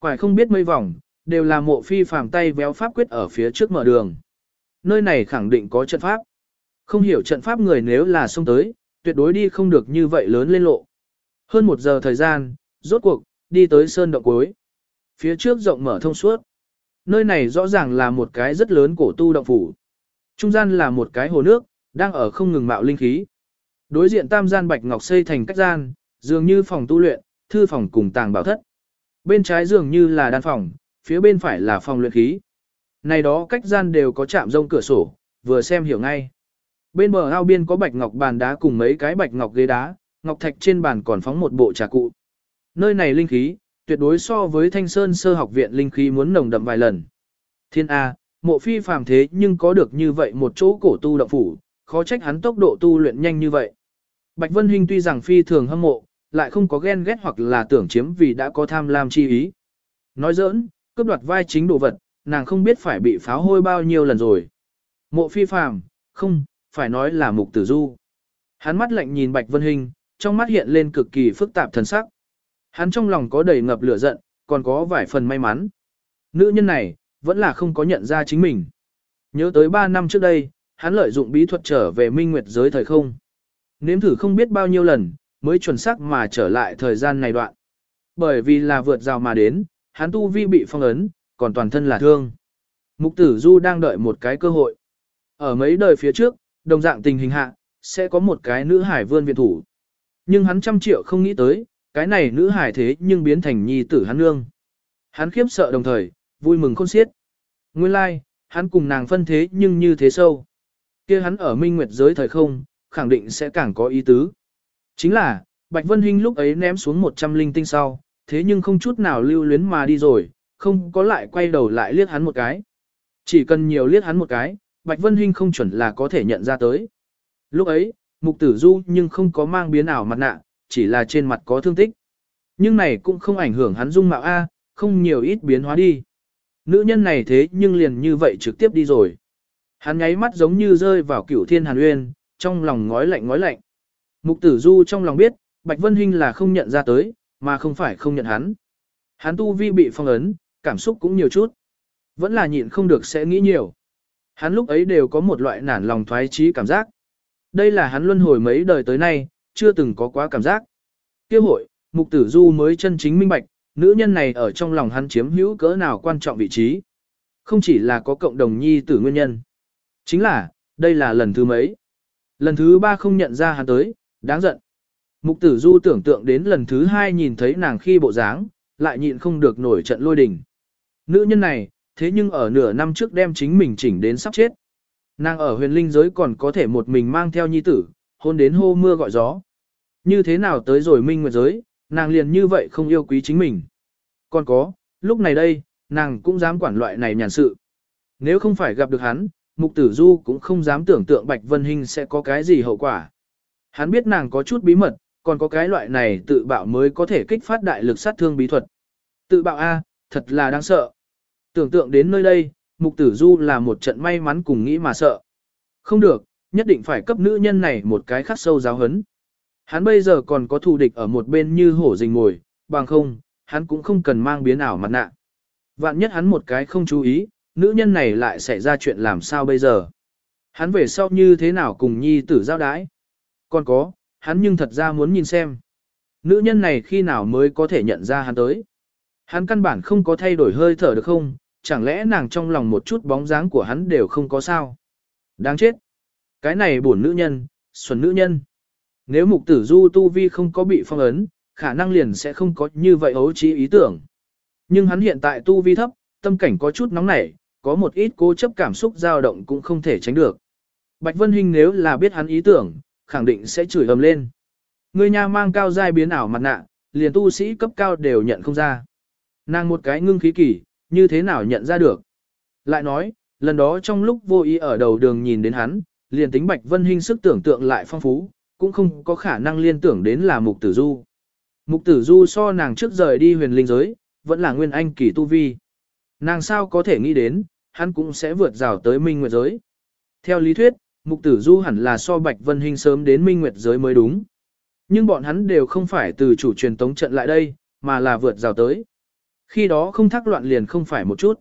[SPEAKER 1] Quải không biết mấy vòng, đều là mộ phi phàm tay véo pháp quyết ở phía trước mở đường. Nơi này khẳng định có trận pháp. Không hiểu trận pháp người nếu là xông tới, tuyệt đối đi không được như vậy lớn lên lộ. Hơn một giờ thời gian, rốt cuộc, đi tới sơn động cuối. Phía trước rộng mở thông suốt. Nơi này rõ ràng là một cái rất lớn cổ tu động phủ. Trung gian là một cái hồ nước, đang ở không ngừng mạo linh khí. Đối diện tam gian bạch ngọc xây thành cách gian, dường như phòng tu luyện, thư phòng cùng tàng bảo thất. Bên trái dường như là đan phòng, phía bên phải là phòng luyện khí. Này đó cách gian đều có chạm rông cửa sổ, vừa xem hiểu ngay. Bên bờ ao biên có bạch ngọc bàn đá cùng mấy cái bạch ngọc ghế đá, ngọc thạch trên bàn còn phóng một bộ trà cụ. Nơi này linh khí, tuyệt đối so với Thanh Sơn sơ học viện linh khí muốn nồng đậm vài lần. Thiên A, mộ phi phàm thế nhưng có được như vậy một chỗ cổ tu động phủ, khó trách hắn tốc độ tu luyện nhanh như vậy. Bạch Vân Hinh tuy rằng phi thường hâm mộ, lại không có ghen ghét hoặc là tưởng chiếm vì đã có tham lam chi ý. Nói giỡn, cướp đoạt vai chính đồ vật, nàng không biết phải bị pháo hôi bao nhiêu lần rồi. Mộ phi phàm, không, phải nói là mục tử du. Hắn mắt lạnh nhìn Bạch Vân Hình, trong mắt hiện lên cực kỳ phức tạp thần sắc. Hắn trong lòng có đầy ngập lửa giận, còn có vài phần may mắn. Nữ nhân này, vẫn là không có nhận ra chính mình. Nhớ tới 3 năm trước đây, hắn lợi dụng bí thuật trở về minh nguyệt giới thời không. Nếm thử không biết bao nhiêu lần, mới chuẩn xác mà trở lại thời gian này đoạn. Bởi vì là vượt rào mà đến, hắn tu vi bị phong ấn, còn toàn thân là thương. Mục tử du đang đợi một cái cơ hội. Ở mấy đời phía trước, đồng dạng tình hình hạ, sẽ có một cái nữ hải vươn viện thủ. Nhưng hắn trăm triệu không nghĩ tới, cái này nữ hải thế nhưng biến thành nhi tử hắn nương. Hắn khiếp sợ đồng thời, vui mừng khôn xiết. Nguyên lai, like, hắn cùng nàng phân thế nhưng như thế sâu. kia hắn ở minh nguyệt giới thời không, khẳng định sẽ càng có ý tứ. Chính là, Bạch Vân Hinh lúc ấy ném xuống 100 linh tinh sau, thế nhưng không chút nào lưu luyến mà đi rồi, không có lại quay đầu lại liếc hắn một cái. Chỉ cần nhiều liếc hắn một cái, Bạch Vân Hinh không chuẩn là có thể nhận ra tới. Lúc ấy, Mục Tử Du nhưng không có mang biến ảo mặt nạ, chỉ là trên mặt có thương tích. Nhưng này cũng không ảnh hưởng hắn dung mạo A, không nhiều ít biến hóa đi. Nữ nhân này thế nhưng liền như vậy trực tiếp đi rồi. Hắn nháy mắt giống như rơi vào cửu thiên hàn uyên, trong lòng ngói lạnh ngói lạnh. Mục tử du trong lòng biết, Bạch Vân Hinh là không nhận ra tới, mà không phải không nhận hắn. Hắn tu vi bị phong ấn, cảm xúc cũng nhiều chút. Vẫn là nhịn không được sẽ nghĩ nhiều. Hắn lúc ấy đều có một loại nản lòng thoái trí cảm giác. Đây là hắn luân hồi mấy đời tới nay, chưa từng có quá cảm giác. Kêu hội, mục tử du mới chân chính minh bạch, nữ nhân này ở trong lòng hắn chiếm hữu cỡ nào quan trọng vị trí. Không chỉ là có cộng đồng nhi tử nguyên nhân. Chính là, đây là lần thứ mấy. Lần thứ ba không nhận ra hắn tới, đáng giận. Mục tử du tưởng tượng đến lần thứ hai nhìn thấy nàng khi bộ dáng, lại nhịn không được nổi trận lôi đình. Nữ nhân này, thế nhưng ở nửa năm trước đem chính mình chỉnh đến sắp chết. Nàng ở huyền linh giới còn có thể một mình mang theo nhi tử, hôn đến hô mưa gọi gió. Như thế nào tới rồi minh nguyệt giới, nàng liền như vậy không yêu quý chính mình. Còn có, lúc này đây, nàng cũng dám quản loại này nhàn sự. Nếu không phải gặp được hắn, Mục Tử Du cũng không dám tưởng tượng Bạch Vân Hinh sẽ có cái gì hậu quả. Hắn biết nàng có chút bí mật, còn có cái loại này tự bạo mới có thể kích phát đại lực sát thương bí thuật. Tự bạo A, thật là đáng sợ. Tưởng tượng đến nơi đây, Mục Tử Du là một trận may mắn cùng nghĩ mà sợ. Không được, nhất định phải cấp nữ nhân này một cái khắc sâu giáo hấn. Hắn bây giờ còn có thù địch ở một bên như hổ rình ngồi, bằng không, hắn cũng không cần mang biến ảo mặt nạ. Vạn nhất hắn một cái không chú ý, nữ nhân này lại xảy ra chuyện làm sao bây giờ. Hắn về sau như thế nào cùng nhi tử giao đái. Còn có, hắn nhưng thật ra muốn nhìn xem. Nữ nhân này khi nào mới có thể nhận ra hắn tới. Hắn căn bản không có thay đổi hơi thở được không, chẳng lẽ nàng trong lòng một chút bóng dáng của hắn đều không có sao. Đáng chết. Cái này buồn nữ nhân, xuân nữ nhân. Nếu mục tử du tu vi không có bị phong ấn, khả năng liền sẽ không có như vậy ấu trí ý tưởng. Nhưng hắn hiện tại tu vi thấp, tâm cảnh có chút nóng nảy, có một ít cố chấp cảm xúc dao động cũng không thể tránh được. Bạch Vân Hinh nếu là biết hắn ý tưởng, khẳng định sẽ chửi ầm lên. Người nhà mang cao giai biến ảo mặt nạ, liền tu sĩ cấp cao đều nhận không ra. Nàng một cái ngưng khí kỳ, như thế nào nhận ra được. Lại nói, lần đó trong lúc vô ý ở đầu đường nhìn đến hắn, liền tính Bạch Vân Hinh sức tưởng tượng lại phong phú, cũng không có khả năng liên tưởng đến là Mục Tử Du. Mục Tử Du so nàng trước rời đi huyền linh giới, vẫn là nguyên anh kỳ tu vi. Nàng sao có thể nghĩ đến, hắn cũng sẽ vượt rào tới minh nguyệt giới. Theo lý thuyết, Mục Tử Du hẳn là so Bạch Vân Hinh sớm đến minh nguyệt giới mới đúng. Nhưng bọn hắn đều không phải từ chủ truyền tống trận lại đây, mà là vượt rào tới. Khi đó không thắc loạn liền không phải một chút.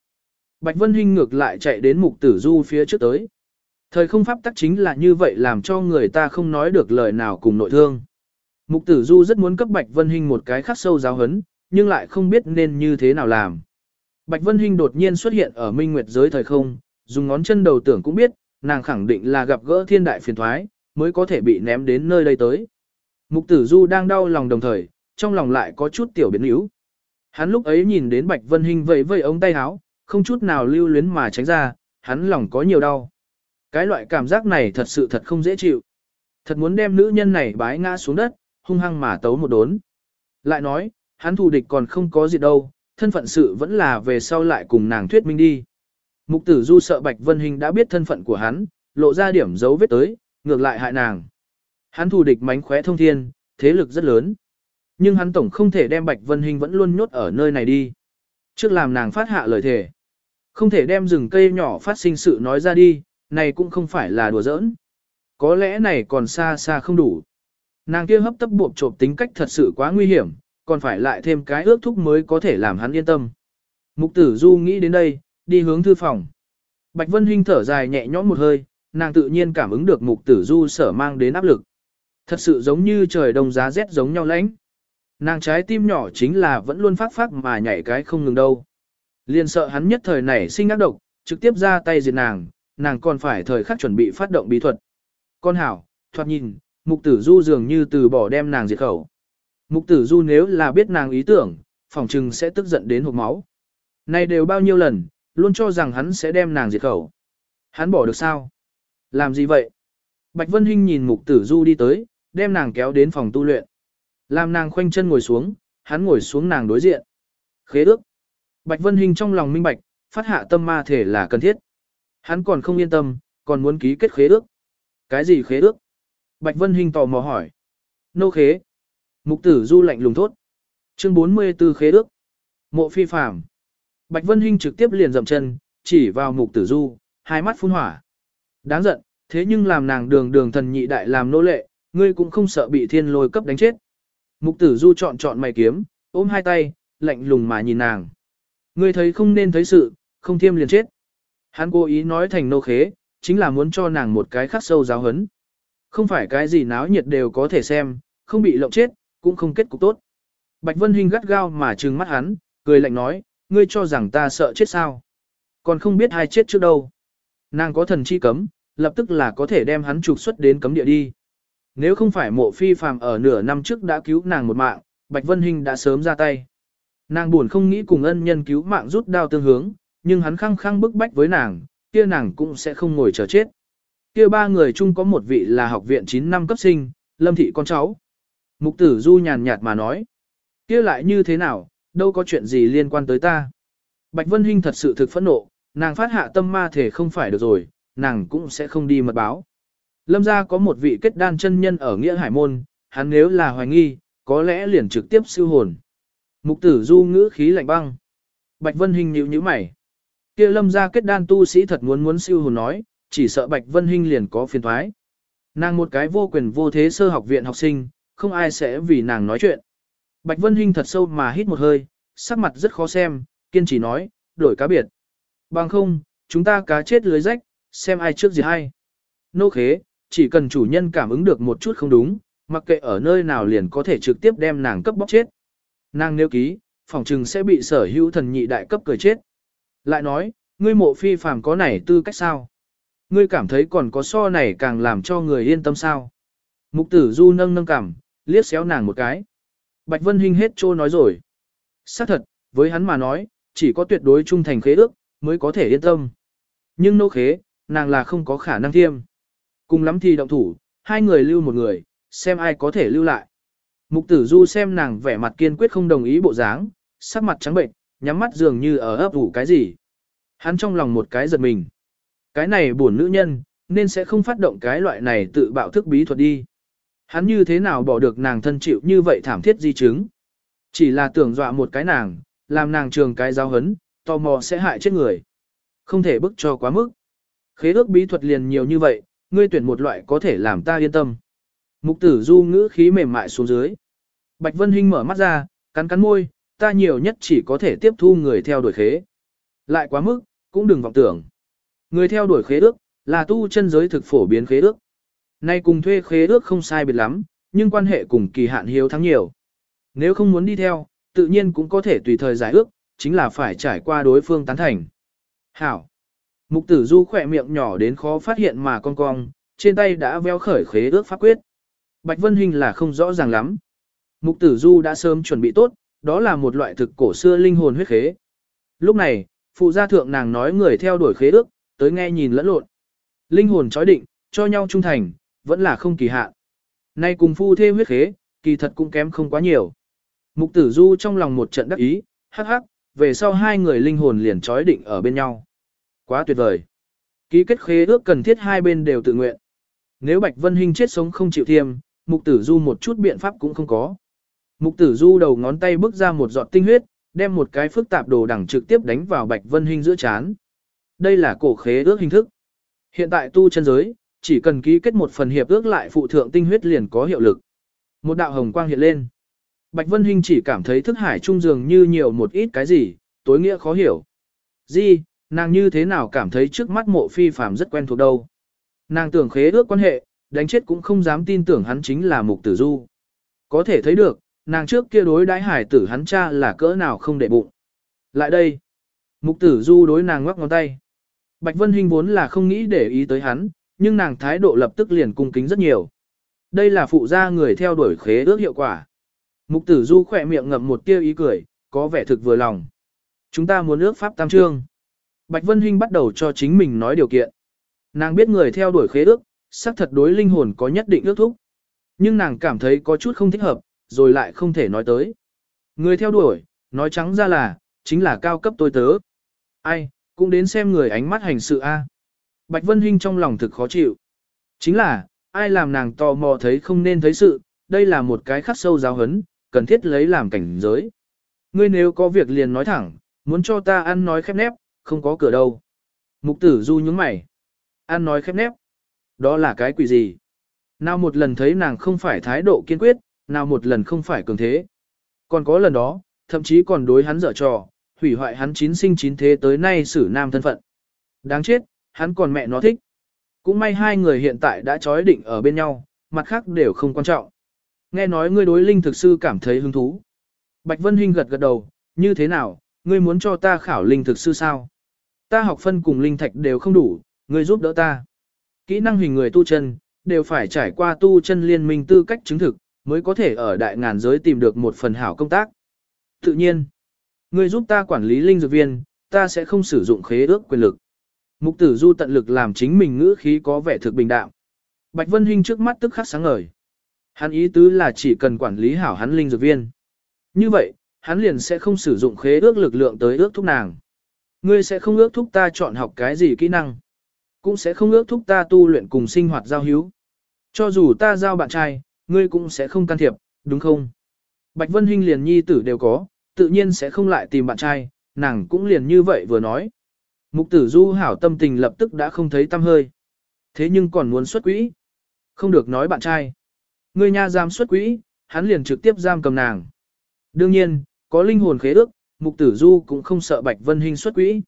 [SPEAKER 1] Bạch Vân Hinh ngược lại chạy đến Mục Tử Du phía trước tới. Thời không pháp tắc chính là như vậy làm cho người ta không nói được lời nào cùng nội thương. Mục tử du rất muốn cấp Bạch Vân Hinh một cái khắc sâu giáo hấn, nhưng lại không biết nên như thế nào làm. Bạch Vân Hinh đột nhiên xuất hiện ở minh nguyệt giới thời không, dùng ngón chân đầu tưởng cũng biết, nàng khẳng định là gặp gỡ thiên đại phiền thoái, mới có thể bị ném đến nơi đây tới. Mục tử du đang đau lòng đồng thời, trong lòng lại có chút tiểu biến yếu. Hắn lúc ấy nhìn đến Bạch Vân Hinh vẫy vẫy ống tay áo, không chút nào lưu luyến mà tránh ra, hắn lòng có nhiều đau. Cái loại cảm giác này thật sự thật không dễ chịu. Thật muốn đem nữ nhân này bái ngã xuống đất, hung hăng mà tấu một đốn. Lại nói, hắn thù địch còn không có gì đâu, thân phận sự vẫn là về sau lại cùng nàng thuyết minh đi. Mục tử du sợ Bạch Vân Hình đã biết thân phận của hắn, lộ ra điểm dấu vết tới, ngược lại hại nàng. Hắn thù địch mánh khóe thông thiên, thế lực rất lớn. Nhưng hắn tổng không thể đem Bạch Vân Hình vẫn luôn nhốt ở nơi này đi. Trước làm nàng phát hạ lời thề. Không thể đem rừng cây nhỏ phát sinh sự nói ra đi, này cũng không phải là đùa giỡn. Có lẽ này còn xa xa không đủ. Nàng kia hấp tấp buộc trộm tính cách thật sự quá nguy hiểm, còn phải lại thêm cái ước thúc mới có thể làm hắn yên tâm. Mục tử du nghĩ đến đây, đi hướng thư phòng. Bạch Vân Hinh thở dài nhẹ nhõm một hơi, nàng tự nhiên cảm ứng được mục tử du sở mang đến áp lực. Thật sự giống như trời đông giá rét giống nhau lãnh. Nàng trái tim nhỏ chính là vẫn luôn phát phát mà nhảy cái không ngừng đâu. Liên sợ hắn nhất thời này sinh ác độc, trực tiếp ra tay diệt nàng, nàng còn phải thời khắc chuẩn bị phát động bí thuật. Con hảo, thoạt nhìn, mục tử du dường như từ bỏ đem nàng diệt khẩu. Mục tử du nếu là biết nàng ý tưởng, phòng trừng sẽ tức giận đến hộp máu. Này đều bao nhiêu lần, luôn cho rằng hắn sẽ đem nàng diệt khẩu. Hắn bỏ được sao? Làm gì vậy? Bạch Vân Hinh nhìn mục tử du đi tới, đem nàng kéo đến phòng tu luyện. Làm nàng khoanh chân ngồi xuống, hắn ngồi xuống nàng đối diện. Khế ước. Bạch Vân Hinh trong lòng minh bạch, phát hạ tâm ma thể là cần thiết. Hắn còn không yên tâm, còn muốn ký kết khế ước. Cái gì khế ước? Bạch Vân Hinh tò mò hỏi. Nô khế. Mục tử du lạnh lùng thốt. Chương 44 khế ước. Mộ phi phàm. Bạch Vân Hinh trực tiếp liền dậm chân, chỉ vào mục tử du, hai mắt phun hỏa. Đáng giận, thế nhưng làm nàng đường đường thần nhị đại làm nô lệ, ngươi cũng không sợ bị thiên lôi cấp đánh chết. Mục tử du chọn chọn mày kiếm, ôm hai tay, lạnh lùng mà nhìn nàng. Ngươi thấy không nên thấy sự, không thiêm liền chết. Hắn cố ý nói thành nô khế, chính là muốn cho nàng một cái khắc sâu giáo hấn. Không phải cái gì náo nhiệt đều có thể xem, không bị lộng chết, cũng không kết cục tốt. Bạch Vân Hinh gắt gao mà trừng mắt hắn, cười lạnh nói, ngươi cho rằng ta sợ chết sao. Còn không biết hai chết trước đâu. Nàng có thần chi cấm, lập tức là có thể đem hắn trục xuất đến cấm địa đi. Nếu không phải mộ phi phàm ở nửa năm trước đã cứu nàng một mạng, Bạch Vân Hinh đã sớm ra tay. Nàng buồn không nghĩ cùng ân nhân cứu mạng rút đao tương hướng, nhưng hắn khăng khăng bức bách với nàng, kia nàng cũng sẽ không ngồi chờ chết. Kia ba người chung có một vị là học viện 9 năm cấp sinh, Lâm Thị con cháu. Mục tử du nhàn nhạt mà nói. kia lại như thế nào, đâu có chuyện gì liên quan tới ta. Bạch Vân Hinh thật sự thực phẫn nộ, nàng phát hạ tâm ma thể không phải được rồi, nàng cũng sẽ không đi mật báo. Lâm gia có một vị kết đan chân nhân ở Nghĩa Hải Môn, hắn nếu là hoài nghi, có lẽ liền trực tiếp siêu hồn. Mục tử du ngữ khí lạnh băng. Bạch Vân Hinh nhíu nhíu mày. Kia lâm gia kết đan tu sĩ thật muốn muốn siêu hồn nói, chỉ sợ Bạch Vân Hinh liền có phiền thoái. Nàng một cái vô quyền vô thế sơ học viện học sinh, không ai sẽ vì nàng nói chuyện. Bạch Vân Hinh thật sâu mà hít một hơi, sắc mặt rất khó xem, kiên trì nói, đổi cá biệt. Bằng không, chúng ta cá chết lưới rách, xem ai trước gì hay. Nô khế, chỉ cần chủ nhân cảm ứng được một chút không đúng, mặc kệ ở nơi nào liền có thể trực tiếp đem nàng cấp bóc chết. Nàng nêu ký, phòng trừng sẽ bị sở hữu thần nhị đại cấp cười chết. Lại nói, ngươi mộ phi phàm có này tư cách sao? Ngươi cảm thấy còn có so này càng làm cho người yên tâm sao? Mục tử du nâng nâng cảm, liếc xéo nàng một cái. Bạch Vân Hinh hết trô nói rồi. xác thật, với hắn mà nói, chỉ có tuyệt đối trung thành khế ước, mới có thể yên tâm. Nhưng nô khế, nàng là không có khả năng thiêm. Cùng lắm thì động thủ, hai người lưu một người, xem ai có thể lưu lại. Mục tử du xem nàng vẻ mặt kiên quyết không đồng ý bộ dáng, sắc mặt trắng bệnh, nhắm mắt dường như ở ấp ủ cái gì. Hắn trong lòng một cái giật mình. Cái này buồn nữ nhân, nên sẽ không phát động cái loại này tự bạo thức bí thuật đi. Hắn như thế nào bỏ được nàng thân chịu như vậy thảm thiết di chứng. Chỉ là tưởng dọa một cái nàng, làm nàng trường cái giáo hấn, tò mò sẽ hại chết người. Không thể bức cho quá mức. Khế ước bí thuật liền nhiều như vậy, ngươi tuyển một loại có thể làm ta yên tâm. Mục tử du ngữ khí mềm mại xuống dưới. Bạch Vân Hinh mở mắt ra, cắn cắn môi, ta nhiều nhất chỉ có thể tiếp thu người theo đuổi khế. Lại quá mức, cũng đừng vọng tưởng. Người theo đuổi khế ước, là tu chân giới thực phổ biến khế ước. Nay cùng thuê khế ước không sai biệt lắm, nhưng quan hệ cùng kỳ hạn hiếu thắng nhiều. Nếu không muốn đi theo, tự nhiên cũng có thể tùy thời giải ước, chính là phải trải qua đối phương tán thành. Hảo. Mục tử du khỏe miệng nhỏ đến khó phát hiện mà con cong, trên tay đã veo khởi khế ước pháp quyết. Bạch Vân Hình là không rõ ràng lắm. Mục tử du đã sớm chuẩn bị tốt, đó là một loại thực cổ xưa linh hồn huyết khế. Lúc này, phụ gia thượng nàng nói người theo đuổi khế ước, tới nghe nhìn lẫn lộn. Linh hồn chói định, cho nhau trung thành, vẫn là không kỳ hạn. Nay cùng phu thê huyết khế, kỳ thật cũng kém không quá nhiều. Mục tử du trong lòng một trận đắc ý, hắc hắc, về sau hai người linh hồn liền chói định ở bên nhau. Quá tuyệt vời. Ký kết khế ước cần thiết hai bên đều tự nguyện. Nếu Bạch Vân Hinh chết sống không chịu thiêm, mục tử du một chút biện pháp cũng không có. Mục tử du đầu ngón tay bước ra một giọt tinh huyết, đem một cái phức tạp đồ đẳng trực tiếp đánh vào Bạch Vân Hinh giữa chán. Đây là cổ khế ước hình thức. Hiện tại tu chân giới, chỉ cần ký kết một phần hiệp ước lại phụ thượng tinh huyết liền có hiệu lực. Một đạo hồng quang hiện lên. Bạch Vân Hinh chỉ cảm thấy thức hải trung dường như nhiều một ít cái gì, tối nghĩa khó hiểu. Gì, nàng như thế nào cảm thấy trước mắt mộ phi phàm rất quen thuộc đâu. Nàng tưởng khế ước quan hệ, đánh chết cũng không dám tin tưởng hắn chính là mục tử du. Có thể thấy được, nàng trước kia đối đái hải tử hắn cha là cỡ nào không để bụng. Lại đây, mục tử du đối nàng ngoắc ngón tay. Bạch Vân Hinh vốn là không nghĩ để ý tới hắn, nhưng nàng thái độ lập tức liền cung kính rất nhiều. Đây là phụ gia người theo đuổi khế ước hiệu quả. Mục tử du khỏe miệng ngậm một tia ý cười, có vẻ thực vừa lòng. Chúng ta muốn ước pháp tam trương. Bạch Vân Hinh bắt đầu cho chính mình nói điều kiện. Nàng biết người theo đuổi khế ước, xác thật đối linh hồn có nhất định ước thúc. Nhưng nàng cảm thấy có chút không thích hợp, rồi lại không thể nói tới. Người theo đuổi, nói trắng ra là, chính là cao cấp tôi tớ. Ai, cũng đến xem người ánh mắt hành sự a. Bạch Vân Hinh trong lòng thực khó chịu. Chính là, ai làm nàng tò mò thấy không nên thấy sự, đây là một cái khắc sâu giáo hấn, cần thiết lấy làm cảnh giới. Ngươi nếu có việc liền nói thẳng, muốn cho ta ăn nói khép nép, không có cửa đâu. Mục tử du nhướng mày. Ăn nói khép nép. Đó là cái quỷ gì? Nào một lần thấy nàng không phải thái độ kiên quyết, nào một lần không phải cường thế. Còn có lần đó, thậm chí còn đối hắn dở trò, hủy hoại hắn chín sinh chín thế tới nay xử nam thân phận. Đáng chết, hắn còn mẹ nó thích. Cũng may hai người hiện tại đã chói định ở bên nhau, mặt khác đều không quan trọng. Nghe nói ngươi đối linh thực sư cảm thấy hứng thú. Bạch Vân Hinh gật gật đầu, như thế nào, ngươi muốn cho ta khảo linh thực sư sao? Ta học phân cùng linh thạch đều không đủ, ngươi giúp đỡ ta. Kỹ năng hình người tu chân, đều phải trải qua tu chân liên minh tư cách chứng thực, mới có thể ở đại ngàn giới tìm được một phần hảo công tác. Tự nhiên, ngươi giúp ta quản lý linh dược viên, ta sẽ không sử dụng khế ước quyền lực. Mục tử du tận lực làm chính mình ngữ khí có vẻ thực bình đạm. Bạch Vân Hinh trước mắt tức khắc sáng ngời. Hắn ý tứ là chỉ cần quản lý hảo hắn linh dược viên. Như vậy, hắn liền sẽ không sử dụng khế ước lực lượng tới ước thúc nàng. Ngươi sẽ không ước thúc ta chọn học cái gì kỹ năng. Cũng sẽ không ước thúc ta tu luyện cùng sinh hoạt giao hữu. Cho dù ta giao bạn trai, ngươi cũng sẽ không can thiệp, đúng không? Bạch Vân Hinh liền nhi tử đều có, tự nhiên sẽ không lại tìm bạn trai, nàng cũng liền như vậy vừa nói. Mục tử du hảo tâm tình lập tức đã không thấy tâm hơi. Thế nhưng còn muốn xuất quỹ. Không được nói bạn trai. người nha giam xuất quỹ, hắn liền trực tiếp giam cầm nàng. Đương nhiên, có linh hồn khế ước, mục tử du cũng không sợ Bạch Vân Hinh xuất quỹ.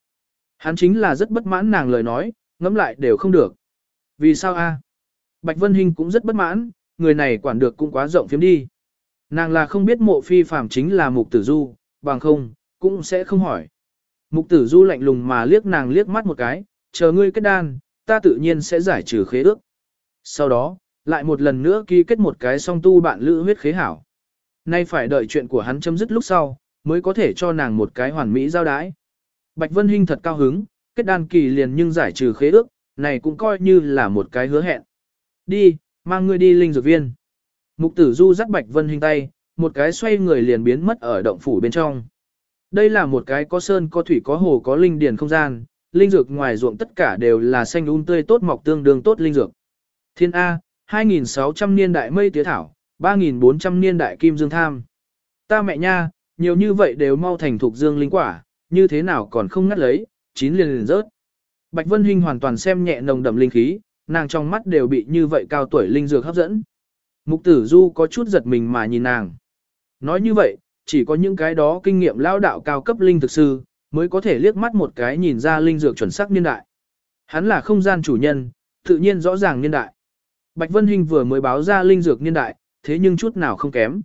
[SPEAKER 1] Hắn chính là rất bất mãn nàng lời nói, ngẫm lại đều không được. Vì sao a? Bạch Vân Hinh cũng rất bất mãn, người này quản được cũng quá rộng phiếm đi. Nàng là không biết mộ phi phàm chính là mục tử du, bằng không, cũng sẽ không hỏi. Mục tử du lạnh lùng mà liếc nàng liếc mắt một cái, chờ ngươi kết đan, ta tự nhiên sẽ giải trừ khế ước. Sau đó, lại một lần nữa ký kết một cái song tu bạn lữ huyết khế hảo. Nay phải đợi chuyện của hắn chấm dứt lúc sau, mới có thể cho nàng một cái hoàn mỹ giao đái. Bạch Vân Hinh thật cao hứng, kết đan kỳ liền nhưng giải trừ khế ước, này cũng coi như là một cái hứa hẹn. Đi, mang ngươi đi linh dược viên. Mục tử du dắt Bạch Vân Hinh tay, một cái xoay người liền biến mất ở động phủ bên trong. Đây là một cái có sơn có thủy có hồ có linh điền không gian, linh dược ngoài ruộng tất cả đều là xanh um tươi tốt mọc tương đương tốt linh dược. Thiên A, 2.600 niên đại mây tía thảo, 3.400 niên đại kim dương tham. Ta mẹ nha, nhiều như vậy đều mau thành thuộc dương linh quả, như thế nào còn không ngắt lấy, chín liền liền rớt. Bạch Vân Hinh hoàn toàn xem nhẹ nồng đậm linh khí, nàng trong mắt đều bị như vậy cao tuổi linh dược hấp dẫn. Mục tử du có chút giật mình mà nhìn nàng. Nói như vậy, chỉ có những cái đó kinh nghiệm lao đạo cao cấp linh thực sư, mới có thể liếc mắt một cái nhìn ra linh dược chuẩn xác niên đại. Hắn là không gian chủ nhân, tự nhiên rõ ràng niên đại. Bạch Vân Hinh vừa mới báo ra linh dược niên đại, thế nhưng chút nào không kém.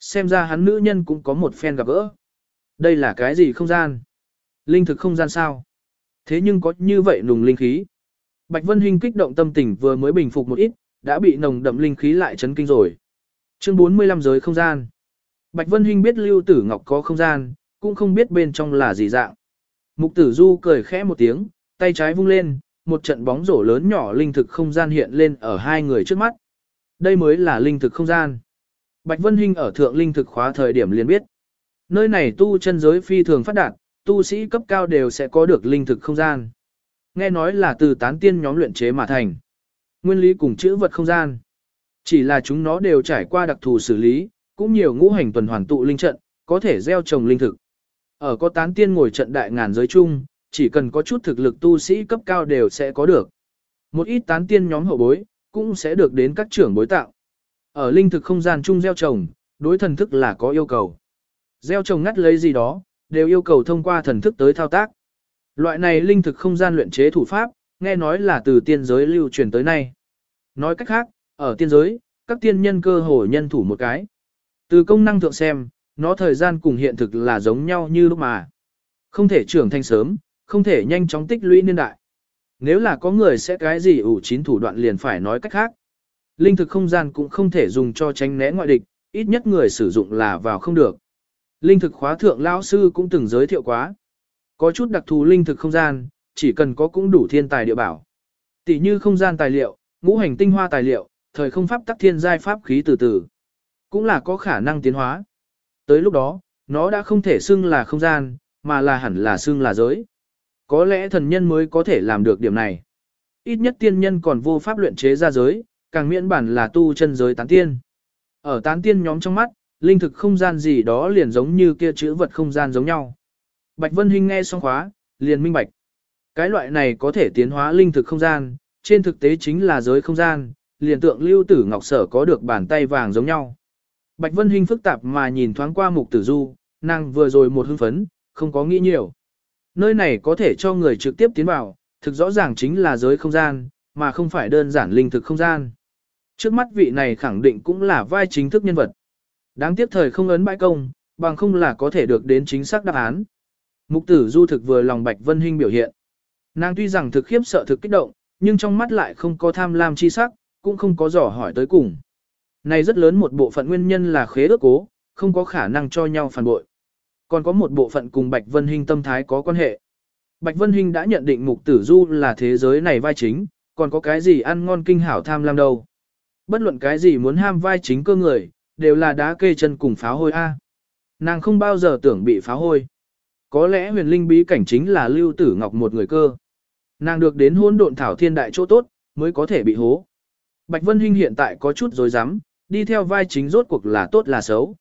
[SPEAKER 1] Xem ra hắn nữ nhân cũng có một phen gặp gỡ. Đây là cái gì không gian? Linh thực không gian sao? Thế nhưng có như vậy nùng linh khí. Bạch Vân Hinh kích động tâm tình vừa mới bình phục một ít, đã bị nồng đậm linh khí lại chấn kinh rồi. Chương 45 giới không gian. Bạch Vân Hinh biết Lưu Tử Ngọc có không gian, cũng không biết bên trong là gì dạng. Mục Tử Du cười khẽ một tiếng, tay trái vung lên, một trận bóng rổ lớn nhỏ linh thực không gian hiện lên ở hai người trước mắt. Đây mới là linh thực không gian. Bạch Vân Hinh ở thượng linh thực khóa thời điểm liền biết. Nơi này tu chân giới phi thường phát đạt, tu sĩ cấp cao đều sẽ có được linh thực không gian. Nghe nói là từ tán tiên nhóm luyện chế mà thành. Nguyên lý cùng chữ vật không gian. Chỉ là chúng nó đều trải qua đặc thù xử lý, cũng nhiều ngũ hành tuần hoàn tụ linh trận, có thể gieo trồng linh thực. Ở có tán tiên ngồi trận đại ngàn giới chung, chỉ cần có chút thực lực tu sĩ cấp cao đều sẽ có được. Một ít tán tiên nhóm hậu bối, cũng sẽ được đến các trưởng bối tạo. Ở linh thực không gian chung gieo trồng, đối thần thức là có yêu cầu. Gieo trồng ngắt lấy gì đó, đều yêu cầu thông qua thần thức tới thao tác. Loại này linh thực không gian luyện chế thủ pháp, nghe nói là từ tiên giới lưu truyền tới nay. Nói cách khác, ở tiên giới, các tiên nhân cơ hồ nhân thủ một cái. Từ công năng thượng xem, nó thời gian cùng hiện thực là giống nhau như lúc mà. Không thể trưởng thành sớm, không thể nhanh chóng tích lũy niên đại. Nếu là có người sẽ cái gì ủ chín thủ đoạn liền phải nói cách khác. Linh thực không gian cũng không thể dùng cho tránh né ngoại địch, ít nhất người sử dụng là vào không được. Linh thực khóa thượng lão sư cũng từng giới thiệu quá. Có chút đặc thù linh thực không gian, chỉ cần có cũng đủ thiên tài địa bảo. Tỷ như không gian tài liệu, ngũ hành tinh hoa tài liệu, thời không pháp tắc thiên giai pháp khí từ từ. Cũng là có khả năng tiến hóa. Tới lúc đó, nó đã không thể xưng là không gian, mà là hẳn là xưng là giới. Có lẽ thần nhân mới có thể làm được điểm này. Ít nhất tiên nhân còn vô pháp luyện chế ra giới, càng miễn bản là tu chân giới tán tiên. Ở tán tiên nhóm trong mắt, linh thực không gian gì đó liền giống như kia chữ vật không gian giống nhau. Bạch Vân Hinh nghe xong khóa, liền minh bạch. Cái loại này có thể tiến hóa linh thực không gian, trên thực tế chính là giới không gian, liền tượng lưu tử ngọc sở có được bàn tay vàng giống nhau. Bạch Vân Hinh phức tạp mà nhìn thoáng qua mục tử du, nàng vừa rồi một hưng phấn, không có nghĩ nhiều. Nơi này có thể cho người trực tiếp tiến vào, thực rõ ràng chính là giới không gian, mà không phải đơn giản linh thực không gian. Trước mắt vị này khẳng định cũng là vai chính thức nhân vật. Đáng tiếc thời không ấn bãi công, bằng không là có thể được đến chính xác đáp án. Mục tử du thực vừa lòng Bạch Vân Hinh biểu hiện. Nàng tuy rằng thực khiếp sợ thực kích động, nhưng trong mắt lại không có tham lam chi sắc, cũng không có dò hỏi tới cùng. Này rất lớn một bộ phận nguyên nhân là khế ước cố, không có khả năng cho nhau phản bội. Còn có một bộ phận cùng Bạch Vân Hinh tâm thái có quan hệ. Bạch Vân Hinh đã nhận định mục tử du là thế giới này vai chính, còn có cái gì ăn ngon kinh hảo tham lam đâu. Bất luận cái gì muốn ham vai chính cơ người, đều là đá kê chân cùng pháo hôi A. Nàng không bao giờ tưởng bị phá hôi. Có lẽ huyền linh bí cảnh chính là lưu tử ngọc một người cơ. Nàng được đến hôn độn thảo thiên đại chỗ tốt, mới có thể bị hố. Bạch Vân Hinh hiện tại có chút dối rắm đi theo vai chính rốt cuộc là tốt là xấu.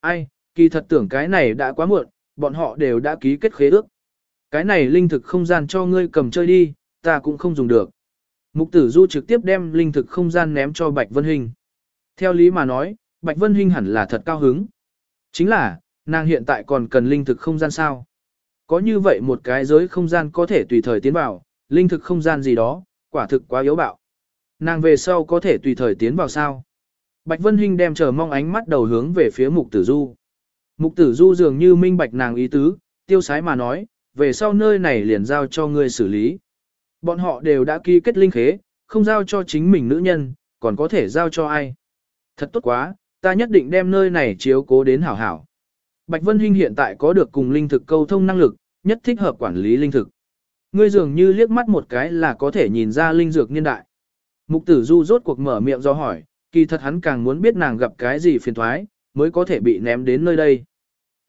[SPEAKER 1] Ai, kỳ thật tưởng cái này đã quá muộn, bọn họ đều đã ký kết khế ước. Cái này linh thực không gian cho ngươi cầm chơi đi, ta cũng không dùng được. Mục tử du trực tiếp đem linh thực không gian ném cho Bạch Vân Hinh. Theo lý mà nói, Bạch Vân Hinh hẳn là thật cao hứng. Chính là, nàng hiện tại còn cần linh thực không gian sao. Có như vậy một cái giới không gian có thể tùy thời tiến vào, linh thực không gian gì đó, quả thực quá yếu bạo. Nàng về sau có thể tùy thời tiến vào sao. Bạch Vân Hinh đem chờ mong ánh mắt đầu hướng về phía Mục Tử Du. Mục Tử Du dường như minh bạch nàng ý tứ, tiêu sái mà nói, về sau nơi này liền giao cho ngươi xử lý. Bọn họ đều đã ký kết linh khế, không giao cho chính mình nữ nhân, còn có thể giao cho ai. Thật tốt quá, ta nhất định đem nơi này chiếu cố đến hảo hảo. Bạch Vân Hinh hiện tại có được cùng linh thực câu thông năng lực, nhất thích hợp quản lý linh thực. Ngươi dường như liếc mắt một cái là có thể nhìn ra linh dược niên đại. Mục tử du rốt cuộc mở miệng do hỏi, kỳ thật hắn càng muốn biết nàng gặp cái gì phiền thoái, mới có thể bị ném đến nơi đây.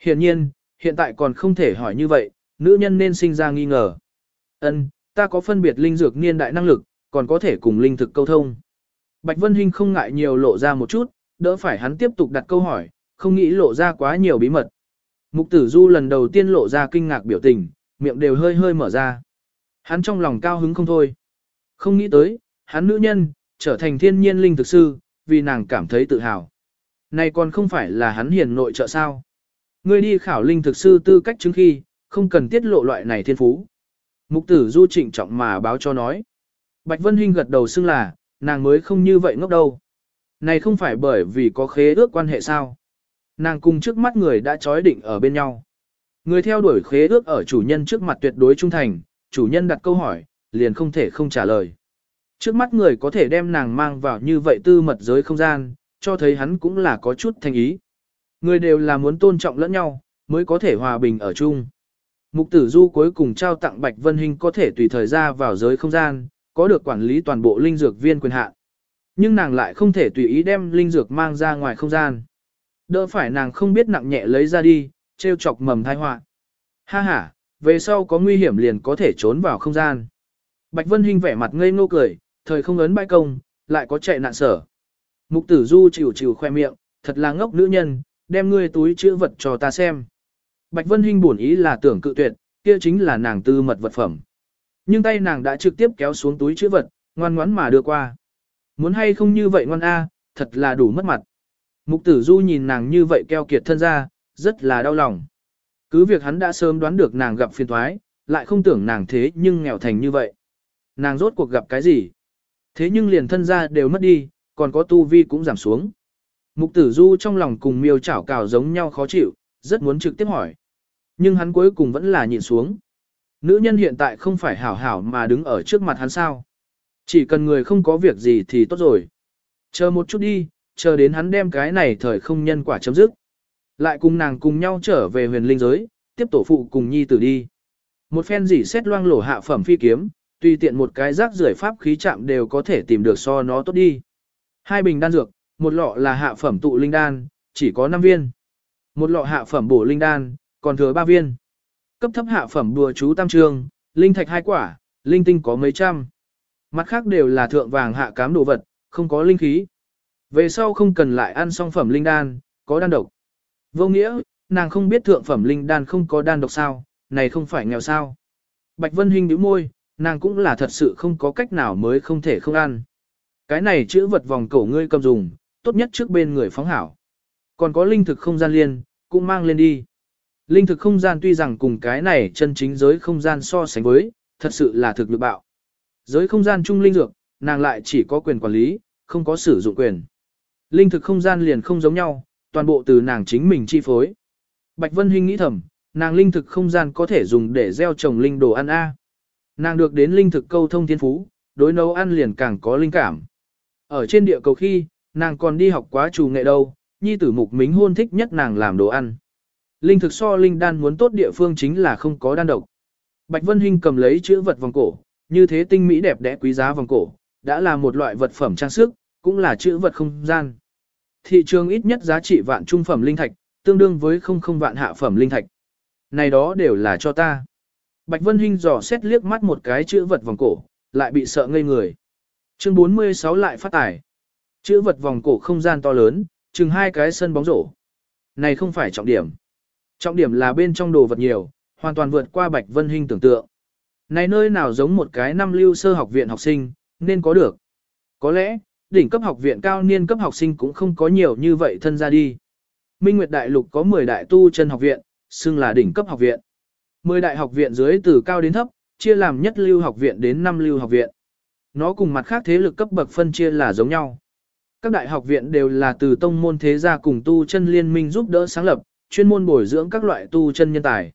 [SPEAKER 1] Hiện nhiên, hiện tại còn không thể hỏi như vậy, nữ nhân nên sinh ra nghi ngờ. Ân, ta có phân biệt linh dược niên đại năng lực, còn có thể cùng linh thực câu thông. Bạch Vân Hinh không ngại nhiều lộ ra một chút, đỡ phải hắn tiếp tục đặt câu hỏi, không nghĩ lộ ra quá nhiều bí mật. Mục tử du lần đầu tiên lộ ra kinh ngạc biểu tình, miệng đều hơi hơi mở ra. Hắn trong lòng cao hứng không thôi. Không nghĩ tới, hắn nữ nhân, trở thành thiên nhiên linh thực sư, vì nàng cảm thấy tự hào. Này còn không phải là hắn hiền nội trợ sao. Ngươi đi khảo linh thực sư tư cách chứng khi, không cần tiết lộ loại này thiên phú. Mục tử du trịnh trọng mà báo cho nói. Bạch Vân Hinh gật đầu xưng là, nàng mới không như vậy ngốc đâu. Này không phải bởi vì có khế ước quan hệ sao. Nàng cùng trước mắt người đã trói định ở bên nhau. Người theo đuổi khế ước ở chủ nhân trước mặt tuyệt đối trung thành, chủ nhân đặt câu hỏi, liền không thể không trả lời. Trước mắt người có thể đem nàng mang vào như vậy tư mật giới không gian, cho thấy hắn cũng là có chút thành ý. Người đều là muốn tôn trọng lẫn nhau, mới có thể hòa bình ở chung. Mục tử du cuối cùng trao tặng Bạch Vân Hinh có thể tùy thời ra vào giới không gian, có được quản lý toàn bộ linh dược viên quyền hạn. Nhưng nàng lại không thể tùy ý đem linh dược mang ra ngoài không gian. Đỡ phải nàng không biết nặng nhẹ lấy ra đi, treo chọc mầm thai họa. Ha ha, về sau có nguy hiểm liền có thể trốn vào không gian. Bạch Vân Hinh vẻ mặt ngây ngô cười, thời không ấn bãi công, lại có chạy nạn sở. Mục tử du chịu chịu khoe miệng, thật là ngốc nữ nhân, đem ngươi túi chữ vật cho ta xem. Bạch Vân Hinh buồn ý là tưởng cự tuyệt, kia chính là nàng tư mật vật phẩm. Nhưng tay nàng đã trực tiếp kéo xuống túi chữ vật, ngoan ngoãn mà đưa qua. Muốn hay không như vậy ngoan a, thật là đủ mất mặt. Mục tử du nhìn nàng như vậy keo kiệt thân ra, rất là đau lòng. Cứ việc hắn đã sớm đoán được nàng gặp phiền thoái, lại không tưởng nàng thế nhưng nghèo thành như vậy. Nàng rốt cuộc gặp cái gì? Thế nhưng liền thân ra đều mất đi, còn có tu vi cũng giảm xuống. Mục tử du trong lòng cùng miêu chảo cào giống nhau khó chịu, rất muốn trực tiếp hỏi. Nhưng hắn cuối cùng vẫn là nhịn xuống. Nữ nhân hiện tại không phải hảo hảo mà đứng ở trước mặt hắn sao. Chỉ cần người không có việc gì thì tốt rồi. Chờ một chút đi, chờ đến hắn đem cái này thời không nhân quả chấm dứt. Lại cùng nàng cùng nhau trở về huyền linh giới, tiếp tổ phụ cùng nhi tử đi. Một phen dỉ xét loang lổ hạ phẩm phi kiếm, tùy tiện một cái rác rưởi pháp khí chạm đều có thể tìm được so nó tốt đi. Hai bình đan dược, một lọ là hạ phẩm tụ linh đan, chỉ có 5 viên. Một lọ hạ phẩm bổ linh đan, còn thừa ba viên. Cấp thấp hạ phẩm đùa chú tam trường, linh thạch hai quả, linh tinh có mấy trăm. Mặt khác đều là thượng vàng hạ cám đồ vật, không có linh khí. Về sau không cần lại ăn song phẩm linh đan, có đan độc. Vô nghĩa, nàng không biết thượng phẩm linh đan không có đan độc sao, này không phải nghèo sao. Bạch Vân Hinh nhíu môi, nàng cũng là thật sự không có cách nào mới không thể không ăn. Cái này chữ vật vòng cổ ngươi cầm dùng, tốt nhất trước bên người phóng hảo. Còn có linh thực không gian liên, cũng mang lên đi. Linh thực không gian tuy rằng cùng cái này chân chính giới không gian so sánh với, thật sự là thực lực bạo. Giới không gian chung linh dược, nàng lại chỉ có quyền quản lý, không có sử dụng quyền. Linh thực không gian liền không giống nhau, toàn bộ từ nàng chính mình chi phối. Bạch Vân Hinh nghĩ thầm, nàng linh thực không gian có thể dùng để gieo trồng linh đồ ăn A. Nàng được đến linh thực câu thông thiên phú, đối nấu ăn liền càng có linh cảm. Ở trên địa cầu khi, nàng còn đi học quá chủ nghệ đâu, nhi tử mục mính hôn thích nhất nàng làm đồ ăn. Linh thực so linh đan muốn tốt địa phương chính là không có đan độc. Bạch Vân Hinh cầm lấy chữ vật vòng cổ, như thế tinh mỹ đẹp đẽ quý giá vòng cổ, đã là một loại vật phẩm trang sức, cũng là chữ vật không gian. Thị trường ít nhất giá trị vạn trung phẩm linh thạch, tương đương với không không vạn hạ phẩm linh thạch. Này đó đều là cho ta. Bạch Vân Hinh dò xét liếc mắt một cái chữ vật vòng cổ, lại bị sợ ngây người. Chương 46 lại phát tải. Chữ vật vòng cổ không gian to lớn, chừng hai cái sân bóng rổ. Này không phải trọng điểm. Trọng điểm là bên trong đồ vật nhiều, hoàn toàn vượt qua Bạch Vân Hinh tưởng tượng. Này nơi nào giống một cái năm lưu sơ học viện học sinh, nên có được. Có lẽ, đỉnh cấp học viện cao niên cấp học sinh cũng không có nhiều như vậy thân ra đi. Minh Nguyệt Đại Lục có 10 đại tu chân học viện, xưng là đỉnh cấp học viện. 10 đại học viện dưới từ cao đến thấp, chia làm nhất lưu học viện đến năm lưu học viện. Nó cùng mặt khác thế lực cấp bậc phân chia là giống nhau. Các đại học viện đều là từ tông môn thế gia cùng tu chân liên minh giúp đỡ sáng lập, chuyên môn bồi dưỡng các loại tu chân nhân tài.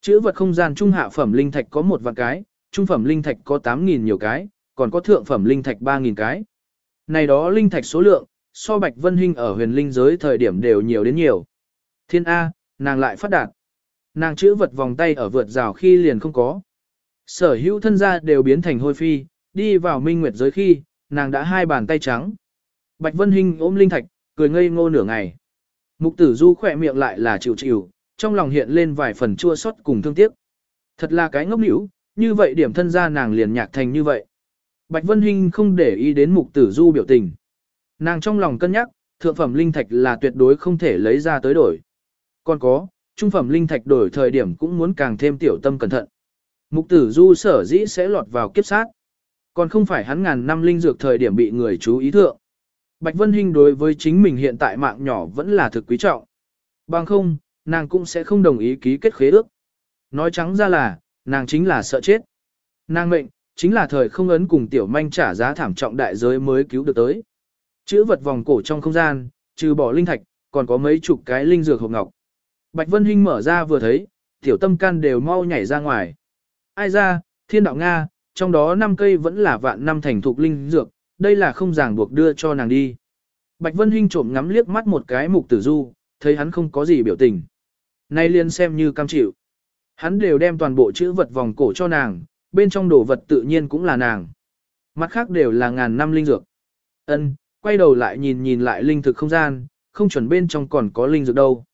[SPEAKER 1] Chữ vật không gian trung hạ phẩm linh thạch có một vạn cái, trung phẩm linh thạch có 8.000 nhiều cái, còn có thượng phẩm linh thạch 3.000 cái. Này đó linh thạch số lượng, so Bạch Vân Hinh ở huyền linh giới thời điểm đều nhiều đến nhiều. Thiên A, nàng lại phát đạt. Nàng chữ vật vòng tay ở vượt rào khi liền không có. Sở hữu thân gia đều biến thành hôi phi, đi vào minh nguyệt giới khi, nàng đã hai bàn tay trắng. Bạch Vân Hinh ôm linh thạch, cười ngây ngô nửa ngày. Mục tử du khỏe miệng lại là chịu chịu, trong lòng hiện lên vài phần chua xót cùng thương tiếc. Thật là cái ngốc nỉu, như vậy điểm thân gia nàng liền nhạc thành như vậy. Bạch Vân Hinh không để ý đến mục tử du biểu tình. Nàng trong lòng cân nhắc, thượng phẩm linh thạch là tuyệt đối không thể lấy ra tới đổi. Còn có, trung phẩm linh thạch đổi thời điểm cũng muốn càng thêm tiểu tâm cẩn thận. Mục tử du sở dĩ sẽ lọt vào kiếp sát. Còn không phải hắn ngàn năm linh dược thời điểm bị người chú ý thượng. Bạch Vân Hinh đối với chính mình hiện tại mạng nhỏ vẫn là thực quý trọng. Bằng không, nàng cũng sẽ không đồng ý ký kết khế ước. Nói trắng ra là, nàng chính là sợ chết. Nàng mệnh, chính là thời không ấn cùng tiểu manh trả giá thảm trọng đại giới mới cứu được tới. Chữ vật vòng cổ trong không gian, trừ bỏ linh thạch, còn có mấy chục cái linh dược hộp ngọc. Bạch Vân Hinh mở ra vừa thấy, tiểu tâm can đều mau nhảy ra ngoài. Ai ra, thiên đạo Nga, trong đó 5 cây vẫn là vạn năm thành thục linh dược, đây là không ràng buộc đưa cho nàng đi. Bạch Vân Hinh trộm ngắm liếc mắt một cái mục tử du, thấy hắn không có gì biểu tình. Nay liền xem như cam chịu. Hắn đều đem toàn bộ chữ vật vòng cổ cho nàng, bên trong đồ vật tự nhiên cũng là nàng. Mặt khác đều là ngàn năm linh dược. Ân, quay đầu lại nhìn nhìn lại linh thực không gian, không chuẩn bên trong còn có linh dược đâu.